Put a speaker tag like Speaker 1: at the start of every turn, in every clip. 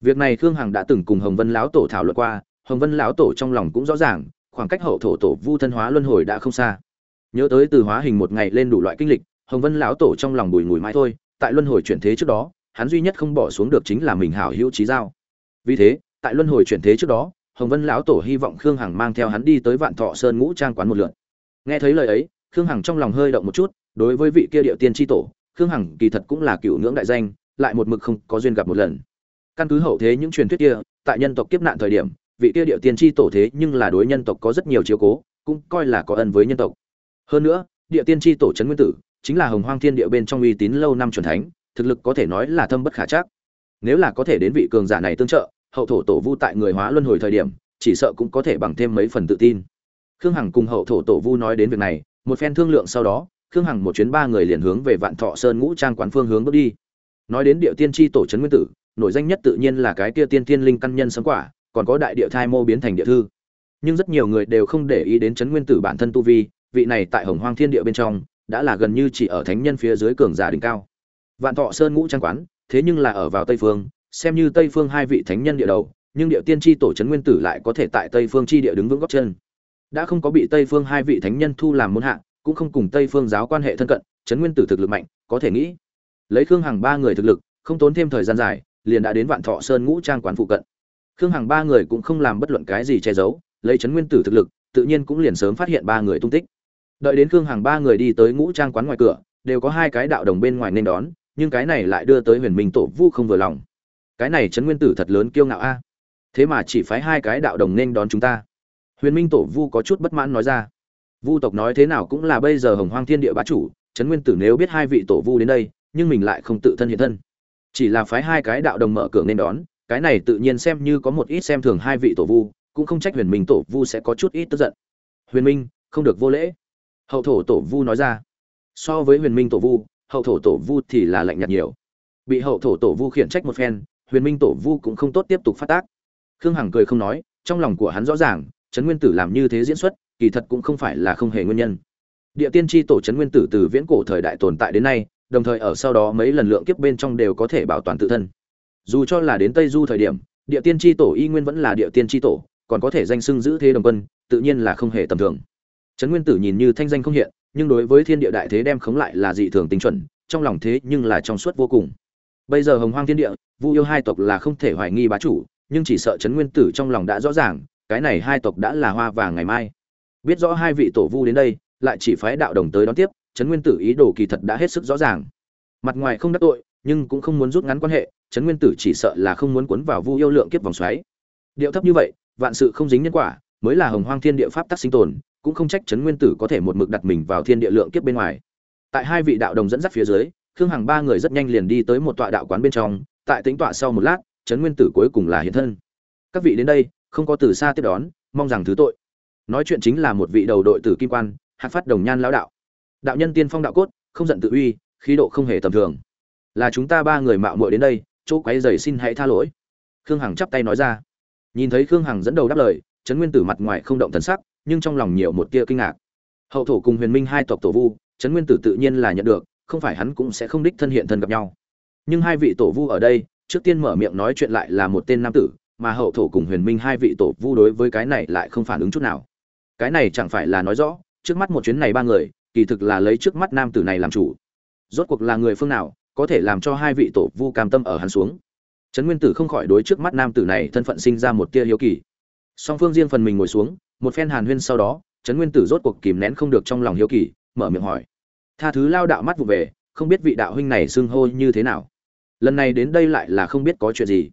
Speaker 1: việc này khương hằng đã từng cùng hồng vân lão tổ thảo luận qua, hồng vân lão tổ trong lòng cũng rõ ràng, khoảng cách hậu thổ tổ vu thân hóa luân hồi đã không xa. Nhớ tới từ hóa hình một ngày lên đủ loại kinh lịch, hồng vân lão tổ trong lòng bùi ngùi mãi thôi, tại luân hồi chuyển thế trước đó, hắn duy nhất không bỏ xuống được chính là mình hảo hữu trí giao. Vì thế, tại luân hồi chuyển thế trước đó, hồng vân lão tổ hy vọng khương hằng mang theo hắn đi tới vạn thọ sơn ngũ trang quán một lượt. Nghe thấy lời ấy, khương hằng trong lòng hơi động một chút, đối với vị kia điệu tiên tri tổ, khương hằng kỳ thật cũng là cựu ngưỡng đại danh, lại một mực không có duyên gặp một lần căn cứ hậu thế những truyền thuyết kia, tại nhân tộc kiếp nạn thời điểm, vị kia điệu tiên tri tổ thế nhưng là đối nhân tộc có rất nhiều chiếu cố, cũng coi là có ân với nhân tộc. Hơn nữa địa tiên tri tổ trấn nguyên tử chính là hồng hoang thiên địa bên trong uy tín lâu năm truyền thánh, thực lực có thể nói là thâm bất khả chắc. Nếu là có thể đến vị cường giả này tương trợ, hậu thổ tổ vu tại người hóa luân hồi thời điểm, chỉ sợ cũng có thể bằng thêm mấy phần tự tin. Khương hằng cùng hậu thổ tổ vu nói đến việc này, một phen thương lượng sau đó, khương hằng một chuyến ba người liền hướng về vạn thọ sơn ngũ trang quán phương hướng bước đi. Nói đến địa tiên tri tổ trấn nguyên tử nổi danh nhất tự nhiên là cái kia tiên tiên linh căn nhân sấm quả, còn có đại địa thai mô biến thành địa thư. Nhưng rất nhiều người đều không để ý đến chấn nguyên tử bản thân tu vi, vị này tại hồng hoang thiên địa bên trong, đã là gần như chỉ ở thánh nhân phía dưới cường giả đỉnh cao. Vạn thọ sơn ngũ trang quán, thế nhưng là ở vào tây phương, xem như tây phương hai vị thánh nhân địa đầu, nhưng địa tiên tri tổ trấn nguyên tử lại có thể tại tây phương chi địa đứng vững góc chân. Đã không có bị tây phương hai vị thánh nhân thu làm môn hạ, cũng không cùng tây phương giáo quan hệ thân cận trấn nguyên tử thực lực mạnh, có thể nghĩ. Lấy khương hằng ba người thực lực, không tốn thêm thời gian dài liền đã đến vạn thọ sơn ngũ trang quán phụ cận. Khương hằng ba người cũng không làm bất luận cái gì che giấu, lấy chấn nguyên tử thực lực, tự nhiên cũng liền sớm phát hiện ba người tung tích. Đợi đến khương hằng ba người đi tới ngũ trang quán ngoài cửa, đều có hai cái đạo đồng bên ngoài nên đón, nhưng cái này lại đưa tới huyền minh tổ vu không vừa lòng. Cái này chấn nguyên tử thật lớn kiêu ngạo a. À? Thế mà chỉ phái hai cái đạo đồng nên đón chúng ta. Huyền minh tổ vu có chút bất mãn nói ra. Vu tộc nói thế nào cũng là bây giờ hồng hoang thiên địa bá chủ, trấn nguyên tử nếu biết hai vị tổ vu đến đây, nhưng mình lại không tự thân hiện thân chỉ là phái hai cái đạo đồng mở cửa nên đón, cái này tự nhiên xem như có một ít xem thường hai vị tổ vu, cũng không trách huyền minh tổ vu sẽ có chút ít tức giận. Huyền minh, không được vô lễ. Hậu thổ tổ vu nói ra. So với huyền minh tổ vu, hậu thổ tổ vu thì là lạnh nhạt nhiều. Bị hậu thổ tổ vu khiển trách một phen, huyền minh tổ vu cũng không tốt tiếp tục phát tác. Khương hằng cười không nói, trong lòng của hắn rõ ràng, trấn nguyên tử làm như thế diễn xuất, kỳ thật cũng không phải là không hề nguyên nhân. Địa tiên tri tổ trấn nguyên tử từ viễn cổ thời đại tồn tại đến nay đồng thời ở sau đó mấy lần lượng kiếp bên trong đều có thể bảo toàn tự thân. Dù cho là đến tây du thời điểm, địa tiên tri tổ y nguyên vẫn là địa tiên tri tổ, còn có thể danh xưng giữ thế đồng quân, tự nhiên là không hề tầm thường. Trấn nguyên tử nhìn như thanh danh không hiện, nhưng đối với thiên địa đại thế đem khống lại là dị thường tinh chuẩn, trong lòng thế nhưng là trong suốt vô cùng. Bây giờ hồng hoang thiên địa, vu yêu hai tộc là không thể hoài nghi bá chủ, nhưng chỉ sợ trấn nguyên tử trong lòng đã rõ ràng, cái này hai tộc đã là hoa vàng ngày mai. Biết rõ hai vị tổ vu đến đây, lại chỉ phái đạo đồng tới đón tiếp trấn nguyên tử ý đồ kỳ thật đã hết sức rõ ràng. Mặt ngoài không đắc tội, nhưng cũng không muốn rút ngắn quan hệ, trấn nguyên tử chỉ sợ là không muốn cuốn vào vu yêu lượng kiếp vòng xoáy. Điệu thấp như vậy, vạn sự không dính nhân quả, mới là hồng hoang thiên địa pháp tắc sinh tồn, cũng không trách trấn nguyên tử có thể một mực đặt mình vào thiên địa lượng kiếp bên ngoài. Tại hai vị đạo đồng dẫn dắt phía dưới, khương hằng ba người rất nhanh liền đi tới một tọa đạo quán bên trong, tại tính tọa sau một lát, trấn nguyên tử cuối cùng là hiện thân. Các vị đến đây, không có từ xa tiếp đón, mong rằng thứ tội. Nói chuyện chính là một vị đầu đội tử kim quan, hạc phát đồng nhan lão đạo đạo nhân tiên phong đạo cốt, không giận tự uy, khí độ không hề tầm thường. Là chúng ta ba người mạo muội đến đây, chỗ quấy rầy xin hãy tha lỗi. Khương hằng chắp tay nói ra. Nhìn thấy khương hằng dẫn đầu đáp lời, trấn nguyên tử mặt ngoài không động thần sắc, nhưng trong lòng nhiều một tia kinh ngạc. Hậu thổ cùng huyền minh hai tộc tổ vu, trấn nguyên tử tự nhiên là nhận được, không phải hắn cũng sẽ không đích thân hiện thân gặp nhau. Nhưng hai vị tổ vu ở đây, trước tiên mở miệng nói chuyện lại là một tên nam tử, mà hậu thổ cùng huyền minh hai vị tổ vu đối với cái này lại không phản ứng chút nào. Cái này chẳng phải là nói rõ, trước mắt một chuyến này ba người kỳ thực là lấy trước mắt nam tử này làm chủ. Rốt cuộc là người phương nào, có thể làm cho hai vị tổ vu cam tâm ở hắn xuống? Trấn nguyên tử không khỏi đối trước mắt nam tử này thân phận sinh ra một tia hiếu kỳ. Song phương riêng phần mình ngồi xuống, một phen hàn huyên sau đó, trấn nguyên tử rốt cuộc kìm nén không được trong lòng hiếu kỳ, mở miệng hỏi. Tha thứ lao đạo mắt vụ về, không biết vị đạo huynh này xưng hô như thế nào. Lần này đến đây lại là không biết có chuyện gì.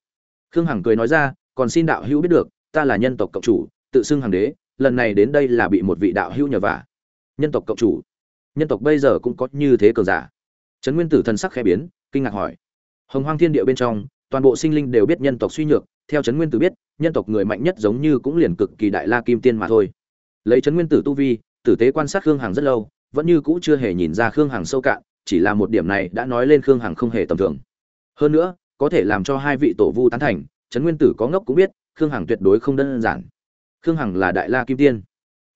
Speaker 1: Khương hằng cười nói ra, còn xin đạo hữu biết được, ta là nhân tộc cộng chủ, tự xưng hoàng đế, lần này đến đây là bị một vị đạo hữu nhờ vả nhân tộc cộng chủ. Nhân tộc bây giờ cũng có như thế cờ giả. Trấn nguyên tử thần sắc khẽ biến, kinh ngạc hỏi. Hồng hoang thiên địa bên trong, toàn bộ sinh linh đều biết nhân tộc suy nhược, theo trấn nguyên tử biết, nhân tộc người mạnh nhất giống như cũng liền cực kỳ đại la kim tiên mà thôi. Lấy trấn nguyên tử tu vi, tử tế quan sát khương hằng rất lâu, vẫn như cũ chưa hề nhìn ra khương hằng sâu cạn, chỉ là một điểm này đã nói lên khương hằng không hề tầm thường. Hơn nữa, có thể làm cho hai vị tổ vu tán thành, trấn nguyên tử có ngốc cũng biết, khương hằng tuyệt đối không đơn giản. Khương hằng là đại la kim tiên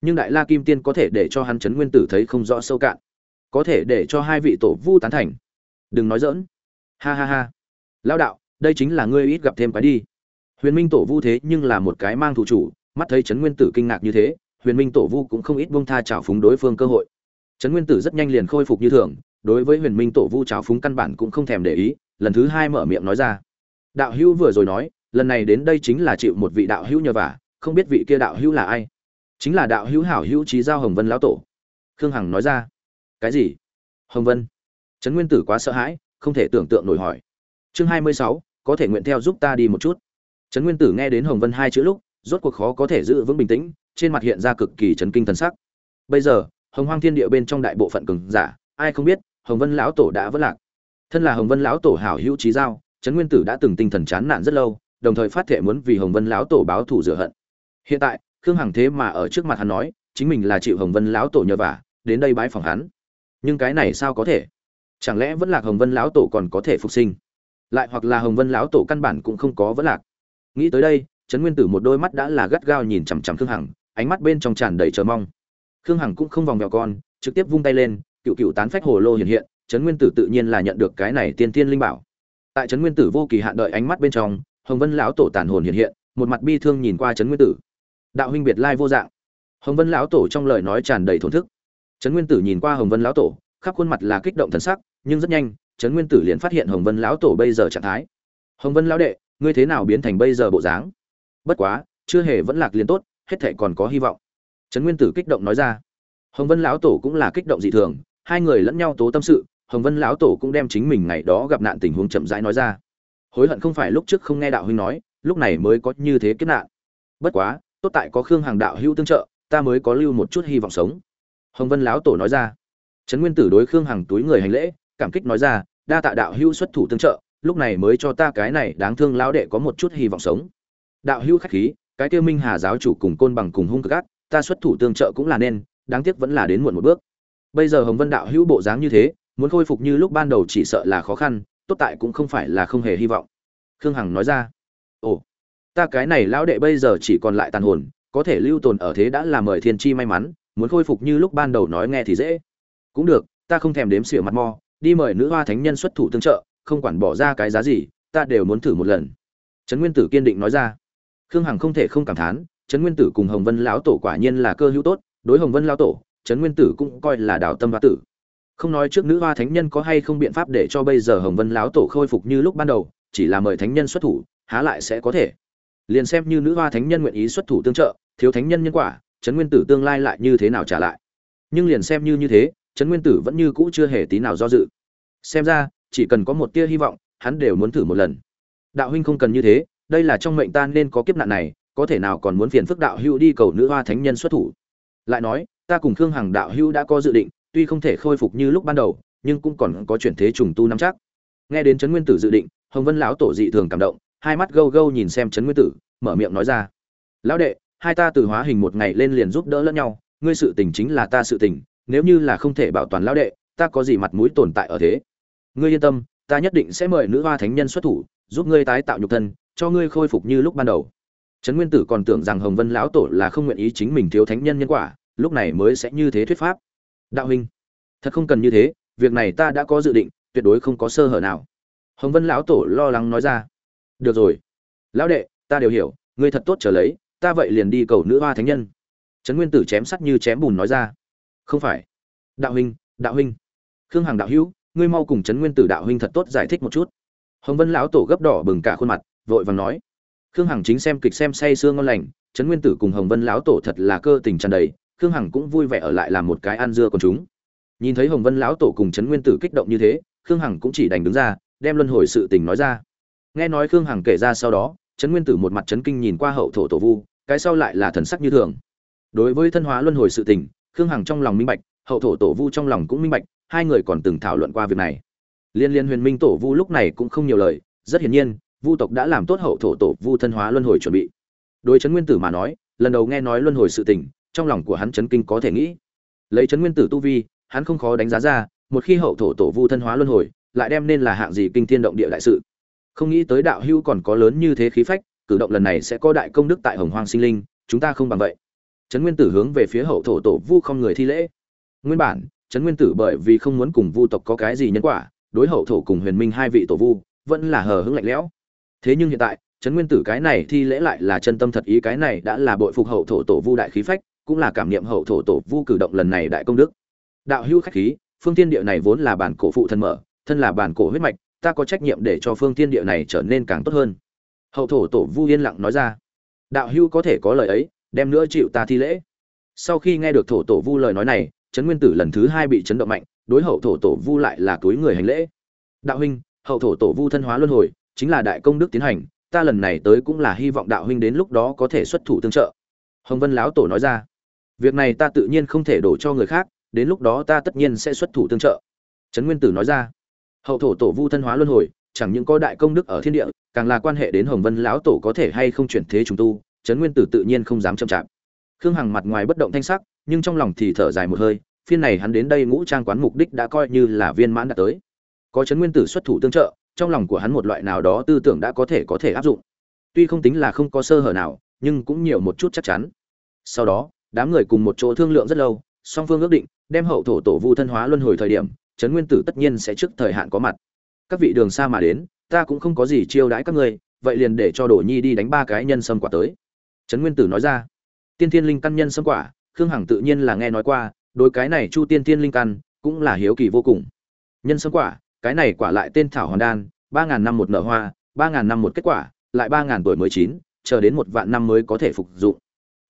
Speaker 1: nhưng đại la kim tiên có thể để cho hắn trấn nguyên tử thấy không rõ sâu cạn, có thể để cho hai vị tổ vu tán thành. Đừng nói dỡn ha ha ha. Lao đạo, đây chính là ngươi ít gặp thêm cái đi. Huyền minh tổ vu thế nhưng là một cái mang thủ chủ, mắt thấy trấn nguyên tử kinh ngạc như thế, huyền minh tổ vu cũng không ít bông tha trào phúng đối phương cơ hội. Trấn nguyên tử rất nhanh liền khôi phục như thường, đối với huyền minh tổ vu trào phúng căn bản cũng không thèm để ý, lần thứ hai mở miệng nói ra. Đạo hữu vừa rồi nói, lần này đến đây chính là chịu một vị đạo hữu nhờ vả, không biết vị kia đạo hữu là ai chính là đạo hữu hảo hữu trí giao hồng vân lão tổ. Khương hằng nói ra. Cái gì? Hồng vân. Trấn nguyên tử quá sợ hãi, không thể tưởng tượng nổi hỏi. Chương hai mươi sáu, có thể nguyện theo giúp ta đi một chút. Trấn nguyên tử nghe đến hồng vân hai chữ lúc, rốt cuộc khó có thể giữ vững bình tĩnh, trên mặt hiện ra cực kỳ chấn kinh thần sắc. Bây giờ, hồng hoang thiên địa bên trong đại bộ phận cường giả, ai không biết, hồng vân lão tổ đã vất lạc. Thân là hồng vân lão tổ hảo hữu trí giao, trấn nguyên tử đã từng tinh thần chán nản rất lâu, đồng thời phát thệ muốn vì hồng vân lão tổ báo thù rửa hận. Hiện tại khương hằng thế mà ở trước mặt hắn nói, chính mình là chịu hồng vân lão tổ nhờ vả, đến đây bái phòng hắn. Nhưng cái này sao có thể? Chẳng lẽ vẫn lạc hồng vân lão tổ còn có thể phục sinh? Lại hoặc là hồng vân lão tổ căn bản cũng không có vẫn lạc. Nghĩ tới đây, trấn nguyên tử một đôi mắt đã là gắt gao nhìn chằm chằm khương hằng, ánh mắt bên trong tràn đầy chờ mong. Khương hằng cũng không vòng vèo con, trực tiếp vung tay lên, cựu cựu tán phách hồ lô hiện hiện, trấn nguyên tử tự nhiên là nhận được cái này tiên tiên linh bảo. Tại trấn nguyên tử vô kỳ hạn đợi ánh mắt bên trong, hồng vân lão tổ tàn hồn hiện hiện, một mặt bi thương nhìn qua trấn nguyên tử đạo huynh biệt lai vô dạng. Hồng vân lão tổ trong lời nói tràn đầy thổn thức. Trấn nguyên tử nhìn qua hồng vân lão tổ, khắp khuôn mặt là kích động thần sắc, nhưng rất nhanh, trấn nguyên tử liền phát hiện hồng vân lão tổ bây giờ trạng thái. Hồng vân lão đệ, ngươi thế nào biến thành bây giờ bộ dáng? Bất quá, chưa hề vẫn lạc liền tốt, hết thể còn có hy vọng. Trấn nguyên tử kích động nói ra. Hồng vân lão tổ cũng là kích động dị thường, hai người lẫn nhau tố tâm sự, hồng vân lão tổ cũng đem chính mình ngày đó gặp nạn tình huống chậm rãi nói ra. Hối hận không phải lúc trước không nghe đạo huynh nói, lúc này mới có như thế kết nạn. Bất quá tốt tại có khương hàng đạo hữu tương trợ, ta mới có lưu một chút hy vọng sống. Hồng vân lão tổ nói ra. Trấn nguyên tử đối khương hằng túi người hành lễ, cảm kích nói ra, đa tạ đạo hữu xuất thủ tương trợ, lúc này mới cho ta cái này đáng thương lão đệ có một chút hy vọng sống. Đạo hữu khách khí, cái tiêu minh hà giáo chủ cùng côn bằng cùng hung cực ác, ta xuất thủ tương trợ cũng là nên, đáng tiếc vẫn là đến muộn một bước. Bây giờ hồng vân đạo hữu bộ dáng như thế, muốn khôi phục như lúc ban đầu chỉ sợ là khó khăn, tốt tại cũng không phải là không hề hy vọng. Khương hằng nói ra ta cái này lão đệ bây giờ chỉ còn lại tàn hồn, có thể lưu tồn ở thế đã là mời thiên chi may mắn, muốn khôi phục như lúc ban đầu nói nghe thì dễ. Cũng được, ta không thèm đếm xỉa mặt mò đi mời nữ hoa thánh nhân xuất thủ tương trợ, không quản bỏ ra cái giá gì, ta đều muốn thử một lần. Trấn nguyên tử kiên định nói ra. Khương hằng không thể không cảm thán, trấn nguyên tử cùng hồng vân lão tổ quả nhiên là cơ hữu tốt, đối hồng vân lão tổ, trấn nguyên tử cũng coi là đào tâm hoa tử. Không nói trước nữ hoa thánh nhân có hay không biện pháp để cho bây giờ hồng vân lão tổ khôi phục như lúc ban đầu, chỉ là mời thánh nhân xuất thủ, há lại sẽ có thể liền xem như nữ hoa thánh nhân nguyện ý xuất thủ tương trợ, thiếu thánh nhân nhân quả, trấn nguyên tử tương lai lại như thế nào trả lại? Nhưng liền xem như như thế, trấn nguyên tử vẫn như cũ chưa hề tí nào do dự. Xem ra, chỉ cần có một tia hy vọng, hắn đều muốn thử một lần. Đạo huynh không cần như thế, đây là trong mệnh ta nên có kiếp nạn này, có thể nào còn muốn phiền phức đạo hữu đi cầu nữ hoa thánh nhân xuất thủ? Lại nói, ta cùng khương hằng đạo hữu đã có dự định, tuy không thể khôi phục như lúc ban đầu, nhưng cũng còn có chuyển thế trùng tu năm chắc. Nghe đến trấn nguyên tử dự định, hồng vân lão tổ dị thường cảm động hai mắt gâu gâu nhìn xem trấn nguyên tử, mở miệng nói ra. Lão đệ, hai ta từ hóa hình một ngày lên liền giúp đỡ lẫn nhau, ngươi sự tình chính là ta sự tình, nếu như là không thể bảo toàn lão đệ, ta có gì mặt mũi tồn tại ở thế? Ngươi yên tâm, ta nhất định sẽ mời nữ hoa thánh nhân xuất thủ, giúp ngươi tái tạo nhục thân, cho ngươi khôi phục như lúc ban đầu. Trấn nguyên tử còn tưởng rằng hồng vân lão tổ là không nguyện ý chính mình thiếu thánh nhân nhân quả, lúc này mới sẽ như thế thuyết pháp. Đạo huynh, thật không cần như thế, việc này ta đã có dự định, tuyệt đối không có sơ hở nào. Hồng vân lão tổ lo lắng nói ra được rồi. Lão đệ, ta đều hiểu, ngươi thật tốt trở lấy, ta vậy liền đi cầu nữ hoa thánh nhân. Trấn nguyên tử chém sắt như chém bùn nói ra. Không phải. Đạo huynh đạo huynh. Khương hằng đạo hữu, ngươi mau cùng trấn nguyên tử đạo huynh thật tốt giải thích một chút. Hồng vân lão tổ gấp đỏ bừng cả khuôn mặt, vội vàng nói. Khương hằng chính xem kịch xem say sương ngon lành, trấn nguyên tử cùng hồng vân lão tổ thật là cơ tình tràn đầy, khương hằng cũng vui vẻ ở lại làm một cái ăn dưa con chúng. Nhìn thấy hồng vân lão tổ cùng trấn nguyên tử kích động như thế, khương hằng cũng chỉ đành đứng ra, đem luân hồi sự tình nói ra nghe nói khương hằng kể ra sau đó, trấn nguyên tử một mặt trấn kinh nhìn qua hậu thổ tổ vu, cái sau lại là thần sắc như thường. Đối với thân hóa luân hồi sự tình, khương hằng trong lòng minh bạch, hậu thổ tổ vu trong lòng cũng minh bạch, hai người còn từng thảo luận qua việc này. Liên liên huyền minh tổ vu lúc này cũng không nhiều lời, rất hiển nhiên, vu tộc đã làm tốt hậu thổ tổ vu thân hóa luân hồi chuẩn bị. Đối trấn nguyên tử mà nói, lần đầu nghe nói luân hồi sự tình, trong lòng của hắn chấn kinh có thể nghĩ. Lấy trấn nguyên tử tu vi, hắn không khó đánh giá ra, một khi hậu thổ tổ vu thân hóa luân hồi, lại đem nên là hạng gì kinh thiên động địa đại sự không nghĩ tới đạo hưu còn có lớn như thế khí phách, cử động lần này sẽ có đại công đức tại hồng hoang sinh linh, chúng ta không bằng vậy. Trấn nguyên tử hướng về phía hậu thổ tổ vu không người thi lễ. Nguyên bản, trấn nguyên tử bởi vì không muốn cùng vu tộc có cái gì nhân quả, đối hậu thổ cùng huyền minh hai vị tổ vu, vẫn là hờ hững lạnh lẽo. Thế nhưng hiện tại, trấn nguyên tử cái này thi lễ lại là chân tâm thật ý, cái này đã là bội phục hậu thổ tổ vu đại khí phách, cũng là cảm niệm hậu thổ tổ vu cử động lần này đại công đức. Đạo hữu khách khí, phương tiên địa này vốn là bản cổ phụ thân mở, thân là bản cổ huyết mạch ta có trách nhiệm để cho phương thiên địa này trở nên càng tốt hơn. Hậu thổ tổ vu yên lặng nói ra. Đạo hưu có thể có lời ấy, đem nữa chịu ta thi lễ. Sau khi nghe được thổ tổ vu lời nói này, trấn nguyên tử lần thứ hai bị chấn động mạnh, đối hậu thổ tổ vu lại là túi người hành lễ. Đạo huynh, hậu thổ tổ vu thân hóa luân hồi, chính là đại công đức tiến hành, ta lần này tới cũng là hy vọng đạo huynh đến lúc đó có thể xuất thủ tương trợ. Hồng vân lão tổ nói ra. Việc này ta tự nhiên không thể đổ cho người khác, đến lúc đó ta tất nhiên sẽ xuất thủ tương trợ. Trấn nguyên tử nói ra hậu thổ tổ vu thân hóa luân hồi, chẳng những có đại công đức ở thiên địa, càng là quan hệ đến hồng vân lão tổ có thể hay không chuyển thế trùng tu, trấn nguyên tử tự nhiên không dám chậm chạp. Khương hằng mặt ngoài bất động thanh sắc, nhưng trong lòng thì thở dài một hơi, phiên này hắn đến đây ngũ trang quán mục đích đã coi như là viên mãn đã tới. Có trấn nguyên tử xuất thủ tương trợ, trong lòng của hắn một loại nào đó tư tưởng đã có thể có thể áp dụng. Tuy không tính là không có sơ hở nào, nhưng cũng nhiều một chút chắc chắn. Sau đó, đám người cùng một chỗ thương lượng rất lâu, song phương ước định, đem hậu thổ tổ vu thân hóa luân hồi thời điểm trấn nguyên tử tất nhiên sẽ trước thời hạn có mặt. Các vị đường xa mà đến, ta cũng không có gì chiêu đãi các ngươi, vậy liền để cho đồ nhi đi đánh ba cái nhân sâm quả tới. Trấn nguyên tử nói ra. Tiên thiên linh căn nhân sâm quả, khương hằng tự nhiên là nghe nói qua, đối cái này chu tiên thiên linh căn cũng là hiếu kỳ vô cùng. Nhân sâm quả, cái này quả lại tên thảo hoàn đan, ba ngàn năm một nở hoa, ba ngàn năm một kết quả, lại ba ngàn tuổi mới chín, chờ đến một vạn năm mới có thể phục dụng.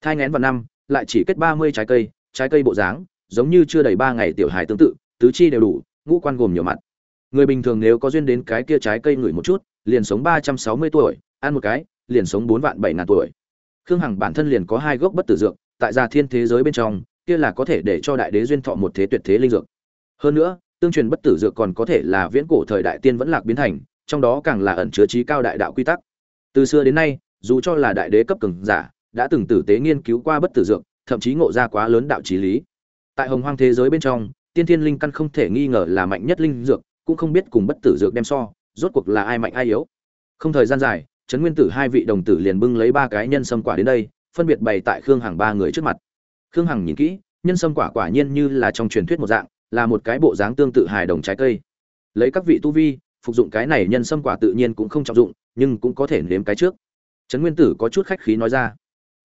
Speaker 1: Thai ngén vào năm, lại chỉ kết ba mươi trái cây trái cây bộ dáng, giống như chưa đầy ba ngày tiểu hài tương tự tứ chi đều đủ, ngũ quan gồm nhiều mặt. Người bình thường nếu có duyên đến cái kia trái cây ngửi một chút, liền sống ba trăm sáu mươi tuổi, ăn một cái, liền sống bốn vạn bảy ngàn tuổi. Khương hằng bản thân liền có hai gốc bất tử dược, tại gia thiên thế giới bên trong, kia là có thể để cho đại đế duyên thọ một thế tuyệt thế linh dược. Hơn nữa, tương truyền bất tử dược còn có thể là viễn cổ thời đại tiên vẫn lạc biến thành, trong đó càng là ẩn chứa trí cao đại đạo quy tắc. Từ xưa đến nay, dù cho là đại đế cấp cường giả, đã từng tử tế nghiên cứu qua bất tử dược, thậm chí ngộ ra quá lớn đạo trí lý. Tại hồng hoang thế giới bên trong tiên thiên linh căn không thể nghi ngờ là mạnh nhất linh dược, cũng không biết cùng bất tử dược đem so, rốt cuộc là ai mạnh ai yếu. Không thời gian dài, trấn nguyên tử hai vị đồng tử liền bưng lấy ba cái nhân sâm quả đến đây, phân biệt bày tại khương hằng ba người trước mặt. Khương hằng nhìn kỹ, nhân sâm quả quả nhiên như là trong truyền thuyết một dạng, là một cái bộ dáng tương tự hài đồng trái cây. Lấy các vị tu vi, phục dụng cái này nhân sâm quả tự nhiên cũng không trọng dụng, nhưng cũng có thể nếm cái trước. Trấn nguyên tử có chút khách khí nói ra,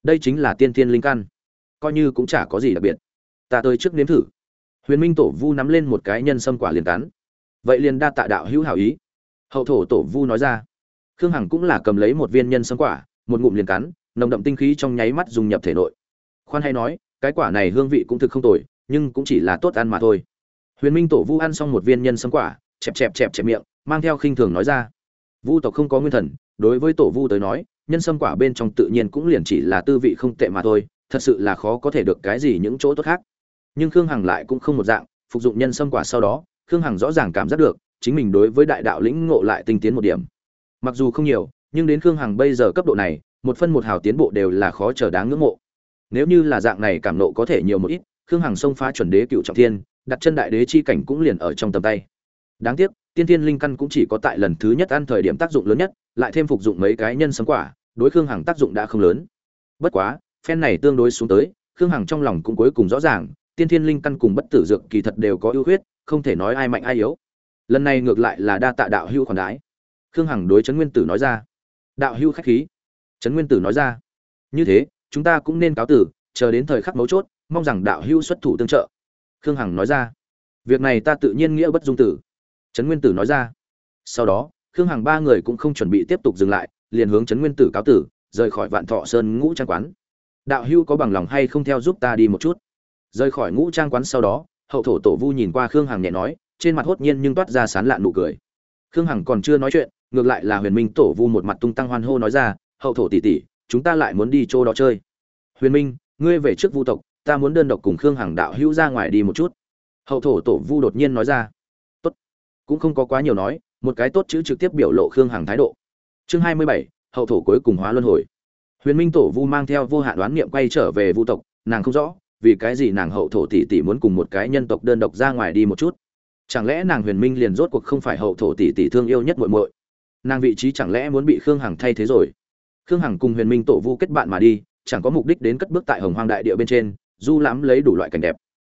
Speaker 1: đây chính là tiên thiên linh căn, coi như cũng chả có gì đặc biệt. Ta tới trước nếm thử huyền minh tổ vu nắm lên một cái nhân sâm quả liền cắn vậy liền đa tạ đạo hữu hảo ý. Hậu thổ tổ vu nói ra. Khương hằng cũng là cầm lấy một viên nhân sâm quả, một ngụm liền cắn, nồng đậm tinh khí trong nháy mắt dùng nhập thể nội. Khoan hay nói, cái quả này hương vị cũng thực không tồi, nhưng cũng chỉ là tốt ăn mà thôi. Huyền minh tổ vu ăn xong một viên nhân sâm quả, chẹp chẹp chẹp chẹp miệng, mang theo khinh thường nói ra. Vu tộc không có nguyên thần, đối với tổ vu tới nói, nhân sâm quả bên trong tự nhiên cũng liền chỉ là tư vị không tệ mà thôi, thật sự là khó có thể được cái gì những chỗ tốt khác nhưng khương hằng lại cũng không một dạng, phục dụng nhân sâm quả sau đó, khương hằng rõ ràng cảm giác được, chính mình đối với đại đạo lĩnh ngộ lại tinh tiến một điểm. Mặc dù không nhiều, nhưng đến khương hằng bây giờ cấp độ này, một phân một hào tiến bộ đều là khó chờ đáng ngưỡng mộ. Nếu như là dạng này cảm nộ có thể nhiều một ít, khương hằng xông phá chuẩn đế cựu trọng thiên, đặt chân đại đế chi cảnh cũng liền ở trong tầm tay. Đáng tiếc, tiên tiên linh căn cũng chỉ có tại lần thứ nhất ăn thời điểm tác dụng lớn nhất, lại thêm phục dụng mấy cái nhân sấm quả, đối khương hằng tác dụng đã không lớn. Bất quá, phen này tương đối xuống tới, khương hằng trong lòng cũng cuối cùng rõ ràng tiên thiên linh căn cùng bất tử dược kỳ thật đều có ưu huyết không thể nói ai mạnh ai yếu. Lần này ngược lại là đa tạ đạo hữu khoản đái khương hằng đối trấn nguyên tử nói ra. Đạo hữu khách khí. Trấn nguyên tử nói ra. Như thế, chúng ta cũng nên cáo tử, chờ đến thời khắc mấu chốt, mong rằng đạo hữu xuất thủ tương trợ. Khương hằng nói ra. Việc này ta tự nhiên nghĩa bất dung tử. Trấn nguyên tử nói ra. Sau đó, khương hằng ba người cũng không chuẩn bị tiếp tục dừng lại, liền hướng trấn nguyên tử cáo tử, rời khỏi vạn thọ sơn ngũ trang quán. Đạo hưu có bằng lòng hay không theo giúp ta đi một chút? Rời khỏi ngũ trang quán sau đó, hậu thổ tổ vu nhìn qua khương hằng nhẹ nói, trên mặt hốt nhiên nhưng toát ra sán lạn nụ cười. Khương hằng còn chưa nói chuyện, ngược lại là huyền minh tổ vu một mặt tung tăng hoan hô nói ra, hậu thổ tỷ tỷ, chúng ta lại muốn đi chỗ đó chơi. Huyền minh, ngươi về trước vu tộc, ta muốn đơn độc cùng khương hằng đạo hữu ra ngoài đi một chút. Hậu thổ tổ vu đột nhiên nói ra. Tốt. Cũng không có quá nhiều nói, một cái tốt chữ trực tiếp biểu lộ khương hằng thái độ. Chương hai mươi bảy, hậu thổ cuối cùng hóa luân hồi. Huyền minh tổ vu mang theo vô hạn đoán niệm quay trở về vu tộc, nàng không rõ vì cái gì nàng hậu thổ tỷ tỷ muốn cùng một cái nhân tộc đơn độc ra ngoài đi một chút? Chẳng lẽ nàng huyền minh liền rốt cuộc không phải hậu thổ tỷ tỷ thương yêu nhất muội muội? Nàng vị trí chẳng lẽ muốn bị khương hằng thay thế rồi? Khương hằng cùng huyền minh tổ vu kết bạn mà đi, chẳng có mục đích đến cất bước tại hồng hoang đại địa bên trên, du lãm lấy đủ loại cảnh đẹp.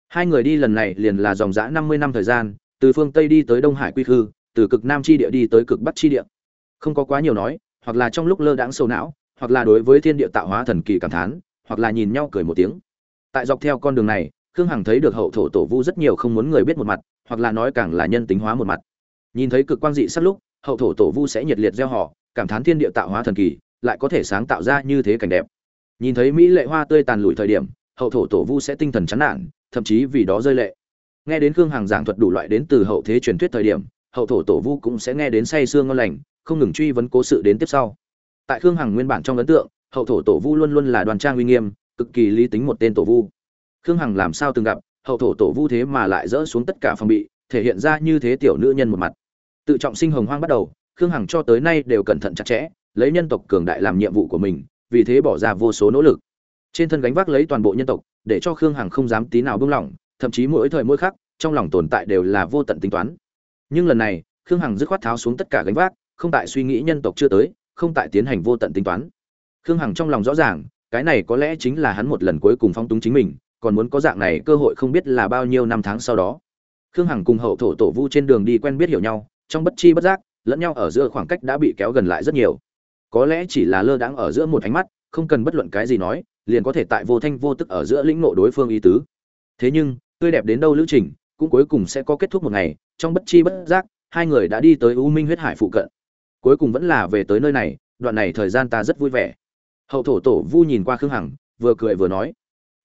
Speaker 1: Hai người đi lần này liền là dòng dã năm mươi năm thời gian, từ phương tây đi tới đông hải quy khư, từ cực nam chi địa đi tới cực bắc chi địa. Không có quá nhiều nói, hoặc là trong lúc lơ đãng sâu não, hoặc là đối với thiên địa tạo hóa thần kỳ cảm thán, hoặc là nhìn nhau cười một tiếng tại dọc theo con đường này, khương hằng thấy được hậu thổ tổ vu rất nhiều không muốn người biết một mặt, hoặc là nói càng là nhân tính hóa một mặt. Nhìn thấy cực quang dị sát lúc, hậu thổ tổ vu sẽ nhiệt liệt gieo họ, cảm thán thiên địa tạo hóa thần kỳ, lại có thể sáng tạo ra như thế cảnh đẹp. Nhìn thấy mỹ lệ hoa tươi tàn lụi thời điểm, hậu thổ tổ vu sẽ tinh thần chán nản, thậm chí vì đó rơi lệ. Nghe đến khương hằng giảng thuật đủ loại đến từ hậu thế truyền thuyết thời điểm, hậu thổ tổ vu cũng sẽ nghe đến say sương ngon lành, không ngừng truy vấn cố sự đến tiếp sau. Tại khương hằng nguyên bản trong ấn tượng, hậu thổ tổ vu luôn luôn là đoàn trang uy nghiêm cực kỳ lý tính một tên tổ vu. Khương hằng làm sao từng gặp, hậu thổ tổ vu thế mà lại dỡ xuống tất cả phòng bị, thể hiện ra như thế tiểu nữ nhân một mặt. Tự trọng sinh hồng hoang bắt đầu, khương hằng cho tới nay đều cẩn thận chặt chẽ, lấy nhân tộc cường đại làm nhiệm vụ của mình, vì thế bỏ ra vô số nỗ lực. Trên thân gánh vác lấy toàn bộ nhân tộc, để cho khương hằng không dám tí nào buông lỏng, thậm chí mỗi thời mỗi khắc, trong lòng tồn tại đều là vô tận tính toán. Nhưng lần này, khương hằng dứt khoát tháo xuống tất cả gánh vác, không tại suy nghĩ nhân tộc chưa tới, không tại tiến hành vô tận tính toán. Khương hằng trong lòng rõ ràng cái này có lẽ chính là hắn một lần cuối cùng phong túng chính mình, còn muốn có dạng này cơ hội không biết là bao nhiêu năm tháng sau đó. Khương hằng cùng hậu thổ tổ vu trên đường đi quen biết hiểu nhau, trong bất chi bất giác, lẫn nhau ở giữa khoảng cách đã bị kéo gần lại rất nhiều. Có lẽ chỉ là lơ đãng ở giữa một ánh mắt, không cần bất luận cái gì nói, liền có thể tại vô thanh vô tức ở giữa lĩnh nộ đối phương ý tứ. Thế nhưng, tươi đẹp đến đâu lữ trình, cũng cuối cùng sẽ có kết thúc một ngày, trong bất chi bất giác, hai người đã đi tới u minh huyết hải phụ cận. Cuối cùng vẫn là về tới nơi này, đoạn này thời gian ta rất vui vẻ hậu thổ tổ vu nhìn qua khương hằng, vừa cười vừa nói,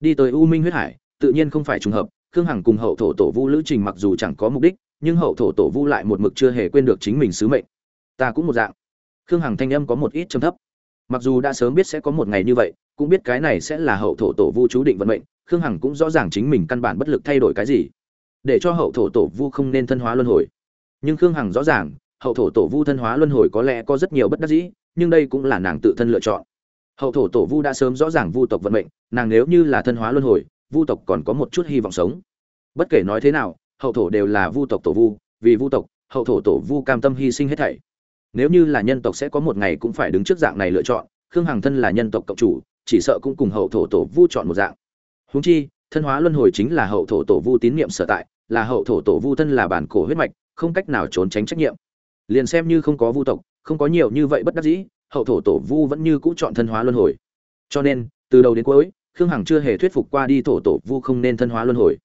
Speaker 1: đi tới u minh huyết hải, tự nhiên không phải trùng hợp, khương hằng cùng hậu thổ tổ vu lữ trình mặc dù chẳng có mục đích, nhưng hậu thổ tổ vu lại một mực chưa hề quên được chính mình sứ mệnh. Ta cũng một dạng. Khương hằng thanh âm có một ít trầm thấp. Mặc dù đã sớm biết sẽ có một ngày như vậy, cũng biết cái này sẽ là hậu thổ tổ vu chú định vận mệnh, khương hằng cũng rõ ràng chính mình căn bản bất lực thay đổi cái gì, để cho hậu thổ tổ vu không nên thân hóa luân hồi. Nhưng khương hằng rõ ràng, hậu thổ tổ vu thân hóa luân hồi có lẽ có rất nhiều bất đắc dĩ, nhưng đây cũng là nàng tự thân lựa chọn hậu thổ tổ vu đã sớm rõ ràng vu tộc vận mệnh, nàng nếu như là thân hóa luân hồi, vu tộc còn có một chút hy vọng sống. Bất kể nói thế nào, hậu thổ đều là vu tộc tổ vu, vì vu tộc, hậu thổ tổ vu cam tâm hy sinh hết thảy. Nếu như là nhân tộc sẽ có một ngày cũng phải đứng trước dạng này lựa chọn, khương hằng thân là nhân tộc cộng chủ, chỉ sợ cũng cùng hậu thổ tổ vu chọn một dạng. Húng chi, thân hóa luân hồi chính là hậu thổ tổ vu tín nhiệm sở tại, là hậu thổ tổ vu thân là bản cổ huyết mạch, không cách nào trốn tránh trách nhiệm. Liền xem như không có vu tộc, không có nhiều như vậy bất đắc dĩ hậu thổ tổ vu vẫn như cũ chọn thân hóa luân hồi. Cho nên, từ đầu đến cuối, khương hằng chưa hề thuyết phục qua đi thổ tổ vu không nên thân hóa luân hồi.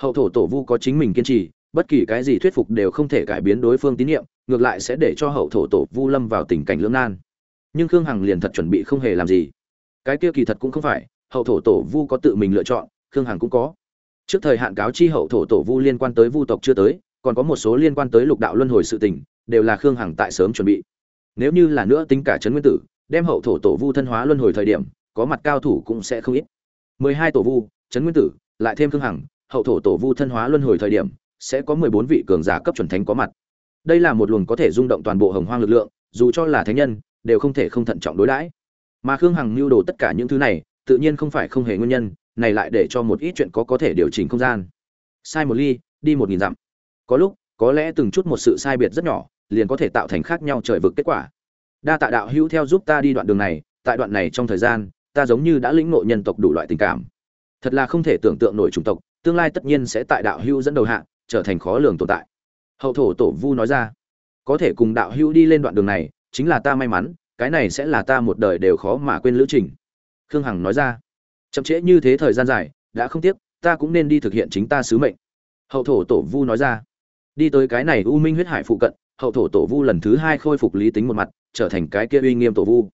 Speaker 1: Hậu thổ tổ vu có chính mình kiên trì, bất kỳ cái gì thuyết phục đều không thể cải biến đối phương tín nhiệm, ngược lại sẽ để cho hậu thổ tổ vu lâm vào tình cảnh lưỡng nan. Nhưng khương hằng liền thật chuẩn bị không hề làm gì. Cái kia kỳ thật cũng không phải, hậu thổ tổ vu có tự mình lựa chọn, khương hằng cũng có. Trước thời hạn cáo chi hậu thổ tổ vu liên quan tới vu tộc chưa tới, còn có một số liên quan tới lục đạo luân hồi sự tình, đều là khương hằng tại sớm chuẩn bị nếu như là nữa tính cả trấn nguyên tử, đem hậu thổ tổ vu thân hóa luân hồi thời điểm, có mặt cao thủ cũng sẽ không ít. Mười hai tổ vu, trấn nguyên tử, lại thêm thương hằng, hậu thổ tổ vu thân hóa luân hồi thời điểm, sẽ có mười bốn vị cường giả cấp chuẩn thánh có mặt. Đây là một luồng có thể rung động toàn bộ hồng hoang lực lượng, dù cho là thánh nhân, đều không thể không thận trọng đối đãi. Mà khương hằng mưu đồ tất cả những thứ này, tự nhiên không phải không hề nguyên nhân, này lại để cho một ít chuyện có có thể điều chỉnh không gian. Sai một ly, đi một nghìn dặm. Có lúc, có lẽ từng chút một sự sai biệt rất nhỏ liền có thể tạo thành khác nhau trời vực kết quả. Đa tạ đạo hữu theo giúp ta đi đoạn đường này, tại đoạn này trong thời gian, ta giống như đã lĩnh ngộ nhân tộc đủ loại tình cảm. Thật là không thể tưởng tượng nổi chủng tộc, tương lai tất nhiên sẽ tại đạo hữu dẫn đầu hạ, trở thành khó lường tồn tại. Hậu thổ tổ vu nói ra, có thể cùng đạo hữu đi lên đoạn đường này, chính là ta may mắn, cái này sẽ là ta một đời đều khó mà quên lữ trình. Khương hằng nói ra, chậm trễ như thế thời gian dài, đã không tiếc, ta cũng nên đi thực hiện chính ta sứ mệnh. Hậu thổ tổ vu nói ra, đi tới cái này u minh huyết hải phụ cận hậu thổ tổ vu lần thứ hai khôi phục lý tính một mặt, trở thành cái kia uy nghiêm tổ vu.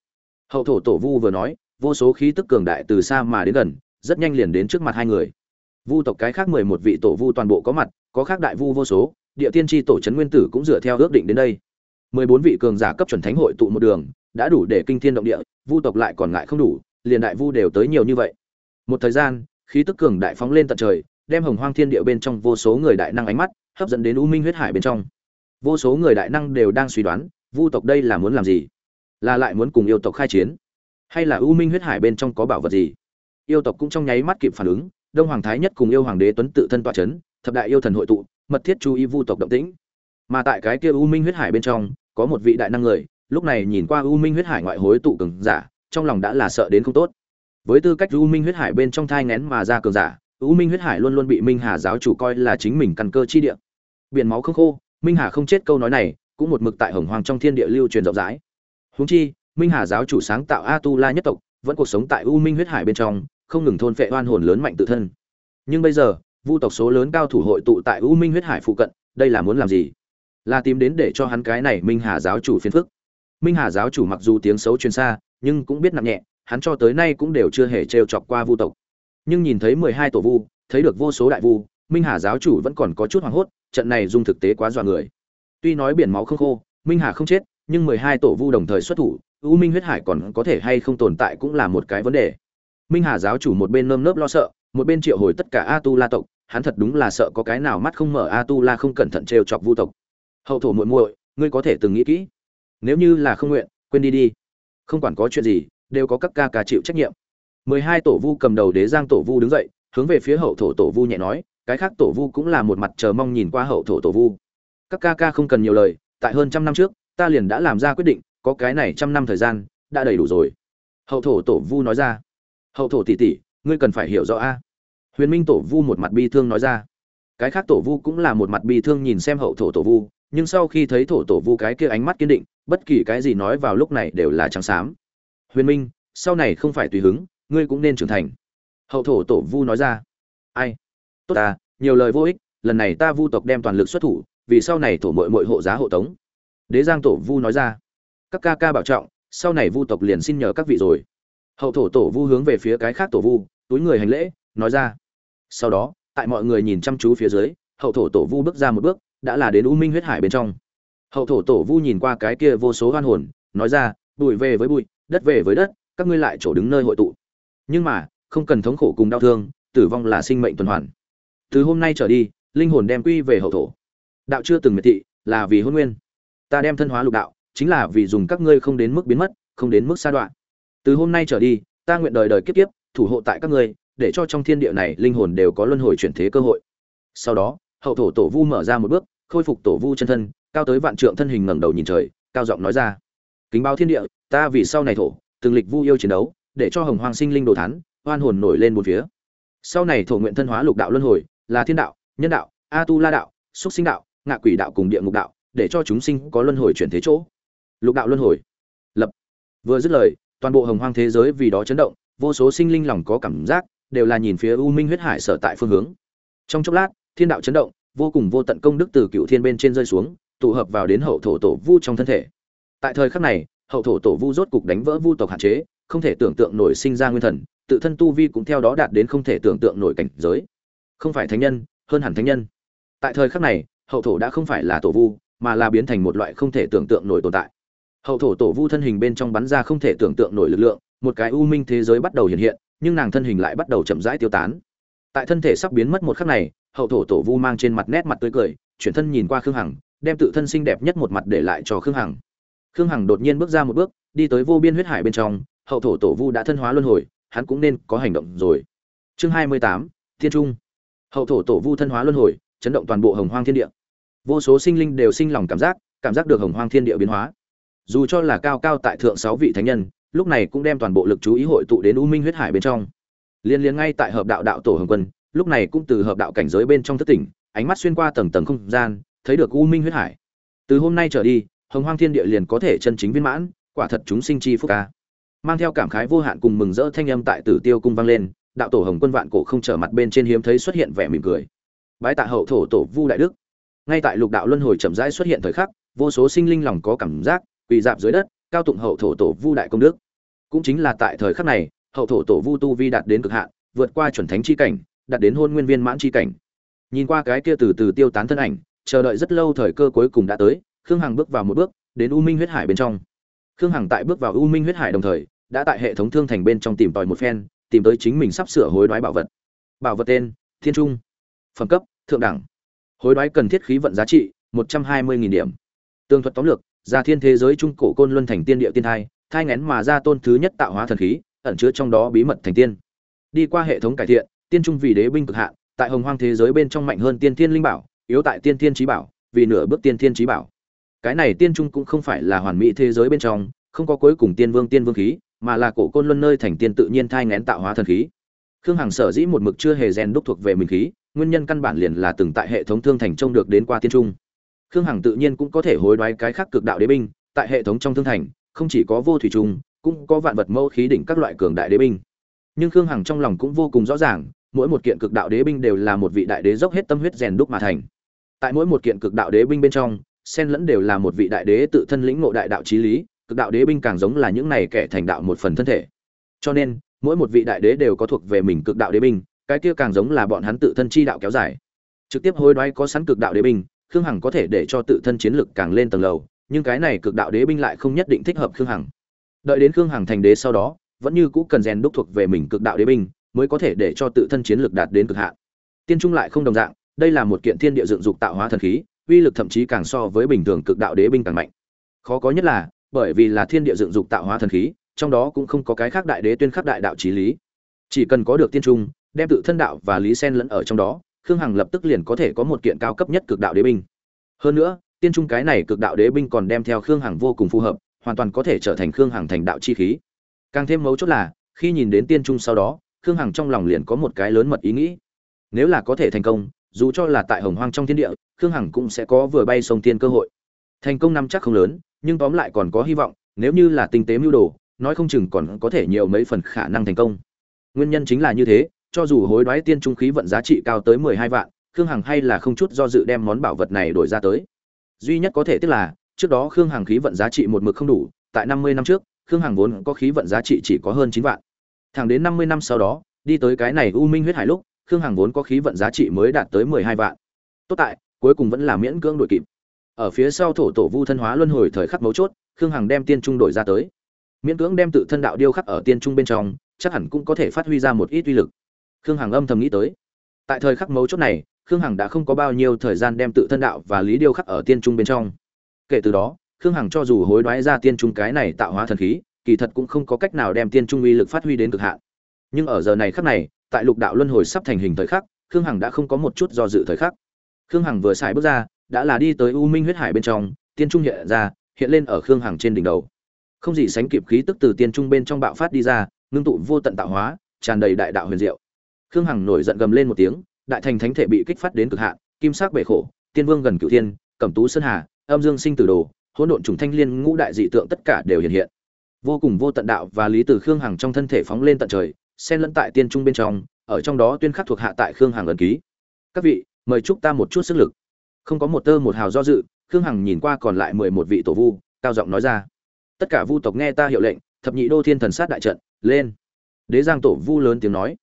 Speaker 1: Hậu thổ tổ vu vừa nói, vô số khí tức cường đại từ xa mà đến gần, rất nhanh liền đến trước mặt hai người. Vu tộc cái khác mười một vị tổ vu toàn bộ có mặt, có khác đại vu vô số, địa tiên tri tổ trấn nguyên tử cũng dựa theo ước định đến đây. Mười bốn vị cường giả cấp chuẩn thánh hội tụ một đường, đã đủ để kinh thiên động địa, vu tộc lại còn ngại không đủ, liền đại vu đều tới nhiều như vậy. Một thời gian, khí tức cường đại phóng lên tận trời, đem hồng hoang thiên địa bên trong vô số người đại năng ánh mắt, hấp dẫn đến u minh huyết hải bên trong vô số người đại năng đều đang suy đoán, vu tộc đây là muốn làm gì? Là lại muốn cùng yêu tộc khai chiến? Hay là u minh huyết hải bên trong có bảo vật gì? Yêu tộc cũng trong nháy mắt kịp phản ứng, đông hoàng thái nhất cùng yêu hoàng đế tuấn tự thân tọa c h ấ n thập đại yêu thần hội tụ, mật thiết chú ý vu tộc động tĩnh. Mà tại cái kia u minh huyết hải bên trong, có một vị đại năng người, lúc này nhìn qua u minh huyết hải ngoại hối tụ cường giả, trong lòng đã là sợ đến không tốt. Với tư cách u minh huyết hải bên trong thai ngén mà ra cường giả, u minh huyết hải luôn luôn bị minh hà giáo chủ coi là chính mình căn cơ chi địa. Biển máu không khô minh hà không chết câu nói này, cũng một mực tại hồng hoàng trong thiên địa lưu truyền rộng rãi. Húng chi, minh hà giáo chủ sáng tạo a tu la nhất tộc, vẫn cuộc sống tại u minh huyết hải bên trong, không ngừng thôn phệ oan hồn lớn mạnh tự thân. Nhưng bây giờ, vu tộc số lớn cao thủ hội tụ tại u minh huyết hải phụ cận, đây là muốn làm gì? Là tìm đến để cho hắn cái này minh hà giáo chủ phiền phức. Minh hà giáo chủ mặc dù tiếng xấu truyền xa, nhưng cũng biết nặng nhẹ, hắn cho tới nay cũng đều chưa hề trêu chọc qua vu tộc. Nhưng nhìn thấy mười hai tổ vu, thấy được vô số đại vu, minh hà giáo chủ vẫn còn có chút hoảng hốt trận này dung thực tế quá dọa người. Tuy nói biển máu không khô, minh hà không chết, nhưng mười hai tổ vu đồng thời xuất thủ, u minh huyết hải còn có thể hay không tồn tại cũng là một cái vấn đề. Minh hà giáo chủ một bên nơm nớp lo sợ, một bên triệu hồi tất cả a tu la tộc, hắn thật đúng là sợ có cái nào mắt không mở a tu la không cẩn thận trêu chọc vu tộc. Hậu thổ muội muội, ngươi có thể từng nghĩ kỹ. Nếu như là không nguyện, quên đi đi. Không quản có chuyện gì, đều có các ca ca chịu trách nhiệm. mười hai tổ vu cầm đầu đế giang tổ vu đứng dậy, hướng về phía hậu thổ tổ vu nhẹ nói cái khác tổ vu cũng là một mặt chờ mong nhìn qua hậu thổ tổ vu. Các ca ca không cần nhiều lời, tại hơn trăm năm trước, ta liền đã làm ra quyết định, có cái này trăm năm thời gian, đã đầy đủ rồi. Hậu thổ tổ vu nói ra. Hậu thổ tỷ tỷ, ngươi cần phải hiểu rõ a. Huyền minh tổ vu một mặt bi thương nói ra. Cái khác tổ vu cũng là một mặt bi thương nhìn xem hậu thổ tổ vu, nhưng sau khi thấy thổ tổ vu cái kia ánh mắt kiên định, bất kỳ cái gì nói vào lúc này đều là trắng xám. Huyền minh, sau này không phải tùy hứng, ngươi cũng nên trưởng thành. Hậu thổ tổ vu nói ra. Ai? Tốt ta, nhiều lời vô ích, lần này ta vu tộc đem toàn lực xuất thủ, vì sau này thổ mội mội hộ giá hộ tống. Đế giang tổ vu nói ra. Các ca ca bảo trọng, sau này vu tộc liền xin nhờ các vị rồi. Hậu thổ tổ vu hướng về phía cái khác tổ vu, túi người hành lễ, nói ra. Sau đó, tại mọi người nhìn chăm chú phía dưới, hậu thổ tổ vu bước ra một bước, đã là đến u minh huyết hải bên trong. Hậu thổ tổ vu nhìn qua cái kia vô số hoan hồn, nói ra, bụi về với bụi, đất về với đất, các ngươi lại chỗ đứng nơi hội tụ. Nhưng mà, không cần thống khổ cùng đau thương, tử vong là sinh mệnh tuần hoàn từ hôm nay trở đi, linh hồn đem quy về hậu thổ. Đạo chưa từng miệt thị, là vì hôn nguyên. Ta đem thân hóa lục đạo, chính là vì dùng các ngươi không đến mức biến mất, không đến mức xa đoạn. Từ hôm nay trở đi, ta nguyện đời đời kiếp kiếp, thủ hộ tại các ngươi, để cho trong thiên địa này linh hồn đều có luân hồi chuyển thế cơ hội. Sau đó, hậu thổ tổ vu mở ra một bước, khôi phục tổ vu chân thân, cao tới vạn trượng thân hình ngẩng đầu nhìn trời, cao giọng nói ra. Kính báo thiên địa, ta vì sau này thổ, từng lịch vu yêu chiến đấu, để cho hồng hoàng sinh linh đồ thán oan hồn nổi lên một phía. Sau này thổ nguyện thân hóa lục đạo luân hồi là thiên đạo, nhân đạo a tu la đạo xúc sinh đạo, ngạ quỷ đạo cùng địa ngục đạo, để cho chúng sinh có luân hồi chuyển thế chỗ. Lục đạo luân hồi. Lập. Vừa dứt lời, toàn bộ hồng hoang thế giới vì đó chấn động, vô số sinh linh lòng có cảm giác, đều là nhìn phía u minh huyết hải sở tại phương hướng. Trong chốc lát, thiên đạo chấn động, vô cùng vô tận công đức từ cựu thiên bên trên rơi xuống, tụ hợp vào đến hậu thổ tổ vu trong thân thể. Tại thời khắc này, hậu thổ tổ vu rốt cục đánh vỡ vu tộc hạn chế, không thể tưởng tượng nổi sinh ra nguyên thần, tự thân tu vi cũng theo đó đạt đến không thể tưởng tượng nổi cảnh giới không phải thánh nhân, hơn hẳn thánh nhân. Tại thời khắc này, hậu thổ đã không phải là tổ vu, mà là biến thành một loại không thể tưởng tượng nổi tồn tại. Hậu thổ tổ vu thân hình bên trong bắn ra không thể tưởng tượng nổi lực lượng, một cái u minh thế giới bắt đầu hiện hiện, nhưng nàng thân hình lại bắt đầu chậm rãi tiêu tán. Tại thân thể sắp biến mất một khắc này, hậu thổ tổ vu mang trên mặt nét mặt tươi cười, chuyển thân nhìn qua khương hằng, đem tự thân xinh đẹp nhất một mặt để lại cho khương hằng. Khương hằng đột nhiên bước ra một bước, đi tới vô biên huyết hải bên trong, hậu thổ tổ vu đã thân hóa luân hồi, hắn cũng nên có hành động rồi. Chương hai mươi tám, thiên trung hậu thổ tổ vu thân hóa luân hồi, chấn động toàn bộ hồng hoang thiên địa. Vô số sinh linh đều sinh lòng cảm giác cảm giác được hồng hoang thiên địa biến hóa. Dù cho là cao cao tại thượng sáu vị thánh nhân, lúc này cũng đem toàn bộ lực chú ý hội tụ đến u minh huyết hải bên trong. Liên liên ngay tại hợp đạo đạo tổ hồng quân, lúc này cũng từ hợp đạo cảnh giới bên trong thất tỉnh, ánh mắt xuyên qua tầng tầng không gian, thấy được u minh huyết hải. Từ hôm nay trở đi, hồng hoang thiên địa liền có thể chân chính viên mãn, quả thật chúng sinh chi phúc ca. Mang theo cảm khái vô hạn cùng mừng rỡ thanh âm tại tử tiêu cung vang lên đạo tổ hồng quân vạn cổ không trở mặt bên trên hiếm thấy xuất hiện vẻ mỉm cười. Bái tạ hậu thổ tổ vu đại đức. Ngay tại lục đạo luân hồi chậm rãi xuất hiện thời khắc, vô số sinh linh lòng có cảm giác, quỳ dạp dưới đất, cao tụng hậu thổ tổ vu đại công đức. Cũng chính là tại thời khắc này, hậu thổ tổ vu tu vi đạt đến cực hạn, vượt qua chuẩn thánh chi cảnh, đạt đến hôn nguyên viên mãn chi cảnh. Nhìn qua cái kia từ từ tiêu tán thân ảnh, chờ đợi rất lâu thời cơ cuối cùng đã tới, khương hằng bước vào một bước, đến u minh huyết hải bên trong. Khương hằng tại bước vào u minh huyết hải đồng thời, đã tại hệ thống thương thành bên trong tìm tòi một phen tìm tới chính mình sắp sửa hối đoái bảo vật. Bảo vật tên, thiên trung. Phẩm cấp, thượng đẳng. Hối đoái cần thiết khí vận giá trị, một trăm hai mươi điểm. Tương thuật tóm lược ra thiên thế giới trung cổ côn luân thành tiên địa tiên thai thai ngén mà ra tôn thứ nhất tạo hóa thần khí, ẩn chứa trong đó bí mật thành tiên. Đi qua hệ thống cải thiện, tiên trung vì đế binh cực hạn, tại hồng hoang thế giới bên trong mạnh hơn tiên thiên linh bảo, yếu tại tiên thiên trí bảo, vì nửa bước tiên thiên trí bảo. Cái này tiên trung cũng không phải là hoàn mỹ thế giới bên trong, không có cuối cùng tiên vương tiên vương khí mà là cổ côn luân nơi thành tiên tự nhiên thai ngén tạo hóa thần khí. Khương hằng sở dĩ một mực chưa hề rèn đúc thuộc về mình khí, nguyên nhân căn bản liền là từng tại hệ thống thương thành trông được đến qua tiên trung. Khương hằng tự nhiên cũng có thể hối đoái cái khác cực đạo đế binh, tại hệ thống trong thương thành, không chỉ có vô thủy trùng cũng có vạn vật mâu khí đỉnh các loại cường đại đế binh. Nhưng khương hằng trong lòng cũng vô cùng rõ ràng, mỗi một kiện cực đạo đế binh đều là một vị đại đế dốc hết tâm huyết rèn đúc mà thành. Tại mỗi một kiện cực đạo đế binh bên trong, xen lẫn đều là một vị đại đế tự thân lĩnh ngộ đại đạo trí lý cực đạo đế binh càng giống là những này kẻ thành đạo một phần thân thể. Cho nên, mỗi một vị đại đế đều có thuộc về mình cực đạo đế binh, cái kia càng giống là bọn hắn tự thân chi đạo kéo dài. Trực tiếp hối đoái có sẵn cực đạo đế binh, khương hằng có thể để cho tự thân chiến lực càng lên tầng lầu, nhưng cái này cực đạo đế binh lại không nhất định thích hợp khương hằng. Đợi đến khương hằng thành đế sau đó, vẫn như cũ cần rèn đúc thuộc về mình cực đạo đế binh, mới có thể để cho tự thân chiến lực đạt đến cực hạn. Tiên trung lại không đồng dạng, đây là một kiện thiên địa dựng dục tạo hóa thần khí, uy lực thậm chí càng so với bình thường cực đạo đế binh càng mạnh. Khó có nhất là bởi vì là thiên địa dựng dục tạo hóa thần khí, trong đó cũng không có cái khác đại đế tuyên khắc đại đạo trí lý. Chỉ cần có được tiên trung, đem tự thân đạo và lý sen lẫn ở trong đó, khương hằng lập tức liền có thể có một kiện cao cấp nhất cực đạo đế binh. Hơn nữa, tiên trung cái này cực đạo đế binh còn đem theo khương hằng vô cùng phù hợp, hoàn toàn có thể trở thành khương hằng thành đạo chi khí. Càng thêm mấu chốt là, khi nhìn đến tiên trung sau đó, khương hằng trong lòng liền có một cái lớn mật ý nghĩ. Nếu là có thể thành công, dù cho là tại hồng hoang trong thiên địa, khương hằng cũng sẽ có vừa bay sông tiên cơ hội. Thành công năm chắc không lớn nhưng tóm lại còn có hy vọng, nếu như là tinh tế mưu đồ, nói không chừng còn có thể nhiều mấy phần khả năng thành công. Nguyên nhân chính là như thế, cho dù hối đoái tiên trung khí vận giá trị cao tới mười hai vạn, khương hằng hay là không chút do dự đem món bảo vật này đổi ra tới. Duy nhất có thể tức là, trước đó khương hằng khí vận giá trị một mực không đủ, tại năm mươi năm trước, khương hằng vốn có khí vận giá trị chỉ có hơn chín vạn. Thẳng đến năm mươi năm sau đó, đi tới cái này u minh huyết hải lúc, khương hằng vốn có khí vận giá trị mới đạt tới mười hai vạn. Tốt tại, cuối cùng vẫn là miễn cưỡng đổi kịp ở phía sau thổ tổ vu thân hóa luân hồi thời khắc mấu chốt, khương hằng đem tiên trung đổi ra tới. Miễn cưỡng đem tự thân đạo điêu khắc ở tiên trung bên trong, chắc hẳn cũng có thể phát huy ra một ít uy lực. Khương hằng âm thầm nghĩ tới. Tại thời khắc mấu chốt này, khương hằng đã không có bao nhiêu thời gian đem tự thân đạo và lý điêu khắc ở tiên trung bên trong. Kể từ đó, khương hằng cho dù hối đoái ra tiên trung cái này tạo hóa thần khí, kỳ thật cũng không có cách nào đem tiên trung uy lực phát huy đến cực hạn. Nhưng ở giờ này khắc này, tại lục đạo luân hồi sắp thành hình thời khắc, khương hằng đã không có một chút do dự thời khắc. Khương hằng vừa xài bước ra đã là đi tới u minh huyết hải bên trong, tiên trung hiện ra, hiện lên ở khương hằng trên đỉnh đầu. Không gì sánh kịp khí tức từ tiên trung bên trong bạo phát đi ra, ngưng tụ vô tận tạo hóa, tràn đầy đại đạo huyền diệu. Khương hằng nổi giận gầm lên một tiếng, đại thành thánh thể bị kích phát đến cực hạn, kim sắc bể khổ, tiên vương gần cửu thiên, cẩm tú sơn hà, âm dương sinh tử đồ, hỗn độn trùng thanh liên ngũ đại dị tượng tất cả đều hiện hiện. Vô cùng vô tận đạo và lý từ khương hằng trong thân thể phóng lên tận trời, xen lẫn tại tiên trung bên trong, ở trong đó tuyên khắc thuộc hạ tại khương hằng ẩn ký. Các vị, mời chúc ta một chút sức lực không có một tơ một hào do dự, khương hằng nhìn qua còn lại mười một vị tổ vu, cao giọng nói ra. Tất cả vu tộc nghe ta hiệu lệnh, thập nhị đô thiên thần sát đại trận, lên. Đế giang tổ vu lớn tiếng nói.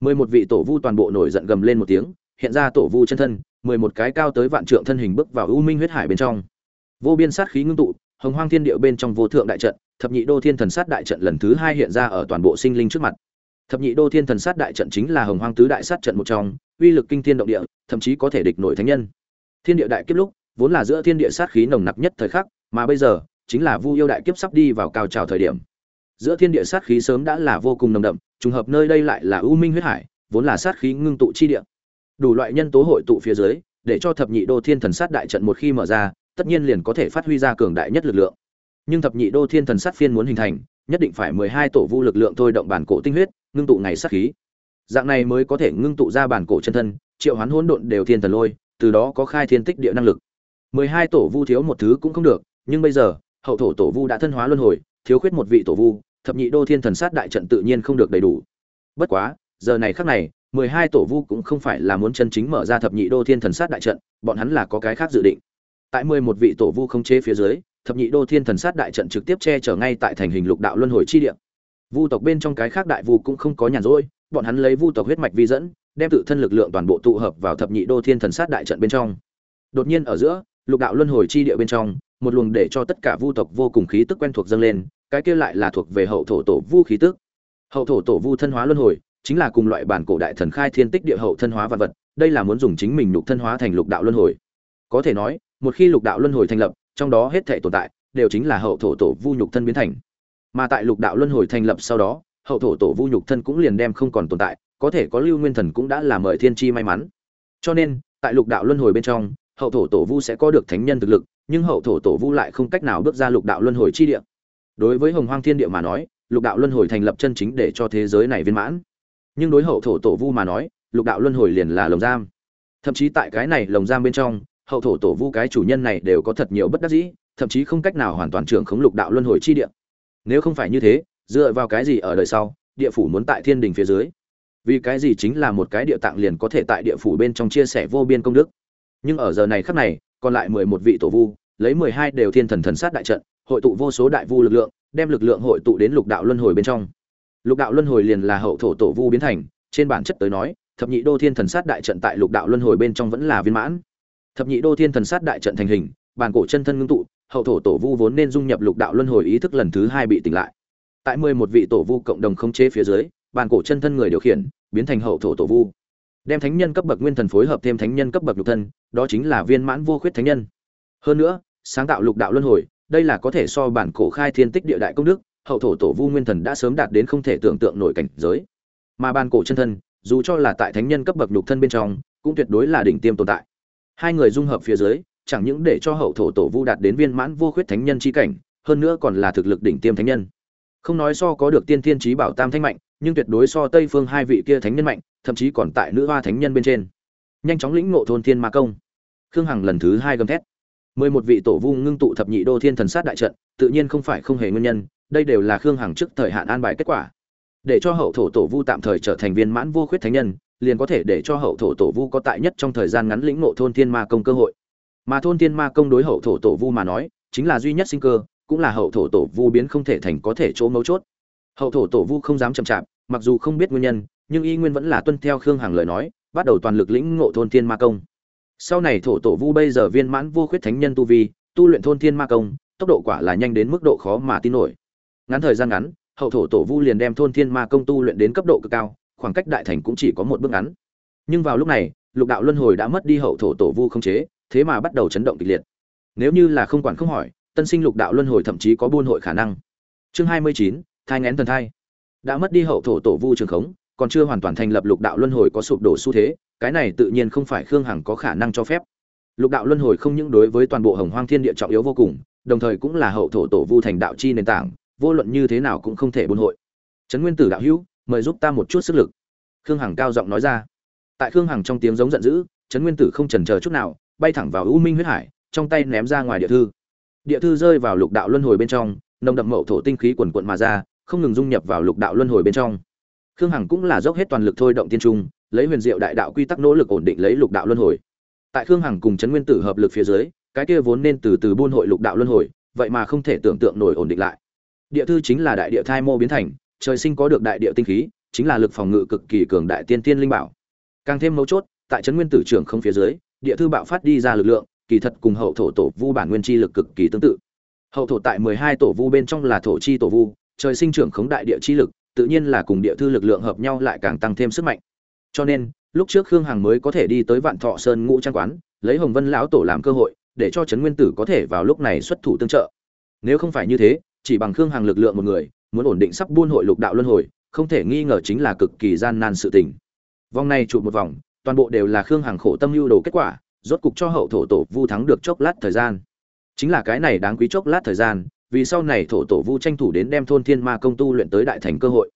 Speaker 1: Mười một vị tổ vu toàn bộ nổi giận gầm lên một tiếng, hiện ra tổ vu chân thân, mười một cái cao tới vạn trượng thân hình bước vào u minh huyết hải bên trong. Vô biên sát khí ngưng tụ, hồng hoang thiên điệu bên trong vô thượng đại trận, thập nhị đô thiên thần sát đại trận lần thứ hai hiện ra ở toàn bộ sinh linh trước mặt. Thập nhị đô thiên thần sát đại trận chính là hồng hoang tứ đại sát trận một trong, uy lực kinh thiên động địa, thậm chí có thể địch nổi thánh nhân thiên địa đại kiếp lúc, vốn là giữa thiên địa sát khí nồng nặc nhất thời khắc, mà bây giờ, chính là vu yêu đại kiếp sắp đi vào cao trào thời điểm. Giữa thiên địa sát khí sớm đã là vô cùng nồng đậm, trùng hợp nơi đây lại là u minh huyết hải, vốn là sát khí ngưng tụ chi địa. Đủ loại nhân tố hội tụ phía dưới, để cho thập nhị đô thiên thần sát đại trận một khi mở ra, tất nhiên liền có thể phát huy ra cường đại nhất lực lượng. Nhưng thập nhị đô thiên thần sát phiên muốn hình thành, nhất định phải mười hai tổ vu lực lượng thôi động bản cổ tinh huyết, ngưng tụ ngày sát khí. Dạng này mới có thể ngưng tụ ra bản cổ chân thân, triệu hoán hỗn độn đều thiên thần lôi từ đó có khai thiên tích địa năng lực. Mười hai tổ vu thiếu một thứ cũng không được, nhưng bây giờ, hậu thổ tổ vu đã thân hóa luân hồi, thiếu khuyết một vị tổ vu, thập nhị đô thiên thần sát đại trận tự nhiên không được đầy đủ. Bất quá, giờ này khắc này, mười hai tổ vu cũng không phải là muốn chân chính mở ra thập nhị đô thiên thần sát đại trận, bọn hắn là có cái khác dự định. Tại mười một vị tổ vu không chế phía dưới, thập nhị đô thiên thần sát đại trận trực tiếp che chở ngay tại thành hình lục đạo luân hồi chi địa. Vu tộc bên trong cái khác đại vu cũng không có nhàn rỗi, bọn hắn lấy vu tộc huyết mạch vi dẫn đem tự thân lực lượng toàn bộ tụ hợp vào thập nhị đô thiên thần sát đại trận bên trong. Đột nhiên ở giữa, lục đạo luân hồi chi địa bên trong, một luồng để cho tất cả vu tộc vô cùng khí tức quen thuộc dâng lên, cái kia lại là thuộc về hậu thổ tổ vu khí tức. Hậu thổ tổ vu thân hóa luân hồi, chính là cùng loại bản cổ đại thần khai thiên tích địa hậu thân hóa vật vật, đây là muốn dùng chính mình nhục thân hóa thành lục đạo luân hồi. Có thể nói, một khi lục đạo luân hồi thành lập, trong đó hết thể tồn tại, đều chính là hậu thổ tổ vu nhục thân biến thành. Mà tại lục đạo luân hồi thành lập sau đó, hậu thổ tổ vu nhục thân cũng liền đem không còn tồn tại có thể có lưu nguyên thần cũng đã là mời thiên chi may mắn. Cho nên, tại lục đạo luân hồi bên trong, hậu thổ tổ vu sẽ có được thánh nhân thực lực, nhưng hậu thổ tổ vu lại không cách nào bước ra lục đạo luân hồi chi địa. Đối với hồng hoang thiên địa mà nói, lục đạo luân hồi thành lập chân chính để cho thế giới này viên mãn. Nhưng đối hậu thổ tổ vu mà nói, lục đạo luân hồi liền là lồng giam. Thậm chí tại cái này lồng giam bên trong, hậu thổ tổ vu cái chủ nhân này đều có thật nhiều bất đắc dĩ, thậm chí không cách nào hoàn toàn trưởng khống lục đạo luân hồi chi địa. Nếu không phải như thế, dựa vào cái gì ở đời sau, địa phủ muốn tại thiên đình phía dưới? Vì cái gì chính là một cái địa tạng liền có thể tại địa phủ bên trong chia sẻ vô biên công đức. Nhưng ở giờ này khắc này, còn lại mười một vị tổ vu, lấy mười hai đều thiên thần thần sát đại trận, hội tụ vô số đại vu lực lượng, đem lực lượng hội tụ đến lục đạo luân hồi bên trong. Lục đạo luân hồi liền là hậu thổ tổ vu biến thành, trên bản chất tới nói, thập nhị đô thiên thần sát đại trận tại lục đạo luân hồi bên trong vẫn là viên mãn. Thập nhị đô thiên thần sát đại trận thành hình, bản cổ chân thân ngưng tụ, hậu thổ tổ vu vốn nên dung nhập lục đạo luân hồi ý thức lần thứ hai bị tỉnh lại. Tại mười một vị tổ vu cộng đồng không chế phía dưới, bản cổ chân thân người điều khiển biến thành hậu thổ tổ vu. Đem thánh nhân cấp bậc nguyên thần phối hợp thêm thánh nhân cấp bậc nhục thân, đó chính là viên mãn vô khuyết thánh nhân. Hơn nữa, sáng tạo lục đạo luân hồi, đây là có thể so bản cổ khai thiên tích địa đại công đức, hậu thổ tổ vu nguyên thần đã sớm đạt đến không thể tưởng tượng nổi cảnh giới. Mà bản cổ chân thân, dù cho là tại thánh nhân cấp bậc nhục thân bên trong, cũng tuyệt đối là đỉnh tiêm tồn tại. Hai người dung hợp phía dưới, chẳng những để cho hậu thổ tổ vu đạt đến viên mãn vô khuyết thánh nhân chi cảnh, hơn nữa còn là thực lực đỉnh tiêm thánh nhân. Không nói so có được tiên thiên trí bảo tam thanh mạnh nhưng tuyệt đối so tây phương hai vị kia thánh nhân mạnh, thậm chí còn tại nữ hoa thánh nhân bên trên. Nhanh chóng lĩnh ngộ thôn thiên ma công. Khương hằng lần thứ hai gầm thét. Mười một vị tổ vu ngưng tụ thập nhị đô thiên thần sát đại trận, tự nhiên không phải không hề nguyên nhân, đây đều là khương hằng trước thời hạn an bài kết quả. Để cho hậu thổ tổ vu tạm thời trở thành viên mãn vô khuyết thánh nhân, liền có thể để cho hậu thổ tổ vu có tại nhất trong thời gian ngắn lĩnh ngộ thôn thiên ma công cơ hội. Mà thôn thiên ma công đối hậu thổ tổ vu mà nói, chính là duy nhất sinh cơ, cũng là hậu thổ tổ vu biến không thể thành có thể chỗ mấu chốt hậu thổ tổ vu không dám chậm chạp, mặc dù không biết nguyên nhân, nhưng y nguyên vẫn là tuân theo khương hằng lời nói, bắt đầu toàn lực lĩnh ngộ thôn thiên ma công. Sau này thổ tổ vu bây giờ viên mãn vô khuyết thánh nhân tu vi, tu luyện thôn thiên ma công, tốc độ quả là nhanh đến mức độ khó mà tin nổi. Ngắn thời gian ngắn, hậu thổ tổ vu liền đem thôn thiên ma công tu luyện đến cấp độ cực cao, khoảng cách đại thành cũng chỉ có một bước ngắn. Nhưng vào lúc này, lục đạo luân hồi đã mất đi hậu thổ tổ vu không chế, thế mà bắt đầu chấn động kịch liệt. Nếu như là không quản không hỏi, tân sinh lục đạo luân hồi thậm chí có buôn hội khả năng. Chương hai mươi chín thai ngén thần thai. Đã mất đi hậu thổ tổ vu trường khống, còn chưa hoàn toàn thành lập lục đạo luân hồi có sụp đổ xu thế, cái này tự nhiên không phải khương hằng có khả năng cho phép. Lục đạo luân hồi không những đối với toàn bộ hồng hoang thiên địa trọng yếu vô cùng, đồng thời cũng là hậu thổ tổ vu thành đạo chi nền tảng, vô luận như thế nào cũng không thể buôn hội. Trấn nguyên tử đạo hữu, mời giúp ta một chút sức lực. Khương hằng cao giọng nói ra. Tại khương hằng trong tiếng giống giận dữ, trấn nguyên tử không chần chờ chút nào, bay thẳng vào u minh huyết hải, trong tay ném ra ngoài địa thư. Địa thư rơi vào lục đạo luân hồi bên trong, nồng đậm mậu thổ tinh khí quần quận mà ra không ngừng dung nhập vào lục đạo luân hồi bên trong. Khương hằng cũng là dốc hết toàn lực thôi động tiên trung, lấy huyền diệu đại đạo quy tắc nỗ lực ổn định lấy lục đạo luân hồi. Tại khương hằng cùng trấn nguyên tử hợp lực phía dưới, cái kia vốn nên từ từ buôn hội lục đạo luân hồi, vậy mà không thể tưởng tượng nổi ổn định lại. Địa thư chính là đại địa thai mô biến thành, trời sinh có được đại địa tinh khí, chính là lực phòng ngự cực kỳ cường đại tiên tiên linh bảo. Càng thêm mấu chốt, tại trấn nguyên tử trưởng không phía dưới, địa thư bạo phát đi ra lực lượng, kỳ thật cùng hậu thổ tổ vu bản nguyên chi lực cực kỳ tương tự. Hậu thổ tại mười hai tổ vu bên trong là thổ chi tổ vu trời sinh trưởng khống đại địa chi lực, tự nhiên là cùng địa thư lực lượng hợp nhau lại càng tăng thêm sức mạnh. Cho nên, lúc trước khương hằng mới có thể đi tới vạn thọ sơn ngũ trang quán, lấy hồng vân lão tổ làm cơ hội, để cho trấn nguyên tử có thể vào lúc này xuất thủ tương trợ. Nếu không phải như thế, chỉ bằng khương hằng lực lượng một người, muốn ổn định sắp buôn hội lục đạo luân hồi, không thể nghi ngờ chính là cực kỳ gian nan sự tình. Vòng này chụp một vòng, toàn bộ đều là khương hằng khổ tâm lưu đồ kết quả, rốt cục cho hậu thổ tổ vu thắng được chốc lát thời gian. Chính là cái này đáng quý chốc lát thời gian vì sau này thổ tổ vu tranh thủ đến đem thôn thiên ma công tu luyện tới đại thành cơ hội.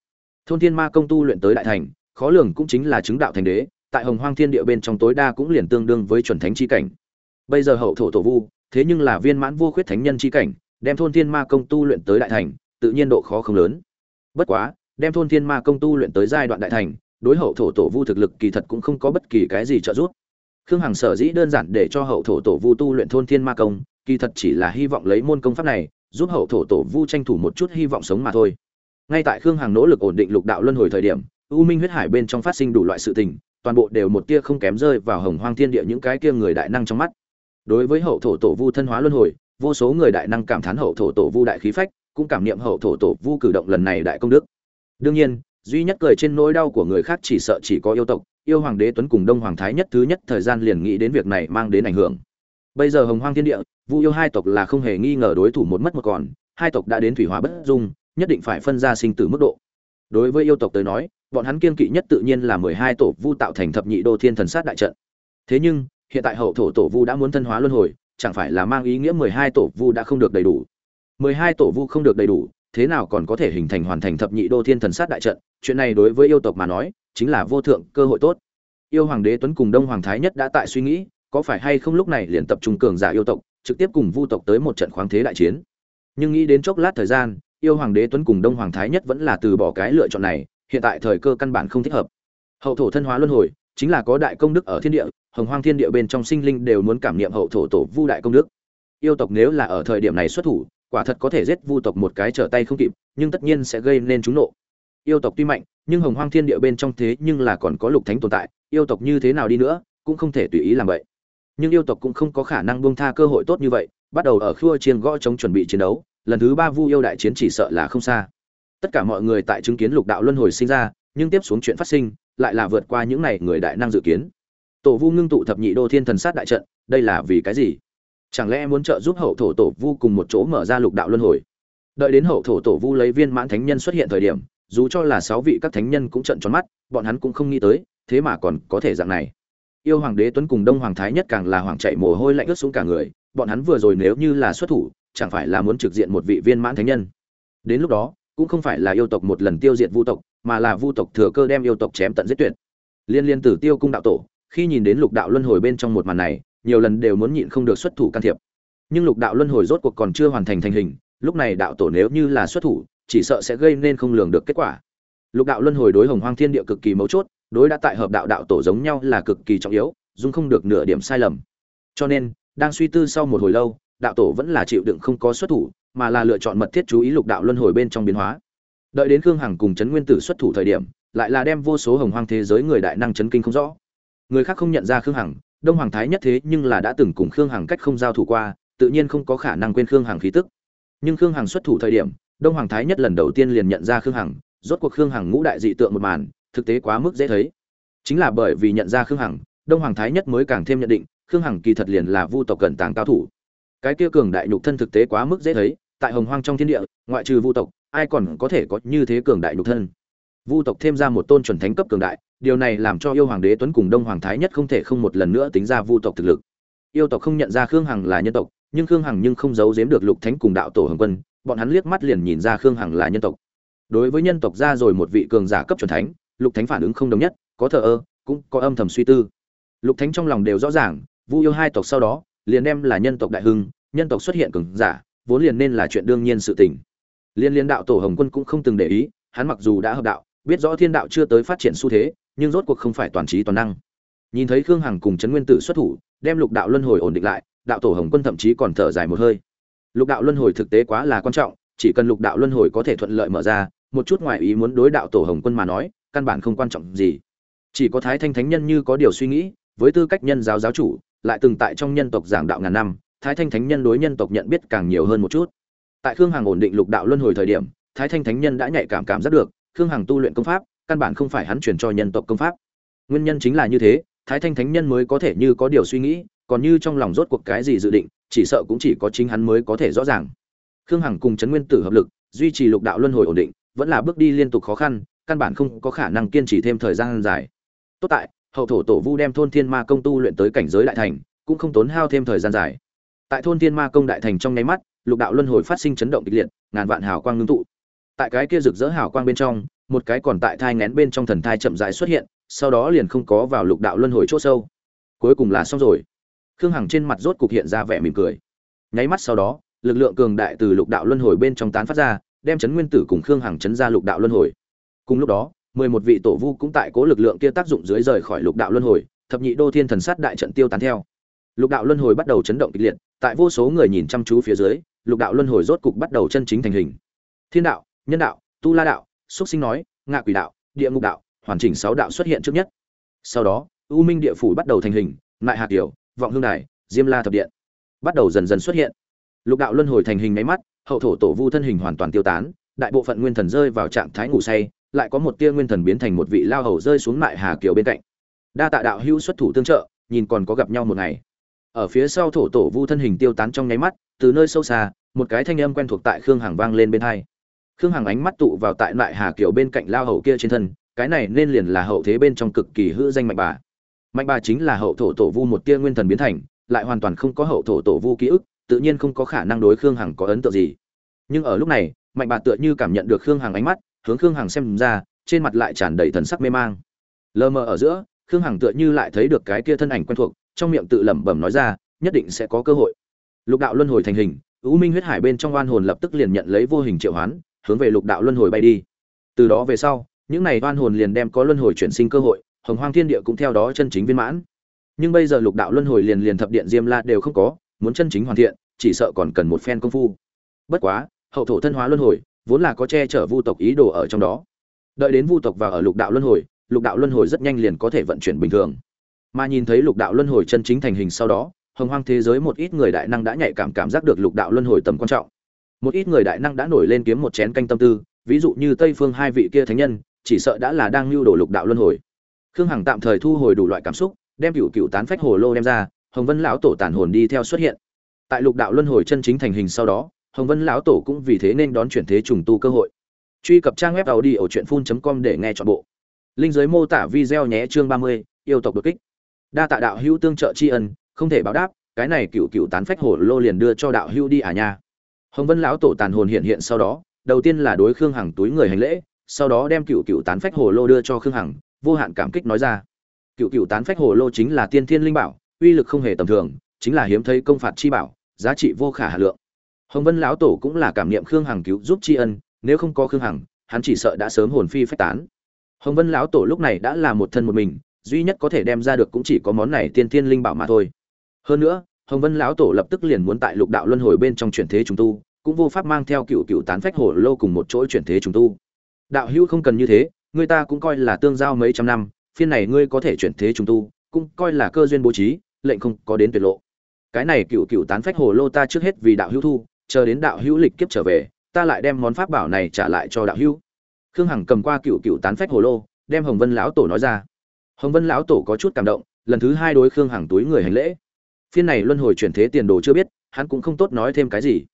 Speaker 1: Thôn thiên ma công tu luyện tới đại thành, khó lường cũng chính là chứng đạo thành đế, tại hồng hoang thiên địa bên trong tối đa cũng liền tương đương với chuẩn thánh chi cảnh. Bây giờ hậu thổ tổ vu, thế nhưng là viên mãn vô khuyết thánh nhân chi cảnh, đem thôn thiên ma công tu luyện tới đại thành, tự nhiên độ khó không lớn. Bất quá, đem thôn thiên ma công tu luyện tới giai đoạn đại thành, đối hậu thổ tổ vu thực lực kỳ thật cũng không có bất kỳ cái gì trợ giúp. Khương hằng sở dĩ đơn giản để cho hậu thổ tổ vu tu luyện thôn thiên ma công, kỳ thật chỉ là hy vọng lấy môn công pháp này giúp hậu thổ tổ vu tranh thủ một chút hy vọng sống mà thôi. Ngay tại khương hằng nỗ lực ổn định lục đạo luân hồi thời điểm, u minh huyết hải bên trong phát sinh đủ loại sự tình, toàn bộ đều một tia không kém rơi vào hồng hoang thiên địa những cái kia người đại năng trong mắt. Đối với hậu thổ tổ vu thân hóa luân hồi, vô số người đại năng cảm thán hậu thổ tổ vu đại khí phách, cũng cảm niệm hậu thổ tổ vu cử động lần này đại công đức. Đương nhiên, duy nhất cười trên nỗi đau của người khác chỉ sợ chỉ có yêu tộc, yêu hoàng đế tuấn cùng đông hoàng thái nhất thứ nhất thời gian liền nghĩ đến việc này mang đến ảnh hưởng. Bây giờ hồng hoang thiên địa vu yêu hai tộc là không hề nghi ngờ đối thủ một mất một còn, hai tộc đã đến thủy hóa bất dung, nhất định phải phân ra sinh tử mức độ. Đối với yêu tộc tới nói, bọn hắn kiên kỵ nhất tự nhiên là mười hai tổ vu tạo thành thập nhị đô thiên thần sát đại trận. Thế nhưng, hiện tại hậu thổ tổ vu đã muốn thân hóa luân hồi, chẳng phải là mang ý nghĩa mười hai tổ vu đã không được đầy đủ? Mười hai tổ vu không được đầy đủ, thế nào còn có thể hình thành hoàn thành thập nhị đô thiên thần sát đại trận? Chuyện này đối với yêu tộc mà nói, chính là vô thượng cơ hội tốt. Yêu hoàng đế tuấn cùng đông hoàng thái nhất đã tại suy nghĩ, có phải hay không lúc này liền tập trung cường giả yêu tộc trực tiếp cùng vu tộc tới một trận khoáng thế đại chiến. Nhưng nghĩ đến chốc lát thời gian, yêu hoàng đế tuấn cùng đông hoàng thái nhất vẫn là từ bỏ cái lựa chọn này, hiện tại thời cơ căn bản không thích hợp. Hậu thổ thân hóa luân hồi, chính là có đại công đức ở thiên địa, hồng hoang thiên địa bên trong sinh linh đều muốn cảm niệm hậu thổ tổ vu đại công đức. Yêu tộc nếu là ở thời điểm này xuất thủ, quả thật có thể giết vu tộc một cái trở tay không kịp, nhưng tất nhiên sẽ gây nên chúng nộ. Yêu tộc tuy mạnh, nhưng hồng hoang thiên địa bên trong thế nhưng là còn có lục thánh tồn tại, yêu tộc như thế nào đi nữa, cũng không thể tùy ý làm vậy nhưng yêu tộc cũng không có khả năng buông tha cơ hội tốt như vậy, bắt đầu ở khua chiên gõ chống chuẩn bị chiến đấu, lần thứ ba vu yêu đại chiến chỉ sợ là không xa. Tất cả mọi người tại chứng kiến lục đạo luân hồi sinh ra, nhưng tiếp xuống chuyện phát sinh, lại là vượt qua những này người đại năng dự kiến. Tổ vu ngưng tụ thập nhị đô thiên thần sát đại trận, đây là vì cái gì? Chẳng lẽ muốn trợ giúp hậu thổ tổ vu cùng một chỗ mở ra lục đạo luân hồi? Đợi đến hậu thổ tổ vu lấy viên mãn thánh nhân xuất hiện thời điểm, dù cho là sáu vị các thánh nhân cũng trợn tròn mắt, bọn hắn cũng không nghĩ tới, thế mà còn có thể dạng này yêu hoàng đế tuấn cùng đông hoàng thái nhất càng là hoàng chạy mồ hôi lạnh ướt xuống cả người, bọn hắn vừa rồi nếu như là xuất thủ, chẳng phải là muốn trực diện một vị viên mãn thánh nhân. Đến lúc đó, cũng không phải là yêu tộc một lần tiêu diệt vu tộc, mà là vu tộc thừa cơ đem yêu tộc chém tận giết tuyệt. Liên liên tử tiêu cung đạo tổ, khi nhìn đến lục đạo luân hồi bên trong một màn này, nhiều lần đều muốn nhịn không được xuất thủ can thiệp. Nhưng lục đạo luân hồi rốt cuộc còn chưa hoàn thành thành hình, lúc này đạo tổ nếu như là xuất thủ, chỉ sợ sẽ gây nên không lường được kết quả. Lục đạo luân hồi đối hồng hoang thiên địa cực kỳ mấu chốt đối đã tại hợp đạo đạo tổ giống nhau là cực kỳ trọng yếu, dung không được nửa điểm sai lầm. Cho nên, đang suy tư sau một hồi lâu, đạo tổ vẫn là chịu đựng không có xuất thủ, mà là lựa chọn mật thiết chú ý lục đạo luân hồi bên trong biến hóa. Đợi đến khương hằng cùng trấn nguyên tử xuất thủ thời điểm, lại là đem vô số hồng hoang thế giới người đại năng chấn kinh không rõ. Người khác không nhận ra khương hằng, đông hoàng thái nhất thế nhưng là đã từng cùng khương hằng cách không giao thủ qua, tự nhiên không có khả năng quên khương hằng khí tức. Nhưng khương hằng xuất thủ thời điểm, đông hoàng thái nhất lần đầu tiên liền nhận ra khương hằng, rốt cuộc khương hằng ngũ đại dị tượng một màn thực tế quá mức dễ thấy. Chính là bởi vì nhận ra khương hằng, đông hoàng thái nhất mới càng thêm nhận định, khương hằng kỳ thật liền là vu tộc cẩn tàng cao thủ. Cái kia cường đại nhục thân thực tế quá mức dễ thấy, tại hồng hoang trong thiên địa, ngoại trừ vu tộc, ai còn có thể có như thế cường đại nhục thân? Vu tộc thêm ra một tôn chuẩn thánh cấp cường đại, điều này làm cho yêu hoàng đế tuấn cùng đông hoàng thái nhất không thể không một lần nữa tính ra vu tộc thực lực. Yêu tộc không nhận ra khương hằng là nhân tộc, nhưng khương hằng nhưng không giấu giếm được lục thánh cùng đạo tổ hồng quân, bọn hắn liếc mắt liền nhìn ra khương hằng là nhân tộc. Đối với nhân tộc ra rồi một vị cường giả cấp chuẩn thánh lục thánh phản ứng không đồng nhất, có thờ ơ, cũng có âm thầm suy tư. Lục thánh trong lòng đều rõ ràng, vu yêu hai tộc sau đó, liền đem là nhân tộc đại hưng, nhân tộc xuất hiện cường giả, vốn liền nên là chuyện đương nhiên sự tình. Liên liên đạo tổ hồng quân cũng không từng để ý, hắn mặc dù đã hợp đạo, biết rõ thiên đạo chưa tới phát triển xu thế, nhưng rốt cuộc không phải toàn trí toàn năng. Nhìn thấy khương hằng cùng trấn nguyên tử xuất thủ, đem lục đạo luân hồi ổn định lại, đạo tổ hồng quân thậm chí còn thở dài một hơi. Lục đạo luân hồi thực tế quá là quan trọng, chỉ cần lục đạo luân hồi có thể thuận lợi mở ra, một chút ngoại ý muốn đối đạo tổ hồng quân mà nói căn bản không quan trọng gì. Chỉ có thái thanh thánh nhân như có điều suy nghĩ, với tư cách nhân giáo giáo chủ, lại từng tại trong nhân tộc giảng đạo ngàn năm, thái thanh thánh nhân đối nhân tộc nhận biết càng nhiều hơn một chút. Tại khương hằng ổn định lục đạo luân hồi thời điểm, thái thanh thánh nhân đã nhạy cảm cảm giác được, khương hằng tu luyện công pháp, căn bản không phải hắn truyền cho nhân tộc công pháp. Nguyên nhân chính là như thế, thái thanh thánh nhân mới có thể như có điều suy nghĩ, còn như trong lòng rốt cuộc cái gì dự định, chỉ sợ cũng chỉ có chính hắn mới có thể rõ ràng. Khương hằng cùng trấn nguyên tử hợp lực, duy trì lục đạo luân hồi ổn định, vẫn là bước đi liên tục khó khăn căn bản không có khả năng kiên trì thêm thời gian dài. Tốt tại, hậu thổ tổ vu đem thôn thiên ma công tu luyện tới cảnh giới đại thành, cũng không tốn hao thêm thời gian dài. Tại thôn thiên ma công đại thành trong nháy mắt, lục đạo luân hồi phát sinh chấn động kịch liệt, ngàn vạn hào quang ngưng tụ. Tại cái kia rực rỡ hào quang bên trong, một cái còn tại thai ngén bên trong thần thai chậm rãi xuất hiện, sau đó liền không có vào lục đạo luân hồi chỗ sâu. Cuối cùng là xong rồi. Khương hằng trên mặt rốt cục hiện ra vẻ mỉm cười. Nháy mắt sau đó, lực lượng cường đại từ lục đạo luân hồi bên trong tán phát ra, đem chấn nguyên tử cùng khương hằng chấn ra lục đạo luân hồi cùng lúc đó, mười một vị tổ vu cũng tại cố lực lượng kia tác dụng dưới rời khỏi lục đạo luân hồi, thập nhị đô thiên thần sát đại trận tiêu tán theo. Lục đạo luân hồi bắt đầu chấn động kịch liệt, tại vô số người nhìn chăm chú phía dưới, lục đạo luân hồi rốt cục bắt đầu chân chính thành hình. Thiên đạo, nhân đạo, tu la đạo xúc sinh nói, ngạ quỷ đạo, địa ngục đạo, hoàn chỉnh sáu đạo xuất hiện trước nhất. Sau đó, u minh địa phủ bắt đầu thành hình lại hạt điều vọng hương đài, diêm la thập điện bắt đầu dần dần xuất hiện. Lục đạo luân hồi thành hình máy mắt, hậu thổ tổ vu thân hình hoàn toàn tiêu tán, đại bộ phận nguyên thần rơi vào trạng thái ngủ say lại có một tia nguyên thần biến thành một vị lao hầu rơi xuống mại hà kiều bên cạnh. Đa tạ đạo hữu xuất thủ tương trợ, nhìn còn có gặp nhau một ngày. Ở phía sau thổ tổ vu thân hình tiêu tán trong nháy mắt, từ nơi sâu xa, một cái thanh âm quen thuộc tại khương hằng vang lên bên hai. Khương hằng ánh mắt tụ vào tại lại hà kiều bên cạnh lao hầu kia trên thân, cái này nên liền là hậu thế bên trong cực kỳ hữu danh mạnh bà. Mạnh bà chính là hậu thổ tổ vu một tia nguyên thần biến thành, lại hoàn toàn không có hậu thổ tổ vu ký ức, tự nhiên không có khả năng đối khương hằng có ấn tượng gì. Nhưng ở lúc này, mạnh bà tựa như cảm nhận được khương hằng ánh mắt hướng khương hằng xem ra, trên mặt lại tràn đầy thần sắc mê mang. Lờ mờ ở giữa, khương hằng tựa như lại thấy được cái kia thân ảnh quen thuộc, trong miệng tự lẩm bẩm nói ra, nhất định sẽ có cơ hội. Lục đạo luân hồi thành hình, u minh huyết hải bên trong oan hồn lập tức liền nhận lấy vô hình triệu hoán, hướng về lục đạo luân hồi bay đi. Từ đó về sau, những này oan hồn liền đem có luân hồi chuyển sinh cơ hội, hồng hoang thiên địa cũng theo đó chân chính viên mãn. Nhưng bây giờ lục đạo luân hồi liền liền thập điện diêm la đều không có, muốn chân chính hoàn thiện, chỉ sợ còn cần một phen công phu. Bất quá, hậu thổ thân hóa luân hồi vốn là có che chở vu tộc ý đồ ở trong đó. Đợi đến vu tộc vào ở lục đạo luân hồi, lục đạo luân hồi rất nhanh liền có thể vận chuyển bình thường. Mà nhìn thấy lục đạo luân hồi chân chính thành hình sau đó, hồng hoang thế giới một ít người đại năng đã nhạy cảm cảm giác được lục đạo luân hồi tầm quan trọng. Một ít người đại năng đã nổi lên kiếm một chén canh tâm tư, ví dụ như tây phương hai vị kia thánh nhân, chỉ sợ đã là đang lưu đổ lục đạo luân hồi. Khương hằng tạm thời thu hồi đủ loại cảm xúc, đem cựu cựu tán phách hồ lô đem ra, hồng vân lão tổ tản hồn đi theo xuất hiện. Tại lục đạo luân hồi chân chính thành hình sau đó hồng vân lão tổ cũng vì thế nên đón chuyển thế trùng tu cơ hội. Truy cập trang web tàu đi ở truyện phun com để nghe chọn bộ. Linh giới mô tả video nhé chương ba mươi, yêu tộc đột kích. Đa tạ đạo hữu tương trợ tri ân, không thể báo đáp, cái này cựu cựu tán phách hồ lô liền đưa cho đạo hữu đi à nha. Hồng vân lão tổ tàn hồn hiện hiện sau đó, đầu tiên là đối khương hằng túi người hành lễ, sau đó đem cựu cựu tán phách hồ lô đưa cho khương hằng, vô hạn cảm kích nói ra. Cựu cựu tán phách hồ lô chính là tiên thiên linh bảo, uy lực không hề tầm thường, chính là hiếm thấy công phạt chi bảo, giá trị vô khả hà lượng hồng vân lão tổ cũng là cảm niệm khương hằng cứu giúp tri ân, nếu không có khương hằng, hắn chỉ sợ đã sớm hồn phi phách tán. Hồng vân lão tổ lúc này đã là một thân một mình, duy nhất có thể đem ra được cũng chỉ có món này tiên thiên linh bảo mà thôi. Hơn nữa, hồng vân lão tổ lập tức liền muốn tại lục đạo luân hồi bên trong chuyển thế trùng tu, cũng vô pháp mang theo cựu cựu tán phách hồ lô cùng một chỗ chuyển thế trùng tu. Đạo hữu không cần như thế, người ta cũng coi là tương giao mấy trăm năm, phiên này ngươi có thể chuyển thế trùng tu, cũng coi là cơ duyên bố trí, lệnh không có đến tuyệt lộ. Cái này cựu cựu tán phách hồ lô ta trước hết vì đạo hữu thu chờ đến đạo hữu lịch kiếp trở về, ta lại đem món pháp bảo này trả lại cho đạo hữu. Khương hằng cầm qua cựu cựu tán phách hồ lô, đem hồng vân lão tổ nói ra. Hồng vân lão tổ có chút cảm động, lần thứ hai đối khương hằng túi người hành lễ. Phiên này luân hồi chuyển thế tiền đồ chưa biết, hắn cũng không tốt nói thêm cái gì.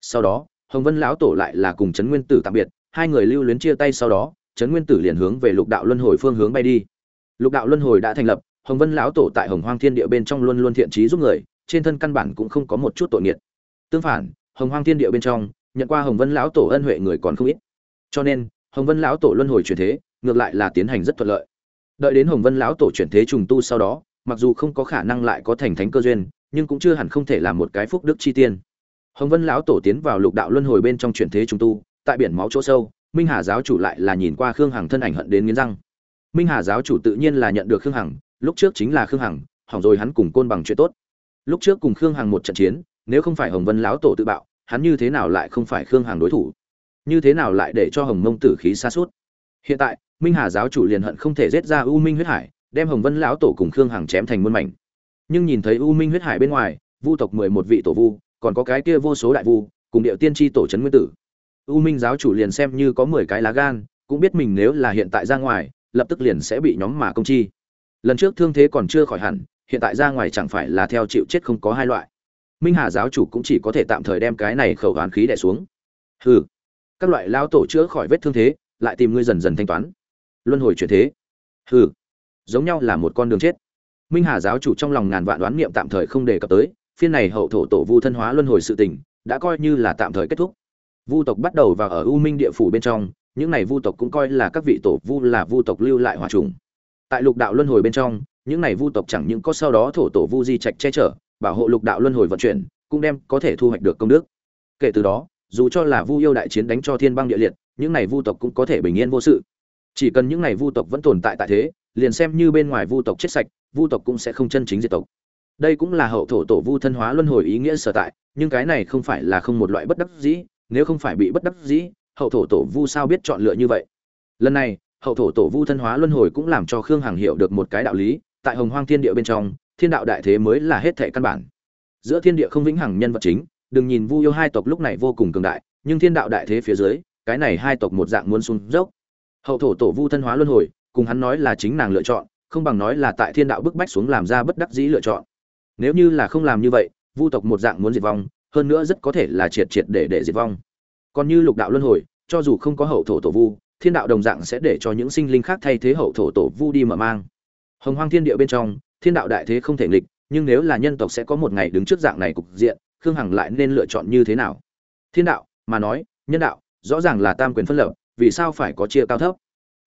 Speaker 1: Sau đó, hồng vân lão tổ lại là cùng trấn nguyên tử tạm biệt, hai người lưu luyến chia tay sau đó, trấn nguyên tử liền hướng về lục đạo luân hồi phương hướng bay đi. Lục đạo luân hồi đã thành lập, hồng vân lão tổ tại hồng hoang thiên địa bên trong luôn luôn thiện trí giúp người, trên thân căn bản cũng không có một chút tội nghiệt tương phản hồng hoang thiên địa bên trong, nhận qua hồng vân lão tổ ân huệ người còn không ít. Cho nên, hồng vân lão tổ luân hồi chuyển thế, ngược lại là tiến hành rất thuận lợi. Đợi đến hồng vân lão tổ chuyển thế trùng tu sau đó, mặc dù không có khả năng lại có thành thánh cơ duyên, nhưng cũng chưa hẳn không thể làm một cái phúc đức chi tiên. Hồng vân lão tổ tiến vào lục đạo luân hồi bên trong chuyển thế trùng tu, tại biển máu chỗ sâu, minh hà giáo chủ lại là nhìn qua khương hằng thân ảnh hận đến nghiến răng. Minh hà giáo chủ tự nhiên là nhận được khương hằng, lúc trước chính là khương hằng, hỏng rồi hắn cùng côn bằng chuyện tốt. Lúc trước cùng khương hằng một trận chiến nếu không phải hồng vân lão tổ tự bạo, hắn như thế nào lại không phải khương hằng đối thủ? Như thế nào lại để cho hồng mông tử khí xa suốt hiện tại, minh hà giáo chủ liền hận không thể giết ra u minh huyết hải, đem hồng vân lão tổ cùng khương hằng chém thành muôn mảnh. Nhưng nhìn thấy u minh huyết hải bên ngoài, vu tộc mười một vị tổ vu, còn có cái kia vô số đại vu, cùng điệu tiên tri tổ trấn nguyên tử. U minh giáo chủ liền xem như có mười cái lá gan, cũng biết mình nếu là hiện tại ra ngoài, lập tức liền sẽ bị nhóm mà công chi. Lần trước thương thế còn chưa khỏi hẳn, hiện tại ra ngoài chẳng phải là theo chịu chết không có hai loại minh hà giáo chủ cũng chỉ có thể tạm thời đem cái này khẩu hoán khí đẻ xuống. Hừ, các loại lao tổ chữa khỏi vết thương thế, lại tìm ngươi dần dần thanh toán. Luân hồi chuyển thế. Hừ, giống nhau là một con đường chết. Minh hà giáo chủ trong lòng ngàn vạn đoán niệm tạm thời không đề cập tới, phiên này hậu thổ tổ vu thân hóa luân hồi sự tình, đã coi như là tạm thời kết thúc. Vu tộc bắt đầu vào ở u minh địa phủ bên trong, những này vu tộc cũng coi là các vị tổ vu là vu tộc lưu lại hòa trùng. Tại lục đạo luân hồi bên trong, những này vu tộc chẳng những có sau đó thổ tổ vu di trạch che chở bảo hộ lục đạo luân hồi vận chuyển, cũng đem có thể thu hoạch được công đức. Kể từ đó, dù cho là vu yêu đại chiến đánh cho thiên băng địa liệt, những này vu tộc cũng có thể bình yên vô sự. Chỉ cần những này vu tộc vẫn tồn tại tại thế, liền xem như bên ngoài vu tộc chết sạch, vu tộc cũng sẽ không chân chính diệt tộc. Đây cũng là hậu thổ tổ vu thân hóa luân hồi ý nghĩa sở tại, nhưng cái này không phải là không một loại bất đắc dĩ, nếu không phải bị bất đắc dĩ, hậu thổ tổ vu sao biết chọn lựa như vậy? Lần này, hậu thổ tổ vu thân hóa luân hồi cũng làm cho khương hằng hiểu được một cái đạo lý, tại hồng hoang thiên địa bên trong thiên đạo đại thế mới là hết thệ căn bản. Giữa thiên địa không vĩnh hằng nhân vật chính, đừng nhìn vu yêu hai tộc lúc này vô cùng cường đại, nhưng thiên đạo đại thế phía dưới, cái này hai tộc một dạng muốn xuống dốc. Hậu thổ tổ vu thân hóa luân hồi, cùng hắn nói là chính nàng lựa chọn, không bằng nói là tại thiên đạo bức bách xuống làm ra bất đắc dĩ lựa chọn. Nếu như là không làm như vậy, vu tộc một dạng muốn diệt vong, hơn nữa rất có thể là triệt triệt để để diệt vong. Còn như lục đạo luân hồi, cho dù không có hậu thổ tổ vu, thiên đạo đồng dạng sẽ để cho những sinh linh khác thay thế hậu thổ tổ vu đi mở mang. Hồng hoang thiên địa bên trong thiên đạo đại thế không thể nghịch, nhưng nếu là nhân tộc sẽ có một ngày đứng trước dạng này cục diện, khương hằng lại nên lựa chọn như thế nào? Thiên đạo, mà nói, nhân đạo, rõ ràng là tam quyền phân lập, vì sao phải có chia cao thấp?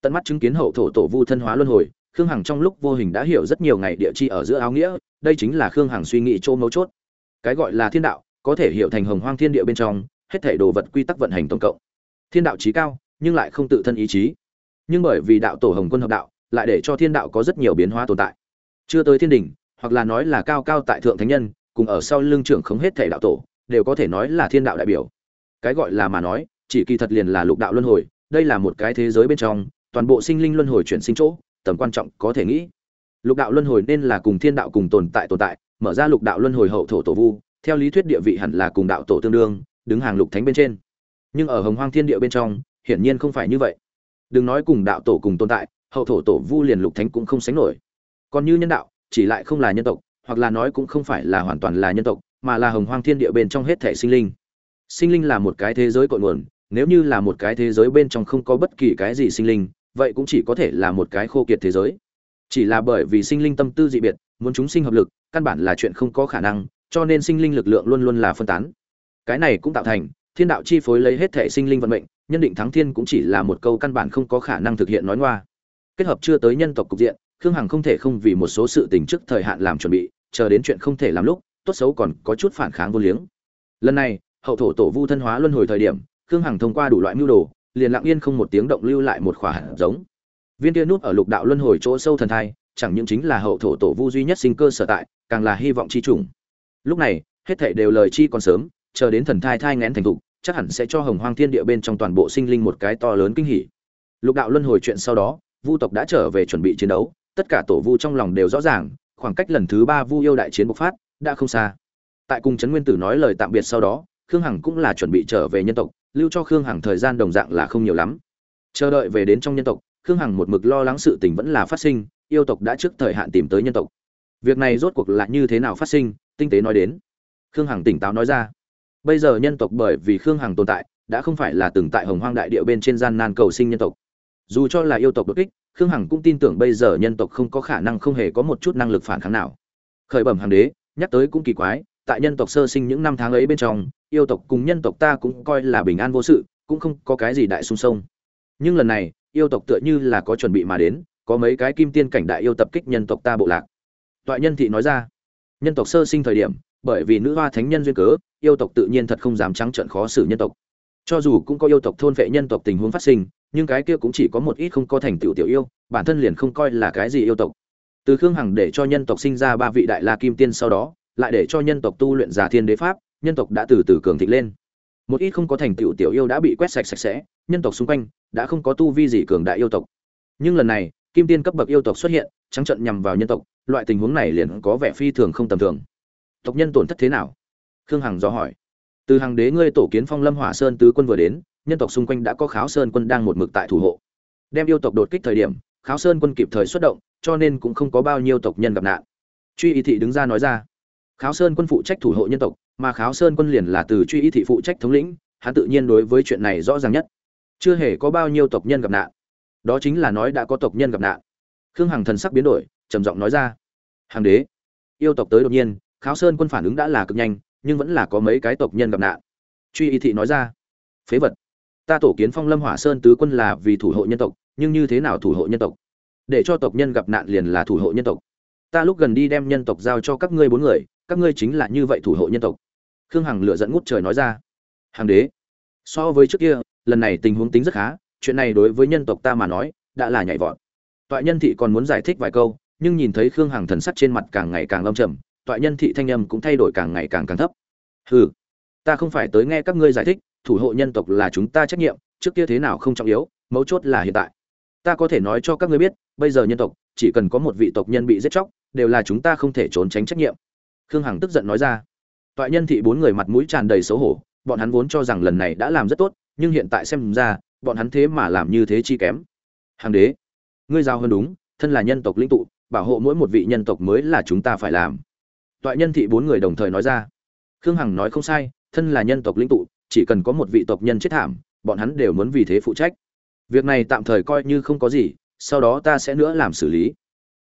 Speaker 1: Tận mắt chứng kiến hậu thổ tổ vu thân hóa luân hồi, khương hằng trong lúc vô hình đã hiểu rất nhiều ngày địa chi ở giữa áo nghĩa, đây chính là khương hằng suy nghĩ chỗ mấu chốt. Cái gọi là thiên đạo, có thể hiểu thành hồng hoang thiên địa bên trong, hết thể đồ vật quy tắc vận hành tổng cộng. Thiên đạo trí cao, nhưng lại không tự thân ý chí. Nhưng bởi vì đạo tổ hồng quân hợp đạo, lại để cho thiên đạo có rất nhiều biến hóa tồn tại chưa tới thiên đình hoặc là nói là cao cao tại thượng thánh nhân, cùng ở sau lưng trưởng không hết thể đạo tổ, đều có thể nói là thiên đạo đại biểu. Cái gọi là mà nói, chỉ kỳ thật liền là lục đạo luân hồi, đây là một cái thế giới bên trong, toàn bộ sinh linh luân hồi chuyển sinh chỗ, tầm quan trọng có thể nghĩ. Lục đạo luân hồi nên là cùng thiên đạo cùng tồn tại tồn tại, mở ra lục đạo luân hồi hậu thổ tổ vu, theo lý thuyết địa vị hẳn là cùng đạo tổ tương đương, đứng hàng lục thánh bên trên. Nhưng ở hồng hoang thiên địa bên trong, hiển nhiên không phải như vậy. Đừng nói cùng đạo tổ cùng tồn tại, hậu thổ tổ vu liền lục thánh cũng không sánh nổi còn như nhân đạo, chỉ lại không là nhân tộc, hoặc là nói cũng không phải là hoàn toàn là nhân tộc, mà là hồng hoang thiên địa bên trong hết thể sinh linh. Sinh linh là một cái thế giới cội nguồn, nếu như là một cái thế giới bên trong không có bất kỳ cái gì sinh linh, vậy cũng chỉ có thể là một cái khô kiệt thế giới. Chỉ là bởi vì sinh linh tâm tư dị biệt, muốn chúng sinh hợp lực, căn bản là chuyện không có khả năng, cho nên sinh linh lực lượng luôn luôn là phân tán. Cái này cũng tạo thành, thiên đạo chi phối lấy hết thể sinh linh vận mệnh, nhân định thắng thiên cũng chỉ là một câu căn bản không có khả năng thực hiện nói ngoa. Kết hợp chưa tới nhân tộc cục diện khương hằng không thể không vì một số sự tình trước thời hạn làm chuẩn bị, chờ đến chuyện không thể làm lúc, tốt xấu còn có chút phản kháng vô liếng. Lần này, hậu thổ tổ vu thân hóa luân hồi thời điểm, khương hằng thông qua đủ loại mưu đồ, liền lặng yên không một tiếng động lưu lại một khỏa hạt giống. Viên kia núp ở lục đạo luân hồi chỗ sâu thần thai, chẳng những chính là hậu thổ tổ vu duy nhất sinh cơ sở tại, càng là hy vọng chi trùng. Lúc này, hết thảy đều lời chi còn sớm, chờ đến thần thai thai ngén thành thục, chắc hẳn sẽ cho hồng hoang thiên địa bên trong toàn bộ sinh linh một cái to lớn kinh hỉ. Lục đạo luân hồi chuyện sau đó, vu tộc đã trở về chuẩn bị chiến đấu tất cả tổ vu trong lòng đều rõ ràng, khoảng cách lần thứ ba vu yêu đại chiến bộc phát đã không xa. Tại cùng trấn nguyên tử nói lời tạm biệt sau đó, khương hằng cũng là chuẩn bị trở về nhân tộc, lưu cho khương hằng thời gian đồng dạng là không nhiều lắm. Chờ đợi về đến trong nhân tộc, khương hằng một mực lo lắng sự tình vẫn là phát sinh, yêu tộc đã trước thời hạn tìm tới nhân tộc. Việc này rốt cuộc là như thế nào phát sinh, tinh tế nói đến. Khương hằng tỉnh táo nói ra. Bây giờ nhân tộc bởi vì khương hằng tồn tại, đã không phải là từng tại hồng hoang đại địa bên trên gian nan cầu sinh nhân tộc. Dù cho là yêu tộc đột kích khương hằng cũng tin tưởng bây giờ nhân tộc không có khả năng không hề có một chút năng lực phản kháng nào. Khởi bẩm hàng đế, nhắc tới cũng kỳ quái, tại nhân tộc sơ sinh những năm tháng ấy bên trong, yêu tộc cùng nhân tộc ta cũng coi là bình an vô sự, cũng không có cái gì đại sung sông. Nhưng lần này, yêu tộc tựa như là có chuẩn bị mà đến, có mấy cái kim tiên cảnh đại yêu tập kích nhân tộc ta bộ lạc. Toại nhân thị nói ra, nhân tộc sơ sinh thời điểm, bởi vì nữ hoa thánh nhân duyên cớ, yêu tộc tự nhiên thật không dám trắng trợn khó xử nhân tộc. Cho dù cũng có yêu tộc thôn vệ nhân tộc tình huống phát sinh nhưng cái kia cũng chỉ có một ít không có thành tựu tiểu yêu, bản thân liền không coi là cái gì yêu tộc. Từ khương hằng để cho nhân tộc sinh ra ba vị đại la kim tiên sau đó, lại để cho nhân tộc tu luyện giả thiên đế pháp, nhân tộc đã từ từ cường thịnh lên. Một ít không có thành tựu tiểu yêu đã bị quét sạch sạch sẽ, nhân tộc xung quanh đã không có tu vi gì cường đại yêu tộc. Nhưng lần này, kim tiên cấp bậc yêu tộc xuất hiện, trắng trận nhằm vào nhân tộc, loại tình huống này liền có vẻ phi thường không tầm thường. Tộc nhân tổn thất thế nào? Khương hằng do hỏi. Từ hàng đế ngươi tổ kiến phong lâm hỏa sơn tứ quân vừa đến nhân tộc xung quanh đã có kháo sơn quân đang một mực tại thủ hộ. Đem yêu tộc đột kích thời điểm, kháo sơn quân kịp thời xuất động, cho nên cũng không có bao nhiêu tộc nhân gặp nạn. Truy y thị đứng ra nói ra, kháo sơn quân phụ trách thủ hộ nhân tộc, mà kháo sơn quân liền là từ truy y thị phụ trách thống lĩnh, hắn tự nhiên đối với chuyện này rõ ràng nhất. Chưa hề có bao nhiêu tộc nhân gặp nạn. Đó chính là nói đã có tộc nhân gặp nạn. Khương hằng thần sắc biến đổi, trầm giọng nói ra hàng đế, yêu tộc tới đột nhiên, kháo sơn quân phản ứng đã là cực nhanh, nhưng vẫn là có mấy cái tộc nhân gặp nạn. Truy y thị nói ra, phế vật ta tổ kiến phong lâm hỏa sơn tứ quân là vì thủ hộ nhân tộc, nhưng như thế nào thủ hộ nhân tộc? Để cho tộc nhân gặp nạn liền là thủ hộ nhân tộc. Ta lúc gần đi đem nhân tộc giao cho các ngươi bốn người, các ngươi chính là như vậy thủ hộ nhân tộc. Khương hằng lựa dẫn ngút trời nói ra. Hàng đế, so với trước kia, lần này tình huống tính rất khá, chuyện này đối với nhân tộc ta mà nói, đã là nhảy vọt. Toại nhân thị còn muốn giải thích vài câu, nhưng nhìn thấy khương hằng thần sắc trên mặt càng ngày càng lâm trầm, toại nhân thị thanh âm cũng thay đổi càng ngày càng càng thấp. Hừ, ta không phải tới nghe các ngươi giải thích thủ hộ nhân tộc là chúng ta trách nhiệm, trước kia thế nào không trọng yếu, mấu chốt là hiện tại. Ta có thể nói cho các ngươi biết, bây giờ nhân tộc, chỉ cần có một vị tộc nhân bị giết chóc, đều là chúng ta không thể trốn tránh trách nhiệm. Khương hằng tức giận nói ra. Toại nhân thị bốn người mặt mũi tràn đầy xấu hổ, bọn hắn vốn cho rằng lần này đã làm rất tốt, nhưng hiện tại xem ra, bọn hắn thế mà làm như thế chi kém. Hàng đế, ngươi giao hơn đúng, thân là nhân tộc linh tụ, bảo hộ mỗi một vị nhân tộc mới là chúng ta phải làm. Toại nhân thị bốn người đồng thời nói ra. Khương hằng nói không sai, thân là nhân tộc linh tụ chỉ cần có một vị tộc nhân chết thảm bọn hắn đều muốn vì thế phụ trách. Việc này tạm thời coi như không có gì sau đó ta sẽ nữa làm xử lý.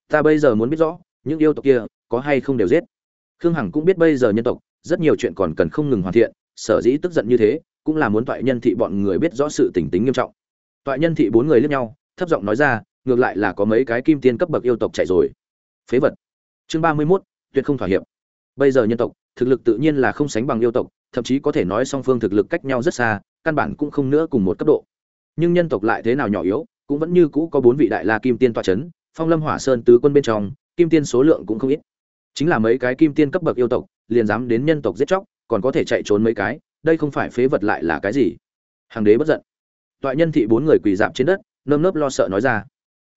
Speaker 1: Ta bây giờ muốn biết rõ những yêu tộc kia có hay không đều giết. Khương hằng cũng biết bây giờ nhân tộc rất nhiều chuyện còn cần không ngừng hoàn thiện sở dĩ tức giận như thế cũng là muốn toại nhân thị bọn người biết rõ sự tình tính nghiêm trọng. Toại nhân thị bốn người liếc nhau thấp giọng nói ra ngược lại là có mấy cái kim tiên cấp bậc yêu tộc chạy rồi. Phế vật. Chương ba mươi 31, tuyệt không thỏa hiệp. Bây giờ nhân tộc thực lực tự nhiên là không sánh bằng yêu tộc thậm chí có thể nói song phương thực lực cách nhau rất xa, căn bản cũng không nữa cùng một cấp độ. Nhưng nhân tộc lại thế nào nhỏ yếu, cũng vẫn như cũ có bốn vị đại la kim tiên tọa chấn, phong lâm hỏa sơn tứ quân bên trong, kim tiên số lượng cũng không ít. Chính là mấy cái kim tiên cấp bậc yêu tộc, liền dám đến nhân tộc giết chóc, còn có thể chạy trốn mấy cái, đây không phải phế vật lại là cái gì? Hàng đế bất giận. Toại nhân thị bốn người quỳ dạp trên đất, nơm nớp lo sợ nói ra.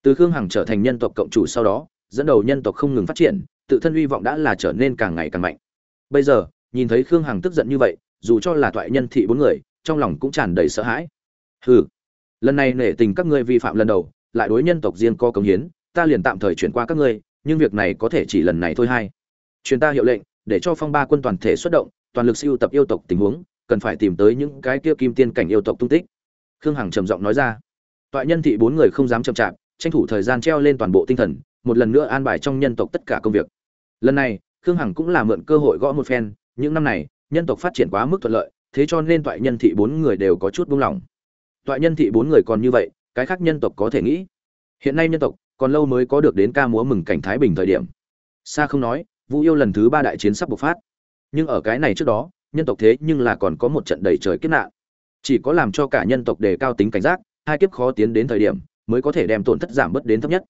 Speaker 1: Từ khương hằng trở thành nhân tộc cộng chủ sau đó, dẫn đầu nhân tộc không ngừng phát triển, tự thân hy vọng đã là trở nên càng ngày càng mạnh. Bây giờ nhìn thấy khương hằng tức giận như vậy, dù cho là toại nhân thị bốn người, trong lòng cũng tràn đầy sợ hãi. Hừ, lần này nể tình các ngươi vi phạm lần đầu, lại đối nhân tộc riêng co cống hiến, ta liền tạm thời chuyển qua các ngươi, nhưng việc này có thể chỉ lần này thôi hay. Truyền ta hiệu lệnh, để cho phong ba quân toàn thể xuất động, toàn lực siêu tập yêu tộc tình huống, cần phải tìm tới những cái kia kim tiên cảnh yêu tộc tung tích. Khương hằng trầm giọng nói ra. Toại nhân thị bốn người không dám chậm chạp, tranh thủ thời gian treo lên toàn bộ tinh thần, một lần nữa an bài trong nhân tộc tất cả công việc. Lần này, khương hằng cũng là mượn cơ hội gõ một phen những năm này, nhân tộc phát triển quá mức thuận lợi, thế cho nên toại nhân thị bốn người đều có chút buông lỏng. Toại nhân thị bốn người còn như vậy, cái khác nhân tộc có thể nghĩ. Hiện nay nhân tộc còn lâu mới có được đến ca múa mừng cảnh thái bình thời điểm. Xa không nói, vũ yêu lần thứ ba đại chiến sắp bộc phát. Nhưng ở cái này trước đó, nhân tộc thế nhưng là còn có một trận đầy trời kiếp nạn. Chỉ có làm cho cả nhân tộc đề cao tính cảnh giác, hai kiếp khó tiến đến thời điểm, mới có thể đem tổn thất giảm bớt đến thấp nhất.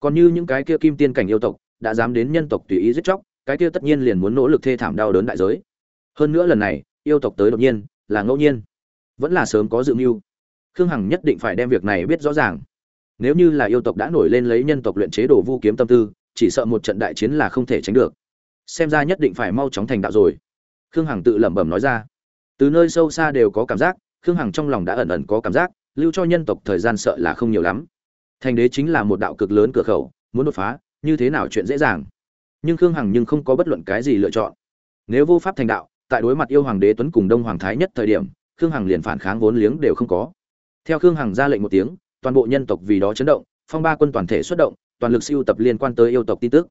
Speaker 1: Còn như những cái kia kim tiên cảnh yêu tộc, đã dám đến nhân tộc tùy ý giết chóc cái kia tất nhiên liền muốn nỗ lực thê thảm đau đớn đại giới. Hơn nữa lần này, yêu tộc tới đột nhiên, là ngẫu nhiên. Vẫn là sớm có dự mưu. Khương hằng nhất định phải đem việc này biết rõ ràng. Nếu như là yêu tộc đã nổi lên lấy nhân tộc luyện chế đồ vu kiếm tâm tư, chỉ sợ một trận đại chiến là không thể tránh được. Xem ra nhất định phải mau chóng thành đạo rồi. Khương hằng tự lẩm bẩm nói ra. Từ nơi sâu xa đều có cảm giác, khương hằng trong lòng đã ẩn ẩn có cảm giác, lưu cho nhân tộc thời gian sợ là không nhiều lắm. Thành đế chính là một đạo cực lớn cửa khẩu, muốn đột phá, như thế nào chuyện dễ dàng nhưng khương hằng nhưng không có bất luận cái gì lựa chọn. Nếu vô pháp thành đạo, tại đối mặt yêu hoàng đế tuấn cùng đông hoàng thái nhất thời điểm, khương hằng liền phản kháng vốn liếng đều không có. Theo khương hằng ra lệnh một tiếng, toàn bộ nhân tộc vì đó chấn động, phong ba quân toàn thể xuất động, toàn lực siêu tập liên quan tới yêu tộc tin tức.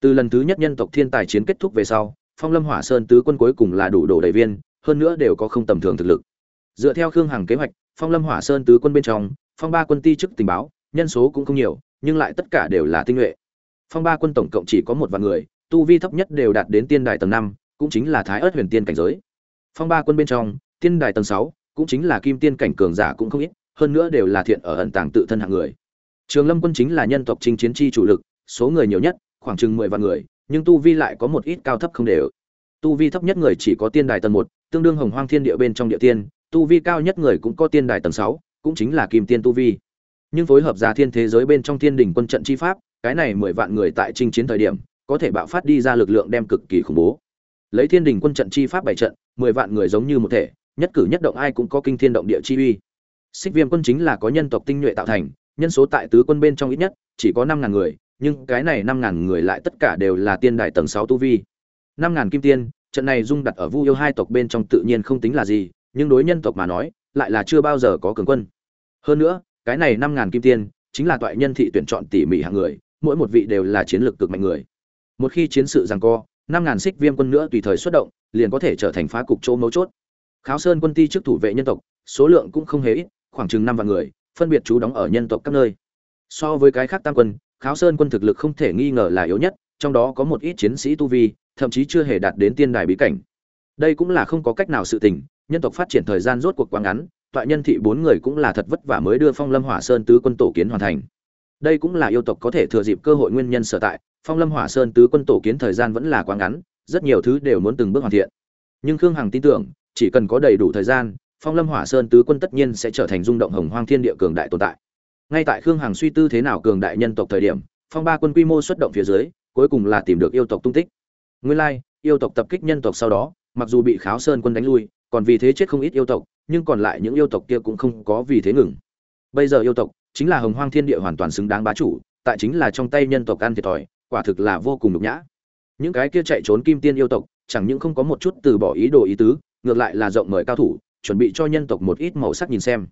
Speaker 1: Từ lần thứ nhất nhân tộc thiên tài chiến kết thúc về sau, phong lâm hỏa sơn tứ quân cuối cùng là đủ đổ đầy viên, hơn nữa đều có không tầm thường thực lực. Dựa theo khương hằng kế hoạch, phong lâm hỏa sơn tứ quân bên trong, phong ba quân ti chức tình báo, nhân số cũng không nhiều, nhưng lại tất cả đều là tinh nhuệ phong ba quân tổng cộng chỉ có một vạn người, tu vi thấp nhất đều đạt đến tiên đài tầng năm, cũng chính là thái ớt huyền tiên cảnh giới. Phong ba quân bên trong, tiên đài tầng sáu, cũng chính là kim tiên cảnh cường giả cũng không ít, hơn nữa đều là thiện ở ẩn tàng tự thân hạng người. Trường lâm quân chính là nhân tộc chinh chiến chi chủ lực, số người nhiều nhất, khoảng chừng mười vạn người, nhưng tu vi lại có một ít cao thấp không đều. Tu vi thấp nhất người chỉ có tiên đài tầng một, tương đương hồng hoang thiên địa bên trong địa tiên, tu vi cao nhất người cũng có tiên đài tầng sáu, cũng chính là kim tiên tu vi. Nhưng phối hợp ra thiên thế giới bên trong thiên đình quân trận chi pháp cái này mười vạn người tại chinh chiến thời điểm, có thể bạo phát đi ra lực lượng đem cực kỳ khủng bố. Lấy thiên đình quân trận chi pháp bảy trận, mười vạn người giống như một thể, nhất cử nhất động ai cũng có kinh thiên động địa chi uy. Xích viêm quân chính là có nhân tộc tinh nhuệ tạo thành, nhân số tại tứ quân bên trong ít nhất, chỉ có năm ngàn người, nhưng cái này năm ngàn người lại tất cả đều là tiên đại tầng sáu tu vi. Năm ngàn kim tiên, trận này dung đặt ở vu yêu hai tộc bên trong tự nhiên không tính là gì, nhưng đối nhân tộc mà nói, lại là chưa bao giờ có cường quân. Hơn nữa, cái này năm ngàn kim tiên, chính là toại nhân thị tuyển chọn tỉ mỉ hàng người mỗi một vị đều là chiến lược cực mạnh người. Một khi chiến sự giằng co, năm ngàn xích viêm quân nữa tùy thời xuất động, liền có thể trở thành phá cục chỗ mấu chốt. Kháo sơn quân ti trước thủ vệ nhân tộc, số lượng cũng không hề ít, khoảng chừng năm vạn người, phân biệt trú đóng ở nhân tộc các nơi. So với cái khác tam quân, kháo sơn quân thực lực không thể nghi ngờ là yếu nhất, trong đó có một ít chiến sĩ tu vi, thậm chí chưa hề đạt đến tiên đài bí cảnh. Đây cũng là không có cách nào sự tình, nhân tộc phát triển thời gian rốt cuộc quá ngắn, toại nhân thị bốn người cũng là thật vất vả mới đưa phong lâm hỏa sơn tứ quân tổ kiến hoàn thành đây cũng là yêu tộc có thể thừa dịp cơ hội nguyên nhân sở tại, phong lâm hỏa sơn tứ quân tổ kiến thời gian vẫn là quá ngắn, rất nhiều thứ đều muốn từng bước hoàn thiện. Nhưng khương hằng tin tưởng, chỉ cần có đầy đủ thời gian, phong lâm hỏa sơn tứ quân tất nhiên sẽ trở thành rung động hồng hoang thiên địa cường đại tồn tại. Ngay tại khương hằng suy tư thế nào cường đại nhân tộc thời điểm, phong ba quân quy mô xuất động phía dưới, cuối cùng là tìm được yêu tộc tung tích. Nguyên lai, yêu tộc tập kích nhân tộc sau đó, mặc dù bị kháo sơn quân đánh lui, còn vì thế chết không ít yêu tộc, nhưng còn lại những yêu tộc kia cũng không có vì thế ngừng. Bây giờ yêu tộc chính là hồng hoang thiên địa hoàn toàn xứng đáng bá chủ, tại chính là trong tay nhân tộc ăn thiệt thòi, quả thực là vô cùng nhục nhã. Những cái kia chạy trốn kim tiên yêu tộc, chẳng những không có một chút từ bỏ ý đồ ý tứ, ngược lại là rộng mời cao thủ, chuẩn bị cho nhân tộc một ít màu sắc nhìn xem.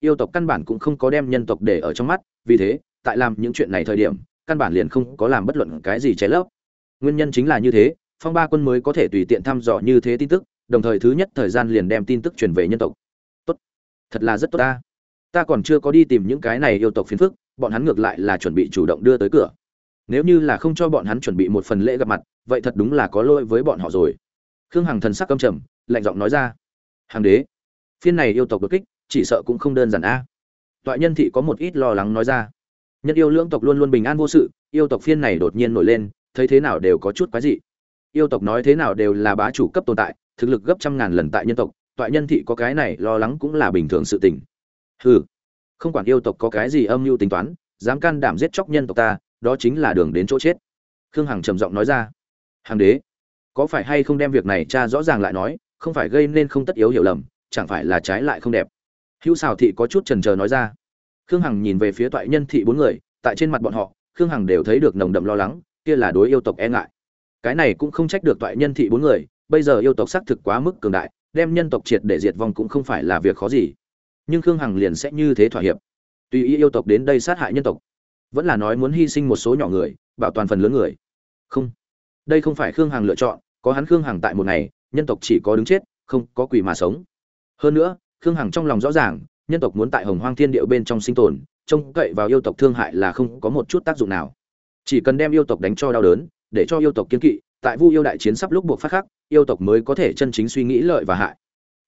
Speaker 1: Yêu tộc căn bản cũng không có đem nhân tộc để ở trong mắt, vì thế, tại làm những chuyện này thời điểm, căn bản liền không có làm bất luận cái gì trái lấp. Nguyên nhân chính là như thế, phong ba quân mới có thể tùy tiện thăm dò như thế tin tức, đồng thời thứ nhất thời gian liền đem tin tức truyền về nhân tộc. Tốt. Thật là rất tốt ta ta còn chưa có đi tìm những cái này yêu tộc phiền phức, bọn hắn ngược lại là chuẩn bị chủ động đưa tới cửa. Nếu như là không cho bọn hắn chuẩn bị một phần lễ gặp mặt, vậy thật đúng là có lỗi với bọn họ rồi. Khương hằng thần sắc căm trầm, lạnh giọng nói ra. Hàng đế, phiên này yêu tộc đột kích, chỉ sợ cũng không đơn giản a. Toại nhân thị có một ít lo lắng nói ra. Nhân yêu lưỡng tộc luôn luôn bình an vô sự, yêu tộc phiên này đột nhiên nổi lên, thấy thế nào đều có chút quái dị. Yêu tộc nói thế nào đều là bá chủ cấp tồn tại, thực lực gấp trăm ngàn lần tại nhân tộc, toại nhân thị có cái này lo lắng cũng là bình thường sự tình hừ, không quản yêu tộc có cái gì âm mưu tính toán, dám can đảm giết chóc nhân tộc ta, đó chính là đường đến chỗ chết. Khương hằng trầm giọng nói ra. Hàng đế, có phải hay không đem việc này cha rõ ràng lại nói, không phải gây nên không tất yếu hiểu lầm, chẳng phải là trái lại không đẹp. Hữu xào thị có chút trần trờ nói ra. Khương hằng nhìn về phía toại nhân thị bốn người, tại trên mặt bọn họ, khương hằng đều thấy được nồng đậm lo lắng, kia là đối yêu tộc e ngại. Cái này cũng không trách được toại nhân thị bốn người, bây giờ yêu tộc xác thực quá mức cường đại, đem nhân tộc triệt để diệt vong cũng không phải là việc khó gì nhưng khương hằng liền sẽ như thế thỏa hiệp. Tùy ý yêu tộc đến đây sát hại nhân tộc, vẫn là nói muốn hy sinh một số nhỏ người, bảo toàn phần lớn người. Không, đây không phải khương hằng lựa chọn, có hắn khương hằng tại một ngày, nhân tộc chỉ có đứng chết, không có quỷ mà sống. Hơn nữa, khương hằng trong lòng rõ ràng, nhân tộc muốn tại hồng hoang thiên điệu bên trong sinh tồn, trông cậy vào yêu tộc thương hại là không có một chút tác dụng nào. Chỉ cần đem yêu tộc đánh cho đau đớn, để cho yêu tộc kiên kỵ, tại vu yêu đại chiến sắp lúc buộc phát khắc, yêu tộc mới có thể chân chính suy nghĩ lợi và hại.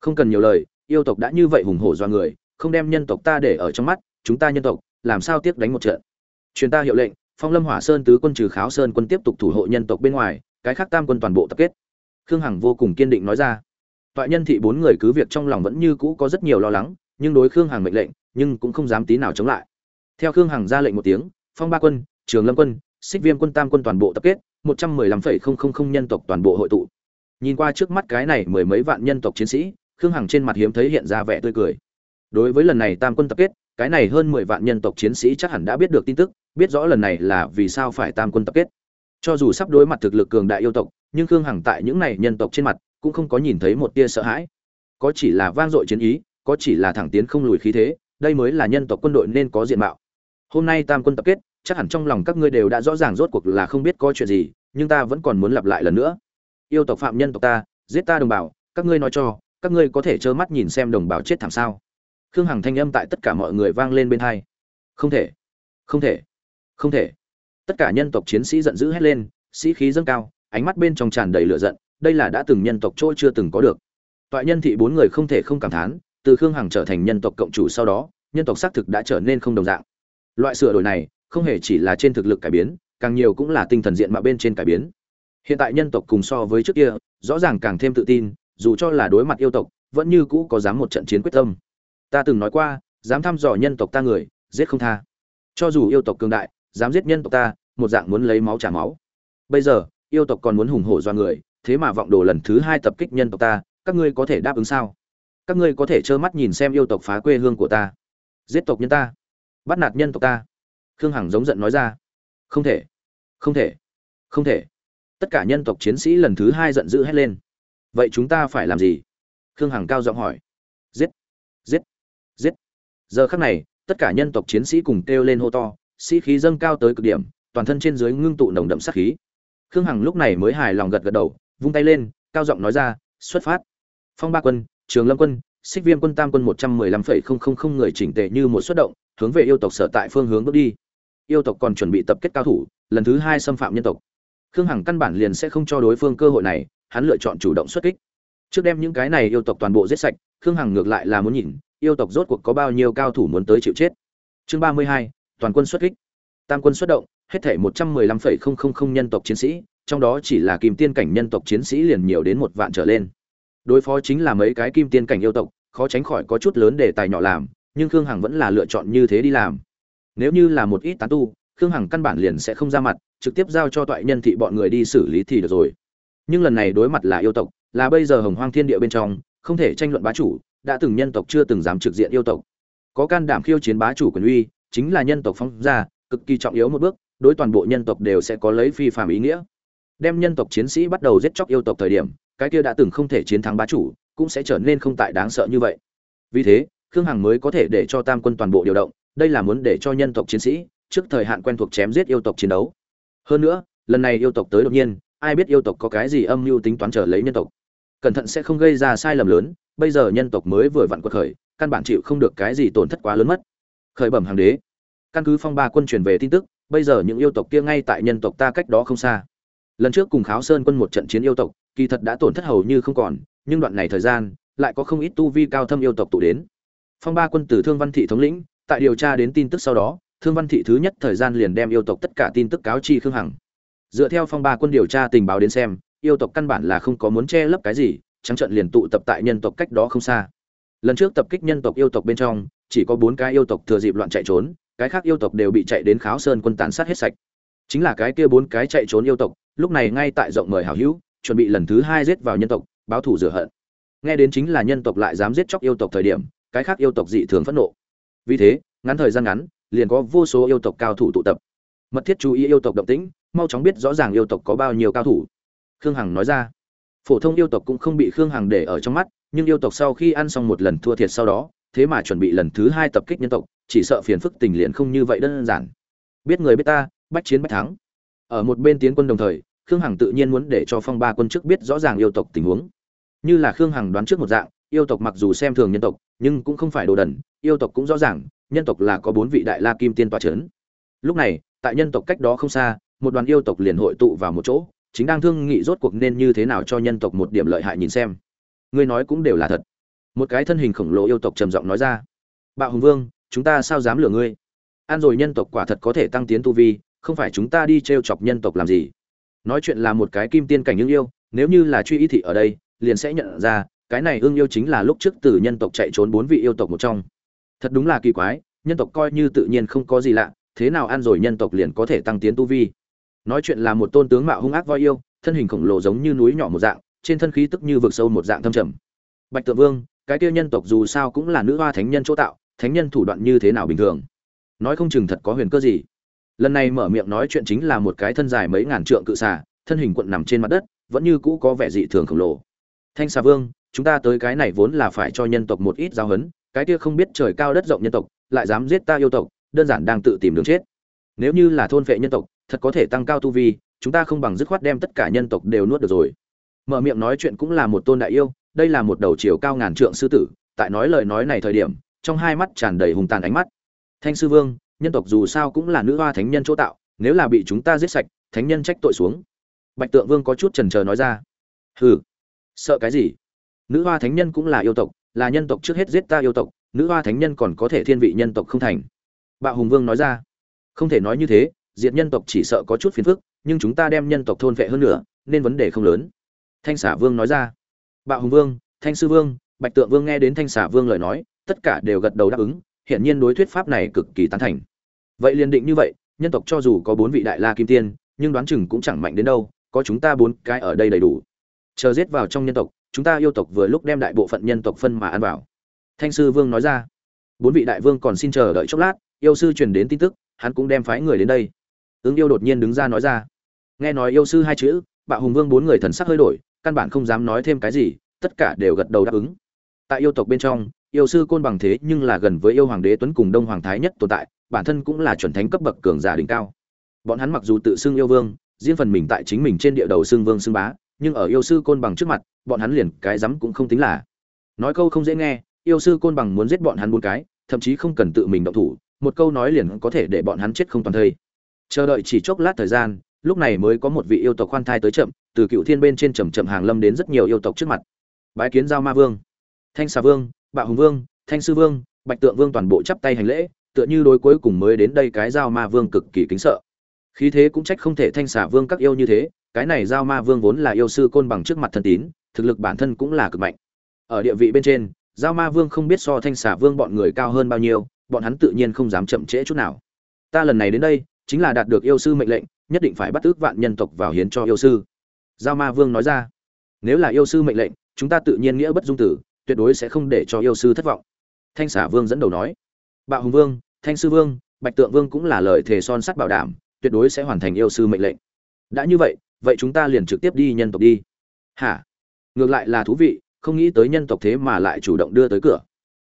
Speaker 1: Không cần nhiều lời yêu tộc đã như vậy hùng hổ do người, không đem nhân tộc ta để ở trong mắt, chúng ta nhân tộc, làm sao tiếp đánh một trận? Truyền ta hiệu lệnh, phong lâm hỏa sơn tứ quân trừ kháo sơn quân tiếp tục thủ hộ nhân tộc bên ngoài, cái khác tam quân toàn bộ tập kết. Khương hằng vô cùng kiên định nói ra. Toại nhân thị bốn người cứ việc trong lòng vẫn như cũ có rất nhiều lo lắng, nhưng đối khương hằng mệnh lệnh, nhưng cũng không dám tí nào chống lại. Theo khương hằng ra lệnh một tiếng, phong ba quân, trường lâm quân, xích viêm quân tam quân toàn bộ tập kết, một trăm mười lăm phẩy không không không nhân tộc toàn bộ hội tụ. Nhìn qua trước mắt cái này mười mấy vạn nhân tộc chiến sĩ khương hằng trên mặt hiếm thấy hiện ra vẻ tươi cười. Đối với lần này tam quân tập kết, cái này hơn mười vạn nhân tộc chiến sĩ chắc hẳn đã biết được tin tức, biết rõ lần này là vì sao phải tam quân tập kết. Cho dù sắp đối mặt thực lực cường đại yêu tộc, nhưng khương hằng tại những này nhân tộc trên mặt, cũng không có nhìn thấy một tia sợ hãi. Có chỉ là vang dội chiến ý, có chỉ là thẳng tiến không lùi khí thế, đây mới là nhân tộc quân đội nên có diện mạo. Hôm nay tam quân tập kết, chắc hẳn trong lòng các ngươi đều đã rõ ràng rốt cuộc là không biết có chuyện gì, nhưng ta vẫn còn muốn lặp lại lần nữa. Yêu tộc phạm nhân tộc ta, giết ta đồng bào, các ngươi nói cho các ngươi có thể trơ mắt nhìn xem đồng bào chết thảm sao? Khương hằng thanh âm tại tất cả mọi người vang lên bên hai. Không thể không thể không thể. Tất cả nhân tộc chiến sĩ giận dữ hét lên, sĩ khí dâng cao, ánh mắt bên trong tràn đầy lửa giận, đây là đã từng nhân tộc trôi chưa từng có được. Toại nhân thị bốn người không thể không cảm thán, từ khương hằng trở thành nhân tộc cộng chủ sau đó, nhân tộc xác thực đã trở nên không đồng dạng. Loại sửa đổi này, không hề chỉ là trên thực lực cải biến, càng nhiều cũng là tinh thần diện mạo bên trên cải biến. Hiện tại nhân tộc cùng so với trước kia, rõ ràng càng thêm tự tin dù cho là đối mặt yêu tộc, vẫn như cũ có dám một trận chiến quyết tâm. Ta từng nói qua, dám thăm dò nhân tộc ta người, giết không tha. Cho dù yêu tộc cường đại, dám giết nhân tộc ta, một dạng muốn lấy máu trả máu. Bây giờ, yêu tộc còn muốn hùng hổ do người, thế mà vọng đồ lần thứ hai tập kích nhân tộc ta, các ngươi có thể đáp ứng sao? Các ngươi có thể trơ mắt nhìn xem yêu tộc phá quê hương của ta. Giết tộc nhân ta. Bắt nạt nhân tộc ta. Khương hằng giống giận nói ra. Không thể. Không thể. Không thể. Tất cả nhân tộc chiến sĩ lần thứ hai giận dữ hét lên vậy chúng ta phải làm gì? Khương hằng cao giọng hỏi. Giết giết giết. Giờ khắc này, tất cả nhân tộc chiến sĩ cùng kêu lên hô to, sĩ khí dâng cao tới cực điểm, toàn thân trên dưới ngưng tụ nồng đậm sát khí. Khương hằng lúc này mới hài lòng gật gật đầu, vung tay lên, cao giọng nói ra, xuất phát. Phong ba quân, trường lâm quân, xích viêm quân tam quân một trăm mười lăm phẩy không không không người chỉnh tề như một xuất động, hướng về yêu tộc sở tại phương hướng bước đi. Yêu tộc còn chuẩn bị tập kết cao thủ, lần thứ hai xâm phạm nhân tộc. Khương hằng căn bản liền sẽ không cho đối phương cơ hội này hắn lựa chọn chủ động xuất kích. Trước đem những cái này yêu tộc toàn bộ giết sạch, khương hằng ngược lại là muốn nhìn, yêu tộc rốt cuộc có bao nhiêu cao thủ muốn tới chịu chết. Chương ba mươi hai, toàn quân xuất kích. Tam quân xuất động, hết thể một trăm mười lăm phẩy không không không nhân tộc chiến sĩ, trong đó chỉ là kim tiên cảnh nhân tộc chiến sĩ liền nhiều đến một vạn trở lên. Đối phó chính là mấy cái kim tiên cảnh yêu tộc, khó tránh khỏi có chút lớn để tài nhỏ làm, nhưng khương hằng vẫn là lựa chọn như thế đi làm. Nếu như là một ít tán tu, khương hằng căn bản liền sẽ không ra mặt, trực tiếp giao cho toại nhân thị bọn người đi xử lý thì được rồi nhưng lần này đối mặt là yêu tộc, là bây giờ hồng hoang thiên địa bên trong, không thể tranh luận bá chủ, đã từng nhân tộc chưa từng dám trực diện yêu tộc. Có can đảm khiêu chiến bá chủ quyền uy, chính là nhân tộc phóng ra, cực kỳ trọng yếu một bước, đối toàn bộ nhân tộc đều sẽ có lấy phi phạm ý nghĩa. Đem nhân tộc chiến sĩ bắt đầu giết chóc yêu tộc thời điểm, cái kia đã từng không thể chiến thắng bá chủ, cũng sẽ trở nên không tại đáng sợ như vậy. Vì thế, khương hằng mới có thể để cho tam quân toàn bộ điều động, đây là muốn để cho nhân tộc chiến sĩ trước thời hạn quen thuộc chém giết yêu tộc chiến đấu. Hơn nữa, lần này yêu tộc tới đột nhiên ai biết yêu tộc có cái gì âm mưu tính toán trở lấy nhân tộc. Cẩn thận sẽ không gây ra sai lầm lớn, bây giờ nhân tộc mới vừa vặn quật khởi, căn bản chịu không được cái gì tổn thất quá lớn mất. Khởi bẩm hàng đế. Căn cứ phong ba quân truyền về tin tức, bây giờ những yêu tộc kia ngay tại nhân tộc ta cách đó không xa. Lần trước cùng kháo sơn quân một trận chiến yêu tộc, kỳ thật đã tổn thất hầu như không còn, nhưng đoạn này thời gian, lại có không ít tu vi cao thâm yêu tộc tụ đến. Phong ba quân tử thương văn thị thống lĩnh, tại điều tra đến tin tức sau đó, thương văn thị thứ nhất thời gian liền đem yêu tộc tất cả tin tức cáo chi khương hằng dựa theo phong ba quân điều tra tình báo đến xem, yêu tộc căn bản là không có muốn che lấp cái gì, trắng trận liền tụ tập tại nhân tộc cách đó không xa. Lần trước tập kích nhân tộc yêu tộc bên trong, chỉ có bốn cái yêu tộc thừa dịp loạn chạy trốn, cái khác yêu tộc đều bị chạy đến kháo sơn quân tàn sát hết sạch. Chính là cái kia bốn cái chạy trốn yêu tộc, lúc này ngay tại rộng mời hảo hữu, chuẩn bị lần thứ hai giết vào nhân tộc, báo thủ rửa hận. Nghe đến chính là nhân tộc lại dám giết chóc yêu tộc thời điểm, cái khác yêu tộc dị thường phẫn nộ. Vì thế, ngắn thời gian ngắn, liền có vô số yêu tộc cao thủ tụ tập. Mật thiết chú ý yêu tộc động tĩnh mau chóng biết rõ ràng yêu tộc có bao nhiêu cao thủ. Khương hằng nói ra. Phổ thông yêu tộc cũng không bị khương hằng để ở trong mắt, nhưng yêu tộc sau khi ăn xong một lần thua thiệt sau đó, thế mà chuẩn bị lần thứ hai tập kích nhân tộc, chỉ sợ phiền phức tình liền không như vậy đơn giản. Biết người biết ta, bách chiến bách thắng. Ở một bên tiến quân đồng thời, khương hằng tự nhiên muốn để cho phong ba quân trước biết rõ ràng yêu tộc tình huống. Như là khương hằng đoán trước một dạng, yêu tộc mặc dù xem thường nhân tộc, nhưng cũng không phải đồ đần, yêu tộc cũng rõ ràng, nhân tộc là có bốn vị đại la kim tiên toa c h ấ n lúc này, tại nhân tộc cách đó không xa một đoàn yêu tộc liền hội tụ vào một chỗ, chính đang thương nghị rốt cuộc nên như thế nào cho nhân tộc một điểm lợi hại nhìn xem. Ngươi nói cũng đều là thật. Một cái thân hình khổng lồ yêu tộc trầm giọng nói ra. Bạo hùng vương, chúng ta sao dám lừa ngươi? An rồi nhân tộc quả thật có thể tăng tiến tu vi, không phải chúng ta đi t r e o chọc nhân tộc làm gì? Nói chuyện là một cái kim tiên cảnh ưng yêu, nếu như là truy ý thị ở đây, liền sẽ nhận ra, cái này ưng yêu chính là lúc trước từ nhân tộc chạy trốn bốn vị yêu tộc một trong. Thật đúng là kỳ quái, nhân tộc coi như tự nhiên không có gì lạ, thế nào an rồi nhân tộc liền có thể tăng tiến tu vi? Nói chuyện là một tôn tướng mạo hung ác voi yêu, thân hình khổng lồ giống như núi nhỏ một dạng, trên thân khí tức như vực sâu một dạng thâm trầm. Bạch tượng vương, cái kia nhân tộc dù sao cũng là nữ hoa thánh nhân chỗ tạo, thánh nhân thủ đoạn như thế nào bình thường? Nói không chừng thật có huyền cơ gì? Lần này mở miệng nói chuyện chính là một cái thân dài mấy ngàn trượng cự xà, thân hình quận nằm trên mặt đất, vẫn như cũ có vẻ dị thường khổng lồ. Thanh xà vương, chúng ta tới cái này vốn là phải cho nhân tộc một ít giáo huấn, cái kia không biết trời cao đất rộng nhân tộc, lại dám giết ta yêu tộc, đơn giản đang tự tìm đường chết. Nếu như là thôn vệ nhân tộc thật có thể tăng cao tu vi, chúng ta không bằng dứt khoát đem tất cả nhân tộc đều nuốt được rồi. Mở miệng nói chuyện cũng là một tôn đại yêu, đây là một đầu chiều cao ngàn trượng sư tử, tại nói lời nói này thời điểm, trong hai mắt tràn đầy hùng tàn ánh mắt. Thanh sư vương, nhân tộc dù sao cũng là nữ hoa thánh nhân chỗ tạo, nếu là bị chúng ta giết sạch, thánh nhân trách tội xuống. Bạch tượng vương có chút trần trờ nói ra. Hừ, sợ cái gì? Nữ hoa thánh nhân cũng là yêu tộc, là nhân tộc trước hết giết ta yêu tộc, nữ hoa thánh nhân còn có thể thiên vị nhân tộc không thành. Bạo hùng vương nói ra. Không thể nói như thế diệt nhân tộc chỉ sợ có chút phiền phức, nhưng chúng ta đem nhân tộc thôn vệ hơn nữa, nên vấn đề không lớn. Thanh xả vương nói ra. Bạo hùng vương, thanh sư vương, bạch tượng vương nghe đến thanh xả vương lời nói, tất cả đều gật đầu đáp ứng hiện nhiên đối thuyết pháp này cực kỳ tán thành. Vậy liền định như vậy, nhân tộc cho dù có bốn vị đại la kim tiên, nhưng đoán chừng cũng chẳng mạnh đến đâu, có chúng ta bốn cái ở đây đầy đủ. Chờ giết vào trong nhân tộc, chúng ta yêu tộc vừa lúc đem đại bộ phận nhân tộc phân mà ăn vào. Thanh sư vương nói ra. Bốn vị đại vương còn xin chờ đợi chốc lát, yêu sư truyền đến tin tức, hắn cũng đem phái người đến đây ứng yêu đột nhiên đứng ra nói ra. Nghe nói yêu sư hai chữ, bạo hùng vương bốn người thần sắc hơi đổi, căn bản không dám nói thêm cái gì, tất cả đều gật đầu đáp ứng. Tại yêu tộc bên trong, yêu sư côn bằng thế nhưng là gần với yêu hoàng đế tuấn cùng đông hoàng thái nhất tồn tại, bản thân cũng là chuẩn thánh cấp bậc cường giả đỉnh cao. Bọn hắn mặc dù tự xưng yêu vương, riêng phần mình tại chính mình trên địa đầu xưng vương xưng bá, nhưng ở yêu sư côn bằng trước mặt, bọn hắn liền cái rắm cũng không tính là. Nói câu không dễ nghe, yêu sư côn bằng muốn giết bọn hắn bốn cái, thậm chí không cần tự mình động thủ, một câu nói liền có thể để bọn hắn chết không toàn thây chờ đợi chỉ chốc lát thời gian, lúc này mới có một vị yêu tộc khoan thai tới chậm, từ cựu thiên bên trên chầm chậm hàng lâm đến rất nhiều yêu tộc trước mặt. Bái kiến giao ma vương, thanh xà vương, bạo hùng vương, thanh sư vương, bạch tượng vương toàn bộ chắp tay hành lễ, tựa như đối cuối cùng mới đến đây cái giao ma vương cực kỳ kính sợ. Khí thế cũng trách không thể thanh xà vương các yêu như thế, cái này giao ma vương vốn là yêu sư côn bằng trước mặt thân tín, thực lực bản thân cũng là cực mạnh. Ở địa vị bên trên, giao ma vương không biết so thanh xà vương bọn người cao hơn bao nhiêu, bọn hắn tự nhiên không dám chậm trễ chút nào. Ta lần này đến đây chính là đạt được yêu sư mệnh lệnh, nhất định phải bắt ước vạn nhân tộc vào hiến cho yêu sư. Giao ma vương nói ra, nếu là yêu sư mệnh lệnh, chúng ta tự nhiên nghĩa bất dung tử, tuyệt đối sẽ không để cho yêu sư thất vọng. Thanh xả vương dẫn đầu nói, bạo hùng vương, thanh sư vương, bạch tượng vương cũng là lời thề son sắt bảo đảm, tuyệt đối sẽ hoàn thành yêu sư mệnh lệnh. Đã như vậy vậy chúng ta liền trực tiếp đi nhân tộc đi. Hả? Ngược lại là thú vị, không nghĩ tới nhân tộc thế mà lại chủ động đưa tới cửa.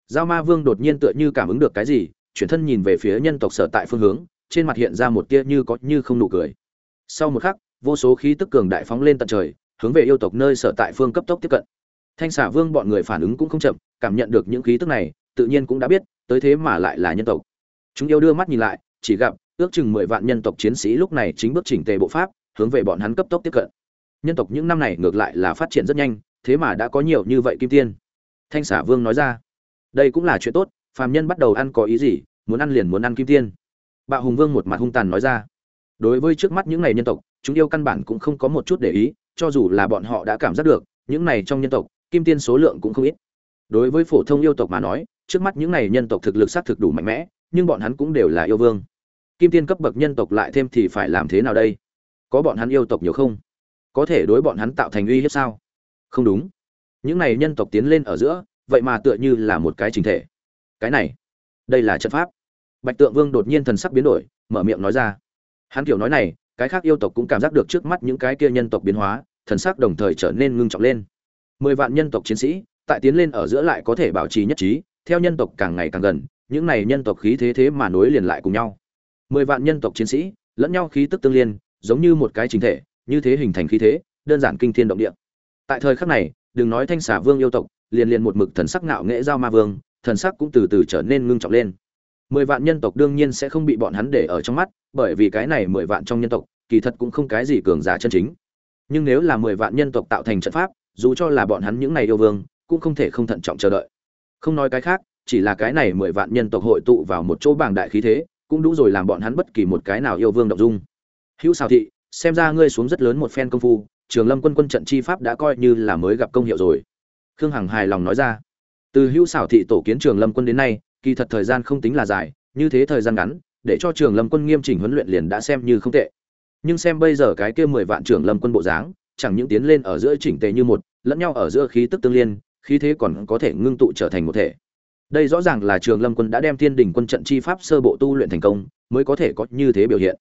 Speaker 1: Giao ma vương đột nhiên tựa như cảm ứng được cái gì, chuyển thân nhìn về phía nhân tộc sở tại phương hướng trên mặt hiện ra một tia như có như không nụ cười. Sau một khắc, vô số khí tức cường đại phóng lên tận trời, hướng về yêu tộc nơi sở tại phương cấp tốc tiếp cận. Thanh xả vương bọn người phản ứng cũng không chậm, cảm nhận được những khí tức này, tự nhiên cũng đã biết, tới thế mà lại là nhân tộc. Chúng yêu đưa mắt nhìn lại, chỉ gặp, ước chừng mười vạn nhân tộc chiến sĩ lúc này chính bước chỉnh tề bộ pháp, hướng về bọn hắn cấp tốc tiếp cận. Nhân tộc những năm này ngược lại là phát triển rất nhanh, thế mà đã có nhiều như vậy kim tiên. Thanh xả vương nói ra, đây cũng là chuyện tốt, phàm nhân bắt đầu ăn có ý gì, muốn ăn liền muốn ăn kim tiên bạo hùng vương một mặt hung tàn nói ra. Đối với trước mắt những này nhân tộc, chúng yêu căn bản cũng không có một chút để ý, cho dù là bọn họ đã cảm giác được, những này trong nhân tộc, kim tiên số lượng cũng không ít. Đối với phổ thông yêu tộc mà nói, trước mắt những này nhân tộc thực lực xác thực đủ mạnh mẽ, nhưng bọn hắn cũng đều là yêu vương. Kim tiên cấp bậc nhân tộc lại thêm thì phải làm thế nào đây? Có bọn hắn yêu tộc nhiều không? Có thể đối bọn hắn tạo thành uy hiếp sao? Không đúng. Những này nhân tộc tiến lên ở giữa, vậy mà tựa như là một cái trình thể. Cái này, đây là trận pháp bạch tượng vương đột nhiên thần sắc biến đổi, mở miệng nói ra. Hắn kiểu nói này, cái khác yêu tộc cũng cảm giác được trước mắt những cái kia nhân tộc biến hóa, thần sắc đồng thời trở nên ngưng trọng lên. Mười vạn nhân tộc chiến sĩ, tại tiến lên ở giữa lại có thể bảo trì nhất trí, theo nhân tộc càng ngày càng gần, những này nhân tộc khí thế thế mà nối liền lại cùng nhau. Mười vạn nhân tộc chiến sĩ, lẫn nhau khí tức tương liên, giống như một cái chính thể, như thế hình thành khí thế, đơn giản kinh thiên động địa. Tại thời khắc này, đừng nói thanh xà vương yêu tộc, liền liền một mực thần sắc ngạo nghễ giao ma vương, thần sắc cũng từ từ trở nên ngưng trọng lên mười vạn nhân tộc đương nhiên sẽ không bị bọn hắn để ở trong mắt, bởi vì cái này mười vạn trong nhân tộc, kỳ thật cũng không cái gì cường giả chân chính. Nhưng nếu là mười vạn nhân tộc tạo thành trận pháp, dù cho là bọn hắn những này yêu vương, cũng không thể không thận trọng chờ đợi. Không nói cái khác, chỉ là cái này mười vạn nhân tộc hội tụ vào một chỗ bảng đại khí thế, cũng đủ rồi làm bọn hắn bất kỳ một cái nào yêu vương động dung. Hữu xào thị, xem ra ngươi xuống rất lớn một phen công phu, trường lâm quân quân trận chi pháp đã coi như là mới gặp công hiệu rồi. Khương hằng hài lòng nói ra. Từ hữu xảo thị tổ kiến trường lâm quân đến nay kỳ thật thời gian không tính là dài, như thế thời gian ngắn, để cho trường lâm quân nghiêm chỉnh huấn luyện liền đã xem như không tệ. Nhưng xem bây giờ cái kia mười vạn trường lâm quân bộ dáng, chẳng những tiến lên ở giữa chỉnh tề như một, lẫn nhau ở giữa khí tức tương liên, khí thế còn có thể ngưng tụ trở thành một thể. Đây rõ ràng là trường lâm quân đã đem thiên đình quân trận chi pháp sơ bộ tu luyện thành công, mới có thể có như thế biểu hiện.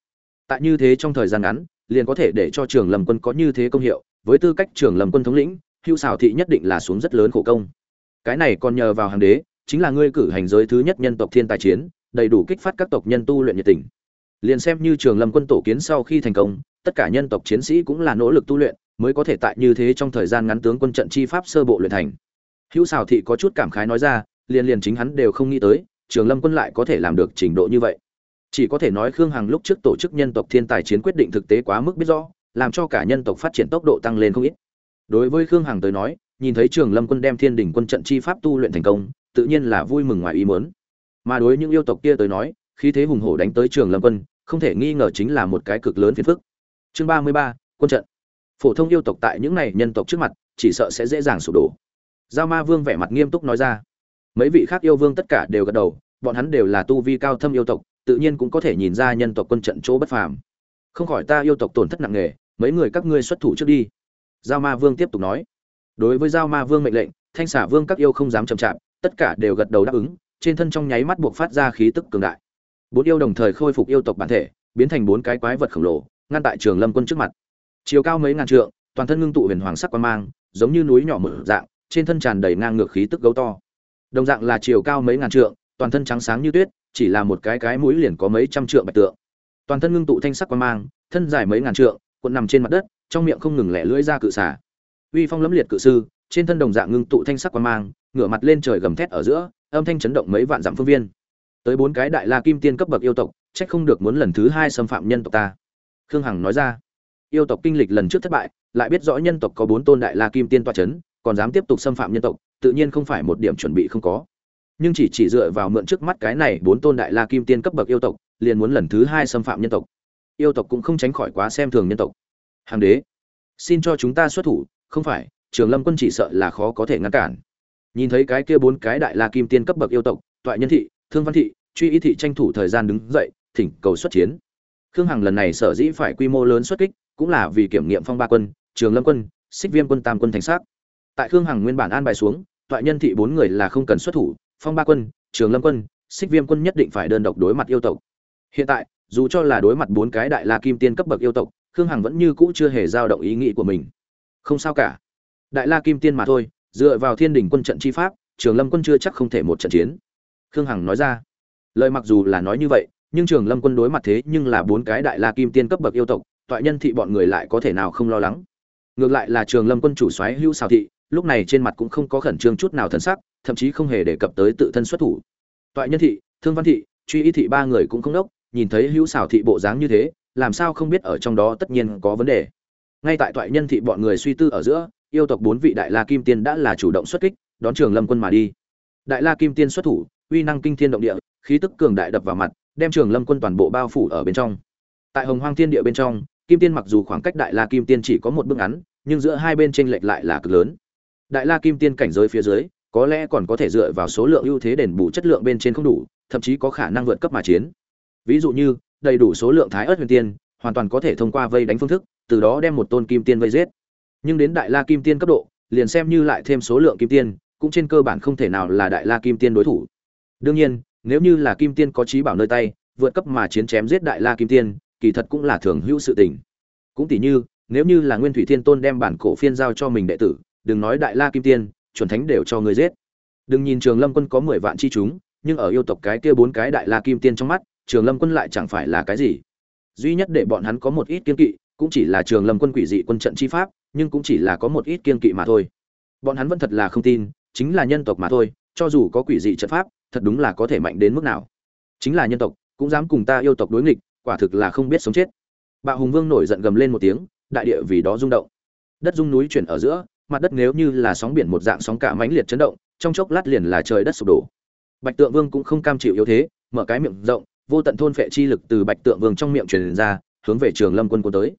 Speaker 1: Tại như thế trong thời gian ngắn, liền có thể để cho trường lâm quân có như thế công hiệu, với tư cách trường lâm quân thống lĩnh, hưu Sảo thị nhất định là xuống rất lớn khổ công. Cái này còn nhờ vào hàng đế chính là ngươi cử hành giới thứ nhất nhân tộc thiên tài chiến, đầy đủ kích phát các tộc nhân tu luyện nhiệt tình. Liền xem như trường lâm quân tổ kiến sau khi thành công, tất cả nhân tộc chiến sĩ cũng là nỗ lực tu luyện, mới có thể tại như thế trong thời gian ngắn tướng quân trận chi pháp sơ bộ luyện thành. Hữu xào thị có chút cảm khái nói ra, liền liền chính hắn đều không nghĩ tới, trường lâm quân lại có thể làm được trình độ như vậy. Chỉ có thể nói khương hằng lúc trước tổ chức nhân tộc thiên tài chiến quyết định thực tế quá mức biết rõ, làm cho cả nhân tộc phát triển tốc độ tăng lên không ít. Đối với khương hằng tới nói, nhìn thấy trường lâm quân đem thiên đỉnh quân trận chi pháp tu luyện thành công tự nhiên là vui mừng ngoài ý muốn. Mà đối những yêu tộc kia tới nói, khí thế hùng hổ đánh tới trường lâm quân, không thể nghi ngờ chính là một cái cực lớn phiền phức. Chương ba mươi ba, quân trận. Phổ thông yêu tộc tại những này nhân tộc trước mặt, chỉ sợ sẽ dễ dàng sụp đổ. Giao ma vương vẻ mặt nghiêm túc nói ra. Mấy vị khác yêu vương tất cả đều gật đầu, bọn hắn đều là tu vi cao thâm yêu tộc, tự nhiên cũng có thể nhìn ra nhân tộc quân trận chỗ bất phàm. Không khỏi ta yêu tộc tổn thất nặng nề, mấy người các ngươi xuất thủ trước đi. Giao ma vương tiếp tục nói. Đối với giao ma vương mệnh lệnh, thanh xả vương các yêu không dám chậm chạp tất cả đều gật đầu đáp ứng, trên thân trong nháy mắt buộc phát ra khí tức cường đại. Bốn yêu đồng thời khôi phục yêu tộc bản thể, biến thành bốn cái quái vật khổng lồ, ngăn tại trường lâm quân trước mặt. Chiều cao mấy ngàn trượng, toàn thân ngưng tụ huyền hoàng sắc quan mang, giống như núi nhỏ mở dạng, trên thân tràn đầy ngang ngược khí tức gấu to. Đồng dạng là chiều cao mấy ngàn trượng, toàn thân trắng sáng như tuyết, chỉ là một cái cái mũi liền có mấy trăm trượng bạch tượng. Toàn thân ngưng tụ thanh sắc quan mang, thân dài mấy ngàn trượng, cuộn nằm trên mặt đất, trong miệng không ngừng lẻ lưỡi ra cự xả uy phong lẫm liệt cự sư trên thân đồng dạng ngưng tụ thanh sắc quan mang, ngửa mặt lên trời gầm thét ở giữa, âm thanh chấn động mấy vạn dặm phương viên. Tới bốn cái đại la kim tiên cấp bậc yêu tộc, trách không được muốn lần thứ hai xâm phạm nhân tộc ta. Khương hằng nói ra, yêu tộc kinh lịch lần trước thất bại, lại biết rõ nhân tộc có bốn tôn đại la kim tiên toa c h ấ n còn dám tiếp tục xâm phạm nhân tộc, tự nhiên không phải một điểm chuẩn bị không có. Nhưng chỉ chỉ dựa vào mượn trước mắt cái này bốn tôn đại la kim tiên cấp bậc yêu tộc, liền muốn lần thứ hai xâm phạm nhân tộc. Yêu tộc cũng không tránh khỏi quá xem thường nhân tộc. Hàng đế, xin cho chúng ta xuất thủ, không phải trường lâm quân chỉ sợ là khó có thể ngăn cản. Nhìn thấy cái kia bốn cái đại la kim tiên cấp bậc yêu tộc, toại nhân thị, thương văn thị, truy ý thị tranh thủ thời gian đứng dậy, thỉnh cầu xuất chiến. Khương hằng lần này sở dĩ phải quy mô lớn xuất kích, cũng là vì kiểm nghiệm phong ba quân, trường lâm quân, xích viêm quân, tam quân thành xác. Tại khương hằng nguyên bản an bài xuống, toại nhân thị bốn người là không cần xuất thủ, phong ba quân, trường lâm quân, xích viêm quân nhất định phải đơn độc đối mặt yêu tộc. Hiện tại, dù cho là đối mặt bốn cái đại la kim tiên cấp bậc yêu tộc, khương hằng vẫn như cũ chưa hề giao động ý nghĩ của mình. Không sao cả đại la kim tiên mà thôi, dựa vào thiên đình quân trận chi pháp, trường lâm quân chưa chắc không thể một trận chiến. Khương hằng nói ra. Lời mặc dù là nói như vậy, nhưng trường lâm quân đối mặt thế nhưng là bốn cái đại la kim tiên cấp bậc yêu tộc, toại nhân thị bọn người lại có thể nào không lo lắng. Ngược lại là trường lâm quân chủ soái hữu xào thị, lúc này trên mặt cũng không có khẩn trương chút nào thần sắc, thậm chí không hề đề cập tới tự thân xuất thủ. Toại nhân thị, thương văn thị, truy y thị ba người cũng không đốc, nhìn thấy hữu xào thị bộ dáng như thế, làm sao không biết ở trong đó tất nhiên có vấn đề. Ngay tại toại nhân thị bọn người suy tư ở giữa yêu tộc bốn vị đại la kim tiên đã là chủ động xuất kích, đón trường lâm quân mà đi. Đại la kim tiên xuất thủ, uy năng kinh thiên động địa, khí tức cường đại đập vào mặt, đem trường lâm quân toàn bộ bao phủ ở bên trong. Tại hồng hoang thiên địa bên trong, kim tiên mặc dù khoảng cách đại la kim tiên chỉ có một bước ngắn, nhưng giữa hai bên tranh lệch lại là cực lớn. Đại la kim tiên cảnh giới phía dưới, có lẽ còn có thể dựa vào số lượng ưu thế đền bù chất lượng bên trên không đủ, thậm chí có khả năng vượt cấp mà chiến. Ví dụ như, đầy đủ số lượng thái ớt huyền tiên, hoàn toàn có thể thông qua vây đánh phương thức, từ đó đem một tôn kim tiên vây giết nhưng đến đại la kim tiên cấp độ, liền xem như lại thêm số lượng kim tiên, cũng trên cơ bản không thể nào là đại la kim tiên đối thủ. Đương nhiên, nếu như là kim tiên có trí bảo nơi tay, vượt cấp mà chiến chém giết đại la kim tiên, kỳ thật cũng là thường hữu sự tình. Cũng tỷ như, nếu như là nguyên thủy thiên tôn đem bản cổ phiên giao cho mình đệ tử, đừng nói đại la kim tiên, chuẩn thánh đều cho người giết. Đừng nhìn trường lâm quân có mười vạn chi chúng, nhưng ở yêu tộc cái kia bốn cái đại la kim tiên trong mắt, trường lâm quân lại chẳng phải là cái gì. Duy nhất để bọn hắn có một ít kiên kỵ cũng chỉ là trường lâm quân quỷ dị quân trận chi pháp, nhưng cũng chỉ là có một ít kiên kỵ mà thôi. Bọn hắn vẫn thật là không tin, chính là nhân tộc mà thôi, cho dù có quỷ dị trận pháp, thật đúng là có thể mạnh đến mức nào. Chính là nhân tộc, cũng dám cùng ta yêu tộc đối nghịch, quả thực là không biết sống chết. Bạo hùng vương nổi giận gầm lên một tiếng, đại địa vì đó rung động. Đất rung núi chuyển ở giữa, mặt đất nếu như là sóng biển một dạng sóng cả mãnh liệt chấn động, trong chốc lát liền là trời đất sụp đổ. Bạch tượng vương cũng không cam chịu yếu thế, mở cái miệng rộng, vô tận thôn phệ chi lực từ bạch tượng vương trong miệng truyền ra, hướng về trường lâm quân quân tới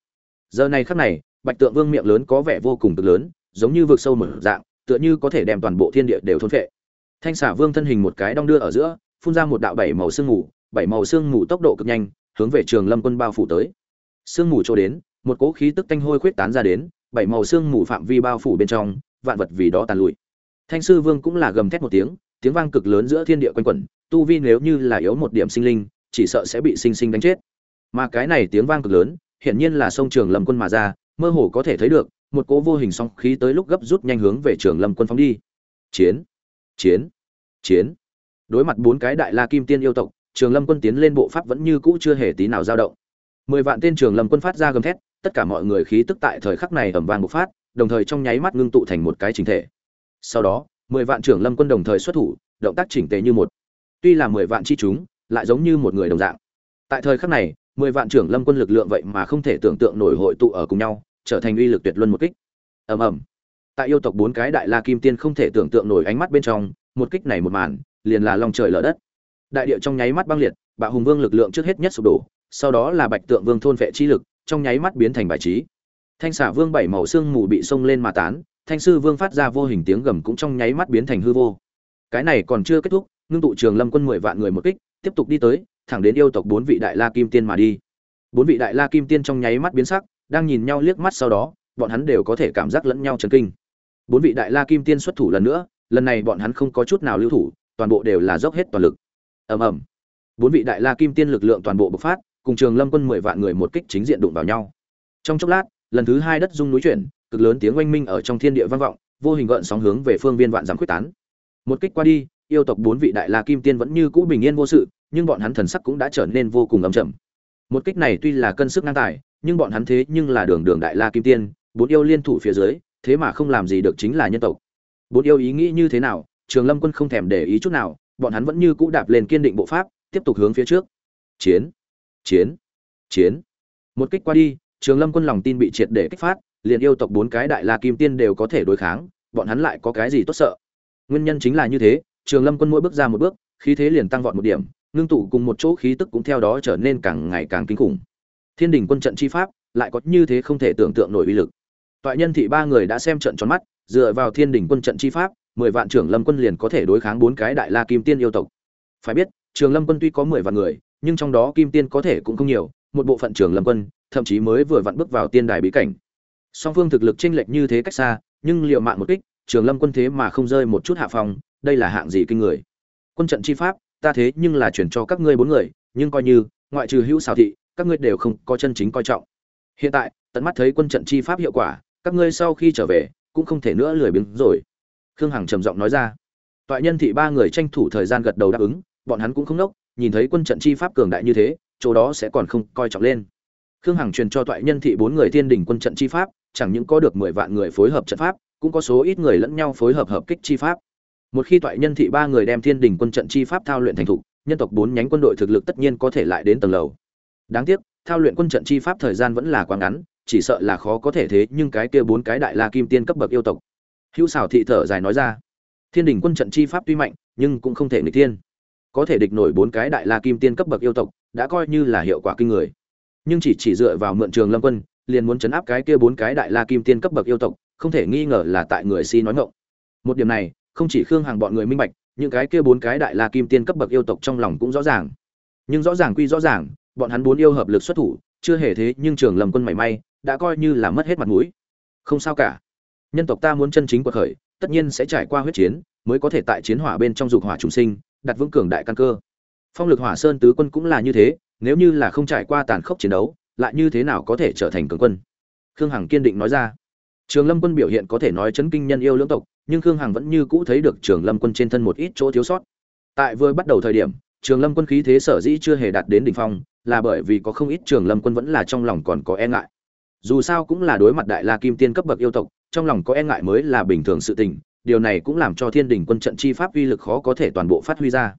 Speaker 1: giờ này khắc này, bạch tượng vương miệng lớn có vẻ vô cùng cực lớn, giống như vực sâu mở dạng, tựa như có thể đem toàn bộ thiên địa đều thôn phệ. Thanh xả vương thân hình một cái đong đưa ở giữa, phun ra một đạo bảy màu sương mù, bảy màu sương mù tốc độ cực nhanh, hướng về trường lâm quân bao phủ tới. Sương mù cho đến, một cỗ khí tức tanh hôi khuyết tán ra đến, bảy màu sương mù phạm vi bao phủ bên trong, vạn vật vì đó tàn lụi. Thanh sư vương cũng là gầm thét một tiếng tiếng vang cực lớn giữa thiên địa quanh quẩn, tu vi nếu như là yếu một điểm sinh linh, chỉ sợ sẽ bị sinh sinh đánh chết. Mà cái này tiếng vang cực lớn hiển nhiên là sông trường lâm quân mà ra, mơ hồ có thể thấy được, một cỗ vô hình song khí tới lúc gấp rút nhanh hướng về trường lâm quân phóng đi. Chiến chiến chiến. Đối mặt bốn cái đại la kim tiên yêu tộc, trường lâm quân tiến lên bộ pháp vẫn như cũ chưa hề tí nào dao động. Mười vạn tên trường lâm quân phát ra gầm thét, tất cả mọi người khí tức tại thời khắc này ẩm vàng bộc phát, đồng thời trong nháy mắt ngưng tụ thành một cái chính thể. Sau đó, mười vạn trưởng lâm quân đồng thời xuất thủ, động tác chỉnh tề như một. Tuy là mười vạn chi chúng, lại giống như một người đồng dạng. Tại thời khắc này mười vạn trưởng lâm quân lực lượng vậy mà không thể tưởng tượng nổi hội tụ ở cùng nhau, trở thành uy lực tuyệt luân một kích. Ầm ầm. Tại yêu tộc bốn cái đại la kim tiên không thể tưởng tượng nổi ánh mắt bên trong, một kích này một màn, liền là lòng trời lở đất. Đại địa trong nháy mắt băng liệt, bạo hùng vương lực lượng trước hết nhất sụp đổ, sau đó là bạch tượng vương thôn vệ chi lực, trong nháy mắt biến thành bài trí. Thanh xả vương bảy màu xương mù bị xông lên mà tán, thanh sư vương phát ra vô hình tiếng gầm cũng trong nháy mắt biến thành hư vô. Cái này còn chưa kết thúc, ngưng tụ trường lâm quân mười vạn người một kích tiếp tục đi tới, thẳng đến yêu tộc bốn vị đại la kim tiên mà đi. Bốn vị đại la kim tiên trong nháy mắt biến sắc, đang nhìn nhau liếc mắt sau đó, bọn hắn đều có thể cảm giác lẫn nhau chấn kinh. Bốn vị đại la kim tiên xuất thủ lần nữa, lần này bọn hắn không có chút nào lưu thủ, toàn bộ đều là dốc hết toàn lực. Ầm ầm. Bốn vị đại la kim tiên lực lượng toàn bộ bộc phát, cùng trường lâm quân mười vạn người một kích chính diện đụng vào nhau. Trong chốc lát, lần thứ hai đất rung núi chuyển, cực lớn tiếng oanh minh ở trong thiên địa vang vọng, vô hình gợn sóng hướng về phương viên vạn giảm quyết tán. Một kích qua đi yêu tộc bốn vị đại la kim tiên vẫn như cũ bình yên vô sự, nhưng bọn hắn thần sắc cũng đã trở nên vô cùng ấm chậm một kích này tuy là cân sức ngang tài, nhưng bọn hắn thế nhưng là đường đường đại la kim tiên, bốn yêu liên thủ phía dưới, thế mà không làm gì được chính là nhân tộc. Bốn yêu ý nghĩ như thế nào, trường lâm quân không thèm để ý chút nào, bọn hắn vẫn như cũ đạp lên kiên định bộ pháp, tiếp tục hướng phía trước. Chiến chiến chiến. Một kích qua đi, trường lâm quân lòng tin bị triệt để kích phát, liền yêu tộc bốn cái đại la kim tiên đều có thể đối kháng, bọn hắn lại có cái gì tốt sợ? Nguyên nhân chính là như thế trường lâm quân mỗi bước ra một bước, khí thế liền tăng vọt một điểm, ngưng tụ cùng một chỗ khí tức cũng theo đó trở nên càng ngày càng kinh khủng. Thiên đỉnh quân trận chi pháp lại có như thế không thể tưởng tượng nổi uy lực. Toại nhân thị ba người đã xem trận tròn mắt, dựa vào thiên đỉnh quân trận chi pháp, mười vạn trưởng lâm quân liền có thể đối kháng bốn cái đại la kim tiên yêu tộc. Phải biết, trường lâm quân tuy có mười vạn người, nhưng trong đó kim tiên có thể cũng không nhiều, một bộ phận trường lâm quân, thậm chí mới vừa vặn bước vào tiên đài bí cảnh. Song phương thực lực chênh lệch như thế cách xa, nhưng liệu mạng một kích, trường lâm quân thế mà không rơi một chút hạ phòng đây là hạng gì kinh người? Quân trận chi pháp, ta thế nhưng là chuyển cho các ngươi bốn người, nhưng coi như, ngoại trừ hữu xào thị, các ngươi đều không có chân chính coi trọng. Hiện tại, tận mắt thấy quân trận chi pháp hiệu quả, các ngươi sau khi trở về, cũng không thể nữa lười biếng rồi. Khương hằng trầm giọng nói ra. Toại nhân thị ba người tranh thủ thời gian gật đầu đáp ứng, bọn hắn cũng không nốc, nhìn thấy quân trận chi pháp cường đại như thế, chỗ đó sẽ còn không coi trọng lên. Khương hằng truyền cho toại nhân thị bốn người thiên đình quân trận chi pháp, chẳng những có được mười vạn người phối hợp trận pháp, cũng có số ít người lẫn nhau phối hợp hợp kích chi pháp một khi toại nhân thị ba người đem thiên đình quân trận chi pháp thao luyện thành thục, nhân tộc bốn nhánh quân đội thực lực tất nhiên có thể lại đến tầng lầu. Đáng tiếc, thao luyện quân trận chi pháp thời gian vẫn là quá ngắn, chỉ sợ là khó có thể thế, nhưng cái kia bốn cái đại la kim tiên cấp bậc yêu tộc. Hữu xảo thị thở dài nói ra, thiên đình quân trận chi pháp tuy mạnh, nhưng cũng không thể nghịch thiên. Có thể địch nổi bốn cái đại la kim tiên cấp bậc yêu tộc, đã coi như là hiệu quả kinh người. Nhưng chỉ chỉ dựa vào mượn trường lâm quân, liền muốn chấn áp cái kia bốn cái đại la kim tiên cấp bậc yêu tộc, không thể nghi ngờ là tại người si nói ngộng một điểm này không chỉ khương hàng bọn người minh bạch, những cái kia bốn cái đại la kim tiên cấp bậc yêu tộc trong lòng cũng rõ ràng. Nhưng rõ ràng quy rõ ràng, bọn hắn bốn yêu hợp lực xuất thủ, chưa hề thế nhưng trường lâm quân mảy may, đã coi như là mất hết mặt mũi. Không sao cả. Nhân tộc ta muốn chân chính cuộc khởi, tất nhiên sẽ trải qua huyết chiến, mới có thể tại chiến hỏa bên trong dục hỏa trùng sinh, đặt vững cường đại căn cơ. Phong lực hỏa sơn tứ quân cũng là như thế, nếu như là không trải qua tàn khốc chiến đấu, lại như thế nào có thể trở thành cường quân? Khương hằng kiên định nói ra. Trường lâm quân biểu hiện có thể nói chấn kinh nhân yêu lưỡng tộc nhưng khương hằng vẫn như cũ thấy được trường lâm quân trên thân một ít chỗ thiếu sót. Tại vừa bắt đầu thời điểm, trường lâm quân khí thế sở dĩ chưa hề đạt đến đỉnh phong, là bởi vì có không ít trường lâm quân vẫn là trong lòng còn có e ngại. Dù sao cũng là đối mặt đại la kim tiên cấp bậc yêu tộc, trong lòng có e ngại mới là bình thường sự tình, điều này cũng làm cho thiên đình quân trận chi pháp uy lực khó có thể toàn bộ phát huy ra.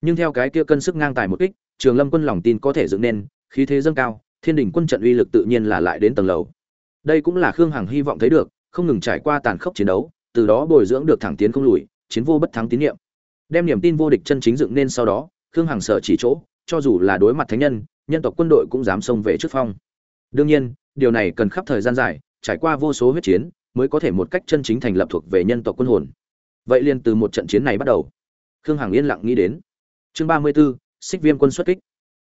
Speaker 1: Nhưng theo cái kia cân sức ngang tài một kích, trường lâm quân lòng tin có thể dựng nên, khí thế dâng cao, thiên đình quân trận uy lực tự nhiên là lại đến tầng lầu. Đây cũng là khương hằng hy vọng thấy được, không ngừng trải qua tàn khốc chiến đấu từ đó bồi dưỡng được thẳng tiến không lùi chiến vô bất thắng tín nhiệm. Đem niềm tin vô địch chân chính dựng nên sau đó khương hằng sợ chỉ chỗ cho dù là đối mặt thánh nhân nhân tộc quân đội cũng dám xông về trước phong. Đương nhiên điều này cần khắp thời gian dài trải qua vô số huyết chiến mới có thể một cách chân chính thành lập thuộc về nhân tộc quân hồn. Vậy liền từ một trận chiến này bắt đầu. Khương hằng yên lặng nghĩ đến. Chương ba mươi 34, xích viêm quân xuất kích.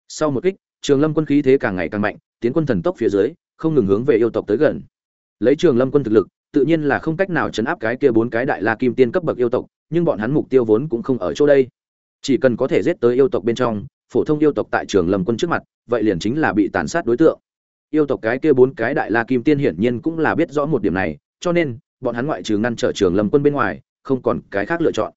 Speaker 1: Sau một kích trường lâm quân khí thế càng ngày càng mạnh tiến quân thần tốc phía dưới không ngừng hướng về yêu tộc tới gần. Lấy trường lâm quân thực lực tự nhiên là không cách nào chấn áp cái kia bốn cái đại la kim tiên cấp bậc yêu tộc, nhưng bọn hắn mục tiêu vốn cũng không ở chỗ đây. Chỉ cần có thể giết tới yêu tộc bên trong, phổ thông yêu tộc tại trường lâm quân trước mặt, vậy liền chính là bị tàn sát đối tượng. Yêu tộc cái kia bốn cái đại la kim tiên hiển nhiên cũng là biết rõ một điểm này, cho nên, bọn hắn ngoại trừ ngăn trở trường lâm quân bên ngoài, không còn cái khác lựa chọn.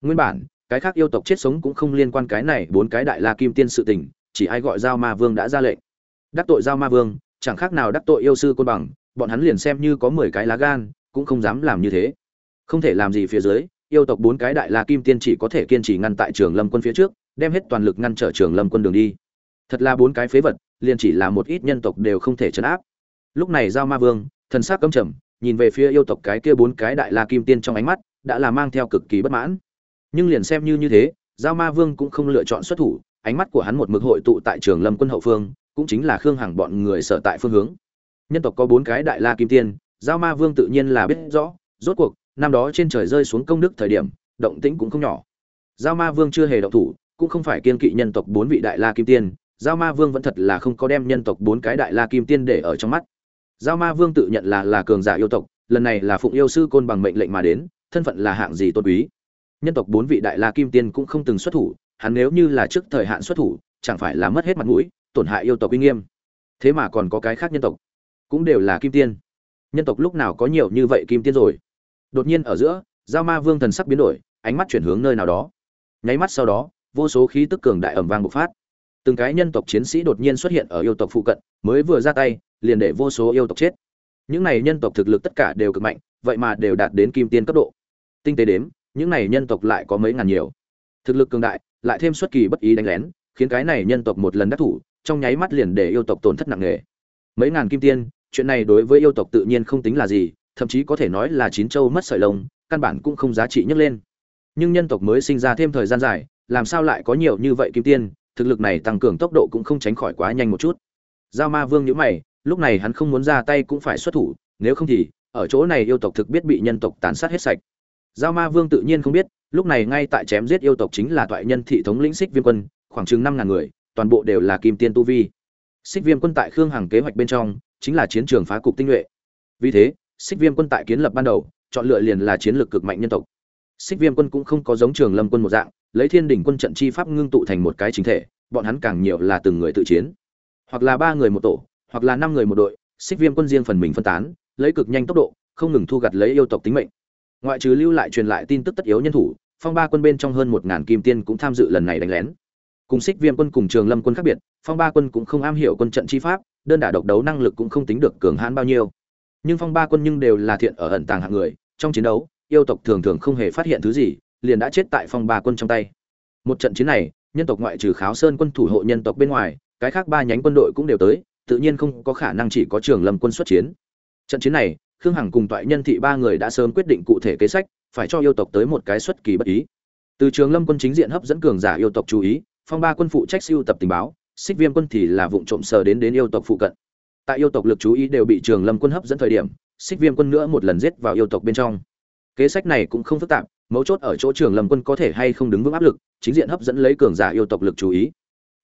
Speaker 1: Nguyên bản, cái khác yêu tộc chết sống cũng không liên quan cái này bốn cái đại la kim tiên sự tình, chỉ ai gọi giao ma vương đã ra lệnh. Đắc tội giao ma vương, chẳng khác nào đắc tội yêu sư côn bằng bọn hắn liền xem như có mười cái lá gan, cũng không dám làm như thế. Không thể làm gì phía dưới, yêu tộc bốn cái đại la kim tiên chỉ có thể kiên trì ngăn tại trường lâm quân phía trước, đem hết toàn lực ngăn trở trường lâm quân đường đi. Thật là bốn cái phế vật, liền chỉ là một ít nhân tộc đều không thể chấn áp. Lúc này giao ma vương, thần sắc cấm trầm, nhìn về phía yêu tộc cái kia bốn cái đại la kim tiên trong ánh mắt, đã là mang theo cực kỳ bất mãn. Nhưng liền xem như như thế, giao ma vương cũng không lựa chọn xuất thủ, ánh mắt của hắn một mực hội tụ tại trường lâm quân hậu phương, cũng chính là khương hằng bọn người sở tại phương hướng nhân tộc có bốn cái đại la kim tiên giao ma vương tự nhiên là biết rõ rốt cuộc năm đó trên trời rơi xuống công đức thời điểm động tĩnh cũng không nhỏ. Giao ma vương chưa hề động thủ cũng không phải kiên kỵ nhân tộc bốn vị đại la kim tiên giao ma vương vẫn thật là không có đem nhân tộc bốn cái đại la kim tiên để ở trong mắt. Giao ma vương tự nhận là là cường giả yêu tộc lần này là phụng yêu sư côn bằng mệnh lệnh mà đến thân phận là hạng gì tôn quý. Nhân tộc bốn vị đại la kim tiên cũng không từng xuất thủ hắn nếu như là trước thời hạn xuất thủ chẳng phải là mất hết mặt mũi tổn hại yêu tộc uy nghiêm. Thế mà còn có cái khác nhân tộc cũng đều là kim tiên. Nhân tộc lúc nào có nhiều như vậy kim tiên rồi? Đột nhiên ở giữa, giao ma vương thần sắc biến đổi, ánh mắt chuyển hướng nơi nào đó. Nháy mắt sau đó, vô số khí tức cường đại ẩm vang bộc phát. Từng cái nhân tộc chiến sĩ đột nhiên xuất hiện ở yêu tộc phụ cận, mới vừa ra tay, liền để vô số yêu tộc chết. Những này nhân tộc thực lực tất cả đều cực mạnh, vậy mà đều đạt đến kim tiên cấp độ. Tinh tế đếm, những này nhân tộc lại có mấy ngàn nhiều. Thực lực cường đại, lại thêm xuất kỳ bất ý đánh lén, khiến cái này nhân tộc một lần đắc thủ, trong nháy mắt liền để yêu tộc tổn thất nặng nề. Mấy ngàn kim tiên chuyện này đối với yêu tộc tự nhiên không tính là gì, thậm chí có thể nói là chín châu mất sợi lông, căn bản cũng không giá trị nhấc lên. Nhưng nhân tộc mới sinh ra thêm thời gian dài, làm sao lại có nhiều như vậy kim tiên, thực lực này tăng cường tốc độ cũng không tránh khỏi quá nhanh một chút. Giao ma vương nhữ mày, lúc này hắn không muốn ra tay cũng phải xuất thủ, nếu không thì, ở chỗ này yêu tộc thực biết bị nhân tộc tàn sát hết sạch. Giao ma vương tự nhiên không biết, lúc này ngay tại chém giết yêu tộc chính là toại nhân thị thống lĩnh xích viêm quân, khoảng chừng năm ngàn người, toàn bộ đều là kim tiên tu vi. Xích viêm quân tại khương hằng kế hoạch bên trong chính là chiến trường phá cục tinh nhuệ. Vì thế, xích viêm quân tại kiến lập ban đầu, chọn lựa liền là chiến lược cực mạnh nhân tộc. Xích viêm quân cũng không có giống trường lâm quân một dạng, lấy thiên đỉnh quân trận chi pháp ngưng tụ thành một cái chính thể, bọn hắn càng nhiều là từng người tự chiến. Hoặc là ba người một tổ, hoặc là năm người một đội, xích viêm quân riêng phần mình phân tán, lấy cực nhanh tốc độ, không ngừng thu gặt lấy yêu tộc tính mệnh. Ngoại trừ lưu lại truyền lại tin tức tất yếu nhân thủ, phong ba quân bên trong hơn một ngàn kim tiên cũng tham dự lần này đánh lén. Cùng xích viêm quân cùng trường lâm quân khác biệt, phong ba quân cũng không am hiểu quân trận chi pháp đơn đả độc đấu năng lực cũng không tính được cường hãn bao nhiêu. Nhưng phong ba quân nhưng đều là thiện ở ẩn tàng hạng người, trong chiến đấu, yêu tộc thường thường không hề phát hiện thứ gì, liền đã chết tại phong ba quân trong tay. Một trận chiến này, nhân tộc ngoại trừ kháo sơn quân thủ hộ nhân tộc bên ngoài, cái khác ba nhánh quân đội cũng đều tới, tự nhiên không có khả năng chỉ có trường lâm quân xuất chiến. Trận chiến này, khương hằng cùng toại nhân thị ba người đã sớm quyết định cụ thể kế sách, phải cho yêu tộc tới một cái xuất kỳ bất ý. Từ trường lâm quân chính diện hấp dẫn cường giả yêu tộc chú ý, phong ba quân phụ trách siêu tập tình báo xích viêm quân thì là vụ trộm sờ đến đến yêu tộc phụ cận. Tại yêu tộc lực chú ý đều bị trường lâm quân hấp dẫn thời điểm, xích viêm quân nữa một lần giết vào yêu tộc bên trong. Kế sách này cũng không phức tạp, mấu chốt ở chỗ trường lâm quân có thể hay không đứng vững áp lực, chính diện hấp dẫn lấy cường giả yêu tộc lực chú ý.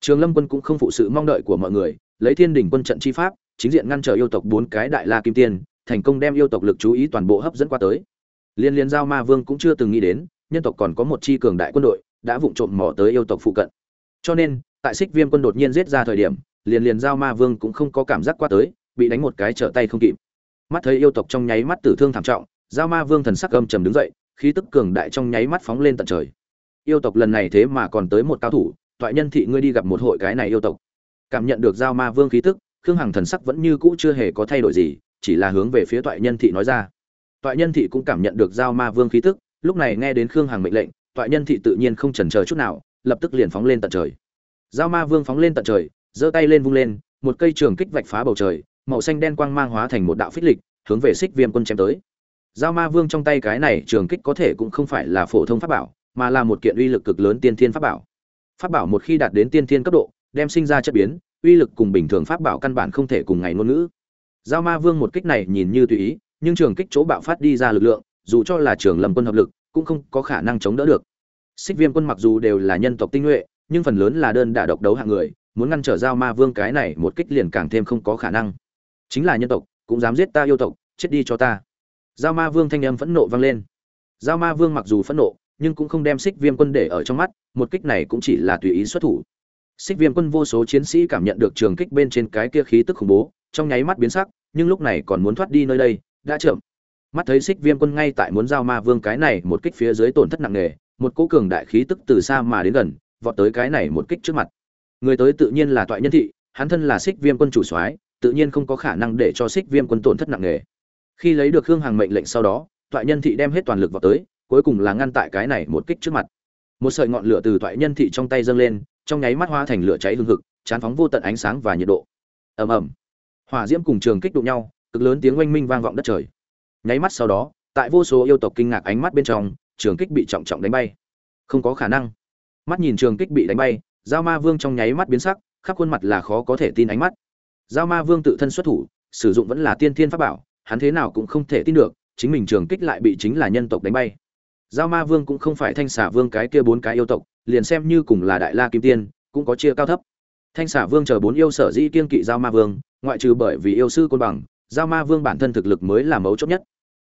Speaker 1: Trường lâm quân cũng không phụ sự mong đợi của mọi người, lấy thiên đình quân trận chi pháp, chính diện ngăn trở yêu tộc bốn cái đại la kim tiên, thành công đem yêu tộc lực chú ý toàn bộ hấp dẫn qua tới. Liên liên giao ma vương cũng chưa từng nghĩ đến, nhân tộc còn có một chi cường đại quân đội đã vụng trộm mò tới yêu tộc phụ cận. Cho nên tại xích viêm quân đột nhiên giết ra thời điểm, liền liền giao ma vương cũng không có cảm giác qua tới, bị đánh một cái trở tay không kịp. Mắt thấy yêu tộc trong nháy mắt tử thương thảm trọng, giao ma vương thần sắc âm trầm đứng dậy, khí tức cường đại trong nháy mắt phóng lên tận trời. Yêu tộc lần này thế mà còn tới một cao thủ, toại nhân thị ngươi đi gặp một hội cái này yêu tộc. Cảm nhận được giao ma vương khí tức, khương hằng thần sắc vẫn như cũ chưa hề có thay đổi gì, chỉ là hướng về phía toại nhân thị nói ra. Toại nhân thị cũng cảm nhận được giao ma vương khí tức, lúc này nghe đến khương hằng mệnh lệnh, toại nhân thị tự nhiên không chần chờ chút nào, lập tức liền phóng lên tận trời giao ma vương phóng lên tận trời, giơ tay lên vung lên, một cây trường kích vạch phá bầu trời, màu xanh đen quang mang hóa thành một đạo phích lịch, hướng về xích viêm quân chém tới. Giao ma vương trong tay cái này trường kích có thể cũng không phải là phổ thông pháp bảo, mà là một kiện uy lực cực lớn tiên thiên pháp bảo. Pháp bảo một khi đạt đến tiên thiên cấp độ, đem sinh ra chất biến, uy lực cùng bình thường pháp bảo căn bản không thể cùng ngày ngôn ngữ. Giao ma vương một kích này nhìn như tùy ý, nhưng trường kích chỗ bạo phát đi ra lực lượng, dù cho là trường lâm quân hợp lực, cũng không có khả năng chống đỡ được. Xích viêm quân mặc dù đều là nhân tộc tinh nhuệ nhưng phần lớn là đơn đả độc đấu hạng người, muốn ngăn trở giao ma vương cái này một kích liền càng thêm không có khả năng. Chính là nhân tộc, cũng dám giết ta yêu tộc, chết đi cho ta. Giao ma vương thanh âm phẫn nộ vang lên. Giao ma vương mặc dù phẫn nộ, nhưng cũng không đem xích viêm quân để ở trong mắt, một kích này cũng chỉ là tùy ý xuất thủ. Xích viêm quân vô số chiến sĩ cảm nhận được trường kích bên trên cái kia khí tức khủng bố, trong nháy mắt biến sắc, nhưng lúc này còn muốn thoát đi nơi đây, đã chậm. Mắt thấy xích viêm quân ngay tại muốn giao ma vương cái này một kích phía dưới tổn thất nặng nề, một cỗ cường đại khí tức từ xa mà đến gần vọt tới cái này một kích trước mặt. Người tới tự nhiên là toại nhân thị, hắn thân là xích viêm quân chủ soái, tự nhiên không có khả năng để cho xích viêm quân tổn thất nặng nề. Khi lấy được hương hàng mệnh lệnh sau đó, toại nhân thị đem hết toàn lực vào tới, cuối cùng là ngăn tại cái này một kích trước mặt. Một sợi ngọn lửa từ toại nhân thị trong tay dâng lên, trong nháy mắt hoa thành lửa cháy hương hực, chán phóng vô tận ánh sáng và nhiệt độ. Ầm ầm. Hỏa diễm cùng trường kích đụng nhau, cực lớn tiếng oanh minh vang vọng đất trời. Nháy mắt sau đó, tại vô số yêu tộc kinh ngạc ánh mắt bên trong, trường kích bị trọng trọng đánh bay. Không có khả năng mắt nhìn trường kích bị đánh bay, giao ma vương trong nháy mắt biến sắc, khắp khuôn mặt là khó có thể tin ánh mắt. Giao ma vương tự thân xuất thủ, sử dụng vẫn là tiên thiên pháp bảo, hắn thế nào cũng không thể tin được, chính mình trường kích lại bị chính là nhân tộc đánh bay. Giao ma vương cũng không phải thanh xả vương cái kia bốn cái yêu tộc, liền xem như cùng là đại la kim tiên, cũng có chia cao thấp. Thanh xả vương chờ bốn yêu sở dĩ kiên kỵ giao ma vương, ngoại trừ bởi vì yêu sư côn bằng, giao ma vương bản thân thực lực mới là mấu chốt nhất.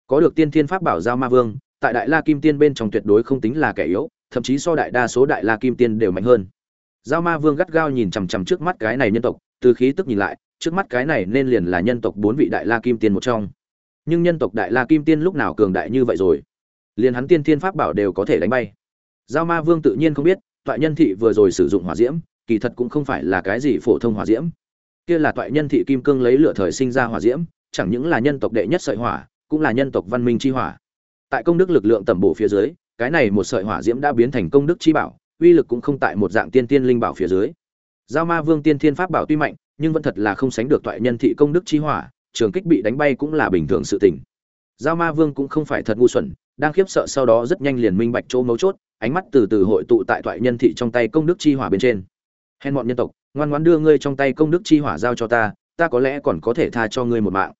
Speaker 1: Có được tiên thiên pháp bảo giao ma vương, tại đại la kim tiên bên trong tuyệt đối không tính là kẻ yếu thậm chí so đại đa số đại la kim tiên đều mạnh hơn. Giao ma vương gắt gao nhìn chằm chằm trước mắt cái này nhân tộc, từ khí tức nhìn lại, trước mắt cái này nên liền là nhân tộc bốn vị đại la kim tiên một trong. Nhưng nhân tộc đại la kim tiên lúc nào cường đại như vậy rồi? Liền hắn tiên thiên pháp bảo đều có thể đánh bay. Giao ma vương tự nhiên không biết, toại nhân thị vừa rồi sử dụng hỏa diễm, kỳ thật cũng không phải là cái gì phổ thông hỏa diễm. Kia là toại nhân thị kim cương lấy lửa thời sinh ra hỏa diễm, chẳng những là nhân tộc đệ nhất sợi hỏa, cũng là nhân tộc văn minh chi hỏa. Tại công đức lực lượng tẩm bổ phía dưới cái này một sợi hỏa diễm đã biến thành công đức chi bảo, uy lực cũng không tại một dạng tiên tiên linh bảo phía dưới. Giao ma vương tiên thiên pháp bảo tuy mạnh, nhưng vẫn thật là không sánh được toại nhân thị công đức chi hỏa, trường kích bị đánh bay cũng là bình thường sự tình. Giao ma vương cũng không phải thật ngu xuẩn, đang khiếp sợ sau đó rất nhanh liền minh bạch chỗ mấu chốt, ánh mắt từ từ hội tụ tại toại nhân thị trong tay công đức chi hỏa bên trên. Hèn bọn nhân tộc, ngoan ngoãn đưa ngươi trong tay công đức chi hỏa giao cho ta ta có lẽ còn có thể tha cho ngươi một mạng.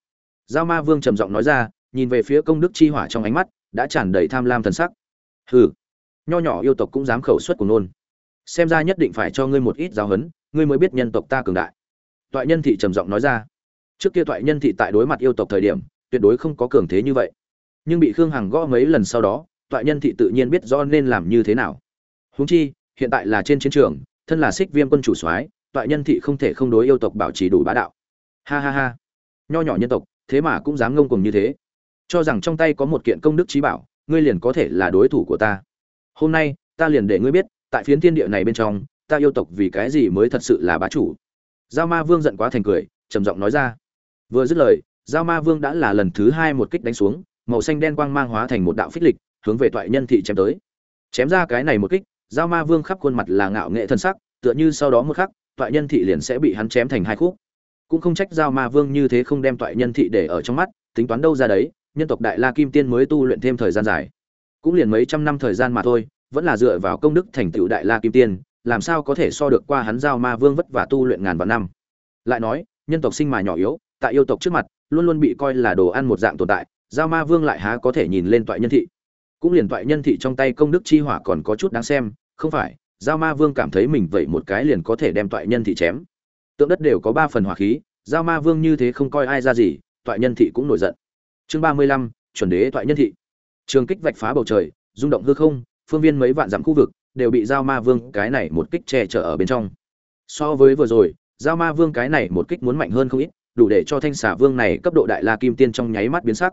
Speaker 1: Giao ma vương trầm giọng nói ra, nhìn về phía công đức chi hỏa trong ánh mắt, đã tràn đầy tham lam thần sắc hừ. Nho nhỏ yêu tộc cũng dám khẩu xuất của nôn. Xem ra nhất định phải cho ngươi một ít giáo huấn, ngươi mới biết nhân tộc ta cường đại. Toại nhân thị trầm giọng nói ra. Trước kia toại nhân thị tại đối mặt yêu tộc thời điểm, tuyệt đối không có cường thế như vậy. Nhưng bị khương hằng gõ mấy lần sau đó, toại nhân thị tự nhiên biết rõ nên làm như thế nào. Húng chi, hiện tại là trên chiến trường, thân là xích viêm quân chủ soái, toại nhân thị không thể không đối yêu tộc bảo trì đủ bá đạo. Ha ha ha. Nho nhỏ nhân tộc, thế mà cũng dám ngông cùng như thế. Cho rằng trong tay có một kiện công đức trí bảo ngươi liền có thể là đối thủ của ta. Hôm nay, ta liền để ngươi biết, tại phiến thiên địa này bên trong, ta yêu tộc vì cái gì mới thật sự là bá chủ. Giao ma vương giận quá thành cười, trầm giọng nói ra. Vừa dứt lời, giao ma vương đã là lần thứ hai một kích đánh xuống, màu xanh đen quang mang hóa thành một đạo phích lịch, hướng về toại nhân thị chém tới. Chém ra cái này một kích, giao ma vương khắp khuôn mặt là ngạo nghệ thân sắc, tựa như sau đó một khắc, toại nhân thị liền sẽ bị hắn chém thành hai khúc. Cũng không trách giao ma vương như thế không đem toại nhân thị để ở trong mắt, tính toán đâu ra đấy nhân tộc đại la kim tiên mới tu luyện thêm thời gian dài. Cũng liền mấy trăm năm thời gian mà thôi, vẫn là dựa vào công đức thành tựu đại la kim tiên, làm sao có thể so được qua hắn giao ma vương vất vả tu luyện ngàn vạn năm. Lại nói, nhân tộc sinh mà nhỏ yếu, tại yêu tộc trước mặt, luôn luôn bị coi là đồ ăn một dạng tồn tại, giao ma vương lại há có thể nhìn lên toại nhân thị. Cũng liền toại nhân thị trong tay công đức chi hỏa còn có chút đáng xem, không phải, giao ma vương cảm thấy mình vậy một cái liền có thể đem toại nhân thị chém. Tượng đất đều có ba phần hỏa khí, giao ma vương như thế không coi ai ra gì, toại nhân thị cũng nổi giận chương ba mươi lăm, chuẩn đế thoại nhân thị. Trường kích vạch phá bầu trời, rung động hư không, phương viên mấy vạn dặm khu vực đều bị giao ma vương cái này một kích che chở ở bên trong. So với vừa rồi, giao ma vương cái này một kích muốn mạnh hơn không ít, đủ để cho thanh xà vương này cấp độ đại la kim tiên trong nháy mắt biến sắc.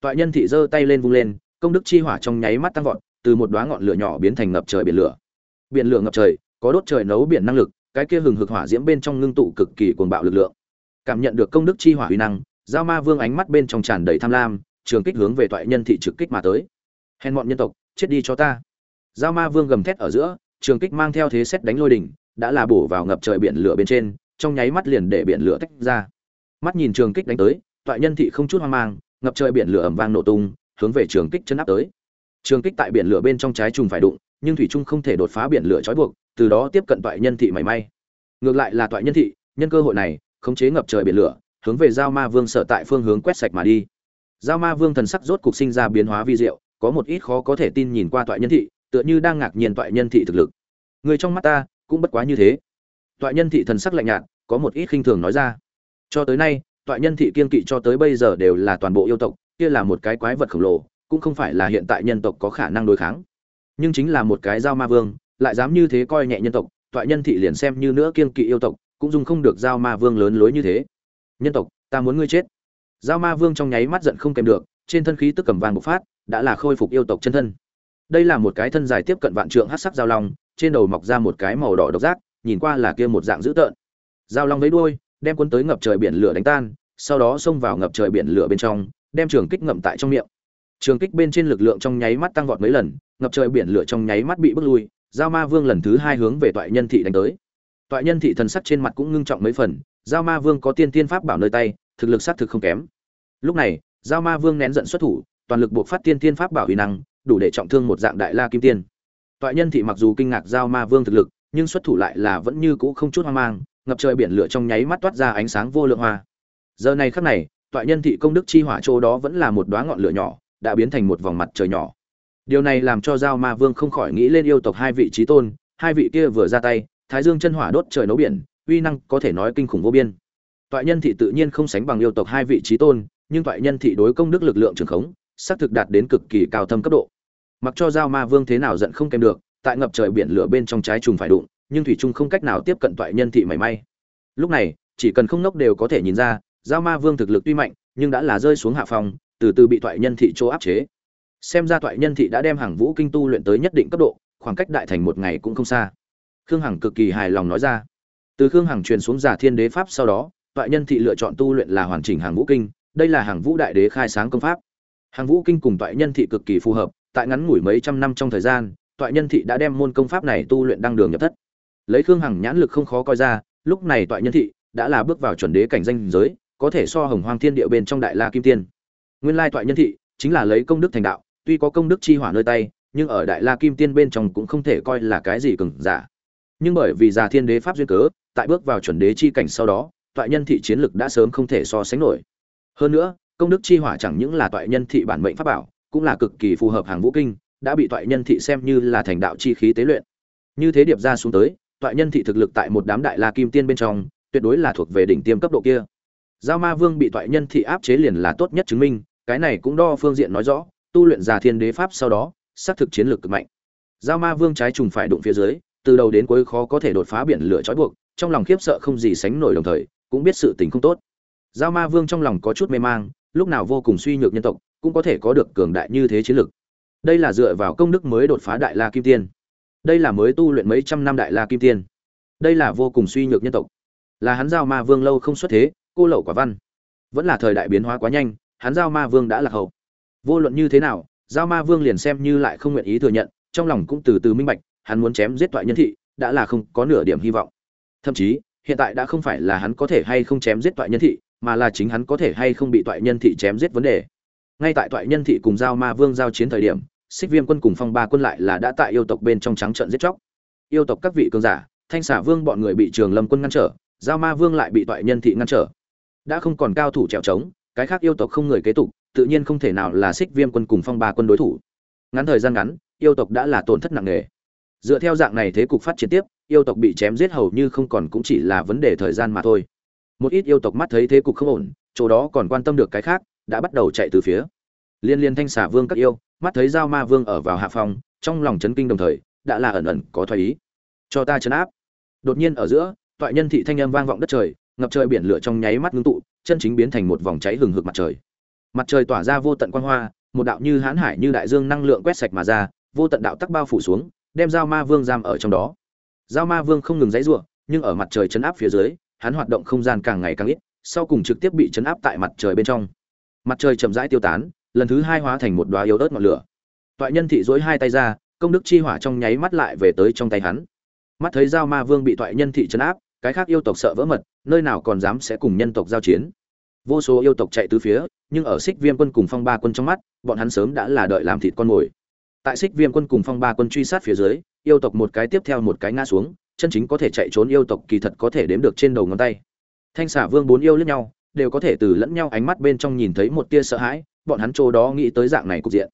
Speaker 1: Toại nhân thị giơ tay lên vung lên, công đức chi hỏa trong nháy mắt tăng vọt, từ một đóa ngọn lửa nhỏ biến thành ngập trời biển lửa. Biển lửa ngập trời, có đốt trời nấu biển năng lực, cái kia hừng hực hỏa diễm bên trong ngưng tụ cực kỳ cuồng bạo lực lượng. Cảm nhận được công đức chi hỏa uy năng giao ma vương ánh mắt bên trong tràn đầy tham lam, trường kích hướng về toại nhân thị trực kích mà tới. Hèn mọn nhân tộc, chết đi cho ta. Giao ma vương gầm thét ở giữa, trường kích mang theo thế xét đánh lôi đỉnh, đã là bổ vào ngập trời biển lửa bên trên, trong nháy mắt liền để biển lửa tách ra. Mắt nhìn trường kích đánh tới toại nhân thị không chút hoang mang, ngập trời biển lửa ầm vang nổ tung, hướng về trường kích chân áp tới. Trường kích tại biển lửa bên trong trái trùng phải đụng, nhưng thủy trung không thể đột phá biển lửa trói buộc, từ đó tiếp cận toại nhân thị mảy may. Ngược lại là toại nhân thị, nhân cơ hội này, khống chế ngập trời biển lửa hướng về giao ma vương sở tại phương hướng quét sạch mà đi. Giao ma vương thần sắc rốt cục sinh ra biến hóa vi diệu, có một ít khó có thể tin nhìn qua toại nhân thị, tựa như đang ngạc nhiên toại nhân thị thực lực. Người trong mắt ta cũng bất quá như thế. Toại nhân thị thần sắc lạnh nhạt, có một ít khinh thường nói ra. Cho tới nay, toại nhân thị kiên kỵ cho tới bây giờ đều là toàn bộ yêu tộc, kia là một cái quái vật khổng lồ, cũng không phải là hiện tại nhân tộc có khả năng đối kháng. Nhưng chính là một cái giao ma vương, lại dám như thế coi nhẹ nhân tộc, toại nhân thị liền xem như nữa kiên kỵ yêu tộc, cũng dung không được giao ma vương lớn lối như thế nhân tộc, ta muốn ngươi chết. Giao ma vương trong nháy mắt giận không kèm được, trên thân khí tức cầm vàng bộc phát, đã là khôi phục yêu tộc chân thân. Đây là một cái thân dài tiếp cận vạn trượng hát sắc giao long, trên đầu mọc ra một cái màu đỏ độc giác, nhìn qua là kia một dạng dữ tợn. Giao long với đuôi, đem quân tới ngập trời biển lửa đánh tan, sau đó xông vào ngập trời biển lửa bên trong, đem trường kích ngậm tại trong miệng. Trường kích bên trên lực lượng trong nháy mắt tăng vọt mấy lần, ngập trời biển lửa trong nháy mắt bị bước lui, giao ma vương lần thứ hai hướng về toại nhân thị đánh tới. Toại nhân thị thần sắc trên mặt cũng ngưng trọng mấy phần giao ma vương có tiên tiên pháp bảo nơi tay, thực lực xác thực không kém. Lúc này, giao ma vương nén giận xuất thủ, toàn lực buộc phát tiên tiên pháp bảo uy năng, đủ để trọng thương một dạng đại la kim tiên. Toại nhân thị mặc dù kinh ngạc giao ma vương thực lực, nhưng xuất thủ lại là vẫn như cũ không chút hoang mang, ngập trời biển lửa trong nháy mắt toát ra ánh sáng vô lượng hoa. Giờ này khắc này, toại nhân thị công đức chi hỏa chỗ đó vẫn là một đóa ngọn lửa nhỏ, đã biến thành một vòng mặt trời nhỏ. Điều này làm cho giao ma vương không khỏi nghĩ lên yêu tộc hai vị trí tôn, hai vị kia vừa ra tay, thái dương chân hỏa đốt trời nấu biển uy năng có thể nói kinh khủng vô biên. Toại nhân thị tự nhiên không sánh bằng yêu tộc hai vị trí tôn, nhưng toại nhân thị đối công đức lực lượng trường khống, xác thực đạt đến cực kỳ cao thâm cấp độ. Mặc cho giao ma vương thế nào giận không kèm được, tại ngập trời biển lửa bên trong trái trùng phải đụng, nhưng thủy trung không cách nào tiếp cận toại nhân thị mảy may. Lúc này, chỉ cần không nốc đều có thể nhìn ra, giao ma vương thực lực tuy mạnh, nhưng đã là rơi xuống hạ phòng từ từ bị toại nhân thị chỗ áp chế. Xem ra toại nhân thị đã đem hàng vũ kinh tu luyện tới nhất định cấp độ, khoảng cách đại thành một ngày cũng không xa. Khương hằng cực kỳ hài lòng nói ra từ khương hằng truyền xuống giả thiên đế pháp sau đó, toại nhân thị lựa chọn tu luyện là hoàn chỉnh hàng vũ kinh, đây là hàng vũ đại đế khai sáng công pháp. Hàng vũ kinh cùng toại nhân thị cực kỳ phù hợp, tại ngắn ngủi mấy trăm năm trong thời gian, toại nhân thị đã đem môn công pháp này tu luyện đăng đường nhập thất. Lấy khương hằng nhãn lực không khó coi ra, lúc này toại nhân thị đã là bước vào chuẩn đế cảnh danh giới, có thể so hồng hoang thiên địa bên trong đại la kim tiên. Nguyên lai toại nhân thị chính là lấy công đức thành đạo, tuy có công đức chi hỏa nơi tay, nhưng ở đại la kim tiên bên trong cũng không thể coi là cái gì cừng giả. Nhưng bởi vì già thiên đế pháp duyên cớ tại bước vào chuẩn đế chi cảnh sau đó, toại nhân thị chiến lực đã sớm không thể so sánh nổi. Hơn nữa, công đức chi hỏa chẳng những là toại nhân thị bản mệnh pháp bảo, cũng là cực kỳ phù hợp hàng vũ kinh, đã bị toại nhân thị xem như là thành đạo chi khí tế luyện. Như thế điệp ra xuống tới, toại nhân thị thực lực tại một đám đại la kim tiên bên trong, tuyệt đối là thuộc về đỉnh tiêm cấp độ kia. Giao ma vương bị toại nhân thị áp chế liền là tốt nhất chứng minh, cái này cũng đo phương diện nói rõ, tu luyện già thiên đế pháp sau đó, xác thực chiến lược cực mạnh. Giao ma vương trái trùng phải đụng phía dưới, từ đầu đến cuối khó có thể đột phá biển lửa trói buộc trong lòng khiếp sợ không gì sánh nổi đồng thời, cũng biết sự tình không tốt. Giao ma vương trong lòng có chút mê mang, lúc nào vô cùng suy nhược nhân tộc, cũng có thể có được cường đại như thế chiến lực. Đây là dựa vào công đức mới đột phá đại la kim tiên. Đây là mới tu luyện mấy trăm năm đại la kim tiên. Đây là vô cùng suy nhược nhân tộc. Là hắn giao ma vương lâu không xuất thế, cô lậu quả văn. Vẫn là thời đại biến hóa quá nhanh, hắn giao ma vương đã lạc hậu. Vô luận như thế nào, giao ma vương liền xem như lại không nguyện ý thừa nhận, trong lòng cũng từ từ minh bạch, hắn muốn chém giết toại nhân thị, đã là không có nửa điểm hy vọng thậm chí, hiện tại đã không phải là hắn có thể hay không chém giết toại nhân thị, mà là chính hắn có thể hay không bị toại nhân thị chém giết vấn đề. Ngay tại toại nhân thị cùng giao ma vương giao chiến thời điểm, xích viêm quân cùng phong ba quân lại là đã tại yêu tộc bên trong trắng trận giết chóc. Yêu tộc các vị cường giả, thanh xả vương bọn người bị trường lâm quân ngăn trở, giao ma vương lại bị toại nhân thị ngăn trở. Đã không còn cao thủ trèo trống, cái khác yêu tộc không người kế tục, tự nhiên không thể nào là xích viêm quân cùng phong ba quân đối thủ. Ngắn thời gian ngắn, yêu tộc đã là tổn thất nặng nề. Dựa theo dạng này thế cục phát triển tiếp yêu tộc bị chém giết hầu như không còn cũng chỉ là vấn đề thời gian mà thôi. Một ít yêu tộc mắt thấy thế cục không ổn, chỗ đó còn quan tâm được cái khác, đã bắt đầu chạy từ phía. Liên liên thanh xả vương các yêu, mắt thấy giao ma vương ở vào hạ phòng, trong lòng chấn kinh đồng thời, đã là ẩn ẩn có thoái ý. Cho ta chấn áp. Đột nhiên ở giữa, toại nhân thị thanh âm vang vọng đất trời, ngập trời biển lửa trong nháy mắt ngưng tụ, chân chính biến thành một vòng cháy hừng hực mặt trời. Mặt trời tỏa ra vô tận quang hoa, một đạo như hãn hải như đại dương năng lượng quét sạch mà ra, vô tận đạo tắc bao phủ xuống, đem giao ma vương giam ở trong đó giao ma vương không ngừng giãy giụa nhưng ở mặt trời chấn áp phía dưới, hắn hoạt động không gian càng ngày càng ít, sau cùng trực tiếp bị chấn áp tại mặt trời bên trong. Mặt trời chậm rãi tiêu tán, lần thứ hai hóa thành một đóa yếu ớt ngọn lửa. Toại nhân thị duỗi hai tay ra, công đức chi hỏa trong nháy mắt lại về tới trong tay hắn. Mắt thấy giao ma vương bị toại nhân thị chấn áp, cái khác yêu tộc sợ vỡ mật, nơi nào còn dám sẽ cùng nhân tộc giao chiến. Vô số yêu tộc chạy tứ phía, nhưng ở xích viêm quân cùng phong ba quân trong mắt, bọn hắn sớm đã là đợi làm thịt con mồi tại xích viêm quân cùng phong ba quân truy sát phía dưới, yêu tộc một cái tiếp theo một cái ngã xuống, chân chính có thể chạy trốn yêu tộc kỳ thật có thể đếm được trên đầu ngón tay. Thanh xả vương bốn yêu lẫn nhau, đều có thể từ lẫn nhau ánh mắt bên trong nhìn thấy một tia sợ hãi, bọn hắn chỗ đó nghĩ tới dạng này cục diện.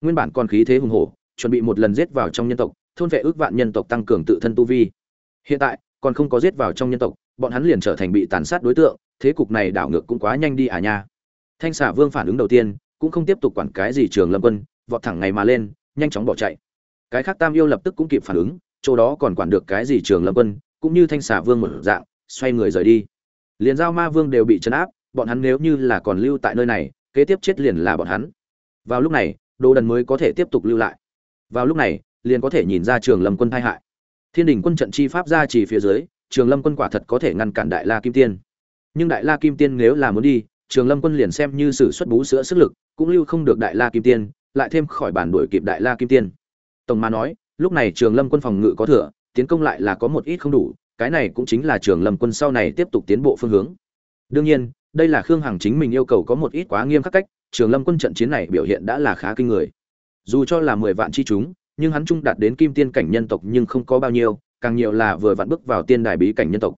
Speaker 1: Nguyên bản còn khí thế hùng hổ, chuẩn bị một lần giết vào trong nhân tộc, thôn vệ ước vạn nhân tộc tăng cường tự thân tu vi. Hiện tại, còn không có giết vào trong nhân tộc, bọn hắn liền trở thành bị tàn sát đối tượng, thế cục này đảo ngược cũng quá nhanh đi à nha. Thanh xả vương phản ứng đầu tiên, cũng không tiếp tục quản cái gì trường lâm quân, vọt thẳng ngày mà lên nhanh chóng bỏ chạy. Cái khác tam yêu lập tức cũng kịp phản ứng, chỗ đó còn quản được cái gì trường lâm quân, cũng như thanh xà vương một dạng, xoay người rời đi. Liền giao ma vương đều bị chấn áp, bọn hắn nếu như là còn lưu tại nơi này, kế tiếp chết liền là bọn hắn. Vào lúc này đồ đần mới có thể tiếp tục lưu lại. Vào lúc này, liền có thể nhìn ra trường lâm quân tai hại. Thiên đình quân trận chi pháp ra chỉ phía dưới, trường lâm quân quả thật có thể ngăn cản đại la kim tiên. Nhưng đại la kim tiên nếu là muốn đi, trường lâm quân liền xem như sử xuất bú sữa sức lực, cũng lưu không được đại la kim tiên lại thêm khỏi bản đuổi kịp đại la kim tiên. Tổng mà nói, lúc này trường lâm quân phòng ngự có thừa, tiến công lại là có một ít không đủ, cái này cũng chính là trường lâm quân sau này tiếp tục tiến bộ phương hướng. Đương nhiên, đây là khương hằng chính mình yêu cầu có một ít quá nghiêm khắc cách, trường lâm quân trận chiến này biểu hiện đã là khá kinh người. Dù cho là mười vạn chi chúng, nhưng hắn trung đạt đến kim tiên cảnh nhân tộc nhưng không có bao nhiêu, càng nhiều là vừa vặn bước vào tiên đài bí cảnh nhân tộc.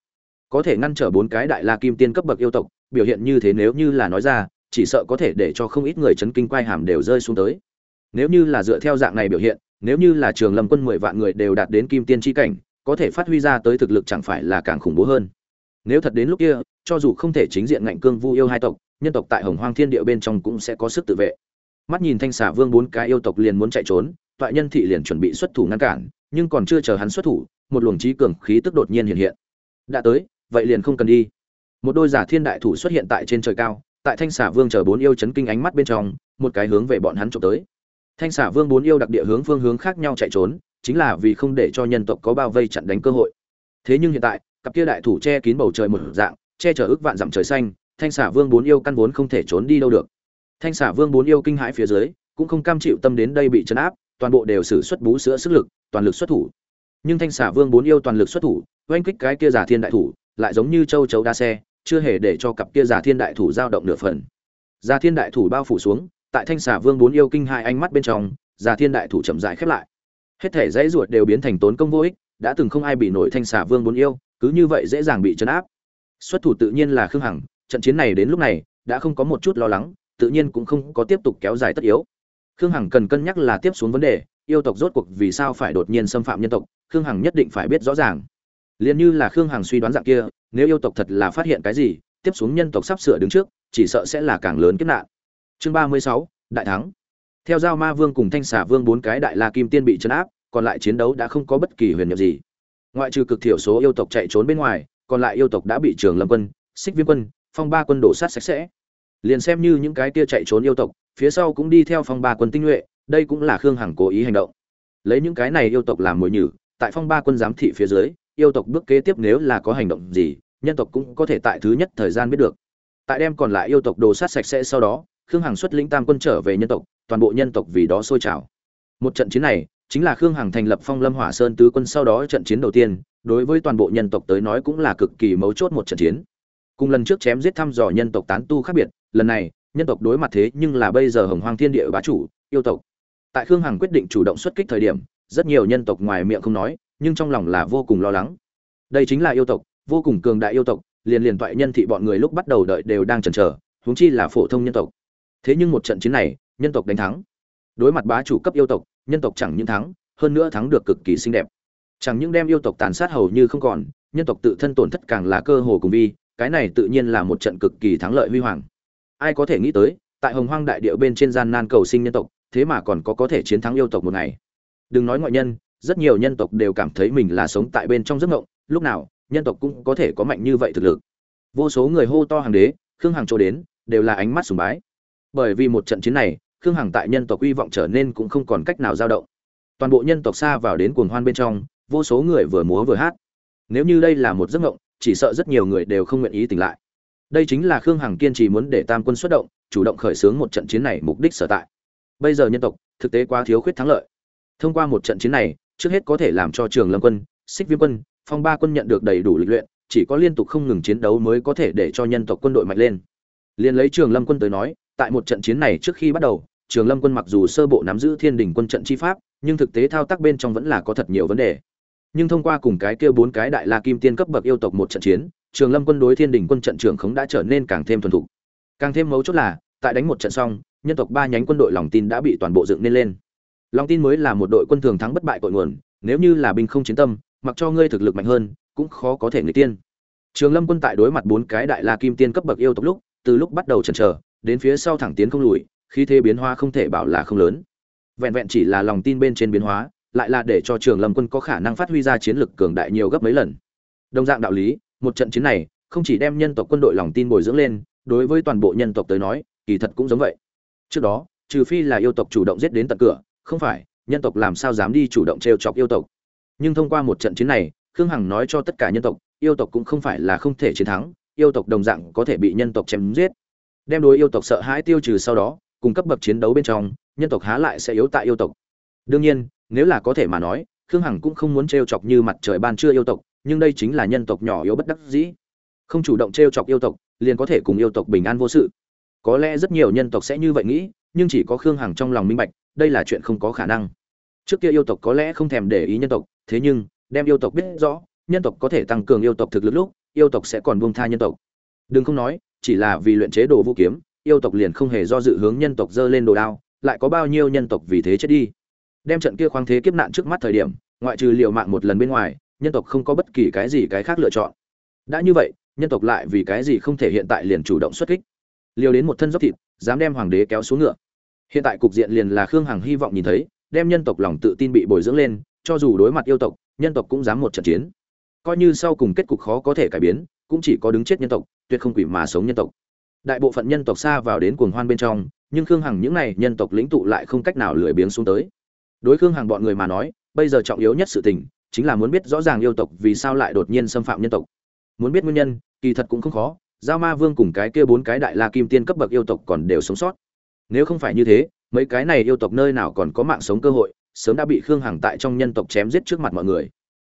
Speaker 1: Có thể ngăn trở bốn cái đại la kim tiên cấp bậc yêu tộc, biểu hiện như thế nếu như là nói ra chỉ sợ có thể để cho không ít người chấn kinh quay hàm đều rơi xuống tới. Nếu như là dựa theo dạng này biểu hiện, nếu như là trường lâm quân mười vạn người đều đạt đến kim tiên chi cảnh, có thể phát huy ra tới thực lực chẳng phải là càng khủng bố hơn. Nếu thật đến lúc kia, cho dù không thể chính diện ngạnh cương vu yêu hai tộc, nhân tộc tại hồng hoang thiên địa bên trong cũng sẽ có sức tự vệ. Mắt nhìn thanh xà vương bốn cái yêu tộc liền muốn chạy trốn, toại nhân thị liền chuẩn bị xuất thủ ngăn cản, nhưng còn chưa chờ hắn xuất thủ, một luồng trí cường khí tức đột nhiên hiện hiện. Đã tới, vậy liền không cần đi. Một đôi giả thiên đại thủ xuất hiện tại trên trời cao tại thanh xả vương chờ bốn yêu chấn kinh ánh mắt bên trong, một cái hướng về bọn hắn trộm tới. Thanh xả vương bốn yêu đặc địa hướng phương hướng khác nhau chạy trốn, chính là vì không để cho nhân tộc có bao vây chặn đánh cơ hội. Thế nhưng hiện tại, cặp kia đại thủ che kín bầu trời một dạng, che chở ước vạn dặm trời xanh, thanh xả vương bốn yêu căn vốn không thể trốn đi đâu được. Thanh xả vương bốn yêu kinh hãi phía dưới, cũng không cam chịu tâm đến đây bị chấn áp, toàn bộ đều sử xuất bú sữa sức lực, toàn lực xuất thủ. Nhưng thanh xả vương bốn yêu toàn lực xuất thủ, oanh kích cái kia giả thiên đại thủ, lại giống như châu chấu đa xe chưa hề để cho cặp kia giả thiên đại thủ dao động nửa phần. Giả thiên đại thủ bao phủ xuống, tại thanh xà vương bốn yêu kinh hai ánh mắt bên trong giả thiên đại thủ chậm rãi khép lại. Hết thể dãy ruột đều biến thành tốn công vô ích, đã từng không ai bị nổi thanh xà vương bốn yêu, cứ như vậy dễ dàng bị chấn áp. Xuất thủ tự nhiên là khương hằng, trận chiến này đến lúc này, đã không có một chút lo lắng, tự nhiên cũng không có tiếp tục kéo dài tất yếu. Khương hằng cần cân nhắc là tiếp xuống vấn đề, yêu tộc rốt cuộc vì sao phải đột nhiên xâm phạm nhân tộc, khương hằng nhất định phải biết rõ ràng liền như là khương hằng suy đoán dạng kia, nếu yêu tộc thật là phát hiện cái gì, tiếp xuống nhân tộc sắp sửa đứng trước, chỉ sợ sẽ là càng lớn kiếp nạn. Chương ba mươi sáu, đại thắng. Theo giao ma vương cùng thanh xà vương bốn cái đại la kim tiên bị chấn áp, còn lại chiến đấu đã không có bất kỳ huyền nhiệm gì. Ngoại trừ cực thiểu số yêu tộc chạy trốn bên ngoài, còn lại yêu tộc đã bị trường lâm quân, xích viêm quân, phong ba quân đổ sát sạch sẽ. Liền xem như những cái kia chạy trốn yêu tộc, phía sau cũng đi theo phong ba quân tinh nhuệ, đây cũng là khương hằng cố ý hành động. Lấy những cái này yêu tộc làm mồi nhử, tại phong ba quân giám thị phía dưới yêu tộc bước kế tiếp nếu là có hành động gì, nhân tộc cũng có thể tại thứ nhất thời gian biết được. Tại đem còn lại yêu tộc đồ sát sạch sẽ sau đó, khương hằng xuất lĩnh tam quân trở về nhân tộc, toàn bộ nhân tộc vì đó sôi trào. Một trận chiến này, chính là khương hằng thành lập phong lâm hỏa sơn tứ quân sau đó trận chiến đầu tiên, đối với toàn bộ nhân tộc tới nói cũng là cực kỳ mấu chốt một trận chiến. Cùng lần trước chém giết thăm dò nhân tộc tán tu khác biệt, lần này, nhân tộc đối mặt thế nhưng là bây giờ hồng hoang thiên địa bá chủ, yêu tộc. Tại khương hằng quyết định chủ động xuất kích thời điểm, rất nhiều nhân tộc ngoài miệng không nói nhưng trong lòng là vô cùng lo lắng. Đây chính là yêu tộc, vô cùng cường đại yêu tộc, liền liền toại nhân thị bọn người lúc bắt đầu đợi đều đang chần chờ, huống chi là phổ thông nhân tộc. Thế nhưng một trận chiến này, nhân tộc đánh thắng. Đối mặt bá chủ cấp yêu tộc, nhân tộc chẳng những thắng, hơn nữa thắng được cực kỳ xinh đẹp. Chẳng những đem yêu tộc tàn sát hầu như không còn, nhân tộc tự thân tổn thất càng là cơ hồ cùng vi, cái này tự nhiên là một trận cực kỳ thắng lợi huy hoàng. Ai có thể nghĩ tới, tại hồng hoang đại địa bên trên gian nan cầu sinh nhân tộc, thế mà còn có có thể chiến thắng yêu tộc một ngày. Đừng nói ngoại nhân rất nhiều nhân tộc đều cảm thấy mình là sống tại bên trong giấc ngộng lúc nào, nhân tộc cũng có thể có mạnh như vậy thực lực. Vô số người hô to hàng đế, khương hằng chỗ đến, đều là ánh mắt sùng bái. Bởi vì một trận chiến này, khương hằng tại nhân tộc hy vọng trở nên cũng không còn cách nào dao động. Toàn bộ nhân tộc xa vào đến cuồng hoan bên trong, vô số người vừa múa vừa hát. Nếu như đây là một giấc ngộng chỉ sợ rất nhiều người đều không nguyện ý tỉnh lại. Đây chính là khương hằng kiên trì muốn để tam quân xuất động, chủ động khởi xướng một trận chiến này mục đích sở tại. Bây giờ nhân tộc, thực tế quá thiếu khuyết thắng lợi. Thông qua một trận chiến này trước hết có thể làm cho trường lâm quân, xích viêm quân, phong ba quân nhận được đầy đủ lịch luyện, chỉ có liên tục không ngừng chiến đấu mới có thể để cho nhân tộc quân đội mạnh lên. Liền lấy trường lâm quân tới nói, tại một trận chiến này trước khi bắt đầu, trường lâm quân mặc dù sơ bộ nắm giữ thiên đình quân trận chi pháp, nhưng thực tế thao tác bên trong vẫn là có thật nhiều vấn đề. Nhưng thông qua cùng cái kia bốn cái đại la kim tiên cấp bậc yêu tộc một trận chiến, trường lâm quân đối thiên đình quân trận trưởng khống đã trở nên càng thêm thuần thục. Càng thêm mấu chốt là, tại đánh một trận xong, nhân tộc ba nhánh quân đội lòng tin đã bị toàn bộ dựng nên lên lòng tin mới là một đội quân thường thắng bất bại cội nguồn, nếu như là binh không chiến tâm, mặc cho ngươi thực lực mạnh hơn, cũng khó có thể người tiên. Trường lâm quân tại đối mặt bốn cái đại la kim tiên cấp bậc yêu tộc lúc, từ lúc bắt đầu chần chờ, đến phía sau thẳng tiến không lùi khi thế biến hóa không thể bảo là không lớn. Vẹn vẹn chỉ là lòng tin bên trên biến hóa, lại là để cho trường lâm quân có khả năng phát huy ra chiến lực cường đại nhiều gấp mấy lần. Đồng dạng đạo lý, một trận chiến này, không chỉ đem nhân tộc quân đội lòng tin bồi dưỡng lên, đối với toàn bộ nhân tộc tới nói, kỳ thật cũng giống vậy. Trước đó, trừ phi là yêu tộc chủ động giết đến tận cửa không phải, nhân tộc làm sao dám đi chủ động t chọc yêu tộc? Nhưng thông qua một trận chiến này, khương hằng nói cho tất cả nhân tộc, yêu tộc cũng không phải là không thể chiến thắng, yêu tộc đồng dạng có thể bị nhân tộc chém giết. Đem đối yêu tộc sợ hãi tiêu trừ sau đó, cùng cấp bậc chiến đấu bên trong, nhân tộc há lại sẽ yếu tại yêu tộc. Đương nhiên, nếu là có thể mà nói, khương hằng cũng không muốn t chọc như mặt trời ban trưa yêu tộc, nhưng đây chính là nhân tộc nhỏ yếu bất đắc dĩ. Không chủ động t chọc yêu tộc, liền có thể cùng yêu tộc bình an vô sự. Có lẽ rất nhiều nhân tộc sẽ như vậy nghĩ, nhưng chỉ có khương hằng trong lòng minh bạch đây là chuyện không có khả năng. Trước kia yêu tộc có lẽ không thèm để ý nhân tộc, thế nhưng, đem yêu tộc biết rõ, nhân tộc có thể tăng cường yêu tộc thực lực lúc, yêu tộc sẽ còn buông tha nhân tộc. Đừng không nói, chỉ là vì luyện chế đồ vũ kiếm, yêu tộc liền không hề do dự hướng nhân tộc dơ lên đồ đao, lại có bao nhiêu nhân tộc vì thế chết đi. Đem trận kia khoáng thế kiếp nạn trước mắt thời điểm, ngoại trừ liều mạng một lần bên ngoài, nhân tộc không có bất kỳ cái gì cái khác lựa chọn. Đã như vậy, nhân tộc lại vì cái gì không thể hiện tại liền chủ động xuất kích? Liều đến một thân dốc thịt, dám đem hoàng đế kéo xuống ngựa hiện tại cục diện liền là khương hằng hy vọng nhìn thấy, đem nhân tộc lòng tự tin bị bồi dưỡng lên, cho dù đối mặt yêu tộc, nhân tộc cũng dám một trận chiến. Coi như sau cùng kết cục khó có thể cải biến, cũng chỉ có đứng chết nhân tộc, tuyệt không quỷ mà sống nhân tộc. Đại bộ phận nhân tộc xa vào đến cuồng hoan bên trong, nhưng khương hằng những n à y nhân tộc lĩnh tụ lại không cách nào lười biếng xuống tới. Đối khương hằng bọn người mà nói, bây giờ trọng yếu nhất sự tình, chính là muốn biết rõ ràng yêu tộc vì sao lại đột nhiên xâm phạm nhân tộc. Muốn biết nguyên nhân, kỳ thật cũng không khó, giao ma vương cùng cái kia bốn cái đại la kim tiên cấp bậc yêu tộc còn đều sống sót nếu không phải như thế, mấy cái này yêu tộc nơi nào còn có mạng sống cơ hội, sớm đã bị khương hằng tại trong nhân tộc chém giết trước mặt mọi người.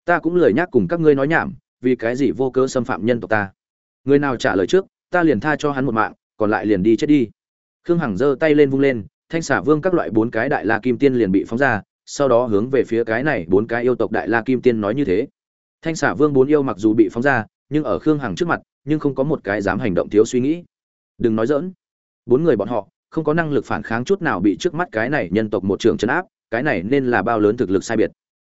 Speaker 1: Ta cũng lười nhắc cùng các ngươi nói nhảm, vì cái gì vô cớ xâm phạm nhân tộc ta? Người nào trả lời trước, ta liền tha cho hắn một mạng, còn lại liền đi chết đi. Khương hằng giơ tay lên vung lên, thanh xả vương các loại bốn cái đại la kim tiên liền bị phóng ra, sau đó hướng về phía cái này bốn cái yêu tộc đại la kim tiên nói như thế. Thanh xả vương bốn yêu mặc dù bị phóng ra, nhưng ở khương hằng trước mặt, nhưng không có một cái dám hành động thiếu suy nghĩ. Đừng nói dỡn bốn người bọn họ không có năng lực phản kháng chút nào bị trước mắt cái này nhân tộc một trường chấn áp, cái này nên là bao lớn thực lực sai biệt.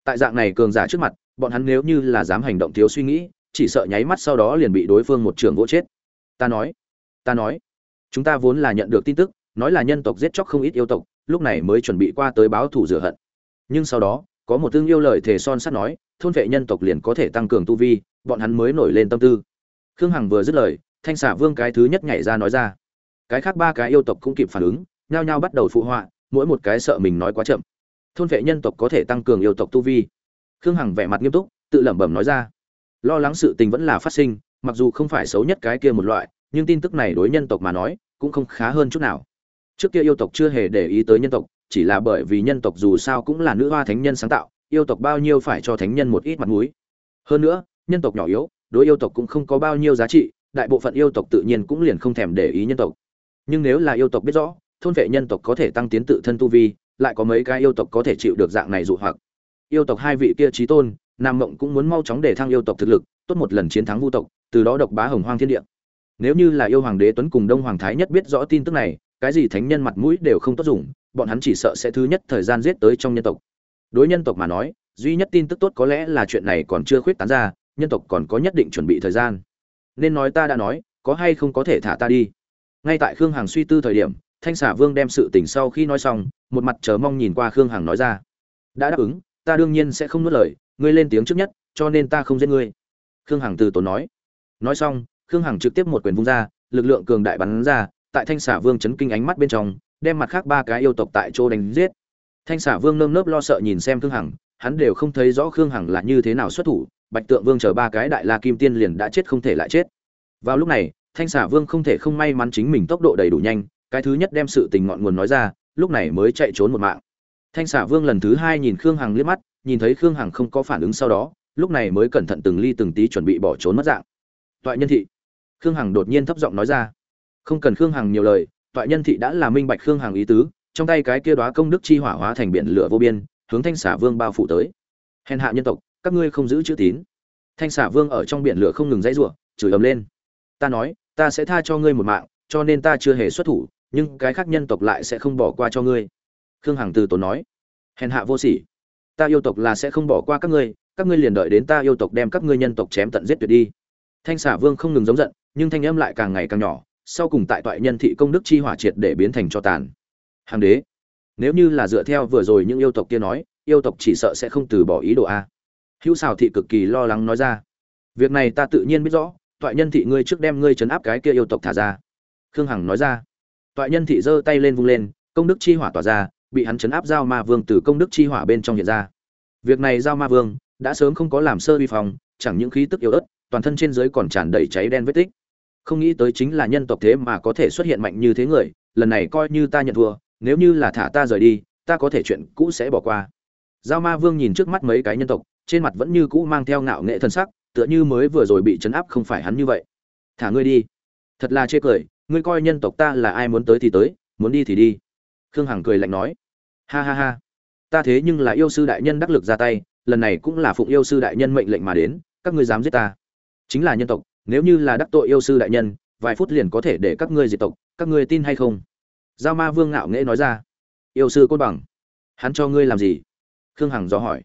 Speaker 1: Tại dạng này cường giả trước mặt, bọn hắn nếu như là dám hành động thiếu suy nghĩ, chỉ sợ nháy mắt sau đó liền bị đối phương một trường vỗ chết. Ta nói ta nói, chúng ta vốn là nhận được tin tức, nói là nhân tộc giết chóc không ít yêu tộc, lúc này mới chuẩn bị qua tới báo thủ rửa hận. Nhưng sau đó, có một tương yêu lời thề son sắt nói, thôn vệ nhân tộc liền có thể tăng cường tu vi, bọn hắn mới nổi lên tâm tư. Khương hằng vừa dứt lời, thanh xả vương cái thứ nhất nhảy ra nói ra cái khác ba cái yêu tộc cũng kịp phản ứng, nhao nhao bắt đầu phụ họa, mỗi một cái sợ mình nói quá chậm. Thôn vệ nhân tộc có thể tăng cường yêu tộc tu vi. Khương hằng vẻ mặt nghiêm túc, tự lẩm bẩm nói ra. Lo lắng sự tình vẫn là phát sinh, mặc dù không phải xấu nhất cái kia một loại, nhưng tin tức này đối nhân tộc mà nói, cũng không khá hơn chút nào. Trước kia yêu tộc chưa hề để ý tới nhân tộc, chỉ là bởi vì nhân tộc dù sao cũng là nữ hoa thánh nhân sáng tạo, yêu tộc bao nhiêu phải cho thánh nhân một ít mặt mũi. Hơn nữa, nhân tộc nhỏ yếu, đối yêu tộc cũng không có bao nhiêu giá trị, đại bộ phận yêu tộc tự nhiên cũng liền không thèm để ý nhân tộc nhưng nếu là yêu tộc biết rõ, thôn vệ nhân tộc có thể tăng tiến tự thân tu vi, lại có mấy cái yêu tộc có thể chịu được dạng này dụ hoặc. Yêu tộc hai vị kia trí tôn, nam mộng cũng muốn mau chóng để thăng yêu tộc thực lực, tốt một lần chiến thắng vu tộc, từ đó độc bá hồng hoang thiên địa. Nếu như là yêu hoàng đế tuấn cùng đông hoàng thái nhất biết rõ tin tức này, cái gì thánh nhân mặt mũi đều không tốt dùng, bọn hắn chỉ sợ sẽ thứ nhất thời gian giết tới trong nhân tộc. Đối nhân tộc mà nói, duy nhất tin tức tốt có lẽ là chuyện này còn chưa khuyết tán ra, nhân tộc còn có nhất định chuẩn bị thời gian. Nên nói ta đã nói, có hay không có thể thả ta đi? Ngay tại khương hằng suy tư thời điểm, thanh xả vương đem sự tình sau khi nói xong, một mặt chờ mong nhìn qua khương hằng nói ra. Đã đáp ứng, ta đương nhiên sẽ không nuốt lời, ngươi lên tiếng trước nhất, cho nên ta không giết ngươi. Khương hằng từ tốn nói. Nói xong, khương hằng trực tiếp một quyền vung ra, lực lượng cường đại bắn ra, tại thanh xả vương chấn kinh ánh mắt bên trong, đem mặt khác ba cái yêu tộc tại chỗ đánh giết. Thanh xả vương nơm nớp lo sợ nhìn xem khương hằng, hắn đều không thấy rõ khương hằng là như thế nào xuất thủ, bạch tượng vương chờ ba cái đại la kim tiên liền đã chết không thể lại chết. Vào lúc này thanh xả vương không thể không may mắn chính mình tốc độ đầy đủ nhanh, cái thứ nhất đem sự tình ngọn nguồn nói ra, lúc này mới chạy trốn một mạng. Thanh xả vương lần thứ hai nhìn khương hằng liếc mắt, nhìn thấy khương hằng không có phản ứng sau đó, lúc này mới cẩn thận từng ly từng tí chuẩn bị bỏ trốn mất dạng. Toại nhân thị. Khương hằng đột nhiên thấp giọng nói ra. Không cần khương hằng nhiều lời, toại nhân thị đã là minh bạch khương hằng ý tứ, trong tay cái kia đoá công đức chi hỏa hóa thành biển lửa vô biên, hướng thanh xả vương bao phủ tới. Hèn hạ nhân tộc, các ngươi không giữ chữ tín. Thanh xả vương ở trong biển lửa không ngừng dãy rủa, chửi ầm lên. Ta nói ta sẽ tha cho ngươi một mạng, cho nên ta chưa hề xuất thủ, nhưng cái khác nhân tộc lại sẽ không bỏ qua cho ngươi. Khương hằng từ tốn nói. Hèn hạ vô sỉ. Ta yêu tộc là sẽ không bỏ qua các ngươi các ngươi liền đợi đến ta yêu tộc đem các ngươi nhân tộc chém tận giết tuyệt đi. Thanh xả vương không ngừng giống giận, nhưng thanh âm lại càng ngày càng nhỏ, sau cùng tại toại nhân thị công đức chi hỏa triệt để biến thành cho tàn. Hàng đế, nếu như là dựa theo vừa rồi những yêu tộc kia nói, yêu tộc chỉ sợ sẽ không từ bỏ ý đồ a. Hữu xào thị cực kỳ lo lắng nói ra. Việc này ta tự nhiên biết rõ toại nhân thị ngươi trước đem ngươi chấn áp cái kia yêu tộc thả ra. Khương hằng nói ra. Toại nhân thị giơ tay lên vung lên, công đức chi hỏa tỏa ra, bị hắn chấn áp giao ma vương từ công đức chi hỏa bên trong hiện ra. Việc này giao ma vương đã sớm không có làm sơ vi phòng, chẳng những khí tức yếu ớt, toàn thân trên dưới còn tràn đầy cháy đen vết tích. Không nghĩ tới chính là nhân tộc thế mà có thể xuất hiện mạnh như thế người, lần này coi như ta nhận thua, nếu như là thả ta rời đi, ta có thể chuyện cũ sẽ bỏ qua. Giao ma vương nhìn trước mắt mấy cái nhân tộc, trên mặt vẫn như cũ mang theo ngạo nghệ thân sắc tựa như mới vừa rồi bị chấn áp không phải hắn như vậy. Thả ngươi đi. Thật là chê cười, ngươi coi nhân tộc ta là ai muốn tới thì tới, muốn đi thì đi. Khương hằng cười lạnh nói. Ha ha ha. Ta thế nhưng là yêu sư đại nhân đắc lực ra tay, lần này cũng là phụng yêu sư đại nhân mệnh lệnh mà đến, các ngươi dám giết ta. Chính là nhân tộc, nếu như là đắc tội yêu sư đại nhân, vài phút liền có thể để các ngươi diệt tộc, các ngươi tin hay không? Giao ma vương ngạo nghễ nói ra. Yêu sư côn bằng. Hắn cho ngươi làm gì? Khương hằng dò hỏi.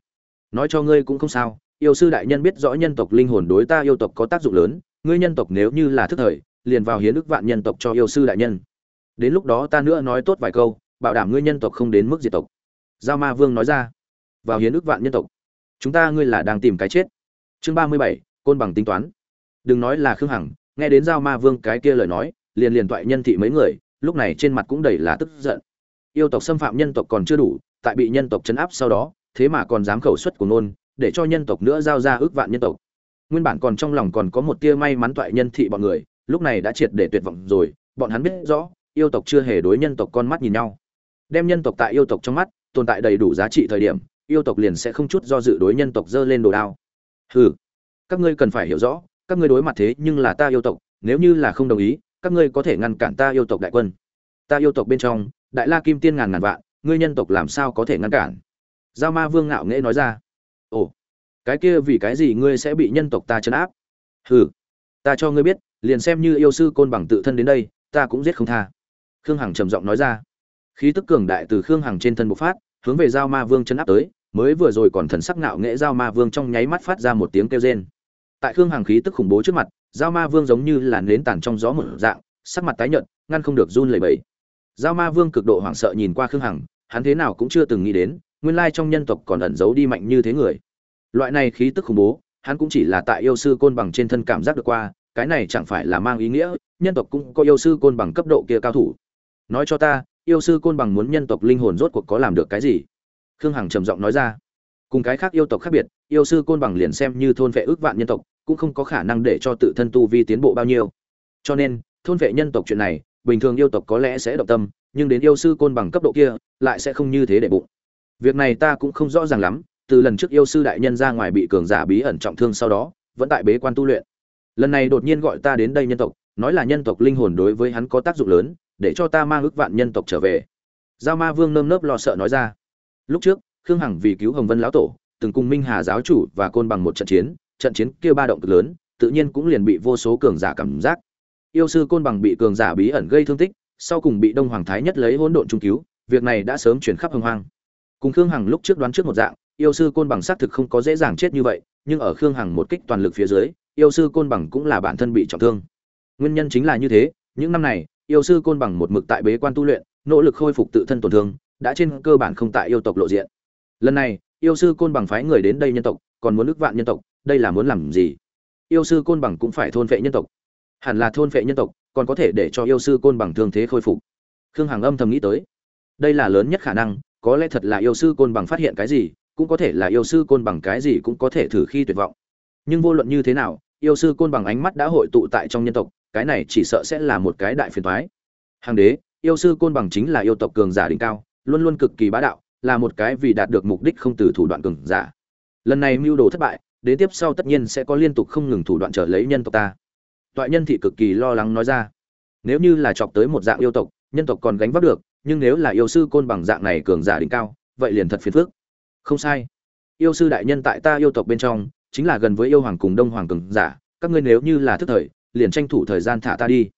Speaker 1: Nói cho ngươi cũng không sao yêu sư đại nhân biết rõ nhân tộc linh hồn đối ta yêu tộc có tác dụng lớn, ngươi nhân tộc nếu như là thức thời, liền vào hiến ức vạn nhân tộc cho yêu sư đại nhân. Đến lúc đó ta nữa nói tốt vài câu, bảo đảm ngươi nhân tộc không đến mức diệt tộc. Giao ma vương nói ra. Vào hiến ức vạn nhân tộc. Chúng ta ngươi là đang tìm cái chết. Chương ba mươi bảy, côn bằng tính toán. Đừng nói là khương hằng, nghe đến giao ma vương cái kia lời nói, liền liền toại nhân thị mấy người, lúc này trên mặt cũng đầy là tức giận. Yêu tộc xâm phạm nhân tộc còn chưa đủ, tại bị nhân tộc chấn áp sau đó, thế mà còn dám khẩu xuất của nôn để cho nhân tộc nữa giao ra ước vạn nhân tộc. Nguyên bản còn trong lòng còn có một tia may mắn toại nhân thị bọn người, lúc này đã triệt để tuyệt vọng rồi, bọn hắn biết rõ, yêu tộc chưa hề đối nhân tộc con mắt nhìn nhau. Đem nhân tộc tại yêu tộc trong mắt, tồn tại đầy đủ giá trị thời điểm, yêu tộc liền sẽ không chút do dự đối nhân tộc dơ lên đồ đao. Hừ, các ngươi cần phải hiểu rõ, các ngươi đối mặt thế nhưng là ta yêu tộc, nếu như là không đồng ý, các ngươi có thể ngăn cản ta yêu tộc đại quân. Ta yêu tộc bên trong, đại la kim tiên ngàn ngàn vạn, ngươi nhân tộc làm sao có thể ngăn cản? Giao ma vương ngạo nghễ nói ra ồ, cái kia vì cái gì ngươi sẽ bị nhân tộc ta chấn áp? Hừ, ta cho ngươi biết, liền xem như yêu sư côn bằng tự thân đến đây, ta cũng giết không tha. Khương hằng trầm giọng nói ra. Khí tức cường đại từ khương hằng trên thân bộc phát, hướng về giao ma vương chấn áp tới, mới vừa rồi còn thần sắc ngạo nghễ giao ma vương trong nháy mắt phát ra một tiếng kêu rên. Tại khương hằng khí tức khủng bố trước mặt, giao ma vương giống như là nến tàn trong gió một dạng, sắc mặt tái nhợt, ngăn không được run lẩy bẩy. Giao ma vương cực độ hoảng sợ nhìn qua khương hằng, hắn thế nào cũng chưa từng nghĩ đến nguyên lai trong nhân tộc còn ẩn giấu đi mạnh như thế người. Loại này khí tức khủng bố, hắn cũng chỉ là tại yêu sư côn bằng trên thân cảm giác được qua, cái này chẳng phải là mang ý nghĩa, nhân tộc cũng có yêu sư côn bằng cấp độ kia cao thủ. Nói cho ta, yêu sư côn bằng muốn nhân tộc linh hồn rốt cuộc có làm được cái gì? Khương hằng trầm giọng nói ra. Cùng cái khác yêu tộc khác biệt, yêu sư côn bằng liền xem như thôn vệ ước vạn nhân tộc, cũng không có khả năng để cho tự thân tu vi tiến bộ bao nhiêu. Cho nên, thôn vệ nhân tộc chuyện này, bình thường yêu tộc có lẽ sẽ động tâm, nhưng đến yêu sư côn bằng cấp độ kia, lại sẽ không như thế để bụng việc này ta cũng không rõ ràng lắm, từ lần trước yêu sư đại nhân ra ngoài bị cường giả bí ẩn trọng thương sau đó, vẫn tại bế quan tu luyện. Lần này đột nhiên gọi ta đến đây nhân tộc, nói là nhân tộc linh hồn đối với hắn có tác dụng lớn, để cho ta mang ước vạn nhân tộc trở về. Giao ma vương nơm nớp lo sợ nói ra. Lúc trước, khương hằng vì cứu hồng vân lão tổ, từng cùng minh hà giáo chủ và côn bằng một trận chiến trận chiến kia ba động cực lớn, tự nhiên cũng liền bị vô số cường giả cảm giác. Yêu sư côn bằng bị cường giả bí ẩn gây thương tích, sau cùng bị đông hoàng thái nhất lấy hỗn độn trung cứu, việc này đã sớm chuyển khắp hưng hoang cùng khương hằng lúc trước đoán trước một dạng, yêu sư côn bằng xác thực không có dễ dàng chết như vậy, nhưng ở khương hằng một kích toàn lực phía dưới, yêu sư côn bằng cũng là bản thân bị trọng thương. Nguyên nhân chính là như thế, những năm này, yêu sư côn bằng một mực tại bế quan tu luyện, nỗ lực khôi phục tự thân tổn thương, đã trên cơ bản không tại yêu tộc lộ diện. Lần này, yêu sư côn bằng phái người đến đây nhân tộc, còn muốn ước vạn nhân tộc, đây là muốn làm gì? Yêu sư côn bằng cũng phải thôn vệ nhân tộc. Hẳn là thôn vệ nhân tộc, còn có thể để cho yêu sư côn bằng thương thế khôi phục. Khương hằng âm thầm nghĩ tới. Đây là lớn nhất khả năng có lẽ thật là yêu sư côn bằng phát hiện cái gì, cũng có thể là yêu sư côn bằng cái gì cũng có thể thử khi tuyệt vọng. Nhưng vô luận như thế nào, yêu sư côn bằng ánh mắt đã hội tụ tại trong nhân tộc, cái này chỉ sợ sẽ là một cái đại phiền thoái hàng đế, yêu sư côn bằng chính là yêu tộc cường giả đỉnh cao, luôn luôn cực kỳ bá đạo, là một cái vì đạt được mục đích không từ thủ đoạn cường giả. Lần này mưu đồ thất bại, đến tiếp sau tất nhiên sẽ có liên tục không ngừng thủ đoạn trở lấy nhân tộc ta. Toại nhân thị cực kỳ lo lắng nói ra. Nếu như là chọc tới một dạng yêu tộc, nhân tộc còn gánh vác được nhưng nếu là yêu sư côn bằng dạng này cường giả đỉnh cao, vậy liền thật phiền phức. Không sai. Yêu sư đại nhân tại ta yêu tộc bên trong, chính là gần với yêu hoàng cùng đông hoàng cường giả, các ngươi nếu như là thức thời, liền tranh thủ thời gian thả ta đi.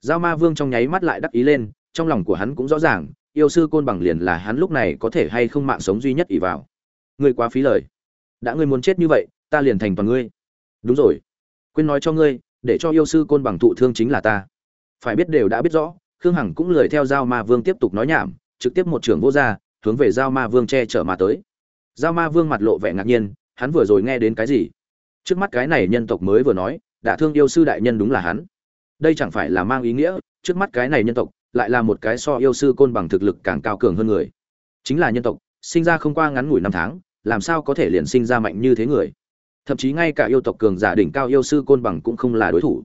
Speaker 1: Giao ma vương trong nháy mắt lại đắc ý lên, trong lòng của hắn cũng rõ ràng, yêu sư côn bằng liền là hắn lúc này có thể hay không mạng sống duy nhất ỷ vào. Ngươi quá phí lời. Đã ngươi muốn chết như vậy, ta liền thành toàn ngươi. Đúng rồi. Quên nói cho ngươi, để cho yêu sư côn bằng thụ thương chính là ta. Phải biết đều đã biết rõ khương hằng cũng lười theo giao ma vương tiếp tục nói nhảm, trực tiếp một trưởng vô r hướng về giao ma vương che chở mà tới. Giao ma vương mặt lộ vẻ ngạc nhiên, hắn vừa rồi nghe đến cái gì? Trước mắt cái này nhân tộc mới vừa nói, đã thương yêu sư đại nhân đúng là hắn. Đây chẳng phải là mang ý nghĩa, trước mắt cái này nhân tộc, lại là một cái so yêu sư côn bằng thực lực càng cao cường hơn người. Chính là nhân tộc, sinh ra không qua ngắn ngủi năm tháng, làm sao có thể liền sinh ra mạnh như thế người? Thậm chí ngay cả yêu tộc cường giả đỉnh cao yêu sư côn bằng cũng không là đối thủ.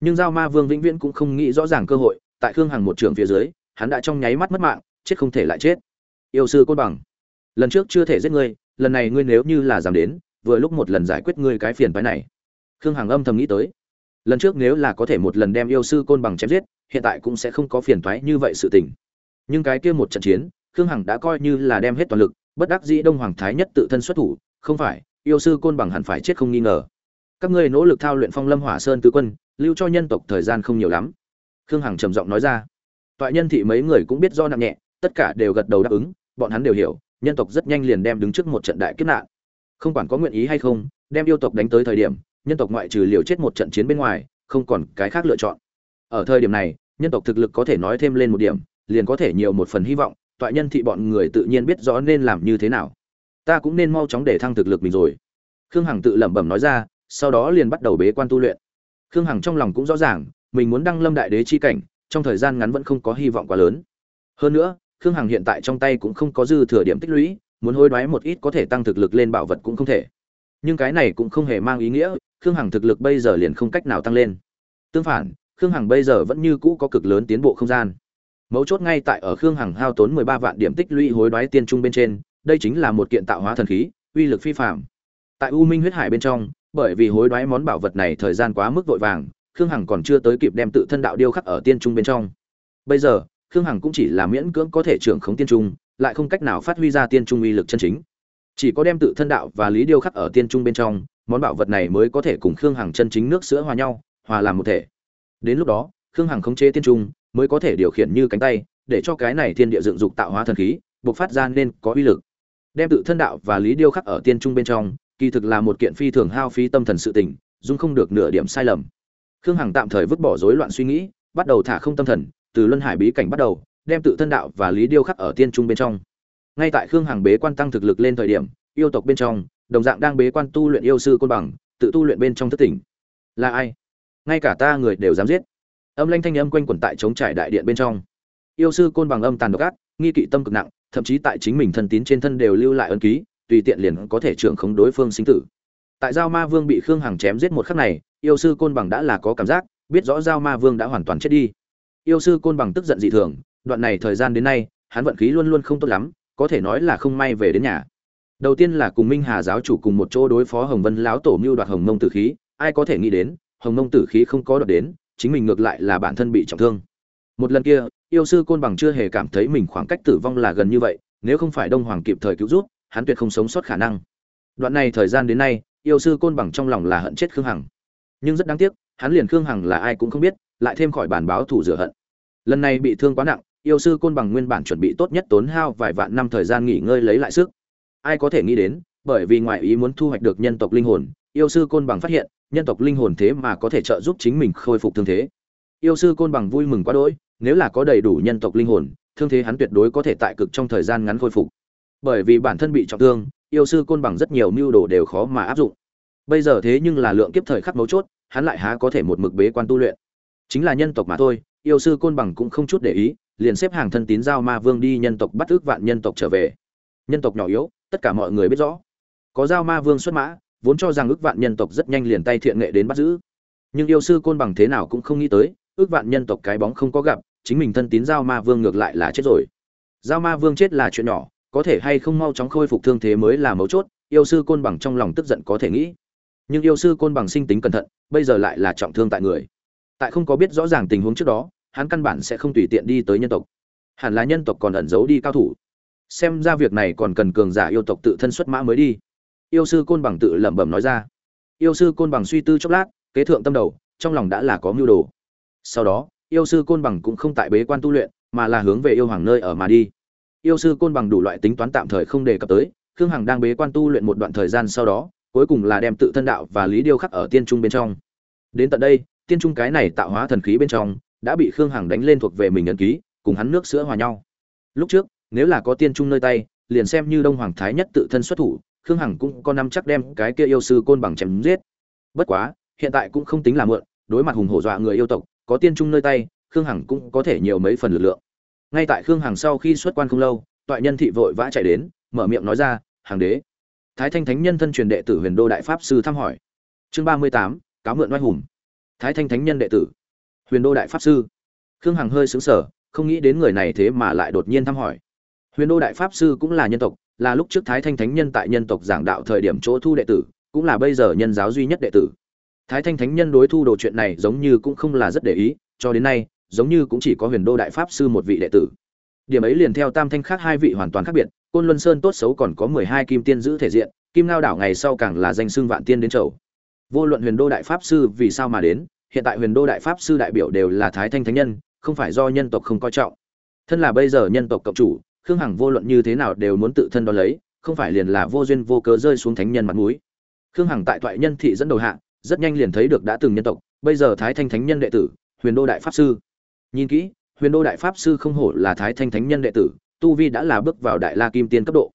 Speaker 1: Nhưng giao ma vương vĩnh viễn cũng không nghĩ rõ ràng cơ hội tại khương hằng một trường phía dưới, hắn đã trong nháy mắt mất mạng, chết không thể lại chết. Yêu sư côn bằng, lần trước chưa thể giết ngươi, lần này ngươi nếu như là dám đến, vừa lúc một lần giải quyết ngươi cái phiền phái này. Khương hằng âm thầm nghĩ tới, lần trước nếu là có thể một lần đem yêu sư côn bằng chém giết, hiện tại cũng sẽ không có phiền thoái như vậy sự tình. Nhưng cái kia một trận chiến, khương hằng đã coi như là đem hết toàn lực, bất đắc dĩ đông hoàng thái nhất tự thân xuất thủ, không phải, yêu sư côn bằng hẳn phải chết không nghi ngờ. Các ngươi nỗ lực thao luyện phong lâm hỏa sơn tứ quân, lưu cho nhân tộc thời gian không nhiều lắm khương hằng trầm giọng nói ra. Toại nhân thị mấy người cũng biết do nặng nhẹ, tất cả đều gật đầu đáp ứng, bọn hắn đều hiểu, nhân tộc rất nhanh liền đem đứng trước một trận đại kiếp nạn. Không quản có nguyện ý hay không, đem yêu tộc đánh tới thời điểm, nhân tộc ngoại trừ liều chết một trận chiến bên ngoài, không còn cái khác lựa chọn. Ở thời điểm này, nhân tộc thực lực có thể nói thêm lên một điểm, liền có thể nhiều một phần hy vọng, toại nhân thị bọn người tự nhiên biết rõ nên làm như thế nào. Ta cũng nên mau chóng để thăng thực lực mình rồi. Khương hằng tự lẩm bẩm nói ra, sau đó liền bắt đầu bế quan tu luyện. Khương hằng trong lòng cũng rõ ràng mình muốn đăng lâm đại đế chi cảnh, trong thời gian ngắn vẫn không có hy vọng quá lớn. Hơn nữa, khương hằng hiện tại trong tay cũng không có dư thừa điểm tích lũy, muốn hối đoái một ít có thể tăng thực lực lên bảo vật cũng không thể. Nhưng cái này cũng không hề mang ý nghĩa, khương hằng thực lực bây giờ liền không cách nào tăng lên. Tương phản, khương hằng bây giờ vẫn như cũ có cực lớn tiến bộ không gian. Mấu chốt ngay tại ở khương hằng hao tốn mười ba vạn điểm tích lũy hối đoái tiên trung bên trên, đây chính là một kiện tạo hóa thần khí, uy lực phi phàm. Tại u minh huyết hải bên trong, bởi vì hối đoái món bảo vật này thời gian quá mức vội vàng khương hằng còn chưa tới kịp đem tự thân đạo điêu khắc ở tiên trung bên trong. Bây giờ, khương hằng cũng chỉ là miễn cưỡng có thể trưởng khống tiên trung, lại không cách nào phát huy ra tiên trung uy lực chân chính. Chỉ có đem tự thân đạo và lý điêu khắc ở tiên trung bên trong, món bảo vật này mới có thể cùng khương hằng chân chính nước sữa hòa nhau, hòa làm một thể. Đến lúc đó, khương hằng khống chế tiên trung, mới có thể điều khiển như cánh tay, để cho cái này thiên địa dựng dục tạo hóa thần khí buộc phát ra nên có uy lực. Đem tự thân đạo và lý điêu khắc ở tiên trung bên trong, kỳ thực là một kiện phi thường hao phí tâm thần sự tình, dung không được nửa điểm sai lầm khương hằng tạm thời vứt bỏ rối loạn suy nghĩ, bắt đầu thả không tâm thần, từ luân hải bí cảnh bắt đầu, đem tự thân đạo và lý điêu khắc ở tiên trung bên trong. Ngay tại khương hằng bế quan tăng thực lực lên thời điểm, yêu tộc bên trong, đồng dạng đang bế quan tu luyện yêu sư côn bằng, tự tu luyện bên trong thất tỉnh. Là ai? Ngay cả ta người đều dám giết. Âm lanh thanh âm quanh quẩn tại chống trải đại điện bên trong. Yêu sư côn bằng âm tàn độc ác, nghi kỵ tâm cực nặng, thậm chí tại chính mình thân tín trên thân đều lưu lại ân ký, tùy tiện liền có thể trưởng khống đối phương sinh tử. Tại giao ma vương bị khương hằng chém giết một khắc này yêu sư côn bằng đã là có cảm giác, biết rõ giao ma vương đã hoàn toàn chết đi. Yêu sư côn bằng tức giận dị thường, đoạn này thời gian đến nay, hắn vận khí luôn luôn không tốt lắm, có thể nói là không may về đến nhà. Đầu tiên là cùng minh hà giáo chủ cùng một chỗ đối phó hồng vân lão tổ mưu đoạt hồng mông tử khí, ai có thể nghĩ đến, hồng mông tử khí không có đoạt đến, chính mình ngược lại là bản thân bị trọng thương. Một lần kia, yêu sư côn bằng chưa hề cảm thấy mình khoảng cách tử vong là gần như vậy, nếu không phải đông hoàng kịp thời cứu rút hắn tuyệt không sống sót khả năng. Đoạn này thời gian đến nay, yêu sư côn bằng trong lòng là hận chết khương hằng nhưng rất đáng tiếc, hắn liền khương hằng là ai cũng không biết, lại thêm khỏi bản báo thủ rửa hận. Lần này bị thương quá nặng, yêu sư côn bằng nguyên bản chuẩn bị tốt nhất tốn hao vài vạn năm thời gian nghỉ ngơi lấy lại sức. Ai có thể nghĩ đến, bởi vì ngoại ý muốn thu hoạch được nhân tộc linh hồn, yêu sư côn bằng phát hiện, nhân tộc linh hồn thế mà có thể trợ giúp chính mình khôi phục thương thế. Yêu sư côn bằng vui mừng quá đỗi, nếu là có đầy đủ nhân tộc linh hồn, thương thế hắn tuyệt đối có thể tại cực trong thời gian ngắn khôi phục. Bởi vì bản thân bị trọng thương, yêu sư côn bằng rất nhiều mưu đồ đều khó mà áp dụng bây giờ thế nhưng là lượng kiếp thời khắc mấu chốt, hắn lại há có thể một mực bế quan tu luyện. Chính là nhân tộc mà thôi, yêu sư côn bằng cũng không chút để ý, liền xếp hàng thân tín giao ma vương đi nhân tộc bắt ước vạn nhân tộc trở về. Nhân tộc nhỏ yếu, tất cả mọi người biết rõ. Có giao ma vương xuất mã, vốn cho rằng ước vạn nhân tộc rất nhanh liền tay thiện nghệ đến bắt giữ. Nhưng yêu sư côn bằng thế nào cũng không nghĩ tới, ước vạn nhân tộc cái bóng không có gặp, chính mình thân tín giao ma vương ngược lại là chết rồi. Giao ma vương chết là chuyện nhỏ, có thể hay không mau chóng khôi phục thương thế mới là mấu chốt, yêu sư côn bằng trong lòng tức giận có thể nghĩ nhưng yêu sư côn bằng sinh tính cẩn thận, bây giờ lại là trọng thương tại người. Tại không có biết rõ ràng tình huống trước đó, hắn căn bản sẽ không tùy tiện đi tới nhân tộc. Hẳn là nhân tộc còn ẩn giấu đi cao thủ. Xem ra việc này còn cần cường giả yêu tộc tự thân xuất mã mới đi. Yêu sư côn bằng tự lẩm bẩm nói ra. Yêu sư côn bằng suy tư chốc lát, kế thượng tâm đầu, trong lòng đã là có mưu đồ. Sau đó, yêu sư côn bằng cũng không tại bế quan tu luyện, mà là hướng về yêu hoàng nơi ở mà đi. Yêu sư côn bằng đủ loại tính toán tạm thời không đề cập tới, khương hằng đang bế quan tu luyện một đoạn thời gian sau đó cuối cùng là đem tự thân đạo và lý điêu khắc ở tiên trung bên trong. Đến tận đây, tiên trung cái này tạo hóa thần khí bên trong đã bị khương hằng đánh lên thuộc về mình ấn ký, cùng hắn nước sữa hòa nhau. Lúc trước, nếu là có tiên trung nơi tay, liền xem như đông hoàng thái nhất tự thân xuất thủ, khương hằng cũng có năm chắc đem cái kia yêu sư côn bằng chém giết. Bất quá, hiện tại cũng không tính là mượn, đối mặt hùng hổ dọa người yêu tộc, có tiên trung nơi tay, khương hằng cũng có thể nhiều mấy phần lực lượng. Ngay tại khương hằng sau khi xuất quan không lâu, toại nhân thị vội vã chạy đến, mở miệng nói ra hàng đế thái thanh thánh nhân thân truyền đệ tử huyền đô đại pháp sư thăm hỏi. Chương ba mươi tám, cáo mượn oai hùng. Thái thanh thánh nhân đệ tử, huyền đô đại pháp sư. Khương hằng hơi xứng sở không nghĩ đến người này thế mà lại đột nhiên thăm hỏi. Huyền đô đại pháp sư cũng là nhân tộc, là lúc trước thái thanh thánh nhân tại nhân tộc giảng đạo thời điểm chỗ thu đệ tử, cũng là bây giờ nhân giáo duy nhất đệ tử. Thái thanh thánh nhân đối thu đồ chuyện này giống như cũng không là rất để ý, cho đến nay, giống như cũng chỉ có huyền đô đại pháp sư một vị đệ tử. Điểm ấy liền theo tam thanh khác hai vị hoàn toàn khác biệt côn luân sơn tốt xấu còn có mười hai kim tiên giữ thể diện, kim lao đảo ngày sau càng là danh xưng vạn tiên đến chầu. Vô luận huyền đô đại pháp sư vì sao mà đến, hiện tại huyền đô đại pháp sư đại biểu đều là thái thanh thánh nhân, không phải do nhân tộc không coi trọng. Thân là bây giờ nhân tộc cộng chủ, khương hằng vô luận như thế nào đều muốn tự thân đo lấy, không phải liền là vô duyên vô cớ rơi xuống thánh nhân mặt mũi. Khương hằng tại toại nhân thị dẫn đầu hạ, rất nhanh liền thấy được đã từng nhân tộc, bây giờ thái thanh thánh nhân đệ tử, huyền đô đại pháp sư. Nhìn kỹ, huyền đô đại pháp sư không hổ là thái thanh thánh nhân đệ tử tu vi đã là bước vào đại la kim tiên cấp độ.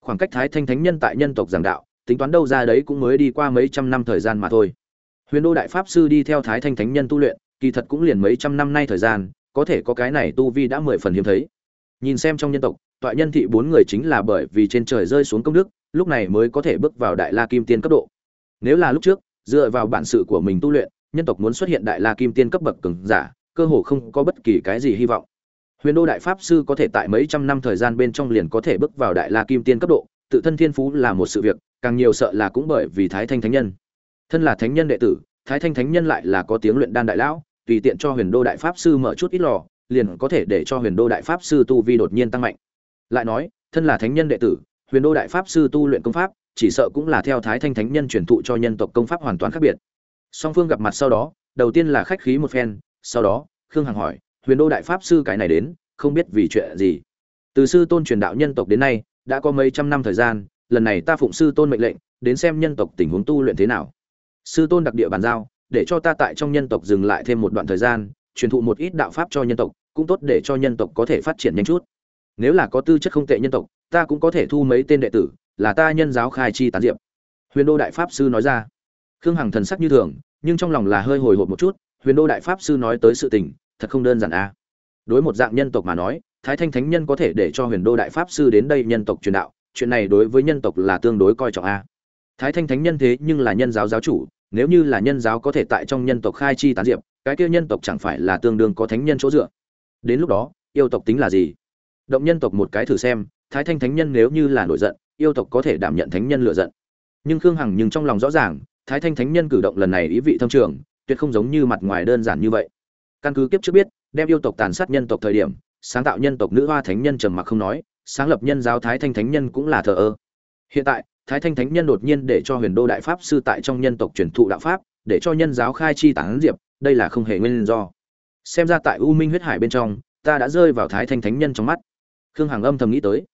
Speaker 1: Khoảng cách thái thanh thánh nhân tại nhân tộc giảng đạo, tính toán đâu ra đấy cũng mới đi qua mấy trăm năm thời gian mà thôi. Huyền đô đại pháp sư đi theo thái thanh thánh nhân tu luyện, kỳ thật cũng liền mấy trăm năm nay thời gian, có thể có cái này tu vi đã mười phần hiếm thấy. Nhìn xem trong nhân tộc tọa nhân thị bốn người chính là bởi vì trên trời rơi xuống công đức, lúc này mới có thể bước vào đại la kim tiên cấp độ. Nếu là lúc trước, dựa vào bản sự của mình tu luyện, nhân tộc muốn xuất hiện đại la kim tiên cấp bậc cường giả, cơ hồ không có bất kỳ cái gì hy vọng huyền đô đại pháp sư có thể tại mấy trăm năm thời gian bên trong liền có thể bước vào đại la kim tiên cấp độ, tự thân thiên phú là một sự việc, càng nhiều sợ là cũng bởi vì thái thanh thánh nhân. Thân là thánh nhân đệ tử, thái thanh thánh nhân lại là có tiếng luyện đan đại lão, tùy tiện cho huyền đô đại pháp sư mở chút ít lò, liền có thể để cho huyền đô đại pháp sư tu vi đột nhiên tăng mạnh. Lại nói, thân là thánh nhân đệ tử, huyền đô đại pháp sư tu luyện công pháp, chỉ sợ cũng là theo thái thanh thánh nhân truyền thụ cho nhân tộc công pháp hoàn toàn khác biệt. Song phương gặp mặt sau đó, đầu tiên là khách khí một phen, sau đó, khương hằng hỏi huyền đô đại pháp sư cái này đến, không biết vì chuyện gì. Từ sư tôn truyền đạo nhân tộc đến nay, đã có mấy trăm năm thời gian, lần này ta phụng sư tôn mệnh lệnh, đến xem nhân tộc tình huống tu luyện thế nào. Sư tôn đặc địa bàn giao, để cho ta tại trong nhân tộc dừng lại thêm một đoạn thời gian, truyền thụ một ít đạo pháp cho nhân tộc, cũng tốt để cho nhân tộc có thể phát triển nhanh chút. Nếu là có tư chất không tệ nhân tộc, ta cũng có thể thu mấy tên đệ tử, là ta nhân giáo khai chi tán diệp. Huyền đô đại pháp sư nói ra. Khương hằng thần sắc như thường, nhưng trong lòng là hơi hồi hộp một chút, huyền đô đại pháp sư nói tới sự tình thật không đơn giản a à. đối một dạng nhân tộc mà nói, thái thanh thánh nhân có thể để cho huyền đô đại pháp sư đến đây nhân tộc truyền đạo, chuyện này đối với nhân tộc là tương đối coi trọng a thái thanh thánh nhân thế nhưng là nhân giáo giáo chủ, nếu như là nhân giáo có thể tại trong nhân tộc khai chi tán diệp, cái kia nhân tộc chẳng phải là tương đương có thánh nhân chỗ dựa. Đến lúc đó, yêu tộc tính là gì? Động nhân tộc một cái thử xem, thái thanh thánh nhân nếu như là nổi giận, yêu tộc có thể đảm nhận thánh nhân lựa giận. Nhưng khương hằng nhưng trong lòng rõ ràng, thái thanh thánh nhân cử động lần này ý vị thâm trường, tuyệt không giống như mặt ngoài đơn giản như vậy căn cứ kiếp trước biết, đem yêu tộc tàn sát nhân tộc thời điểm, sáng tạo nhân tộc nữ hoa thánh nhân trầm mặc không nói, sáng lập nhân giáo thái thanh thánh nhân cũng là thờ ơ. Hiện tại, thái thanh thánh nhân đột nhiên để cho huyền đô đại pháp sư tại trong nhân tộc truyền thụ đạo pháp, để cho nhân giáo khai chi tán diệp, đây là không hề nguyên do. Xem ra tại u minh huyết hải bên trong, ta đã rơi vào thái thanh thánh nhân trong mắt. Khương hằng âm thầm nghĩ tới.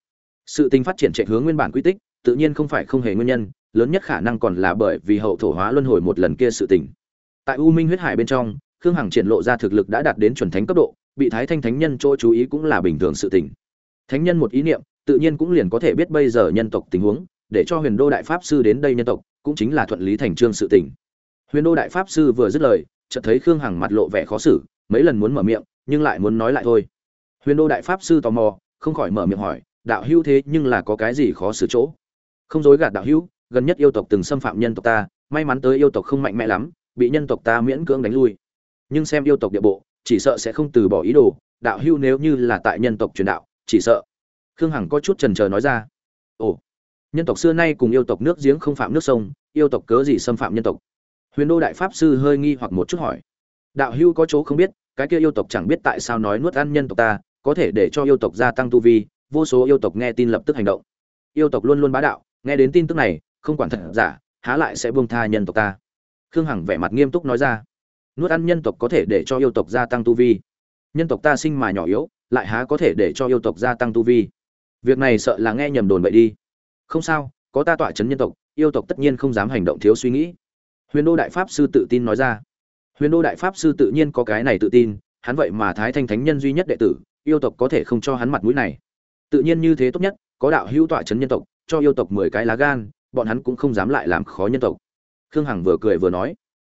Speaker 1: Sự tình phát triển chạy hướng nguyên bản quy tích, tự nhiên không phải không hề nguyên nhân, lớn nhất khả năng còn là bởi vì hậu thổ hóa luân hồi một lần kia sự tình. Tại u minh huyết hải bên trong khương hằng triển lộ ra thực lực đã đạt đến chuẩn thánh cấp độ, bị thái thanh thánh nhân chỗ chú ý cũng là bình thường sự tình. Thánh nhân một ý niệm, tự nhiên cũng liền có thể biết bây giờ nhân tộc tình huống, để cho huyền đô đại pháp sư đến đây nhân tộc, cũng chính là thuận lý thành trương sự tình. Huyền đô đại pháp sư vừa dứt lời, chợt thấy khương hằng mặt lộ vẻ khó xử, mấy lần muốn mở miệng, nhưng lại muốn nói lại thôi. Huyền đô đại pháp sư tò mò, không khỏi mở miệng hỏi, đạo hữu thế nhưng là có cái gì khó xử chỗ? Không dối gạt đạo hữu, gần nhất yêu tộc từng xâm phạm nhân tộc ta, may mắn tới yêu tộc không mạnh mẽ lắm, bị nhân tộc ta miễn cưỡng đánh lui nhưng xem yêu tộc địa bộ, chỉ sợ sẽ không từ bỏ ý đồ, đạo hữu nếu như là tại nhân tộc truyền đạo, chỉ sợ. Khương hằng có chút trần trờ nói ra. Ồ, nhân tộc xưa nay cùng yêu tộc nước giếng không phạm nước sông, yêu tộc cớ gì xâm phạm nhân tộc? Huyền đô đại pháp sư hơi nghi hoặc một chút hỏi. Đạo hữu có chỗ không biết, cái kia yêu tộc chẳng biết tại sao nói nuốt ăn nhân tộc ta, có thể để cho yêu tộc gia tăng tu vi, vô số yêu tộc nghe tin lập tức hành động. Yêu tộc luôn luôn bá đạo, nghe đến tin tức này, không quản thật giả, há lại sẽ buông tha nhân tộc ta. Khương hằng vẻ mặt nghiêm túc nói ra nuốt ăn nhân tộc có thể để cho yêu tộc gia tăng tu vi. Nhân tộc ta sinh mà nhỏ yếu, lại há có thể để cho yêu tộc gia tăng tu vi. Việc này sợ là nghe nhầm đồn vậy đi. Không sao, có ta tọa chấn nhân tộc, yêu tộc tất nhiên không dám hành động thiếu suy nghĩ. Huyền đô đại pháp sư tự tin nói ra. Huyền đô đại pháp sư tự nhiên có cái này tự tin, hắn vậy mà thái thanh thánh nhân duy nhất đệ tử, yêu tộc có thể không cho hắn mặt mũi này. Tự nhiên như thế tốt nhất, có đạo hữu tọa chấn nhân tộc, cho yêu tộc mười cái lá gan, bọn hắn cũng không dám lại làm khó nhân tộc. Khương hằng vừa cười vừa nói.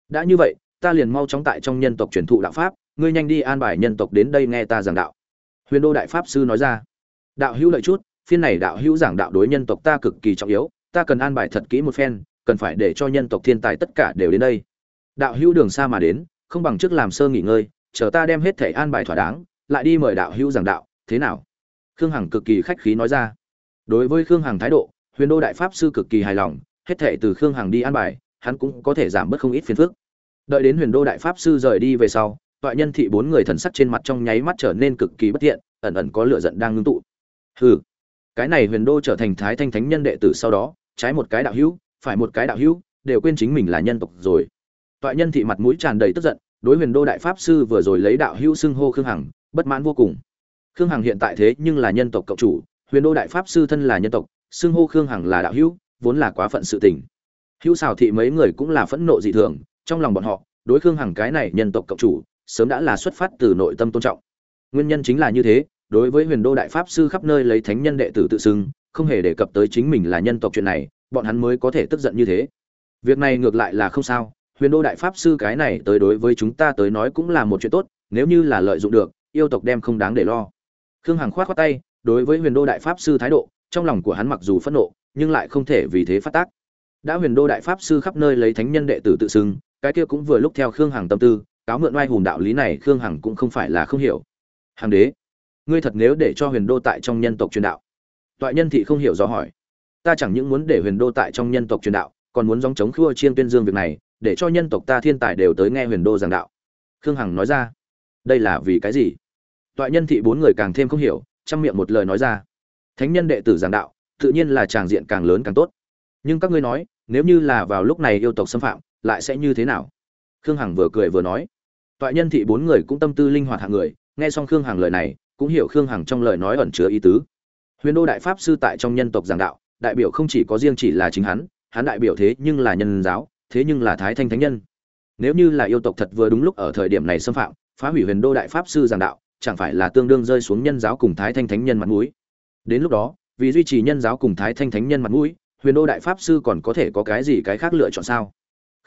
Speaker 1: Đã như vậy ta liền mau chóng tại trong nhân tộc truyền thụ đạo pháp, ngươi nhanh đi an bài nhân tộc đến đây nghe ta giảng đạo. Huyền đô đại pháp sư nói ra. Đạo hữu lợi chút, phiên này đạo hữu giảng đạo đối nhân tộc ta cực kỳ trọng yếu, ta cần an bài thật kỹ một phen, cần phải để cho nhân tộc thiên tài tất cả đều đến đây. Đạo hữu đường xa mà đến, không bằng trước làm sơ nghỉ ngơi, chờ ta đem hết thể an bài thỏa đáng, lại đi mời đạo hữu giảng đạo, thế nào? Khương hằng cực kỳ khách khí nói ra. Đối với khương hằng thái độ, huyền đô đại pháp sư cực kỳ hài lòng, hết thể từ khương hằng đi an bài, hắn cũng có thể giảm bớt không ít phiền phức đợi đến huyền đô đại pháp sư rời đi về sau, toại nhân thị bốn người thần sắc trên mặt trong nháy mắt trở nên cực kỳ bất thiện, ẩn ẩn có lửa giận đang ngưng tụ. Hừ, cái này huyền đô trở thành thái thanh thánh nhân đệ tử sau đó, trái một cái đạo hữu, phải một cái đạo hữu, đều quên chính mình là nhân tộc rồi. Toại nhân thị mặt mũi tràn đầy tức giận, đối huyền đô đại pháp sư vừa rồi lấy đạo hữu xưng hô khương hằng, bất mãn vô cùng. Khương hằng hiện tại thế nhưng là nhân tộc cộng chủ, huyền đô đại pháp sư thân là nhân tộc, xưng hô khương hằng là đạo hữu, vốn là quá phận sự tình. Hữu xào thị mấy người cũng là phẫn nộ dị thường trong lòng bọn họ, đối khương hằng cái này nhân tộc cộng chủ, sớm đã là xuất phát từ nội tâm tôn trọng. Nguyên nhân chính là như thế, đối với huyền đô đại pháp sư khắp nơi lấy thánh nhân đệ tử tự xưng, không hề đề cập tới chính mình là nhân tộc chuyện này, bọn hắn mới có thể tức giận như thế. Việc này ngược lại là không sao, huyền đô đại pháp sư cái này tới đối với chúng ta tới nói cũng là một chuyện tốt, nếu như là lợi dụng được, yêu tộc đem không đáng để lo. Khương hằng khoát khoát tay, đối với huyền đô đại pháp sư thái độ, trong lòng của hắn mặc dù phẫn nộ, nhưng lại không thể vì thế phát tác. Đã huyền đô đại pháp sư khắp nơi lấy thánh nhân đệ tử tự xưng cái kia cũng vừa lúc theo khương hằng tâm tư, cáo mượn oai hùng đạo lý này khương hằng cũng không phải là không hiểu. Hằng đế, ngươi thật nếu để cho huyền đô tại trong nhân tộc truyền đạo. Toại nhân thị không hiểu rõ hỏi. Ta chẳng những muốn để huyền đô tại trong nhân tộc truyền đạo, còn muốn dòng chống khua chiên tuyên dương việc này, để cho nhân tộc ta thiên tài đều tới nghe huyền đô giảng đạo. Khương hằng nói ra. Đây là vì cái gì? Toại nhân thị bốn người càng thêm không hiểu, chăm miệng một lời nói ra. Thánh nhân đệ tử giảng đạo, tự nhiên là tràng diện càng lớn càng tốt. Nhưng các ngươi nói, nếu như là vào lúc này yêu tộc xâm phạm lại sẽ như thế nào? Khương hằng vừa cười vừa nói. Toại nhân thị bốn người cũng tâm tư linh hoạt hạng người, nghe xong khương hằng lời này, cũng hiểu khương hằng trong lời nói ẩn chứa ý tứ. Huyền đô đại pháp sư tại trong nhân tộc giảng đạo, đại biểu không chỉ có riêng chỉ là chính hắn hắn đại biểu thế nhưng là nhân giáo, thế nhưng là thái thanh thánh nhân. Nếu như là yêu tộc thật vừa đúng lúc ở thời điểm này xâm phạm, phá hủy huyền đô đại pháp sư giảng đạo, chẳng phải là tương đương rơi xuống nhân giáo cùng thái thanh thánh nhân mặt mũi? Đến lúc đó, vì duy trì nhân giáo cùng thái thanh thánh nhân mặt mũi, huyền đô đại pháp sư còn có thể có cái gì cái khác lựa chọn sao?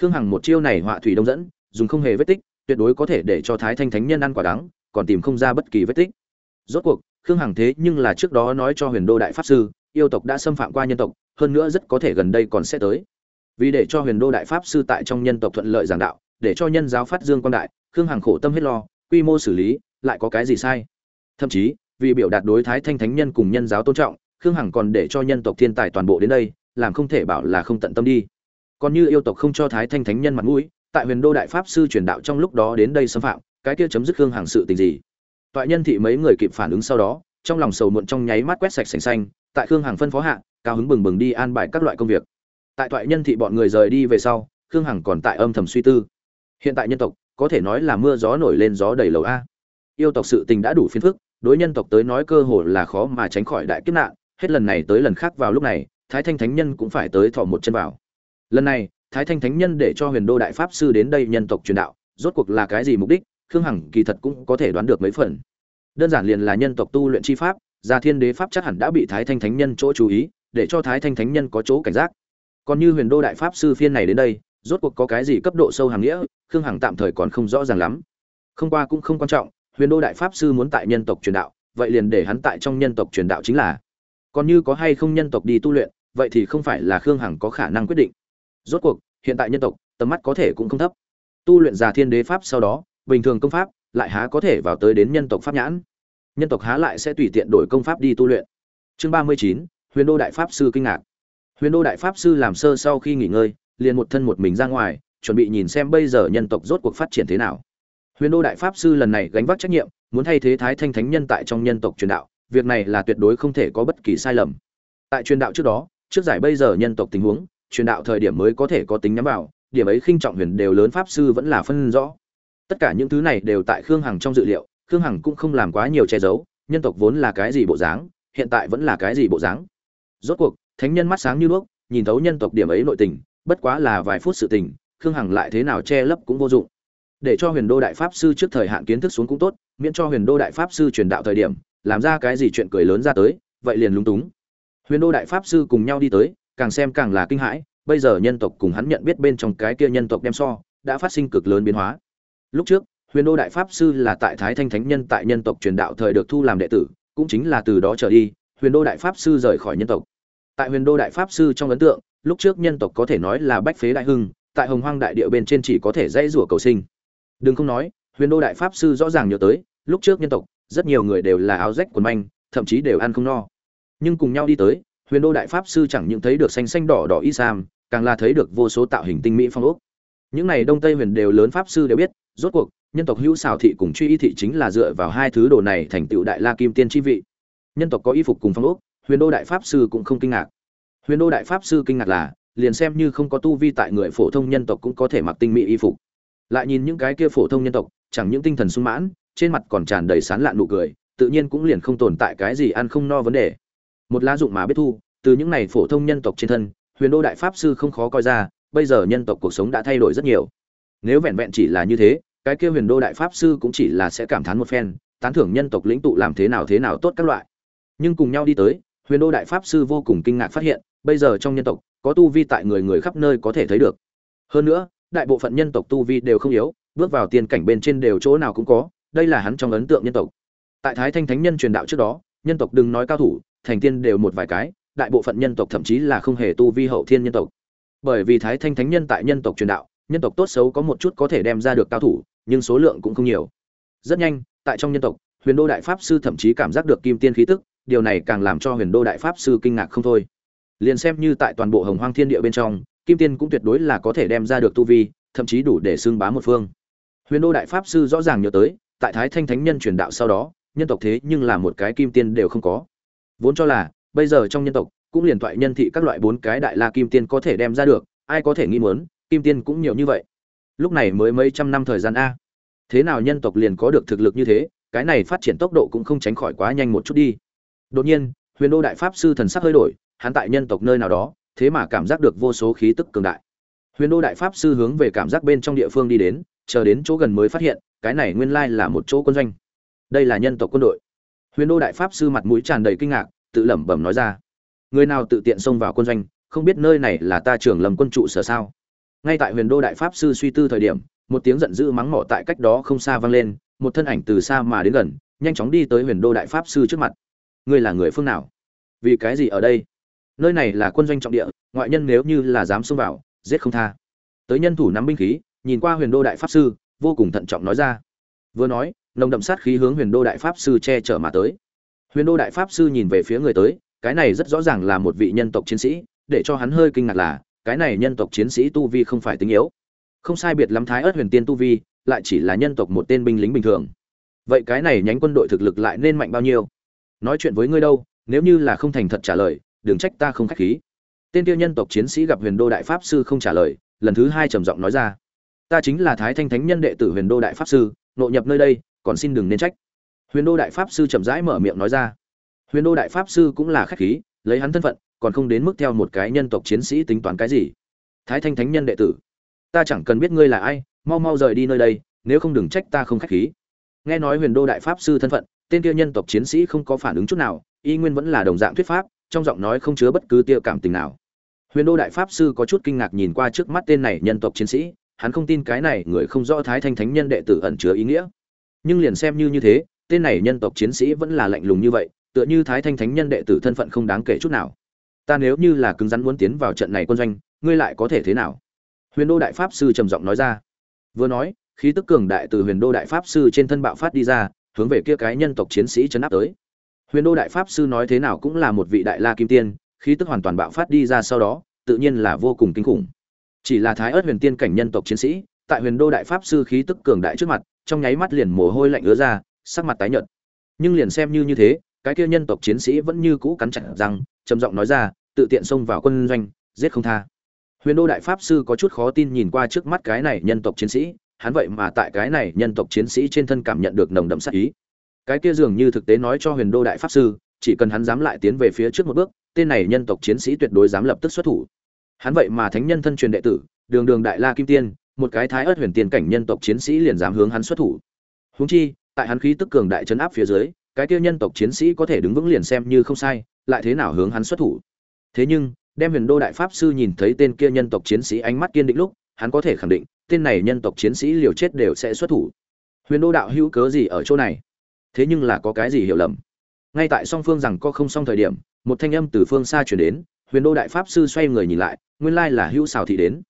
Speaker 1: Khương hằng một chiêu này họa thủy đông dẫn, dùng không hề vết tích, tuyệt đối có thể để cho thái thanh thánh nhân ăn quả đắng, còn tìm không ra bất kỳ vết tích. Rốt cuộc, khương hằng thế nhưng là trước đó nói cho huyền đô đại pháp sư, yêu tộc đã xâm phạm qua nhân tộc, hơn nữa rất có thể gần đây còn sẽ tới. Vì để cho huyền đô đại pháp sư tại trong nhân tộc thuận lợi giảng đạo, để cho nhân giáo phát dương quan đại, khương hằng khổ tâm hết lo, quy mô xử lý, lại có cái gì sai? Thậm chí, vì biểu đạt đối thái thanh thánh nhân cùng nhân giáo tôn trọng, khương hằng còn để cho nhân tộc thiên tài toàn bộ đến đây, làm không thể bảo là không tận tâm đi còn như yêu tộc không cho thái thanh thánh nhân mặt mũi, tại huyền đô đại pháp sư truyền đạo trong lúc đó đến đây xâm phạm, cái kia chấm dứt hương hàng sự tình gì? Toại nhân thị mấy người kịp phản ứng sau đó, trong lòng sầu muộn trong nháy mắt quét sạch sành xanh, tại khương Hàng phân phó hạ, cao hứng bừng bừng đi an bài các loại công việc. Tại toại nhân thị bọn người rời đi về sau, khương hằng còn tại âm thầm suy tư. Hiện tại nhân tộc, có thể nói là mưa gió nổi lên gió đầy lầu a. Yêu tộc sự tình đã đủ phiền phức, đối nhân tộc tới nói cơ hồ là khó mà tránh khỏi đại kiếp nạn, hết lần này tới lần khác vào lúc này, thái thanh thánh nhân cũng phải tới thọ một chân vào lần này, thái thanh thánh nhân để cho huyền đô đại pháp sư đến đây nhân tộc truyền đạo, rốt cuộc là cái gì mục đích, khương hằng kỳ thật cũng có thể đoán được mấy phần. Đơn giản liền là nhân tộc tu luyện chi pháp, gia thiên đế pháp chắc hẳn đã bị thái thanh thánh nhân chỗ chú ý, để cho thái thanh thánh nhân có chỗ cảnh giác. Còn như huyền đô đại pháp sư phiên này đến đây, rốt cuộc có cái gì cấp độ sâu hàng nghĩa, khương hằng tạm thời còn không rõ ràng lắm. Không qua cũng không quan trọng, huyền đô đại pháp sư muốn tại nhân tộc truyền đạo, vậy liền để hắn tại trong nhân tộc truyền đạo chính là. Còn như có hay không nhân tộc đi tu luyện, vậy thì không phải là khương hằng có khả năng quyết định rốt cuộc, hiện tại nhân tộc, tầm mắt có thể cũng không thấp. Tu luyện già thiên đế pháp sau đó, bình thường công pháp lại há có thể vào tới đến nhân tộc pháp nhãn. Nhân tộc há lại sẽ tùy tiện đổi công pháp đi tu luyện. Chương ba mươi chín, huyền đô đại pháp sư kinh ngạc. Huyền đô đại pháp sư làm sơ sau khi nghỉ ngơi, liền một thân một mình ra ngoài, chuẩn bị nhìn xem bây giờ nhân tộc rốt cuộc phát triển thế nào. Huyền đô đại pháp sư lần này gánh vác trách nhiệm, muốn thay thế thái thanh thánh nhân tại trong nhân tộc truyền đạo, việc này là tuyệt đối không thể có bất kỳ sai lầm. Tại truyền đạo trước đó, trước giải bây giờ nhân tộc tình huống truyền đạo thời điểm mới có thể có tính nhắm vào, điểm ấy khinh trọng huyền đều lớn pháp sư vẫn là phân rõ. Tất cả những thứ này đều tại khương hằng trong dự liệu, khương hằng cũng không làm quá nhiều che giấu, nhân tộc vốn là cái gì bộ dáng, hiện tại vẫn là cái gì bộ dáng. Rốt cuộc, thánh nhân mắt sáng như đuốc, nhìn thấu nhân tộc điểm ấy nội tình, bất quá là vài phút sự tình, khương hằng lại thế nào che lấp cũng vô dụng. Để cho huyền đô đại pháp sư trước thời hạn kiến thức xuống cũng tốt, miễn cho huyền đô đại pháp sư truyền đạo thời điểm, làm ra cái gì chuyện cười lớn ra tới, vậy liền lúng túng. Huyền đô đại pháp sư cùng nhau đi tới càng xem càng là kinh hãi, bây giờ nhân tộc cùng hắn nhận biết bên trong cái kia nhân tộc đem so, đã phát sinh cực lớn biến hóa. Lúc trước, huyền đô đại pháp sư là tại thái thanh thánh nhân tại nhân tộc truyền đạo thời được thu làm đệ tử, cũng chính là từ đó trở đi, huyền đô đại pháp sư rời khỏi nhân tộc. Tại huyền đô đại pháp sư trong ấn tượng, lúc trước nhân tộc có thể nói là bách phế đại hưng, tại hồng hoang đại địa bên trên chỉ có thể dãy rủa cầu sinh. Đừng không nói, huyền đô đại pháp sư rõ ràng nhớ tới, lúc trước nhân tộc, rất nhiều người đều là áo rách quần manh, thậm chí đều ăn không no. Nhưng cùng nhau đi tới huyền đô đại pháp sư chẳng những thấy được xanh xanh đỏ đỏ y sam, càng là thấy được vô số tạo hình tinh mỹ phong ốc. Những này đông tây huyền đều lớn pháp sư đều biết, rốt cuộc, nhân tộc hữu xào thị cùng truy y thị chính là dựa vào hai thứ đồ này thành tựu đại la kim tiên chi vị. Nhân tộc có y phục cùng phong ốc, huyền đô đại pháp sư cũng không kinh ngạc. Huyền đô đại pháp sư kinh ngạc là, liền xem như không có tu vi tại người phổ thông nhân tộc cũng có thể mặc tinh mỹ y phục. Lại nhìn những cái kia phổ thông nhân tộc, chẳng những tinh thần sung mãn, trên mặt còn tràn đầy sán lạn nụ cười, tự nhiên cũng liền không tồn tại cái gì ăn không no vấn đề một lá dụng mà biết thu, từ những này phổ thông nhân tộc trên thân, huyền đô đại pháp sư không khó coi ra, bây giờ nhân tộc cuộc sống đã thay đổi rất nhiều. Nếu vẹn vẹn chỉ là như thế, cái kia huyền đô đại pháp sư cũng chỉ là sẽ cảm thán một phen, tán thưởng nhân tộc lĩnh tụ làm thế nào thế nào tốt các loại. Nhưng cùng nhau đi tới, huyền đô đại pháp sư vô cùng kinh ngạc phát hiện, bây giờ trong nhân tộc, có tu vi tại người người khắp nơi có thể thấy được. Hơn nữa, đại bộ phận nhân tộc tu vi đều không yếu, bước vào tiên cảnh bên trên đều chỗ nào cũng có, đây là hắn trong ấn tượng nhân tộc. Tại thái thanh thánh nhân truyền đạo trước đó, nhân tộc đừng nói cao thủ thành tiên đều một vài cái, đại bộ phận nhân tộc thậm chí là không hề tu vi hậu thiên nhân tộc. Bởi vì thái thanh thánh nhân tại nhân tộc truyền đạo, nhân tộc tốt xấu có một chút có thể đem ra được cao thủ, nhưng số lượng cũng không nhiều. Rất nhanh, tại trong nhân tộc, huyền đô đại pháp sư thậm chí cảm giác được kim tiên khí tức, điều này càng làm cho huyền đô đại pháp sư kinh ngạc không thôi. Liền xem như tại toàn bộ hồng hoang thiên địa bên trong, kim tiên cũng tuyệt đối là có thể đem ra được tu vi, thậm chí đủ để xưng bá một phương. Huyền đô đại pháp sư rõ ràng nhớ tới, tại thái thanh thánh nhân truyền đạo sau đó, nhân tộc thế nhưng là một cái kim tiên đều không có vốn cho là, bây giờ trong nhân tộc, cũng liền thoại nhân thị các loại bốn cái đại la kim tiên có thể đem ra được, ai có thể nghĩ muốn, kim tiên cũng nhiều như vậy. Lúc này mới mấy trăm năm thời gian a. Thế nào nhân tộc liền có được thực lực như thế, cái này phát triển tốc độ cũng không tránh khỏi quá nhanh một chút đi. Đột nhiên, huyền đô đại pháp sư thần sắc hơi đổi, hắn tại nhân tộc nơi nào đó, thế mà cảm giác được vô số khí tức cường đại. Huyền đô đại pháp sư hướng về cảm giác bên trong địa phương đi đến, chờ đến chỗ gần mới phát hiện, cái này nguyên lai là một chỗ quân doanh. Đây là nhân tộc quân đội huyền đô đại pháp sư mặt mũi tràn đầy kinh ngạc, tự lẩm bẩm nói ra. Người nào tự tiện xông vào quân doanh, không biết nơi này là ta trưởng lầm quân trụ sở sao? Ngay tại huyền đô đại pháp sư suy tư thời điểm, một tiếng giận dữ mắng mỏ tại cách đó không xa vang lên, một thân ảnh từ xa mà đến gần, nhanh chóng đi tới huyền đô đại pháp sư trước mặt. Ngươi là người phương nào? Vì cái gì ở đây? Nơi này là quân doanh trọng địa, ngoại nhân nếu như là dám xông vào, giết không tha. Tới nhân thủ nắm binh khí, nhìn qua huyền đô đại pháp sư, vô cùng thận trọng nói ra. Vừa nói nồng đậm sát khí hướng huyền đô đại pháp sư che chở mà tới. Huyền đô đại pháp sư nhìn về phía người tới, cái này rất rõ ràng là một vị nhân tộc chiến sĩ, để cho hắn hơi kinh ngạc là, cái này nhân tộc chiến sĩ tu vi không phải tính yếu. Không sai biệt lắm thái ớt huyền tiên tu vi, lại chỉ là nhân tộc một tên binh lính bình thường. Vậy cái này nhánh quân đội thực lực lại nên mạnh bao nhiêu? Nói chuyện với ngươi đâu, nếu như là không thành thật trả lời, đừng trách ta không khách khí. Tên tiêu nhân tộc chiến sĩ gặp huyền đô đại pháp sư không trả lời, lần thứ hai trầm giọng nói ra. Ta chính là thái thanh thánh nhân đệ tử huyền đô đại pháp sư nội nhập nơi đây còn xin đừng nên trách. Huyền đô đại pháp sư chậm rãi mở miệng nói ra. Huyền đô đại pháp sư cũng là khách khí, lấy hắn thân phận, còn không đến mức theo một cái nhân tộc chiến sĩ tính toán cái gì. Thái thanh thánh nhân đệ tử, ta chẳng cần biết ngươi là ai, mau mau rời đi nơi đây, nếu không đừng trách ta không khách khí. Nghe nói huyền đô đại pháp sư thân phận, tên kia nhân tộc chiến sĩ không có phản ứng chút nào, y nguyên vẫn là đồng dạng thuyết pháp, trong giọng nói không chứa bất cứ tia cảm tình nào. Huyền đô đại pháp sư có chút kinh ngạc nhìn qua trước mắt tên này nhân tộc chiến sĩ, hắn không tin cái này người không rõ thái thanh thánh nhân đệ tử ẩn chứa ý nghĩa nhưng liền xem như như thế, tên này nhân tộc chiến sĩ vẫn là lạnh lùng như vậy, tựa như thái thanh thánh nhân đệ tử thân phận không đáng kể chút nào. Ta nếu như là cứng rắn muốn tiến vào trận này quân doanh, ngươi lại có thể thế nào? Huyền đô đại pháp sư trầm giọng nói ra. Vừa nói, khí tức cường đại từ huyền đô đại pháp sư trên thân bạo phát đi ra, hướng về kia cái nhân tộc chiến sĩ chấn áp tới. Huyền đô đại pháp sư nói thế nào cũng là một vị đại la kim tiên, khí tức hoàn toàn bạo phát đi ra sau đó, tự nhiên là vô cùng kinh khủng. Chỉ là thái ớt huyền tiên cảnh nhân tộc chiến sĩ, tại huyền đô đại pháp sư khí tức cường đại trước mặt trong nháy mắt liền mồ hôi lạnh ứa ra, sắc mặt tái nhợt. Nhưng liền xem như như thế, cái kia nhân tộc chiến sĩ vẫn như cũ cắn chặt răng, trầm giọng nói ra, tự tiện xông vào quân doanh, giết không tha. Huyền đô đại pháp sư có chút khó tin nhìn qua trước mắt cái này nhân tộc chiến sĩ, hắn vậy mà tại cái này nhân tộc chiến sĩ trên thân cảm nhận được nồng đậm sát ý. Cái kia dường như thực tế nói cho huyền đô đại pháp sư, chỉ cần hắn dám lại tiến về phía trước một bước, tên này nhân tộc chiến sĩ tuyệt đối dám lập tức xuất thủ. Hắn vậy mà thánh nhân thân truyền đệ tử, đường đường đại la kim tiên một cái thái ớt huyền tiên cảnh nhân tộc chiến sĩ liền dám hướng hắn xuất thủ. Húng chi, tại hắn khí tức cường đại chấn áp phía dưới, cái kia nhân tộc chiến sĩ có thể đứng vững liền xem như không sai, lại thế nào hướng hắn xuất thủ? Thế nhưng, đem huyền đô đại pháp sư nhìn thấy tên kia nhân tộc chiến sĩ ánh mắt kiên định lúc, hắn có thể khẳng định, tên này nhân tộc chiến sĩ liều chết đều sẽ xuất thủ. Huyền đô đạo hữu cớ gì ở chỗ này? Thế nhưng là có cái gì hiểu lầm? Ngay tại song phương rằng có không xong thời điểm, một thanh âm từ phương xa chuyển đến, huyền đô đại pháp sư xoay người nhìn lại, nguyên lai là hữu xào thị đến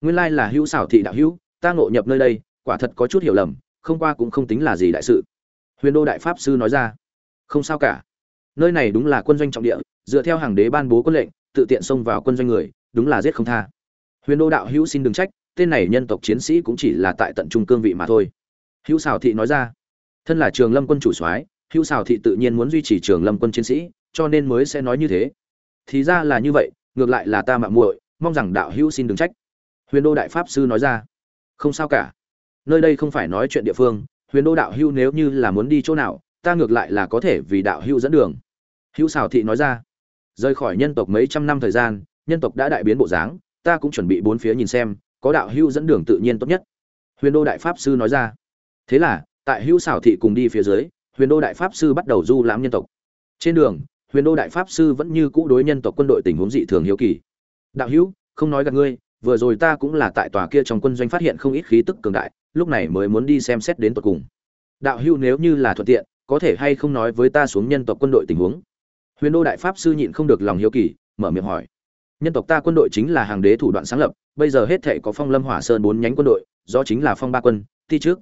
Speaker 1: nguyên lai là hữu xảo thị đạo hữu, ta ngộ nhập nơi đây, quả thật có chút hiểu lầm, không qua cũng không tính là gì đại sự. Huyền đô đại pháp sư nói ra. Không sao cả. Nơi này đúng là quân doanh trọng địa, dựa theo hàng đế ban bố quân lệnh, tự tiện xông vào quân doanh người, đúng là giết không tha. Huyền đô đạo hữu xin đừng trách, tên này nhân tộc chiến sĩ cũng chỉ là tại tận trung cương vị mà thôi. Hữu xảo thị nói ra. Thân là trường lâm quân chủ soái, hữu xảo thị tự nhiên muốn duy trì trường lâm quân chiến sĩ, cho nên mới sẽ nói như thế. Thì ra là như vậy, ngược lại là ta mạo muội, mong rằng đạo hữu xin đừng trách huyền đô đại pháp sư nói ra. Không sao cả. Nơi đây không phải nói chuyện địa phương, huyền đô đạo hữu nếu như là muốn đi chỗ nào, ta ngược lại là có thể vì đạo hữu dẫn đường. Hữu xào thị nói ra. Rời khỏi nhân tộc mấy trăm năm thời gian, nhân tộc đã đại biến bộ dáng, ta cũng chuẩn bị bốn phía nhìn xem, có đạo hữu dẫn đường tự nhiên tốt nhất. Huyền đô đại pháp sư nói ra. Thế là, tại hữu xảo thị cùng đi phía dưới, huyền đô đại pháp sư bắt đầu du lãm nhân tộc. Trên đường, huyền đô đại pháp sư vẫn như cũ đối nhân tộc quân đội tình huống dị thường hiếu kỳ. Đạo hữu không nói gặp ngươi vừa rồi ta cũng là tại tòa kia trong quân doanh phát hiện không ít khí tức cường đại, lúc này mới muốn đi xem xét đến tột cùng. Đạo hữu nếu như là thuận tiện, có thể hay không nói với ta xuống nhân tộc quân đội tình huống? Huyền đô đại pháp sư nhịn không được lòng hiếu kỳ, mở miệng hỏi. Nhân tộc ta quân đội chính là hàng đế thủ đoạn sáng lập, bây giờ hết thể có phong lâm hỏa sơn bốn nhánh quân đội, do chính là phong ba quân, ti trước.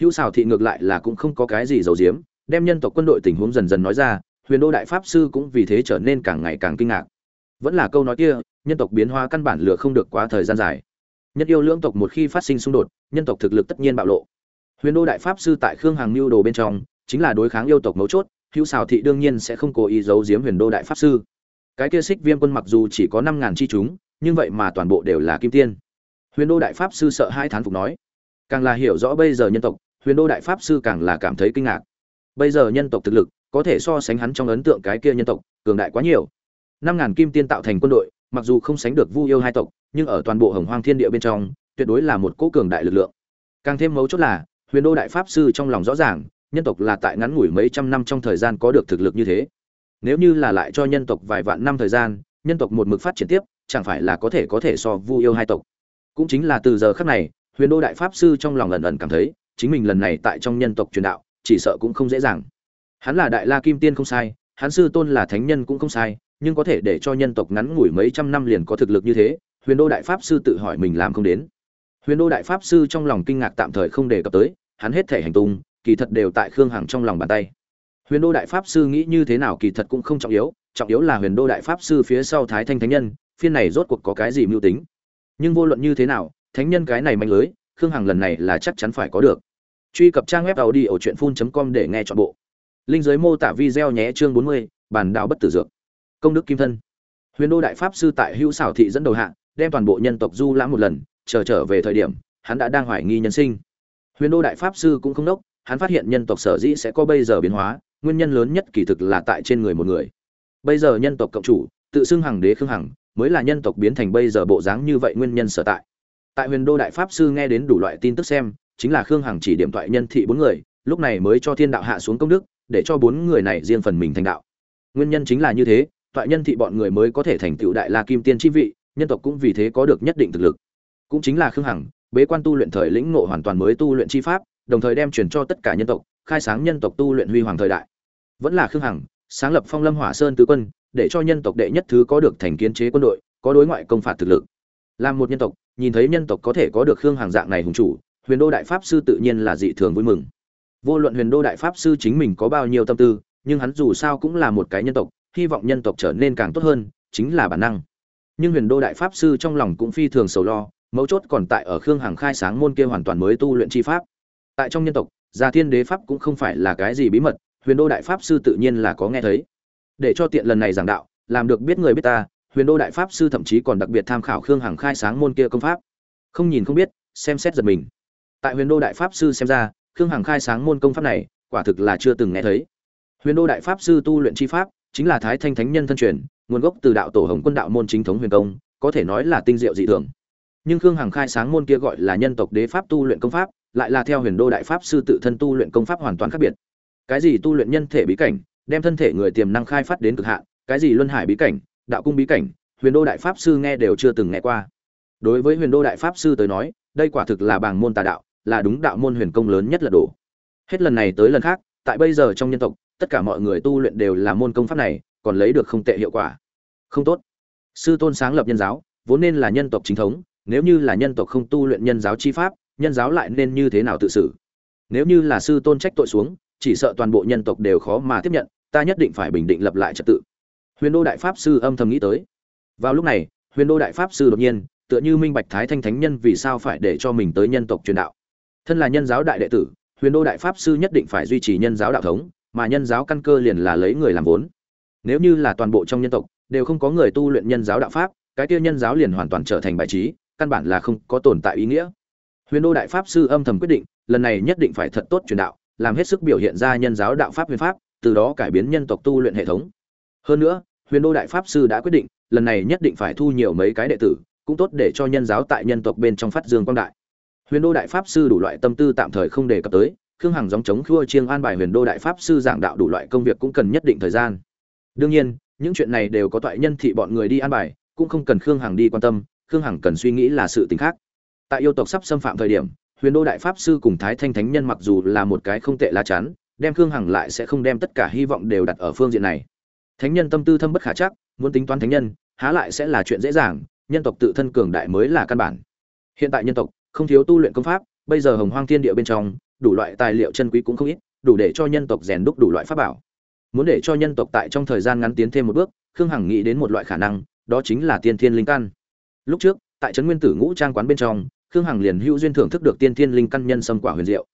Speaker 1: Hữu xào thị ngược lại là cũng không có cái gì giấu giếm, đem nhân tộc quân đội tình huống dần dần nói ra, huyền đô đại pháp sư cũng vì thế trở nên càng ngày càng kinh ngạc. Vẫn là câu nói kia nhân tộc biến hóa căn bản lựa không được quá thời gian dài. Nhất yêu lưỡng tộc một khi phát sinh xung đột, nhân tộc thực lực tất nhiên bạo lộ. Huyền đô đại pháp sư tại khương hàng mưu đồ bên trong, chính là đối kháng yêu tộc mấu chốt, hữu xào thị đương nhiên sẽ không cố ý giấu giếm huyền đô đại pháp sư. Cái kia xích viêm quân mặc dù chỉ có năm ngàn chi chúng, nhưng vậy mà toàn bộ đều là kim tiên. Huyền đô đại pháp sư sợ hai thán phục nói. Càng là hiểu rõ bây giờ nhân tộc, huyền đô đại pháp sư càng là cảm thấy kinh ngạc. Bây giờ nhân tộc thực lực, có thể so sánh hắn trong ấn tượng cái kia nhân tộc, cường đại quá nhiều. Năm ngàn kim tiên tạo thành quân đội mặc dù không sánh được vu yêu hai tộc, nhưng ở toàn bộ hồng hoang thiên địa bên trong, tuyệt đối là một cỗ cường đại lực lượng. Càng thêm mấu chốt là, huyền đô đại pháp sư trong lòng rõ ràng, nhân tộc là tại ngắn ngủi mấy trăm năm trong thời gian có được thực lực như thế. Nếu như là lại cho nhân tộc vài vạn năm thời gian, nhân tộc một mực phát triển tiếp, chẳng phải là có thể có thể so vu yêu hai tộc. Cũng chính là từ giờ khắc này, huyền đô đại pháp sư trong lòng ẩn ẩn cảm thấy, chính mình lần này tại trong nhân tộc truyền đạo, chỉ sợ cũng không dễ dàng. Hắn là đại la kim tiên không sai, hắn sư tôn là thánh nhân cũng không sai nhưng có thể để cho nhân tộc ngắn ngủi mấy trăm năm liền có thực lực như thế, huyền đô đại pháp sư tự hỏi mình làm không đến. Huyền đô đại pháp sư trong lòng kinh ngạc tạm thời không đề cập tới, hắn hết thể hành tung, kỳ thật đều tại khương hằng trong lòng bàn tay. Huyền đô đại pháp sư nghĩ như thế nào kỳ thật cũng không trọng yếu trọng yếu là huyền đô đại pháp sư phía sau thái thanh thánh nhân, phiên này rốt cuộc có cái gì mưu tính. Nhưng vô luận như thế nào, thánh nhân cái này manh lưới, khương hằng lần này là chắc chắn phải có được. Truy cập trang web tàu đi ở truyện phun com để nghe chọn bộ. Linh giới mô tả video nhé, chương bốn mươi, bản đạo bất tử dược công đức kim thân. Huyền đô đại pháp sư tại hữu xảo thị dẫn đầu hạ, đem toàn bộ nhân tộc du lãm một lần, chờ trở về thời điểm, hắn đã đang hoài nghi nhân sinh. Huyền đô đại pháp sư cũng không đốc, hắn phát hiện nhân tộc sở dĩ sẽ có bây giờ biến hóa, nguyên nhân lớn nhất kỳ thực là tại trên người một người. Bây giờ nhân tộc cộng chủ, tự xưng hằng đế khương hằng, mới là nhân tộc biến thành bây giờ bộ dáng như vậy nguyên nhân sở tại. Tại huyền đô đại pháp sư nghe đến đủ loại tin tức xem, chính là khương hằng chỉ điểm thoại nhân thị bốn người, lúc này mới cho thiên đạo hạ xuống công đức, để cho bốn người này riêng phần mình thành đạo. Nguyên nhân chính là như thế toại nhân thị bọn người mới có thể thành tựu đại la kim tiên chi vị, nhân tộc cũng vì thế có được nhất định thực lực. Cũng chính là khương hằng, bế quan tu luyện thời lĩnh ngộ hoàn toàn mới tu luyện chi pháp, đồng thời đem truyền cho tất cả nhân tộc, khai sáng nhân tộc tu luyện huy hoàng thời đại. Vẫn là khương hằng, sáng lập phong lâm hỏa sơn tứ quân, để cho nhân tộc đệ nhất thứ có được thành kiến chế quân đội, có đối ngoại công phạt thực lực. Làm một nhân tộc, nhìn thấy nhân tộc có thể có được khương hàng dạng này hùng chủ, huyền đô đại pháp sư tự nhiên là dị thường vui mừng. Vô luận huyền đô đại pháp sư chính mình có bao nhiêu tâm tư, nhưng hắn dù sao cũng là một cái nhân tộc hy vọng nhân tộc trở nên càng tốt hơn, chính là bản năng. Nhưng huyền đô đại pháp sư trong lòng cũng phi thường sầu lo, mấu chốt còn tại ở khương hằng khai sáng môn kia hoàn toàn mới tu luyện chi pháp. Tại trong nhân tộc, gia thiên đế pháp cũng không phải là cái gì bí mật, huyền đô đại pháp sư tự nhiên là có nghe thấy. Để cho tiện lần này giảng đạo, làm được biết người biết ta, huyền đô đại pháp sư thậm chí còn đặc biệt tham khảo khương hằng khai sáng môn kia công pháp. Không nhìn không biết, xem xét giật mình. Tại huyền đô đại pháp sư xem ra, khương hằng khai sáng môn công pháp này, quả thực là chưa từng nghe thấy. Huyền đô đại pháp sư tu luyện chi pháp chính là thái thanh thánh nhân thân truyền, nguồn gốc từ đạo tổ hồng quân đạo môn chính thống huyền công, có thể nói là tinh diệu dị thường. Nhưng khương hằng khai sáng môn kia gọi là nhân tộc đế pháp tu luyện công pháp, lại là theo huyền đô đại pháp sư tự thân tu luyện công pháp hoàn toàn khác biệt. Cái gì tu luyện nhân thể bí cảnh, đem thân thể người tiềm năng khai phát đến cực hạn, cái gì luân hải bí cảnh, đạo cung bí cảnh, huyền đô đại pháp sư nghe đều chưa từng nghe qua. Đối với huyền đô đại pháp sư tới nói, đây quả thực là bảng môn tà đạo, là đúng đạo môn huyền công lớn nhất là đổ. Hết lần này tới lần khác, tại bây giờ trong nhân tộc tất cả mọi người tu luyện đều là môn công pháp này, còn lấy được không tệ hiệu quả. Không tốt. Sư tôn sáng lập nhân giáo, vốn nên là nhân tộc chính thống, nếu như là nhân tộc không tu luyện nhân giáo chi pháp, nhân giáo lại nên như thế nào tự xử? Nếu như là sư tôn trách tội xuống, chỉ sợ toàn bộ nhân tộc đều khó mà tiếp nhận, ta nhất định phải bình định lập lại trật tự. Huyền đô đại pháp sư âm thầm nghĩ tới. Vào lúc này, huyền đô đại pháp sư đột nhiên, tựa như minh bạch thái thanh thánh nhân vì sao phải để cho mình tới nhân tộc truyền đạo. Thân là nhân giáo đại đệ tử, huyền đô đại pháp sư nhất định phải duy trì nhân giáo đạo thống mà nhân giáo căn cơ liền là lấy người làm vốn. Nếu như là toàn bộ trong nhân tộc, đều không có người tu luyện nhân giáo đạo pháp, cái kia nhân giáo liền hoàn toàn trở thành bài trí, căn bản là không có tồn tại ý nghĩa. Huyền đô đại pháp sư âm thầm quyết định, lần này nhất định phải thật tốt truyền đạo, làm hết sức biểu hiện ra nhân giáo đạo pháp huyền pháp, từ đó cải biến nhân tộc tu luyện hệ thống. Hơn nữa, huyền đô đại pháp sư đã quyết định, lần này nhất định phải thu nhiều mấy cái đệ tử, cũng tốt để cho nhân giáo tại nhân tộc bên trong phát dương quang đại. Huyền đô đại pháp sư đủ loại tâm tư tạm thời không đề cập tới khương hằng giống chống khua chiêng an bài huyền đô đại pháp sư giảng đạo đủ loại công việc cũng cần nhất định thời gian. Đương nhiên, những chuyện này đều có toại nhân thị bọn người đi an bài, cũng không cần khương hằng đi quan tâm, khương hằng cần suy nghĩ là sự t khác. Tại yêu tộc sắp xâm phạm thời điểm, huyền đô đại pháp sư cùng thái thanh thánh nhân mặc dù là một cái không tệ lá chắn, đem khương hằng lại sẽ không đem tất cả hy vọng đều đặt ở phương diện này. Thánh nhân tâm tư thâm bất khả chắc, muốn tính toán thánh nhân, há lại sẽ là chuyện dễ dàng, nhân tộc tự thân cường đại mới là căn bản. Hiện tại nhân tộc không thiếu tu luyện công pháp, bây giờ hồng hoang thiên địa bên trong đủ loại tài liệu chân quý cũng không ít, đủ để cho nhân tộc rèn đúc đủ loại pháp bảo. Muốn để cho nhân tộc tại trong thời gian ngắn tiến thêm một bước, khương hằng nghĩ đến một loại khả năng, đó chính là tiên thiên linh căn. Lúc trước, tại trấn nguyên tử ngũ trang quán bên trong, khương hằng liền hữu duyên thưởng thức được tiên thiên linh căn nhân sâm quả huyền diệu.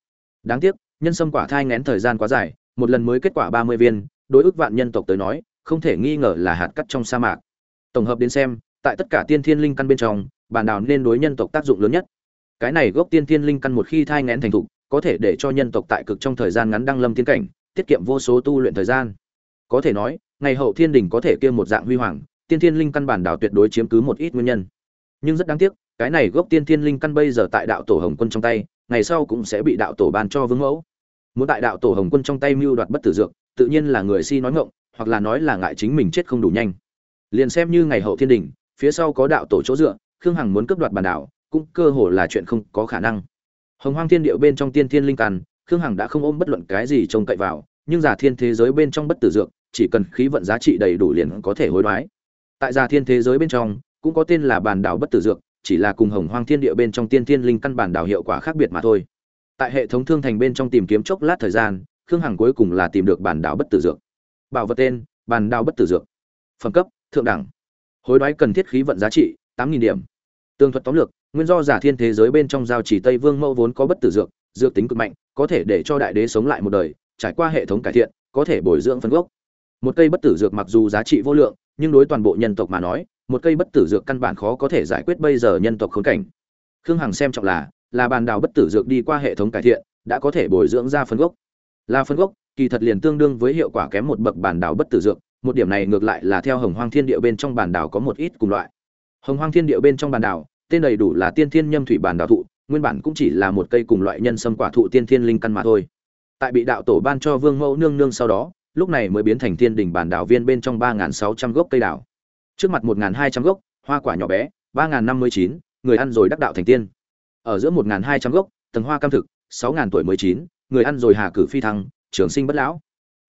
Speaker 1: Đáng tiếc, nhân sâm quả thai ngén thời gian quá dài, một lần mới kết quả ba mươi viên, đối ức vạn nhân tộc tới nói, không thể nghi ngờ là hạt cát trong sa mạc. Tổng hợp đến xem, tại tất cả tiên thiên linh căn bên trong, bản đảo nên đối nhân tộc tác dụng lớn nhất. Cái này gốc tiên thiên linh căn một khi thai ngén thành thục có thể để cho nhân tộc tại cực trong thời gian ngắn đăng lâm tiến cảnh, tiết kiệm vô số tu luyện thời gian. Có thể nói, ngày hậu thiên đỉnh có thể kia một dạng huy hoàng, tiên thiên linh căn bản đảo tuyệt đối chiếm cứ một ít nguyên nhân. Nhưng rất đáng tiếc, cái này gốc tiên thiên linh căn bây giờ tại đạo tổ hồng quân trong tay, ngày sau cũng sẽ bị đạo tổ ban cho vương mẫu. Muốn tại đạo tổ hồng quân trong tay mưu đoạt bất tử dược, tự nhiên là người si nói ngọng, hoặc là nói là ngại chính mình chết không đủ nhanh. Liền xem như ngày hậu thiên đỉnh phía sau có đạo tổ chỗ dựa, khương hằng muốn cướp đoạt bản đảo, cũng cơ hồ là chuyện không có khả năng hồng hoang thiên điệu bên trong tiên thiên linh căn, khương hằng đã không ôm bất luận cái gì trông cậy vào, nhưng giả thiên thế giới bên trong bất tử dược, chỉ cần khí vận giá trị đầy đủ liền có thể hối đoái. Tại giả thiên thế giới bên trong, cũng có tên là bản đảo bất tử dược, chỉ là cùng hồng hoang thiên địa bên trong tiên thiên linh căn bản đảo hiệu quả khác biệt mà thôi. Tại hệ thống thương thành bên trong tìm kiếm chốc lát thời gian, khương hằng cuối cùng là tìm được bản đảo bất tử dược. Bảo vật tên, bản đảo bất tử dược. Phẩm cấp, thượng đẳng. Hối đoái cần thiết khí vận giá trị, tám nghìn điểm. Tương thuật tóm lược nguyên do giả thiên thế giới bên trong giao chỉ tây vương mẫu vốn có bất tử dược dược tính cực mạnh, có thể để cho đại đế sống lại một đời, trải qua hệ thống cải thiện, có thể bồi dưỡng phân gốc. Một cây bất tử dược mặc dù giá trị vô lượng, nhưng đối toàn bộ nhân tộc mà nói, một cây bất tử dược căn bản khó có thể giải quyết bây giờ nhân tộc khốn cảnh. Khương hằng xem trọng là là bàn đào bất tử dược đi qua hệ thống cải thiện, đã có thể bồi dưỡng ra phân gốc. Là phân gốc, kỳ thật liền tương đương với hiệu quả kém một bậc bản đảo bất tử dược, một điểm này ngược lại là theo hồng hoang thiên địa bên trong bản đảo có một ít cùng loại. Hồng hoang thiên địa bên trong bản đảo tên đầy đủ là tiên thiên nhâm thủy bản đạo thụ, nguyên bản cũng chỉ là một cây cùng loại nhân sâm quả thụ tiên thiên linh căn mà thôi. Tại bị đạo tổ ban cho vương mẫu nương nương sau đó, lúc này mới biến thành thiên đỉnh bản đảo viên bên trong ba sáu trăm gốc cây đảo trước mặt một hai trăm gốc, hoa quả nhỏ bé, ba năm mươi chín, người ăn rồi đắc đạo thành tiên. Ở giữa một hai trăm gốc, tầng hoa cam thực, sáu tuổi mới chín, người ăn rồi hà cử phi thăng, trường sinh bất lão.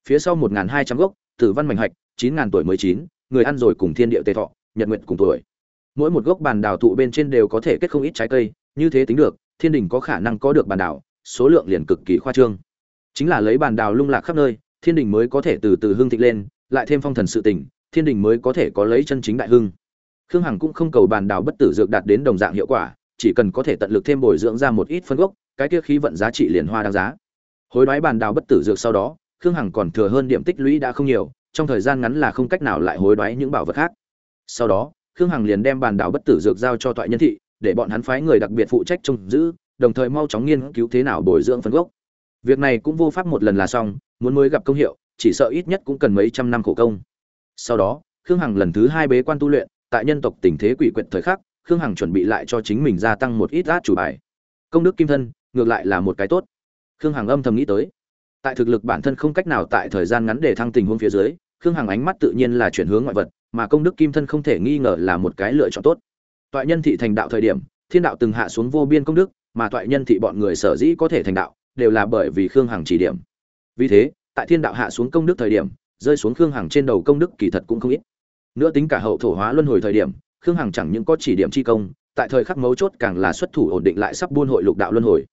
Speaker 1: Phía sau một hai trăm gốc, tử văn mảnh hạch, chín tuổi mới chín, người ăn rồi cùng thiên địa tề thọ, nhật nguyện cùng tuổi mỗi một gốc bàn đào thụ bên trên đều có thể kết không ít trái cây, như thế tính được, thiên đình có khả năng có được bàn đào, số lượng liền cực kỳ khoa trương. Chính là lấy bàn đào lung lạc khắp nơi, thiên đình mới có thể từ từ hương thịnh lên, lại thêm phong thần sự tỉnh thiên đình mới có thể có lấy chân chính đại hưng. Khương hằng cũng không cầu bàn đào bất tử dược đạt đến đồng dạng hiệu quả, chỉ cần có thể tận lực thêm bồi dưỡng ra một ít phân gốc, cái kia khí vận giá trị liền hoa đáng giá. Hối đoái bàn đào bất tử dược sau đó, khương hằng còn thừa hơn điểm tích lũy đã không nhiều, trong thời gian ngắn là không cách nào lại hối đoái những bảo vật khác. Sau đó khương hằng liền đem bàn đảo bất tử dược giao cho toại nhân thị, để bọn hắn phái người đặc biệt phụ trách trông giữ, đồng thời mau chóng nghiên cứu thế nào bồi dưỡng phân gốc. Việc này cũng vô pháp một lần là xong, muốn mới gặp công hiệu, chỉ sợ ít nhất cũng cần mấy trăm năm khổ công. Sau đó, khương hằng lần thứ hai bế quan tu luyện, tại nhân tộc tình thế quỷ quyệt thời khắc, khương hằng chuẩn bị lại cho chính mình gia tăng một ít át chủ bài. Công đức kim thân, ngược lại là một cái tốt. Khương hằng âm thầm nghĩ tới. Tại thực lực bản thân không cách nào tại thời gian ngắn để thăng tình huống phía dưới, khương hằng ánh mắt tự nhiên là chuyển hướng ngoại vật mà công đức kim thân không thể nghi ngờ là một cái lựa chọn tốt. Toại nhân thị thành đạo thời điểm, thiên đạo từng hạ xuống vô biên công đức, mà toại nhân thị bọn người sở dĩ có thể thành đạo, đều là bởi vì khương hằng chỉ điểm. Vì thế, tại thiên đạo hạ xuống công đức thời điểm, rơi xuống khương hằng trên đầu công đức kỳ thật cũng không ít. Nữa tính cả hậu thổ hóa luân hồi thời điểm, khương hằng chẳng những có chỉ điểm chi công, tại thời khắc mấu chốt càng là xuất thủ ổn định lại sắp buôn hội lục đạo luân hồi.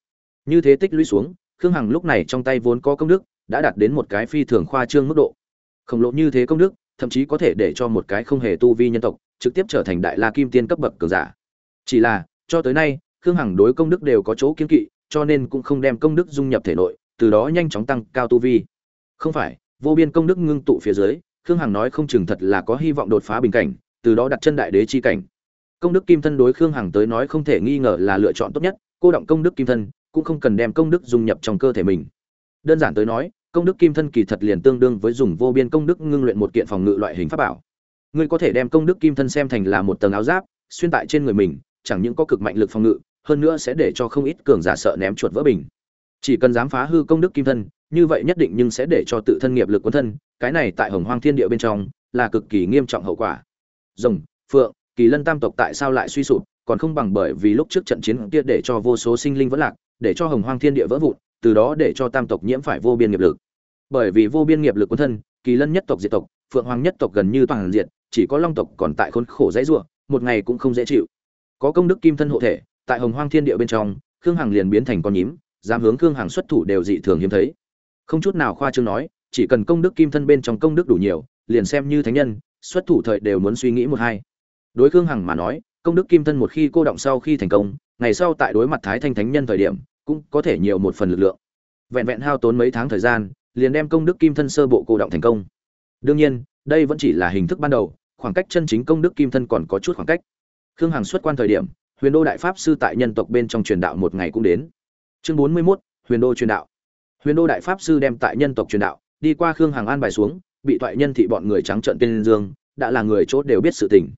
Speaker 1: Như thế tích lũy xuống, khương hằng lúc này trong tay vốn có công đức, đã đạt đến một cái phi thường khoa trương mức độ. Khổng lồ như thế công đức thậm chí có thể để cho một cái không hề tu vi nhân tộc trực tiếp trở thành đại la kim tiên cấp bậc cường giả. Chỉ là, cho tới nay, khương hằng đối công đức đều có chỗ kiên kỵ, cho nên cũng không đem công đức dung nhập thể nội, từ đó nhanh chóng tăng cao tu vi. Không phải, vô biên công đức ngưng tụ phía dưới, khương hằng nói không chừng thật là có hy vọng đột phá bình cảnh, từ đó đặt chân đại đế chi cảnh. Công đức kim thân đối khương hằng tới nói không thể nghi ngờ là lựa chọn tốt nhất, cô động công đức kim thân, cũng không cần đem công đức dung nhập trong cơ thể mình. Đơn giản tới nói công đức kim thân kỳ thật liền tương đương với dùng vô biên công đức ngưng luyện một kiện phòng ngự loại hình pháp bảo. Ngươi có thể đem công đức kim thân xem thành là một tầng áo giáp, xuyên tại trên người mình, chẳng những có cực mạnh lực phòng ngự, hơn nữa sẽ để cho không ít cường giả sợ ném chuột vỡ bình. Chỉ cần dám phá hư công đức kim thân, như vậy nhất định nhưng sẽ để cho tự thân nghiệp lực quân thân, cái này tại hồng hoang thiên địa bên trong là cực kỳ nghiêm trọng hậu quả. Rồng, phượng, kỳ lân tam tộc tại sao lại suy sụp, còn không bằng bởi vì lúc trước trận chiến kia để cho vô số sinh linh vỡ lạc, để cho hồng hoang thiên địa vỡ vụn, từ đó để cho tam tộc nhiễm phải vô biên nghiệp lực bởi vì vô biên nghiệp lực quân thân, kỳ lân nhất tộc diệt tộc, phượng hoàng nhất tộc gần như toàn diện chỉ có long tộc còn tại khốn khổ dãy rủa, một ngày cũng không dễ chịu. Có công đức kim thân hộ thể, tại hồng hoang thiên địa bên trong, khương hằng liền biến thành con nhím, dám hướng khương hằng xuất thủ đều dị thường hiếm thấy. Không chút nào khoa trương nói, chỉ cần công đức kim thân bên trong công đức đủ nhiều, liền xem như thánh nhân, xuất thủ thời đều muốn suy nghĩ một hai. Đối khương hằng mà nói, công đức kim thân một khi cô động sau khi thành công, ngày sau tại đối mặt thái thanh thánh nhân thời điểm, cũng có thể nhiều một phần lực lượng. Vẹn vẹn hao tốn mấy tháng thời gian liền đem công đức kim thân sơ bộ cô động thành công. Đương nhiên đây vẫn chỉ là hình thức ban đầu khoảng cách chân chính công đức kim thân còn có chút khoảng cách. Khương hằng xuất quan thời điểm huyền đô đại pháp sư tại nhân tộc bên trong truyền đạo một ngày cũng đến. Chương bốn mươi 41, huyền đô truyền đạo. Huyền đô đại pháp sư đem tại nhân tộc truyền đạo đi qua khương hằng an bài xuống bị thoại nhân thị bọn người trắng trợn tên dương đã là người chốt đều biết sự tình.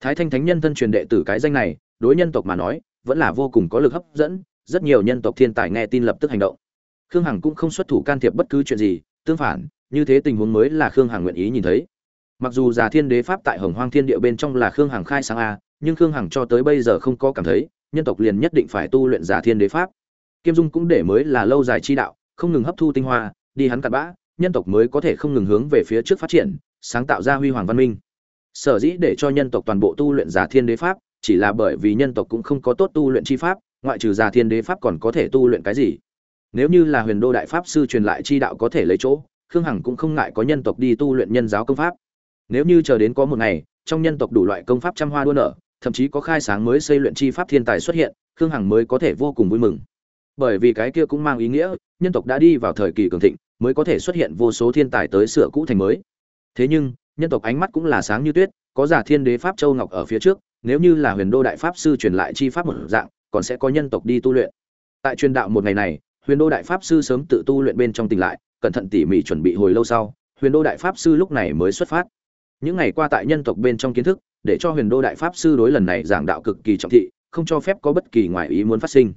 Speaker 1: Thái thanh thánh nhân thân truyền đệ tử cái danh này đối nhân tộc mà nói vẫn là vô cùng có lực hấp dẫn rất nhiều nhân tộc thiên tài nghe tin lập tức hành động khương hằng cũng không xuất thủ can thiệp bất cứ chuyện gì, tương phản, như thế tình huống mới là khương hằng nguyện ý nhìn thấy. Mặc dù già thiên đế pháp tại hồng hoang thiên địa bên trong là khương hằng khai sáng a, nhưng khương hằng cho tới bây giờ không có cảm thấy, nhân tộc liền nhất định phải tu luyện già thiên đế pháp. Kim dung cũng để mới là lâu dài chi đạo, không ngừng hấp thu tinh hoa, đi hắn cặn bã, nhân tộc mới có thể không ngừng hướng về phía trước phát triển, sáng tạo ra huy hoàng văn minh. Sở dĩ để cho nhân tộc toàn bộ tu luyện giả thiên đế pháp, chỉ là bởi vì nhân tộc cũng không có tốt tu luyện chi pháp, ngoại trừ già thiên đế pháp còn có thể tu luyện cái gì? Nếu như là huyền đô đại pháp sư truyền lại chi đạo có thể lấy chỗ, khương hằng cũng không ngại có nhân tộc đi tu luyện nhân giáo công pháp. Nếu như chờ đến có một ngày, trong nhân tộc đủ loại công pháp trăm hoa đua nở, thậm chí có khai sáng mới xây luyện chi pháp thiên tài xuất hiện, khương hằng mới có thể vô cùng vui mừng. Bởi vì cái kia cũng mang ý nghĩa, nhân tộc đã đi vào thời kỳ cường thịnh, mới có thể xuất hiện vô số thiên tài tới sửa cũ thành mới. Thế nhưng, nhân tộc ánh mắt cũng là sáng như tuyết, có giả thiên đế pháp châu ngọc ở phía trước, nếu như là huyền đô đại pháp sư truyền lại chi pháp một dạng, còn sẽ có nhân tộc đi tu luyện. Tại truyền đạo một ngày này huyền đô đại pháp sư sớm tự tu luyện bên trong tỉnh lại, cẩn thận tỉ mỉ chuẩn bị hồi lâu sau, huyền đô đại pháp sư lúc này mới xuất phát. Những ngày qua tại nhân tộc bên trong kiến thức, để cho huyền đô đại pháp sư đối lần này giảng đạo cực kỳ trọng thị, không cho phép có bất kỳ ngoại ý muốn phát sinh.